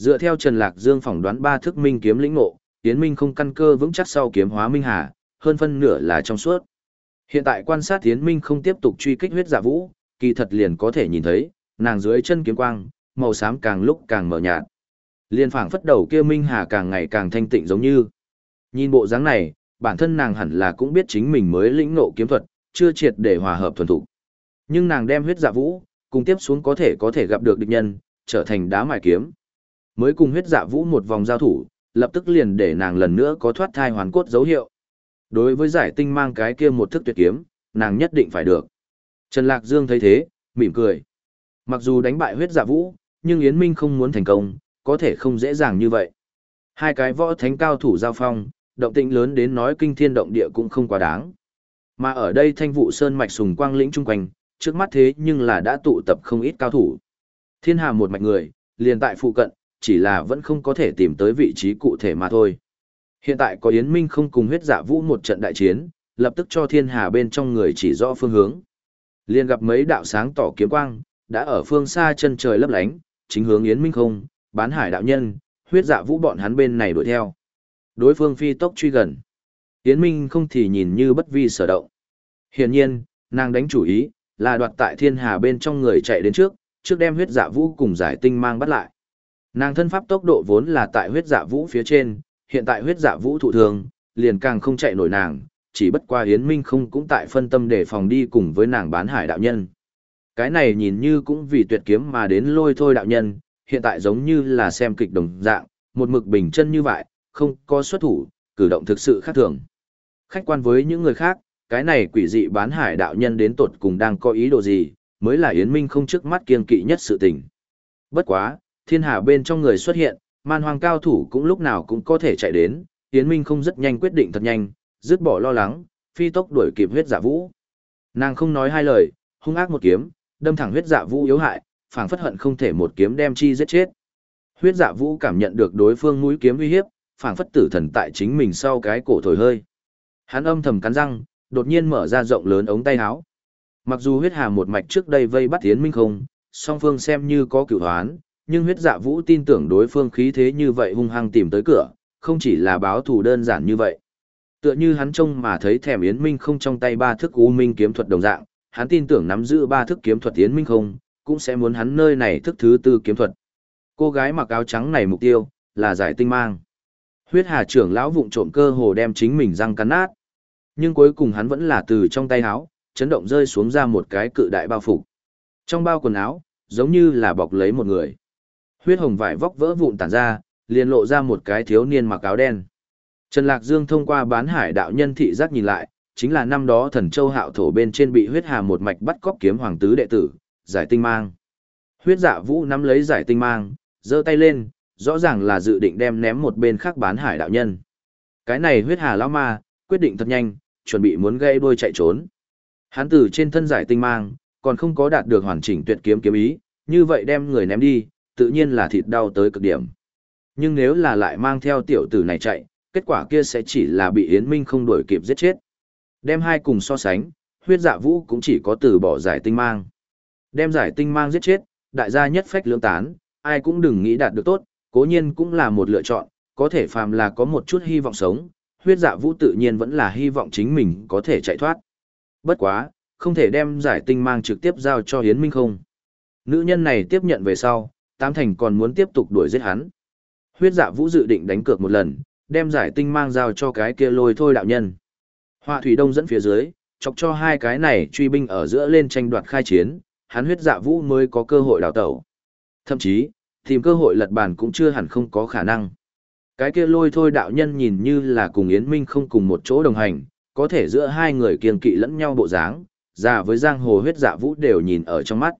Dựa theo Trần Lạc Dương phỏng đoán ba thức minh kiếm lĩnh ngộ, Tiến Minh không căn cơ vững chắc sau kiếm hóa minh hà, hơn phân nửa là trong suốt. Hiện tại quan sát Tiến Minh không tiếp tục truy kích huyết giả vũ, kỳ thật liền có thể nhìn thấy, nàng dưới chân kiếm quang, màu xám càng lúc càng mở nhạt. Liên phảng phất đầu kia minh hà càng ngày càng thanh tịnh giống như. Nhìn bộ dáng này, bản thân nàng hẳn là cũng biết chính mình mới lĩnh ngộ kiếm thuật, chưa triệt để hòa hợp thuần thục Nhưng nàng đem huyết dạ vũ, cùng tiếp xuống có thể có thể gặp được địch nhân, trở thành đá mài kiếm. Mới cùng huyết dạ vũ một vòng giao thủ, lập tức liền để nàng lần nữa có thoát thai hoàn cốt dấu hiệu. Đối với giải tinh mang cái kia một thức tuyệt kiếm, nàng nhất định phải được. Trần Lạc Dương thấy thế, mỉm cười. Mặc dù đánh bại huyết dạ vũ, nhưng Yến Minh không muốn thành công, có thể không dễ dàng như vậy. Hai cái võ thánh cao thủ giao phong, động tĩnh lớn đến nói kinh thiên động địa cũng không quá đáng. Mà ở đây thanh vụ sơn mạch sùng quang lĩnh chung quanh, trước mắt thế nhưng là đã tụ tập không ít cao thủ. Thiên hà một mạch người, liền tại phụ cận, chỉ là vẫn không có thể tìm tới vị trí cụ thể mà thôi. Hiện tại có Yến Minh không cùng huyết dạ vũ một trận đại chiến, lập tức cho thiên hà bên trong người chỉ rõ phương hướng. Liền gặp mấy đạo sáng tỏ kiếm quang, đã ở phương xa chân trời lấp lánh, chính hướng Yến Minh không, bán hải đạo nhân, huyết dạ vũ bọn hắn bên này đuổi theo. Đối phương phi tốc truy gần. Yến Minh không thì nhìn như bất vi sở động. Hiển nhiên, nàng đánh chủ ý, là đoạt tại thiên hà bên trong người chạy đến trước, trước đem huyết dạ vũ cùng giải tinh mang bắt lại. Nàng thân pháp tốc độ vốn là tại huyết dạ vũ phía trên, hiện tại huyết dạ vũ thụ thường, liền càng không chạy nổi nàng, chỉ bất qua Yến Minh không cũng tại phân tâm để phòng đi cùng với nàng bán hải đạo nhân. Cái này nhìn như cũng vì tuyệt kiếm mà đến lôi thôi đạo nhân, hiện tại giống như là xem kịch đồng dạng, một mực bình chân như vậy, không có xuất thủ, cử động thực sự khác thường. Khách quan với những người khác, cái này quỷ dị bán hải đạo nhân đến tột cùng đang có ý đồ gì, mới là Yến Minh không trước mắt kiên kỵ nhất sự tình. Bất quá, thiên hà bên trong người xuất hiện, man hoàng cao thủ cũng lúc nào cũng có thể chạy đến, Yến Minh không rất nhanh quyết định thật nhanh, dứt bỏ lo lắng, phi tốc đuổi kịp huyết dạ vũ. Nàng không nói hai lời, hung ác một kiếm, đâm thẳng huyết dạ vũ yếu hại, phảng phất hận không thể một kiếm đem chi giết chết. Huyết dạ vũ cảm nhận được đối phương mũi kiếm uy hiếp, phảng phất tử thần tại chính mình sau cái cổ thổi hơi. Hắn âm thầm cắn răng, đột nhiên mở ra rộng lớn ống tay áo. Mặc dù huyết hà một mạch trước đây vây bắt Yến Minh không, song phương xem như có cửu hoán, nhưng huyết dạ vũ tin tưởng đối phương khí thế như vậy hung hăng tìm tới cửa, không chỉ là báo thù đơn giản như vậy. Tựa như hắn trông mà thấy thèm Yến Minh không trong tay ba thức U Minh kiếm thuật đồng dạng, hắn tin tưởng nắm giữ ba thức kiếm thuật Yến Minh không, cũng sẽ muốn hắn nơi này thức thứ tư kiếm thuật. Cô gái mặc áo trắng này mục tiêu, là giải tinh mang. Huyết hà trưởng lão vụng trộm cơ hồ đem chính mình răng cắn nát. Nhưng cuối cùng hắn vẫn là từ trong tay áo, chấn động rơi xuống ra một cái cự đại bao phục. Trong bao quần áo, giống như là bọc lấy một người. Huyết hồng vải vóc vỡ vụn tản ra, liền lộ ra một cái thiếu niên mặc áo đen. Trần Lạc Dương thông qua bán hải đạo nhân thị giác nhìn lại, chính là năm đó thần châu hạo thổ bên trên bị huyết hà một mạch bắt cóc kiếm hoàng tứ đệ tử, giải tinh mang. Huyết dạ vũ nắm lấy giải tinh mang, giơ tay lên, rõ ràng là dự định đem ném một bên khác bán hải đạo nhân. Cái này huyết hà lão ma, quyết định thật nhanh, chuẩn bị muốn gây đôi chạy trốn. Hắn từ trên thân giải tinh mang, còn không có đạt được hoàn chỉnh tuyệt kiếm kiếm ý, như vậy đem người ném đi, tự nhiên là thịt đau tới cực điểm. Nhưng nếu là lại mang theo tiểu tử này chạy, kết quả kia sẽ chỉ là bị Yến Minh không đuổi kịp giết chết. Đem hai cùng so sánh, huyết dạ vũ cũng chỉ có từ bỏ giải tinh mang. Đem giải tinh mang giết chết, đại gia nhất phách lưỡng tán, ai cũng đừng nghĩ đạt được tốt, cố nhiên cũng là một lựa chọn, có thể phàm là có một chút hy vọng sống, huyết dạ vũ tự nhiên vẫn là hy vọng chính mình có thể chạy thoát. Bất quá, không thể đem giải tinh mang trực tiếp giao cho Yến Minh không. Nữ nhân này tiếp nhận về sau, Tám Thành còn muốn tiếp tục đuổi giết hắn. Huyết dạ vũ dự định đánh cược một lần, đem giải tinh mang giao cho cái kia lôi thôi đạo nhân. Họa thủy đông dẫn phía dưới, chọc cho hai cái này truy binh ở giữa lên tranh đoạt khai chiến, hắn huyết dạ vũ mới có cơ hội đào tẩu. Thậm chí, tìm cơ hội lật bàn cũng chưa hẳn không có khả năng. Cái kia lôi thôi đạo nhân nhìn như là cùng Yến Minh không cùng một chỗ đồng hành, có thể giữa hai người kiên kỵ lẫn nhau bộ dáng, già với giang hồ huyết dạ vũ đều nhìn ở trong mắt.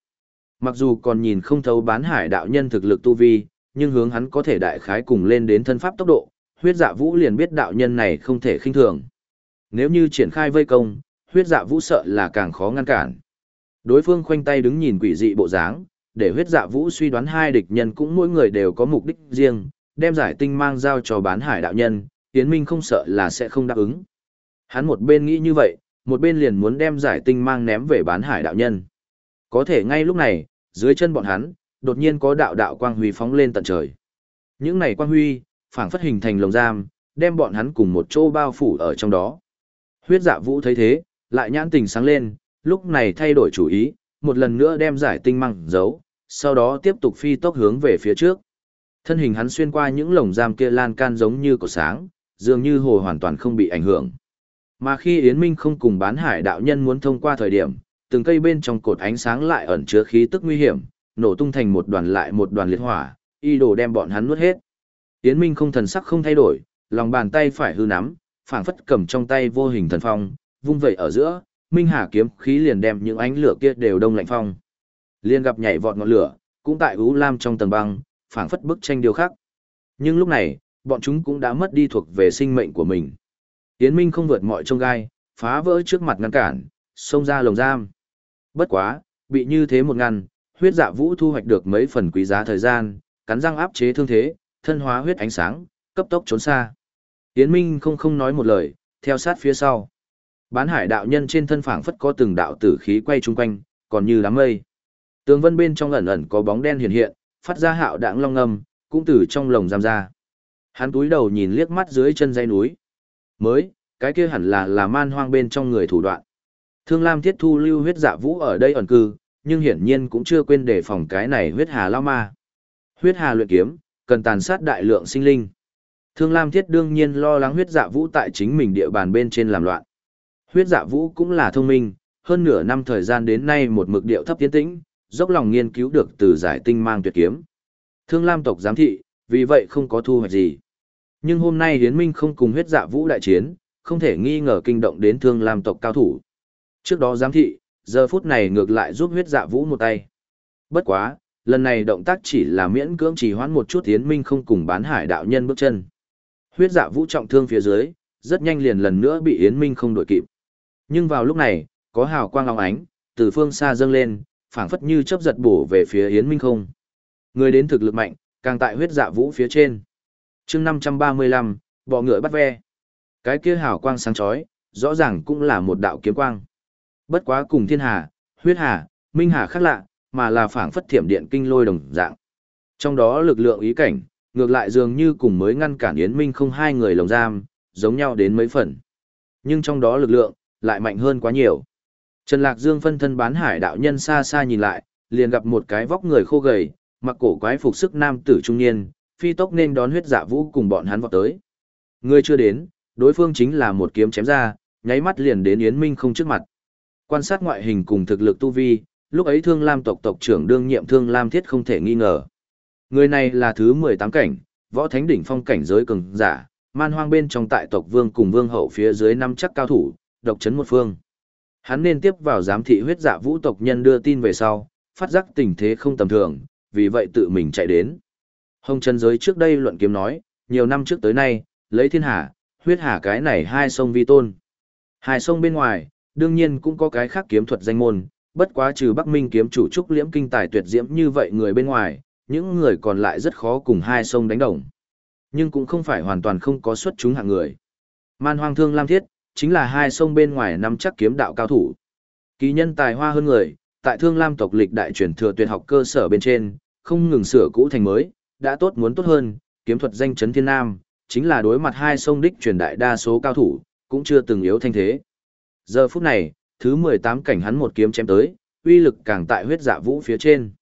Mặc dù còn nhìn không thấu bán hải đạo nhân thực lực tu vi, nhưng hướng hắn có thể đại khái cùng lên đến thân pháp tốc độ, huyết dạ vũ liền biết đạo nhân này không thể khinh thường. Nếu như triển khai vây công, huyết dạ vũ sợ là càng khó ngăn cản. Đối phương khoanh tay đứng nhìn quỷ dị bộ dáng, để huyết dạ vũ suy đoán hai địch nhân cũng mỗi người đều có mục đích riêng, đem giải tinh mang giao cho bán hải đạo nhân, Yến Minh không sợ là sẽ không đáp ứng. Hắn một bên nghĩ như vậy, một bên liền muốn đem giải tinh mang ném về bán hải đạo nhân. Có thể ngay lúc này, dưới chân bọn hắn, đột nhiên có đạo đạo quang huy phóng lên tận trời. Những này quang huy, phảng phất hình thành lồng giam, đem bọn hắn cùng một chỗ bao phủ ở trong đó. Huyết dạ vũ thấy thế, lại nhãn tình sáng lên, lúc này thay đổi chủ ý, một lần nữa đem giải tinh măng giấu, sau đó tiếp tục phi tốc hướng về phía trước. Thân hình hắn xuyên qua những lồng giam kia lan can giống như cổ sáng, dường như hồ hoàn toàn không bị ảnh hưởng. Mà khi Yến Minh không cùng bán hải đạo nhân muốn thông qua thời điểm, từng cây bên trong cột ánh sáng lại ẩn chứa khí tức nguy hiểm, nổ tung thành một đoàn lại một đoàn liệt hỏa, y đồ đem bọn hắn nuốt hết. Yến Minh không thần sắc không thay đổi, lòng bàn tay phải hư nắm, phảng phất cầm trong tay vô hình thần phong, vung vậy ở giữa, Minh Hà kiếm khí liền đem những ánh lửa kia đều đông lạnh phong. Liên gặp nhảy vọt ngọn lửa, cũng tại U Lam trong tầng băng, phảng phất bức tranh điều khác. Nhưng lúc này, bọn chúng cũng đã mất đi thuộc về sinh mệnh của mình. Yến Minh không vượt mọi trông gai, phá vỡ trước mặt ngăn cản, xông ra lồng giam. Bất quá, bị như thế một ngăn, huyết dạ vũ thu hoạch được mấy phần quý giá thời gian, cắn răng áp chế thương thế, thân hóa huyết ánh sáng, cấp tốc trốn xa. Yến Minh không không nói một lời, theo sát phía sau. Bán hải đạo nhân trên thân phảng phất có từng đạo tử khí quay chung quanh, còn như đám mây. Tường vân bên trong ẩn ẩn có bóng đen hiện hiện, phát ra hạo đãng long ngâm, cũng từ trong lồng giam ra. Hắn túi đầu nhìn liếc mắt dưới chân dây núi. Mới, cái kia hẳn là là man hoang bên trong người thủ đoạn. Thương Lam Thiết Thu lưu huyết dạ vũ ở đây ẩn cư, nhưng hiển nhiên cũng chưa quên đề phòng cái này huyết hà lao ma. Huyết hà luyện kiếm, cần tàn sát đại lượng sinh linh. Thương Lam Thiết đương nhiên lo lắng huyết dạ vũ tại chính mình địa bàn bên trên làm loạn. Huyết dạ vũ cũng là thông minh, hơn nửa năm thời gian đến nay một mực điệu thấp tiến tĩnh, dốc lòng nghiên cứu được từ giải tinh mang tuyệt kiếm. Thương Lam tộc giám thị, vì vậy không có thu hoạch gì. Nhưng hôm nay Hiến Minh không cùng huyết dạ vũ đại chiến, không thể nghi ngờ kinh động đến Thương Lam tộc cao thủ. Trước đó giám thị, giờ phút này ngược lại giúp huyết dạ vũ một tay. Bất quá, lần này động tác chỉ là miễn cưỡng chỉ hoãn một chút tiến Minh không cùng bán hải đạo nhân bước chân. Huyết dạ vũ trọng thương phía dưới, rất nhanh liền lần nữa bị Yến Minh không đổi kịp. Nhưng vào lúc này, có hào quang long ánh, từ phương xa dâng lên, phảng phất như chớp giật bổ về phía Yến Minh không. Người đến thực lực mạnh, càng tại huyết dạ vũ phía trên. chương 535, bọ ngựa bắt ve. Cái kia hào quang sáng chói, rõ ràng cũng là một đạo kiếm quang. Bất quá cùng thiên hà, huyết hà, minh hà khác lạ, mà là phảng phất thiểm điện kinh lôi đồng dạng. Trong đó lực lượng ý cảnh, ngược lại dường như cùng mới ngăn cản Yến Minh không hai người lồng giam, giống nhau đến mấy phần. Nhưng trong đó lực lượng, lại mạnh hơn quá nhiều. Trần Lạc Dương phân thân bán hải đạo nhân xa xa nhìn lại, liền gặp một cái vóc người khô gầy, mặc cổ quái phục sức nam tử trung niên, phi tốc nên đón huyết dạ vũ cùng bọn hắn vọt tới. Người chưa đến, đối phương chính là một kiếm chém ra, nháy mắt liền đến Yến Minh không trước mặt. Quan sát ngoại hình cùng thực lực tu vi, lúc ấy Thương Lam tộc tộc trưởng đương nhiệm Thương Lam Thiết không thể nghi ngờ. Người này là thứ 18 cảnh, võ thánh đỉnh phong cảnh giới cường giả, man hoang bên trong tại tộc vương cùng vương hậu phía dưới năm chắc cao thủ, độc chấn một phương. Hắn nên tiếp vào giám thị huyết dạ vũ tộc nhân đưa tin về sau, phát giác tình thế không tầm thường, vì vậy tự mình chạy đến. Hồng chân giới trước đây luận kiếm nói, nhiều năm trước tới nay, lấy thiên hà, huyết hà cái này hai sông vi tôn. Hai sông bên ngoài, đương nhiên cũng có cái khác kiếm thuật danh môn, bất quá trừ Bắc Minh kiếm chủ trúc liễm kinh tài tuyệt diễm như vậy người bên ngoài, những người còn lại rất khó cùng hai sông đánh đồng. Nhưng cũng không phải hoàn toàn không có xuất chúng hạng người. Man Hoang Thương Lam Thiết, chính là hai sông bên ngoài năm chắc kiếm đạo cao thủ. Kỳ nhân tài hoa hơn người, tại Thương Lam tộc lịch đại truyền thừa tuyệt học cơ sở bên trên, không ngừng sửa cũ thành mới, đã tốt muốn tốt hơn, kiếm thuật danh chấn thiên nam, chính là đối mặt hai sông đích truyền đại đa số cao thủ, cũng chưa từng yếu thanh thế. Giờ phút này, thứ 18 cảnh hắn một kiếm chém tới, uy lực càng tại huyết dạ vũ phía trên.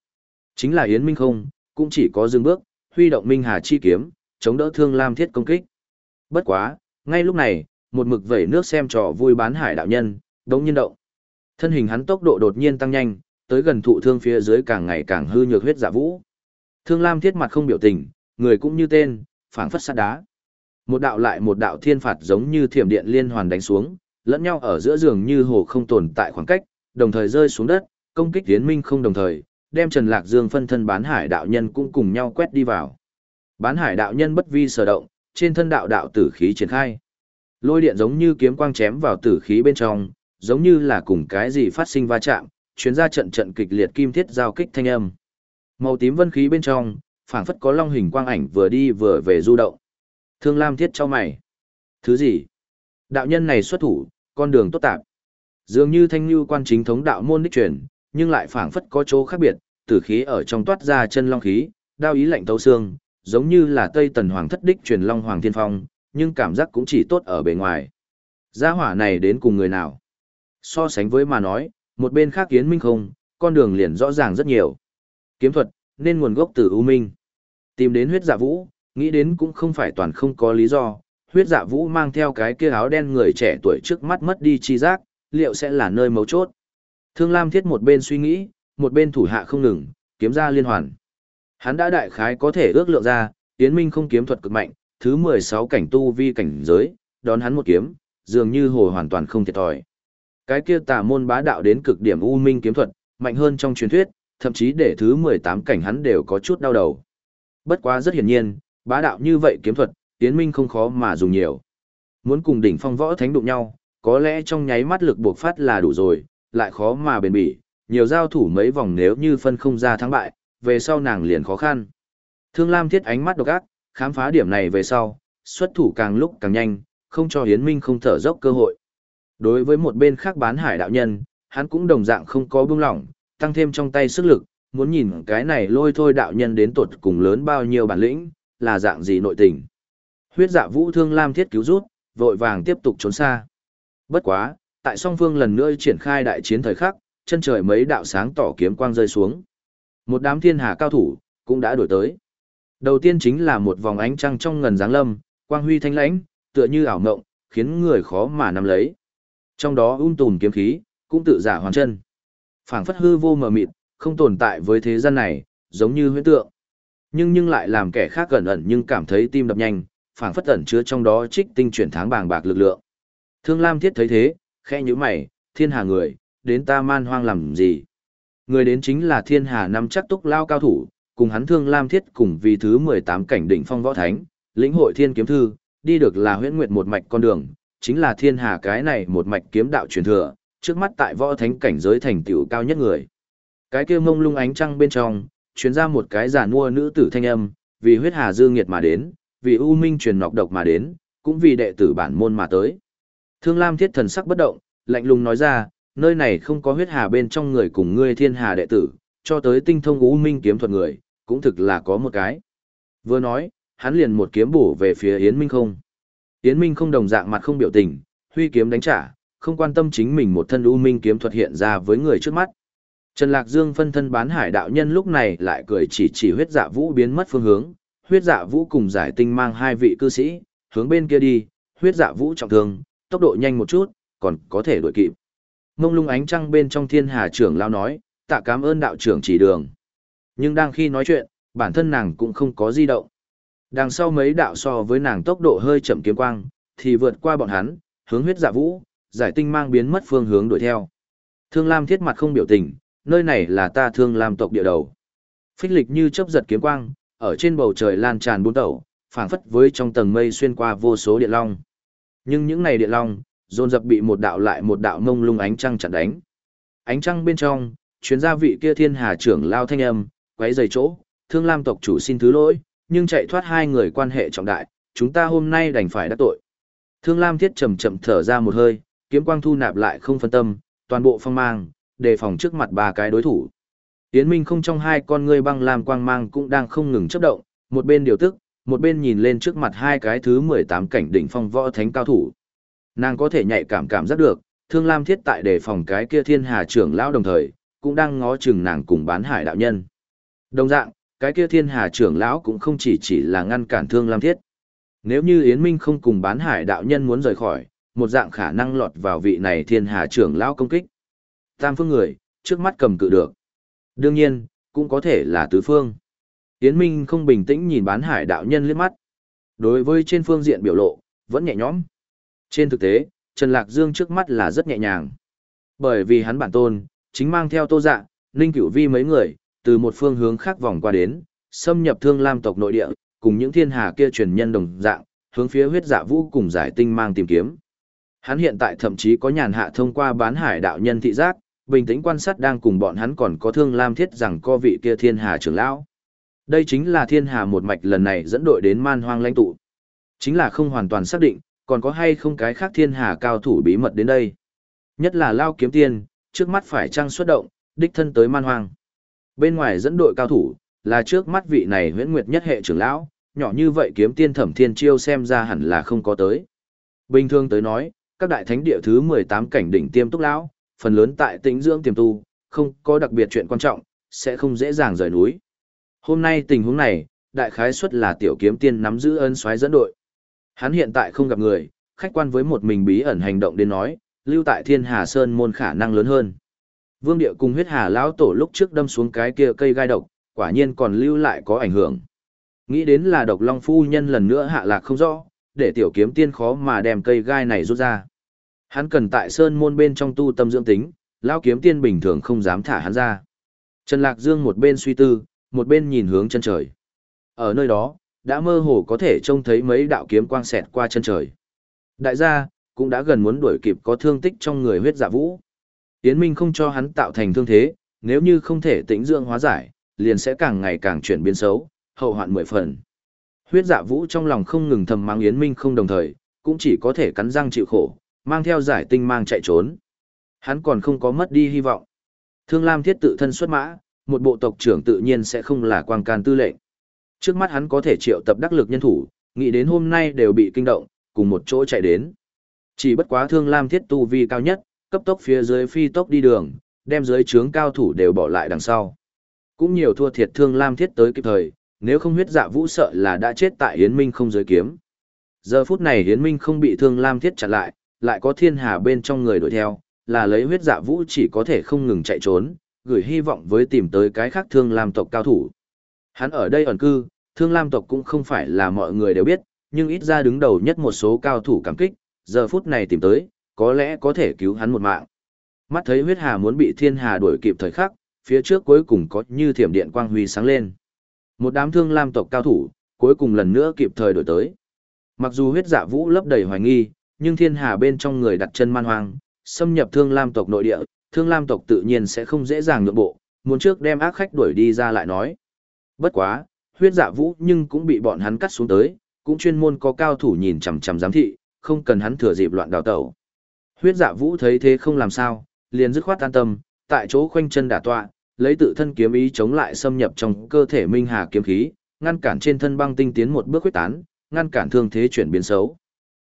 Chính là Yến Minh không, cũng chỉ có dừng bước, huy động Minh Hà chi kiếm, chống đỡ Thương Lam Thiết công kích. Bất quá, ngay lúc này, một mực vẩy nước xem trò vui bán hải đạo nhân, đống nhiên động. Thân hình hắn tốc độ đột nhiên tăng nhanh, tới gần thụ thương phía dưới càng ngày càng hư nhược huyết dạ vũ. Thương Lam Thiết mặt không biểu tình, người cũng như tên, phảng phất sát đá. Một đạo lại một đạo thiên phạt giống như thiểm điện liên hoàn đánh xuống, lẫn nhau ở giữa giường như hồ không tồn tại khoảng cách, đồng thời rơi xuống đất, công kích tiến minh không đồng thời, đem Trần Lạc Dương phân thân bán hải đạo nhân cũng cùng nhau quét đi vào. Bán hải đạo nhân bất vi sở động, trên thân đạo đạo tử khí triển khai. Lôi điện giống như kiếm quang chém vào tử khí bên trong, giống như là cùng cái gì phát sinh va chạm, chuyến ra trận trận kịch liệt kim thiết giao kích thanh âm. Màu tím vân khí bên trong, phảng phất có long hình quang ảnh vừa đi vừa về du động. Thương Lam thiết cho mày. Thứ gì? Đạo nhân này xuất thủ, con đường tốt tạp. Dường như thanh lưu quan chính thống đạo môn đích truyền, nhưng lại phảng phất có chỗ khác biệt, tử khí ở trong toát ra chân long khí, đao ý lạnh tấu xương, giống như là Tây Tần Hoàng thất đích truyền long hoàng thiên phong, nhưng cảm giác cũng chỉ tốt ở bề ngoài. Gia hỏa này đến cùng người nào? So sánh với mà nói, một bên khác kiến minh không, con đường liền rõ ràng rất nhiều. Kiếm thuật, nên nguồn gốc từ U Minh. Tìm đến huyết giả vũ, nghĩ đến cũng không phải toàn không có lý do. Huyết dạ vũ mang theo cái kia áo đen người trẻ tuổi trước mắt mất đi chi giác, liệu sẽ là nơi mấu chốt. Thương Lam Thiết một bên suy nghĩ, một bên thủ hạ không ngừng, kiếm ra liên hoàn. Hắn đã đại khái có thể ước lượng ra, Yến Minh không kiếm thuật cực mạnh, thứ 16 cảnh tu vi cảnh giới, đón hắn một kiếm, dường như hồ hoàn toàn không thiệt thòi. Cái kia tà môn bá đạo đến cực điểm u minh kiếm thuật, mạnh hơn trong truyền thuyết, thậm chí để thứ 18 cảnh hắn đều có chút đau đầu. Bất quá rất hiển nhiên, bá đạo như vậy kiếm thuật, Yến Minh không khó mà dùng nhiều. Muốn cùng đỉnh phong võ thánh đụng nhau, có lẽ trong nháy mắt lực buộc phát là đủ rồi, lại khó mà bền bỉ, nhiều giao thủ mấy vòng nếu như phân không ra thắng bại, về sau nàng liền khó khăn. Thương Lam thiết ánh mắt độc ác, khám phá điểm này về sau, xuất thủ càng lúc càng nhanh, không cho Hiến Minh không thở dốc cơ hội. Đối với một bên khác bán hải đạo nhân, hắn cũng đồng dạng không có buông lỏng, tăng thêm trong tay sức lực, muốn nhìn cái này lôi thôi đạo nhân đến tột cùng lớn bao nhiêu bản lĩnh, là dạng gì nội tình. Huyết dạ vũ thương Lam thiết cứu rút, vội vàng tiếp tục trốn xa. Bất quá, tại song phương lần nữa triển khai đại chiến thời khắc, chân trời mấy đạo sáng tỏ kiếm quang rơi xuống. Một đám thiên hà cao thủ, cũng đã đổi tới. Đầu tiên chính là một vòng ánh trăng trong ngần dáng lâm, quang huy thanh lãnh, tựa như ảo ngộng, khiến người khó mà nắm lấy. Trong đó ung tùm kiếm khí, cũng tự giả hoàn chân. phảng phất hư vô mờ mịt, không tồn tại với thế gian này, giống như huyễn tượng. Nhưng nhưng lại làm kẻ khác gần ẩn nhưng cảm thấy tim đập nhanh, phảng phất ẩn chứa trong đó trích tinh chuyển tháng bàng bạc lực lượng. Thương Lam Thiết thấy thế, khẽ nhíu mày, thiên hà người, đến ta man hoang làm gì? Người đến chính là thiên hà năm chắc túc lao cao thủ, cùng hắn thương lam thiết cùng vì thứ 18 cảnh đỉnh phong võ thánh, lĩnh hội thiên kiếm thư, đi được là huyễn nguyệt một mạch con đường, chính là thiên hà cái này một mạch kiếm đạo truyền thừa, trước mắt tại võ thánh cảnh giới thành tựu cao nhất người. Cái kia mông lung ánh trăng bên trong, truyền ra một cái giả mua nữ tử thanh âm, vì huyết hà dương nghiệt mà đến, vì u minh truyền nọc độc mà đến, cũng vì đệ tử bản môn mà tới. Thương Lam Thiết thần sắc bất động, lạnh lùng nói ra, nơi này không có huyết hà bên trong người cùng ngươi thiên hà đệ tử, cho tới tinh thông u minh kiếm thuật người, cũng thực là có một cái. Vừa nói, hắn liền một kiếm bổ về phía Yến Minh không. Yến Minh không đồng dạng mặt không biểu tình, huy kiếm đánh trả, không quan tâm chính mình một thân u minh kiếm thuật hiện ra với người trước mắt. Trần Lạc Dương phân thân bán hải đạo nhân lúc này lại cười chỉ chỉ huyết dạ vũ biến mất phương hướng, huyết dạ vũ cùng giải tinh mang hai vị cư sĩ, hướng bên kia đi, huyết dạ vũ trọng thương, tốc độ nhanh một chút, còn có thể đuổi kịp. Mông lung ánh trăng bên trong thiên hà trưởng lao nói, tạ cảm ơn đạo trưởng chỉ đường. Nhưng đang khi nói chuyện, bản thân nàng cũng không có di động. Đằng sau mấy đạo so với nàng tốc độ hơi chậm kiếm quang, thì vượt qua bọn hắn, hướng huyết dạ vũ, giải tinh mang biến mất phương hướng đuổi theo. Thương Lam thiết mặt không biểu tình, nơi này là ta Thương Lam tộc địa đầu. Phích lịch như chớp giật kiếm quang, ở trên bầu trời lan tràn bốn tẩu, phảng phất với trong tầng mây xuyên qua vô số điện long. Nhưng những này điện long, dồn dập bị một đạo lại một đạo mông lung ánh trăng chặn đánh. Ánh trăng bên trong, chuyến gia vị kia thiên hà trưởng lao thanh âm, quấy dày chỗ, thương lam tộc chủ xin thứ lỗi, nhưng chạy thoát hai người quan hệ trọng đại, chúng ta hôm nay đành phải đắc tội. Thương lam thiết chậm chậm thở ra một hơi, kiếm quang thu nạp lại không phân tâm, toàn bộ phong mang, đề phòng trước mặt ba cái đối thủ. Yến Minh không trong hai con ngươi băng lam quang mang cũng đang không ngừng chấp động, một bên điều tức, một bên nhìn lên trước mặt hai cái thứ 18 cảnh đỉnh phong võ thánh cao thủ. Nàng có thể nhạy cảm cảm giác được, Thương Lam Thiết tại đề phòng cái kia Thiên Hà trưởng lão đồng thời, cũng đang ngó chừng nàng cùng bán hải đạo nhân. Đồng dạng, cái kia Thiên Hà trưởng lão cũng không chỉ chỉ là ngăn cản Thương Lam Thiết. Nếu như Yến Minh không cùng bán hải đạo nhân muốn rời khỏi, một dạng khả năng lọt vào vị này Thiên Hà trưởng lão công kích. Tam phương người, trước mắt cầm cự được. Đương nhiên, cũng có thể là tứ phương. Yến Minh không bình tĩnh nhìn bán hải đạo nhân liếc mắt. Đối với trên phương diện biểu lộ, vẫn nhẹ nhõm. Trên thực tế, Trần Lạc Dương trước mắt là rất nhẹ nhàng. Bởi vì hắn bản tôn, chính mang theo tô dạ, Ninh Cửu Vi mấy người, từ một phương hướng khác vòng qua đến, xâm nhập thương lam tộc nội địa, cùng những thiên hà kia truyền nhân đồng dạng, hướng phía huyết dạ vũ cùng giải tinh mang tìm kiếm. Hắn hiện tại thậm chí có nhàn hạ thông qua bán hải đạo nhân thị giác, bình tĩnh quan sát đang cùng bọn hắn còn có thương lam thiết rằng co vị kia thiên hà trưởng lão. Đây chính là thiên hà một mạch lần này dẫn đội đến man hoang lãnh tụ. Chính là không hoàn toàn xác định, còn có hay không cái khác thiên hà cao thủ bí mật đến đây. Nhất là lao kiếm tiên, trước mắt phải trăng xuất động, đích thân tới man hoang. Bên ngoài dẫn đội cao thủ, là trước mắt vị này huyễn nguyệt nhất hệ trưởng lão, nhỏ như vậy kiếm tiên thẩm thiên chiêu xem ra hẳn là không có tới. Bình thường tới nói, các đại thánh địa thứ 18 cảnh đỉnh tiêm túc lão, phần lớn tại tĩnh dưỡng tiềm tu, không có đặc biệt chuyện quan trọng, sẽ không dễ dàng rời núi. Hôm nay tình huống này, đại khái suất là tiểu kiếm tiên nắm giữ ân xoáy dẫn đội. Hắn hiện tại không gặp người, khách quan với một mình bí ẩn hành động đến nói, lưu tại Thiên Hà Sơn môn khả năng lớn hơn. Vương địa cùng huyết hà lão tổ lúc trước đâm xuống cái kia cây gai độc, quả nhiên còn lưu lại có ảnh hưởng. Nghĩ đến là độc long phu nhân lần nữa hạ lạc không rõ, để tiểu kiếm tiên khó mà đem cây gai này rút ra. Hắn cần tại sơn môn bên trong tu tâm dưỡng tính, lão kiếm tiên bình thường không dám thả hắn ra. Trần Lạc Dương một bên suy tư, một bên nhìn hướng chân trời. Ở nơi đó, đã mơ hồ có thể trông thấy mấy đạo kiếm quang xẹt qua chân trời. Đại gia, cũng đã gần muốn đuổi kịp có thương tích trong người huyết dạ vũ. Yến Minh không cho hắn tạo thành thương thế, nếu như không thể tĩnh dưỡng hóa giải, liền sẽ càng ngày càng chuyển biến xấu, hậu hoạn mười phần. Huyết dạ vũ trong lòng không ngừng thầm mang Yến Minh không đồng thời, cũng chỉ có thể cắn răng chịu khổ, mang theo giải tinh mang chạy trốn. Hắn còn không có mất đi hy vọng. Thương Lam thiết tự thân xuất mã, một bộ tộc trưởng tự nhiên sẽ không là quang can tư lệnh. Trước mắt hắn có thể triệu tập đắc lực nhân thủ, nghĩ đến hôm nay đều bị kinh động, cùng một chỗ chạy đến. Chỉ bất quá thương lam thiết tu vi cao nhất, cấp tốc phía dưới phi tốc đi đường, đem dưới trướng cao thủ đều bỏ lại đằng sau. Cũng nhiều thua thiệt thương lam thiết tới kịp thời, nếu không huyết dạ vũ sợ là đã chết tại Hiến Minh không giới kiếm. Giờ phút này Hiến Minh không bị thương lam thiết chặn lại, lại có thiên hà bên trong người đuổi theo, là lấy huyết dạ vũ chỉ có thể không ngừng chạy trốn, gửi hy vọng với tìm tới cái khác thương lam tộc cao thủ. Hắn ở đây ẩn cư, thương lam tộc cũng không phải là mọi người đều biết, nhưng ít ra đứng đầu nhất một số cao thủ cảm kích, giờ phút này tìm tới, có lẽ có thể cứu hắn một mạng. Mắt thấy huyết hà muốn bị thiên hà đuổi kịp thời khắc, phía trước cuối cùng có như thiểm điện quang huy sáng lên. Một đám thương lam tộc cao thủ, cuối cùng lần nữa kịp thời đổi tới. Mặc dù huyết dạ vũ lấp đầy hoài nghi, nhưng thiên hà bên trong người đặt chân man hoang, xâm nhập thương lam tộc nội địa, thương lam tộc tự nhiên sẽ không dễ dàng nhượng bộ, muốn trước đem ác khách đuổi đi ra lại nói. Bất quá, huyết dạ vũ nhưng cũng bị bọn hắn cắt xuống tới, cũng chuyên môn có cao thủ nhìn chằm chằm giám thị, không cần hắn thừa dịp loạn đào tẩu. Huyết dạ vũ thấy thế không làm sao, liền dứt khoát an tâm, tại chỗ khoanh chân đả tọa, lấy tự thân kiếm ý chống lại xâm nhập trong cơ thể minh hà kiếm khí, ngăn cản trên thân băng tinh tiến một bước huyết tán, ngăn cản thương thế chuyển biến xấu.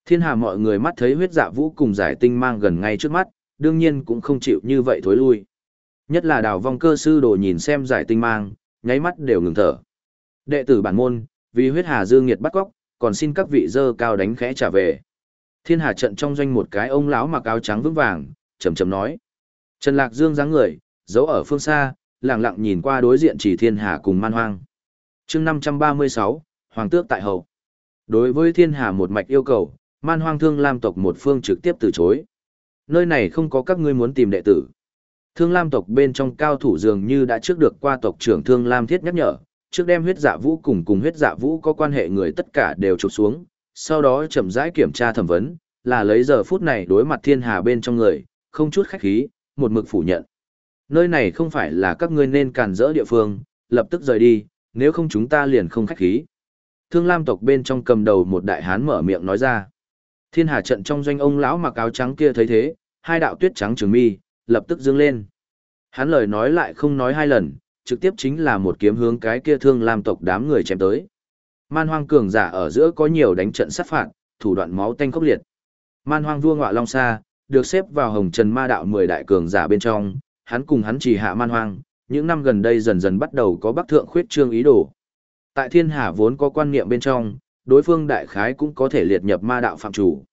Thiên hà mọi người mắt thấy huyết dạ vũ cùng giải tinh mang gần ngay trước mắt, đương nhiên cũng không chịu như vậy thối lui. Nhất là đào vong cơ sư đồ nhìn xem giải tinh mang, nháy mắt đều ngừng thở. Đệ tử bản môn, vì huyết hà dương nghiệt bắt góc, còn xin các vị dơ cao đánh khẽ trả về. Thiên hà trận trong doanh một cái ông lão mặc áo trắng vững vàng, chầm chầm nói. Trần Lạc Dương dáng người, giấu ở phương xa, lặng lặng nhìn qua đối diện chỉ thiên hà cùng man hoang. chương 536, Hoàng tước tại hậu. Đối với thiên hà một mạch yêu cầu, man hoang thương lam tộc một phương trực tiếp từ chối. Nơi này không có các ngươi muốn tìm đệ tử. Thương lam tộc bên trong cao thủ dường như đã trước được qua tộc trưởng thương lam thiết nhắc nhở, trước đem huyết dạ vũ cùng cùng huyết dạ vũ có quan hệ người tất cả đều trục xuống, sau đó chậm rãi kiểm tra thẩm vấn, là lấy giờ phút này đối mặt thiên hà bên trong người, không chút khách khí, một mực phủ nhận. Nơi này không phải là các ngươi nên càn rỡ địa phương, lập tức rời đi, nếu không chúng ta liền không khách khí. Thương Lam tộc bên trong cầm đầu một đại hán mở miệng nói ra. Thiên Hà trận trong doanh ông lão mặc áo trắng kia thấy thế, hai đạo tuyết trắng trường mi, lập tức dương lên. Hắn lời nói lại không nói hai lần, trực tiếp chính là một kiếm hướng cái kia Thương Lam tộc đám người chém tới. Man Hoang cường giả ở giữa có nhiều đánh trận sát phạt, thủ đoạn máu tanh khốc liệt. Man Hoang vua ngọa long xa, được xếp vào Hồng Trần Ma đạo 10 đại cường giả bên trong, hắn cùng hắn chỉ hạ Man Hoang, những năm gần đây dần dần bắt đầu có bắc thượng khuyết trương ý đồ. Tại thiên hà vốn có quan niệm bên trong, đối phương đại khái cũng có thể liệt nhập ma đạo phạm chủ.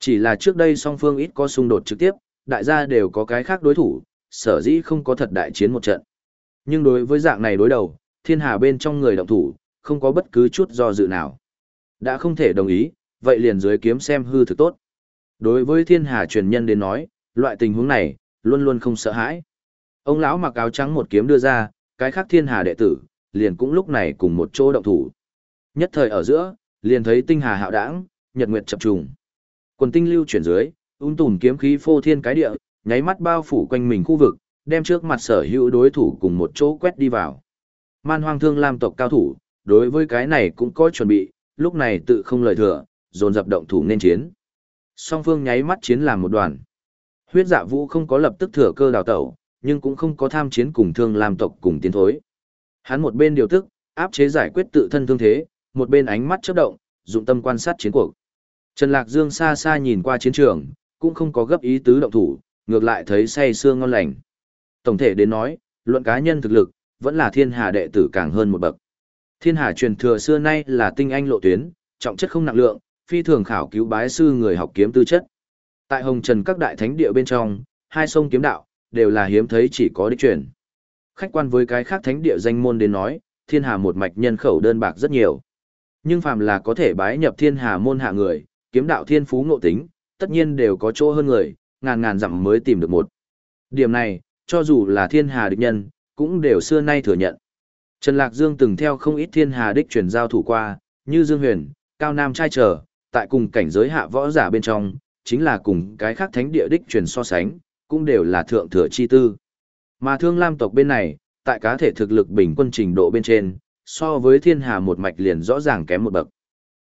Chỉ là trước đây song phương ít có xung đột trực tiếp, đại gia đều có cái khác đối thủ, sở dĩ không có thật đại chiến một trận. Nhưng đối với dạng này đối đầu, thiên hà bên trong người động thủ, không có bất cứ chút do dự nào. Đã không thể đồng ý, vậy liền dưới kiếm xem hư thực tốt. Đối với thiên hà truyền nhân đến nói, loại tình huống này, luôn luôn không sợ hãi. Ông lão mặc áo trắng một kiếm đưa ra, cái khác thiên hà đệ tử, liền cũng lúc này cùng một chỗ động thủ. Nhất thời ở giữa, liền thấy tinh hà hạo đãng, nhật nguyệt chập trùng. Quần tinh lưu chuyển dưới, ung tùm kiếm khí phô thiên cái địa, nháy mắt bao phủ quanh mình khu vực, đem trước mặt sở hữu đối thủ cùng một chỗ quét đi vào. Man hoang thương lam tộc cao thủ, đối với cái này cũng có chuẩn bị, lúc này tự không lời thừa, dồn dập động thủ nên chiến. Song phương nháy mắt chiến làm một đoàn. Huyết dạ vũ không có lập tức thừa cơ đào tẩu, nhưng cũng không có tham chiến cùng thương lam tộc cùng tiến thối. Hắn một bên điều tức, áp chế giải quyết tự thân thương thế, một bên ánh mắt chớp động, dụng tâm quan sát chiến cuộc. Trần Lạc Dương xa xa nhìn qua chiến trường, cũng không có gấp ý tứ động thủ, ngược lại thấy say xương ngon lành. Tổng thể đến nói, luận cá nhân thực lực, vẫn là thiên hà đệ tử càng hơn một bậc. Thiên hà truyền thừa xưa nay là tinh anh lộ tuyến, trọng chất không nặng lượng, phi thường khảo cứu bái sư người học kiếm tư chất. Tại Hồng Trần các đại thánh địa bên trong, hai sông kiếm đạo, đều là hiếm thấy chỉ có đích truyền. Khách quan với cái khác thánh địa danh môn đến nói, thiên hà một mạch nhân khẩu đơn bạc rất nhiều. Nhưng phàm là có thể bái nhập thiên hà môn hạ người, kiếm đạo thiên phú ngộ tính, tất nhiên đều có chỗ hơn người, ngàn ngàn dặm mới tìm được một. Điểm này, cho dù là thiên hà địch nhân, cũng đều xưa nay thừa nhận. Trần Lạc Dương từng theo không ít thiên hà đích truyền giao thủ qua, như Dương Huyền, Cao Nam trai trở, tại cùng cảnh giới hạ võ giả bên trong, chính là cùng cái khác thánh địa đích truyền so sánh, cũng đều là thượng thừa chi tư. Mà thương lam tộc bên này, tại cá thể thực lực bình quân trình độ bên trên, so với thiên hà một mạch liền rõ ràng kém một bậc.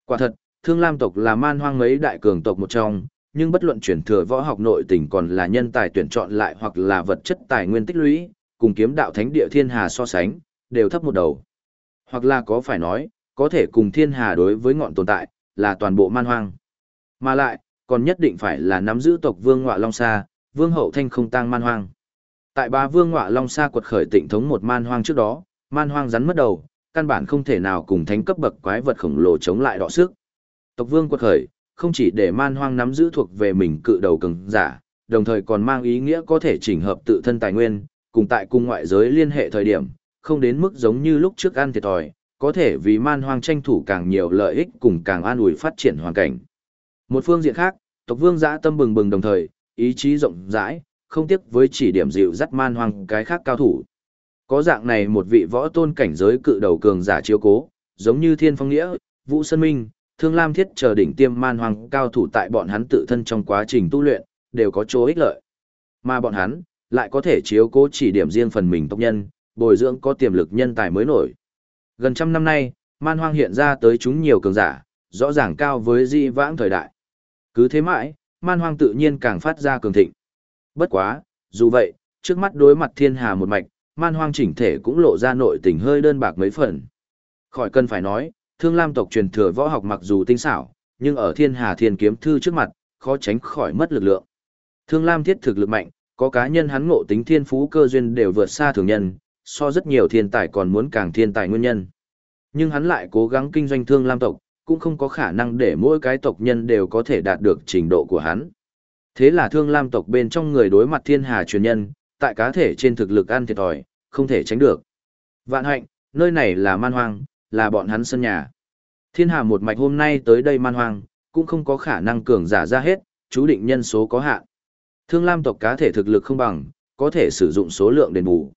Quả thật, thương lam tộc là man hoang mấy đại cường tộc một trong, nhưng bất luận chuyển thừa võ học nội tình còn là nhân tài tuyển chọn lại hoặc là vật chất tài nguyên tích lũy, cùng kiếm đạo thánh địa thiên hà so sánh, đều thấp một đầu. Hoặc là có phải nói, có thể cùng thiên hà đối với ngọn tồn tại, là toàn bộ man hoang. Mà lại, còn nhất định phải là nắm giữ tộc vương ngọa long sa, vương hậu thanh không tang man hoang. Tại ba vương ngọa long sa quật khởi tịnh thống một man hoang trước đó, man hoang rắn mất đầu, căn bản không thể nào cùng thánh cấp bậc quái vật khổng lồ chống lại đọ sức. Tộc vương quật khởi, không chỉ để man hoang nắm giữ thuộc về mình cự đầu cường giả, đồng thời còn mang ý nghĩa có thể chỉnh hợp tự thân tài nguyên, cùng tại cung ngoại giới liên hệ thời điểm, không đến mức giống như lúc trước ăn thiệt thòi, có thể vì man hoang tranh thủ càng nhiều lợi ích cùng càng an ủi phát triển hoàn cảnh. Một phương diện khác, tộc vương giã tâm bừng bừng đồng thời, ý chí rộng rãi, không tiếc với chỉ điểm dịu dắt man hoang cái khác cao thủ. Có dạng này một vị võ tôn cảnh giới cự đầu cường giả chiếu cố, giống như Thiên Phong Nghĩa, Vũ Sơn Minh, Thương Lam Thiết chờ đỉnh tiêm man hoang cao thủ tại bọn hắn tự thân trong quá trình tu luyện, đều có chỗ ích lợi. Mà bọn hắn, lại có thể chiếu cố chỉ điểm riêng phần mình tộc nhân, bồi dưỡng có tiềm lực nhân tài mới nổi. Gần trăm năm nay, man hoang hiện ra tới chúng nhiều cường giả, rõ ràng cao với di vãng thời đại. Cứ thế mãi, man hoang tự nhiên càng phát ra cường thịnh. Bất quá, dù vậy, trước mắt đối mặt thiên hà một mạch, man hoang chỉnh thể cũng lộ ra nội tình hơi đơn bạc mấy phần. Khỏi cần phải nói, thương lam tộc truyền thừa võ học mặc dù tinh xảo, nhưng ở thiên hà thiên kiếm thư trước mặt, khó tránh khỏi mất lực lượng. Thương lam thiết thực lực mạnh, có cá nhân hắn ngộ tính thiên phú cơ duyên đều vượt xa thường nhân, so rất nhiều thiên tài còn muốn càng thiên tài nguyên nhân. Nhưng hắn lại cố gắng kinh doanh thương lam tộc, cũng không có khả năng để mỗi cái tộc nhân đều có thể đạt được trình độ của hắn. Thế là thương lam tộc bên trong người đối mặt thiên hà truyền nhân, tại cá thể trên thực lực ăn thiệt thòi, không thể tránh được. Vạn hạnh, nơi này là man hoang, là bọn hắn sân nhà. Thiên hà một mạch hôm nay tới đây man hoang, cũng không có khả năng cường giả ra hết, chú định nhân số có hạn. Thương lam tộc cá thể thực lực không bằng, có thể sử dụng số lượng đền bù.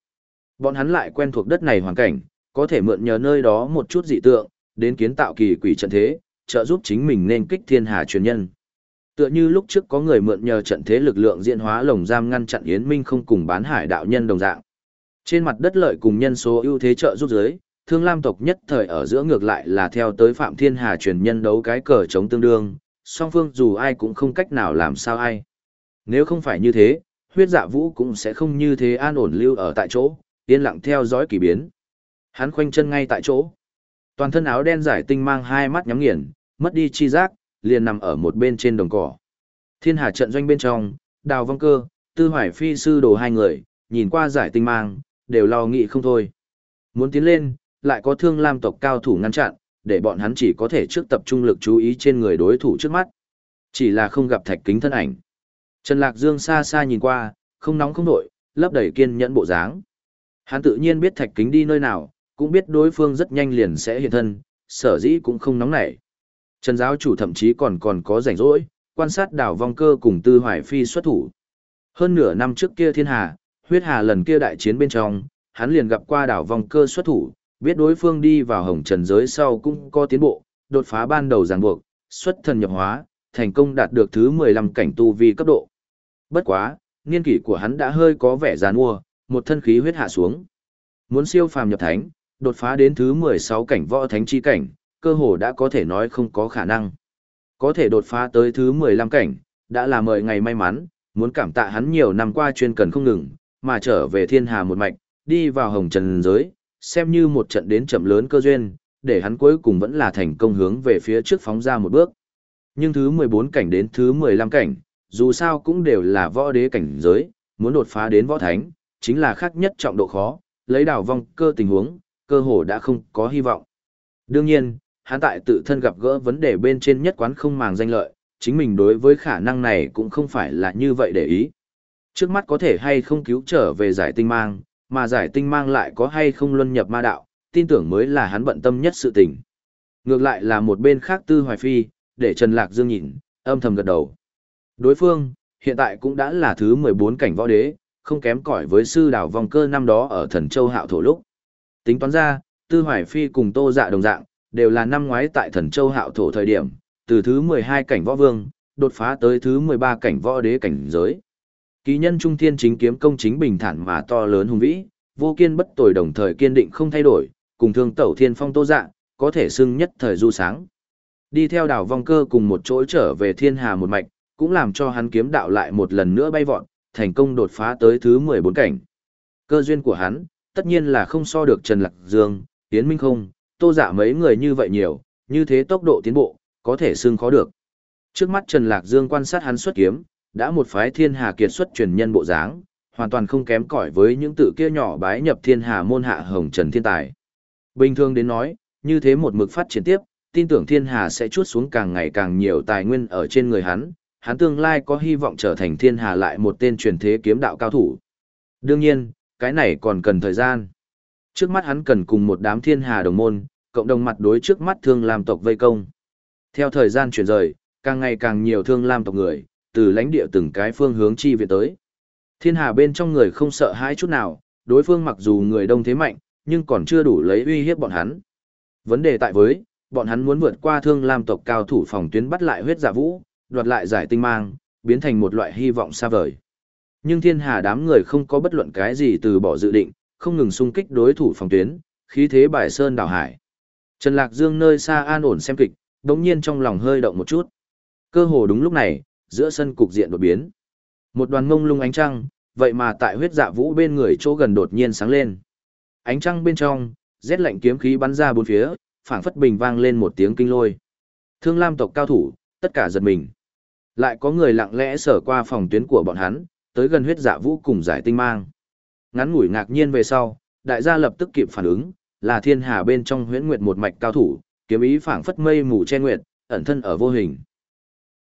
Bọn hắn lại quen thuộc đất này hoàn cảnh, có thể mượn nhờ nơi đó một chút dị tượng, đến kiến tạo kỳ quỷ trận thế, trợ giúp chính mình nên kích thiên hà truyền nhân. Tựa như lúc trước có người mượn nhờ trận thế lực lượng diễn hóa lồng giam ngăn chặn Yến Minh không cùng bán hải đạo nhân đồng dạng. Trên mặt đất lợi cùng nhân số ưu thế trợ giúp giới, Thương Lam tộc nhất thời ở giữa ngược lại là theo tới Phạm Thiên Hà truyền nhân đấu cái cờ chống tương đương, song phương dù ai cũng không cách nào làm sao ai. Nếu không phải như thế, huyết dạ vũ cũng sẽ không như thế an ổn lưu ở tại chỗ, yên lặng theo dõi kỳ biến. Hắn khoanh chân ngay tại chỗ. Toàn thân áo đen giải tinh mang hai mắt nhắm nghiền, mất đi chi giác, liền nằm ở một bên trên đồng cỏ. Thiên hà trận doanh bên trong, đào vong cơ, tư hoài phi sư đồ hai người, nhìn qua giải tinh mang, đều lo nghĩ không thôi. Muốn tiến lên, lại có thương lam tộc cao thủ ngăn chặn, để bọn hắn chỉ có thể trước tập trung lực chú ý trên người đối thủ trước mắt. Chỉ là không gặp thạch kính thân ảnh. Trần Lạc Dương xa xa nhìn qua, không nóng không nổi, lấp đầy kiên nhẫn bộ dáng. Hắn tự nhiên biết thạch kính đi nơi nào, cũng biết đối phương rất nhanh liền sẽ hiện thân, sở dĩ cũng không nóng nảy. Trần giáo chủ thậm chí còn còn có rảnh rỗi, quan sát đảo vong cơ cùng tư hoài phi xuất thủ. Hơn nửa năm trước kia thiên hà, huyết hà lần kia đại chiến bên trong, hắn liền gặp qua đảo vòng cơ xuất thủ, biết đối phương đi vào hồng trần giới sau cũng có tiến bộ, đột phá ban đầu ràng buộc, xuất thần nhập hóa, thành công đạt được thứ 15 cảnh tu vi cấp độ. Bất quá, niên kỷ của hắn đã hơi có vẻ già mua, một thân khí huyết hạ xuống. Muốn siêu phàm nhập thánh, đột phá đến thứ 16 cảnh võ thánh chi cảnh, cơ hồ đã có thể nói không có khả năng. Có thể đột phá tới thứ 15 cảnh, đã là mời ngày may mắn, muốn cảm tạ hắn nhiều năm qua chuyên cần không ngừng, mà trở về thiên hà một mạch, đi vào hồng trần giới, xem như một trận đến chậm lớn cơ duyên, để hắn cuối cùng vẫn là thành công hướng về phía trước phóng ra một bước. Nhưng thứ 14 cảnh đến thứ 15 cảnh, dù sao cũng đều là võ đế cảnh giới, muốn đột phá đến võ thánh, chính là khác nhất trọng độ khó, lấy đảo vong cơ tình huống, cơ hồ đã không có hy vọng. Đương nhiên, hắn tại tự thân gặp gỡ vấn đề bên trên nhất quán không màng danh lợi, chính mình đối với khả năng này cũng không phải là như vậy để ý. Trước mắt có thể hay không cứu trở về giải tinh mang, mà giải tinh mang lại có hay không luân nhập ma đạo, tin tưởng mới là hắn bận tâm nhất sự tình. Ngược lại là một bên khác tư hoài phi, để Trần Lạc Dương nhìn, âm thầm gật đầu. Đối phương, hiện tại cũng đã là thứ 14 cảnh võ đế, không kém cỏi với sư đảo vòng cơ năm đó ở thần châu hạo thổ lúc. Tính toán ra, tư hoài phi cùng tô dạ đồng dạng, đều là năm ngoái tại thần châu hạo thổ thời điểm, từ thứ 12 cảnh võ vương, đột phá tới thứ 13 cảnh võ đế cảnh giới. Kỳ nhân trung thiên chính kiếm công chính bình thản mà to lớn hùng vĩ, vô kiên bất tồi đồng thời kiên định không thay đổi, cùng thương tẩu thiên phong tô dạ, có thể xưng nhất thời du sáng. Đi theo đảo vong cơ cùng một chỗ trở về thiên hà một mạch, cũng làm cho hắn kiếm đạo lại một lần nữa bay vọt, thành công đột phá tới thứ 14 cảnh. Cơ duyên của hắn, tất nhiên là không so được Trần Lạc Dương, Yến Minh không, tô dạ mấy người như vậy nhiều, như thế tốc độ tiến bộ, có thể xưng khó được. Trước mắt Trần Lạc Dương quan sát hắn xuất kiếm, đã một phái thiên hà kiệt xuất truyền nhân bộ dáng, hoàn toàn không kém cỏi với những tự kia nhỏ bái nhập thiên hà môn hạ hồng trần thiên tài. Bình thường đến nói, như thế một mực phát triển tiếp, tin tưởng thiên hà sẽ chuốt xuống càng ngày càng nhiều tài nguyên ở trên người hắn, hắn tương lai có hy vọng trở thành thiên hà lại một tên truyền thế kiếm đạo cao thủ. Đương nhiên, cái này còn cần thời gian. Trước mắt hắn cần cùng một đám thiên hà đồng môn, cộng đồng mặt đối trước mắt thương lam tộc vây công. Theo thời gian chuyển rời, càng ngày càng nhiều thương lam tộc người, từ lãnh địa từng cái phương hướng chi viện tới. Thiên hà bên trong người không sợ hãi chút nào, đối phương mặc dù người đông thế mạnh, nhưng còn chưa đủ lấy uy hiếp bọn hắn. Vấn đề tại với, bọn hắn muốn vượt qua thương lam tộc cao thủ phòng tuyến bắt lại huyết giả vũ, đoạt lại giải tinh mang, biến thành một loại hy vọng xa vời. Nhưng thiên hà đám người không có bất luận cái gì từ bỏ dự định, không ngừng xung kích đối thủ phòng tuyến, khí thế bài sơn đảo hải. Trần Lạc Dương nơi xa an ổn xem kịch, đống nhiên trong lòng hơi động một chút. Cơ hồ đúng lúc này, giữa sân cục diện đột biến. Một đoàn ngông lung ánh trăng, vậy mà tại huyết dạ vũ bên người chỗ gần đột nhiên sáng lên. Ánh trăng bên trong, rét lạnh kiếm khí bắn ra bốn phía, phảng phất bình vang lên một tiếng kinh lôi. Thương Lam tộc cao thủ, tất cả giật mình. Lại có người lặng lẽ sở qua phòng tuyến của bọn hắn, tới gần huyết dạ vũ cùng giải tinh mang. Ngắn ngủi ngạc nhiên về sau, đại gia lập tức kịp phản ứng, là thiên hà bên trong huyễn nguyệt một mạch cao thủ, kiếm ý phảng phất mây mù che nguyệt, ẩn thân ở vô hình.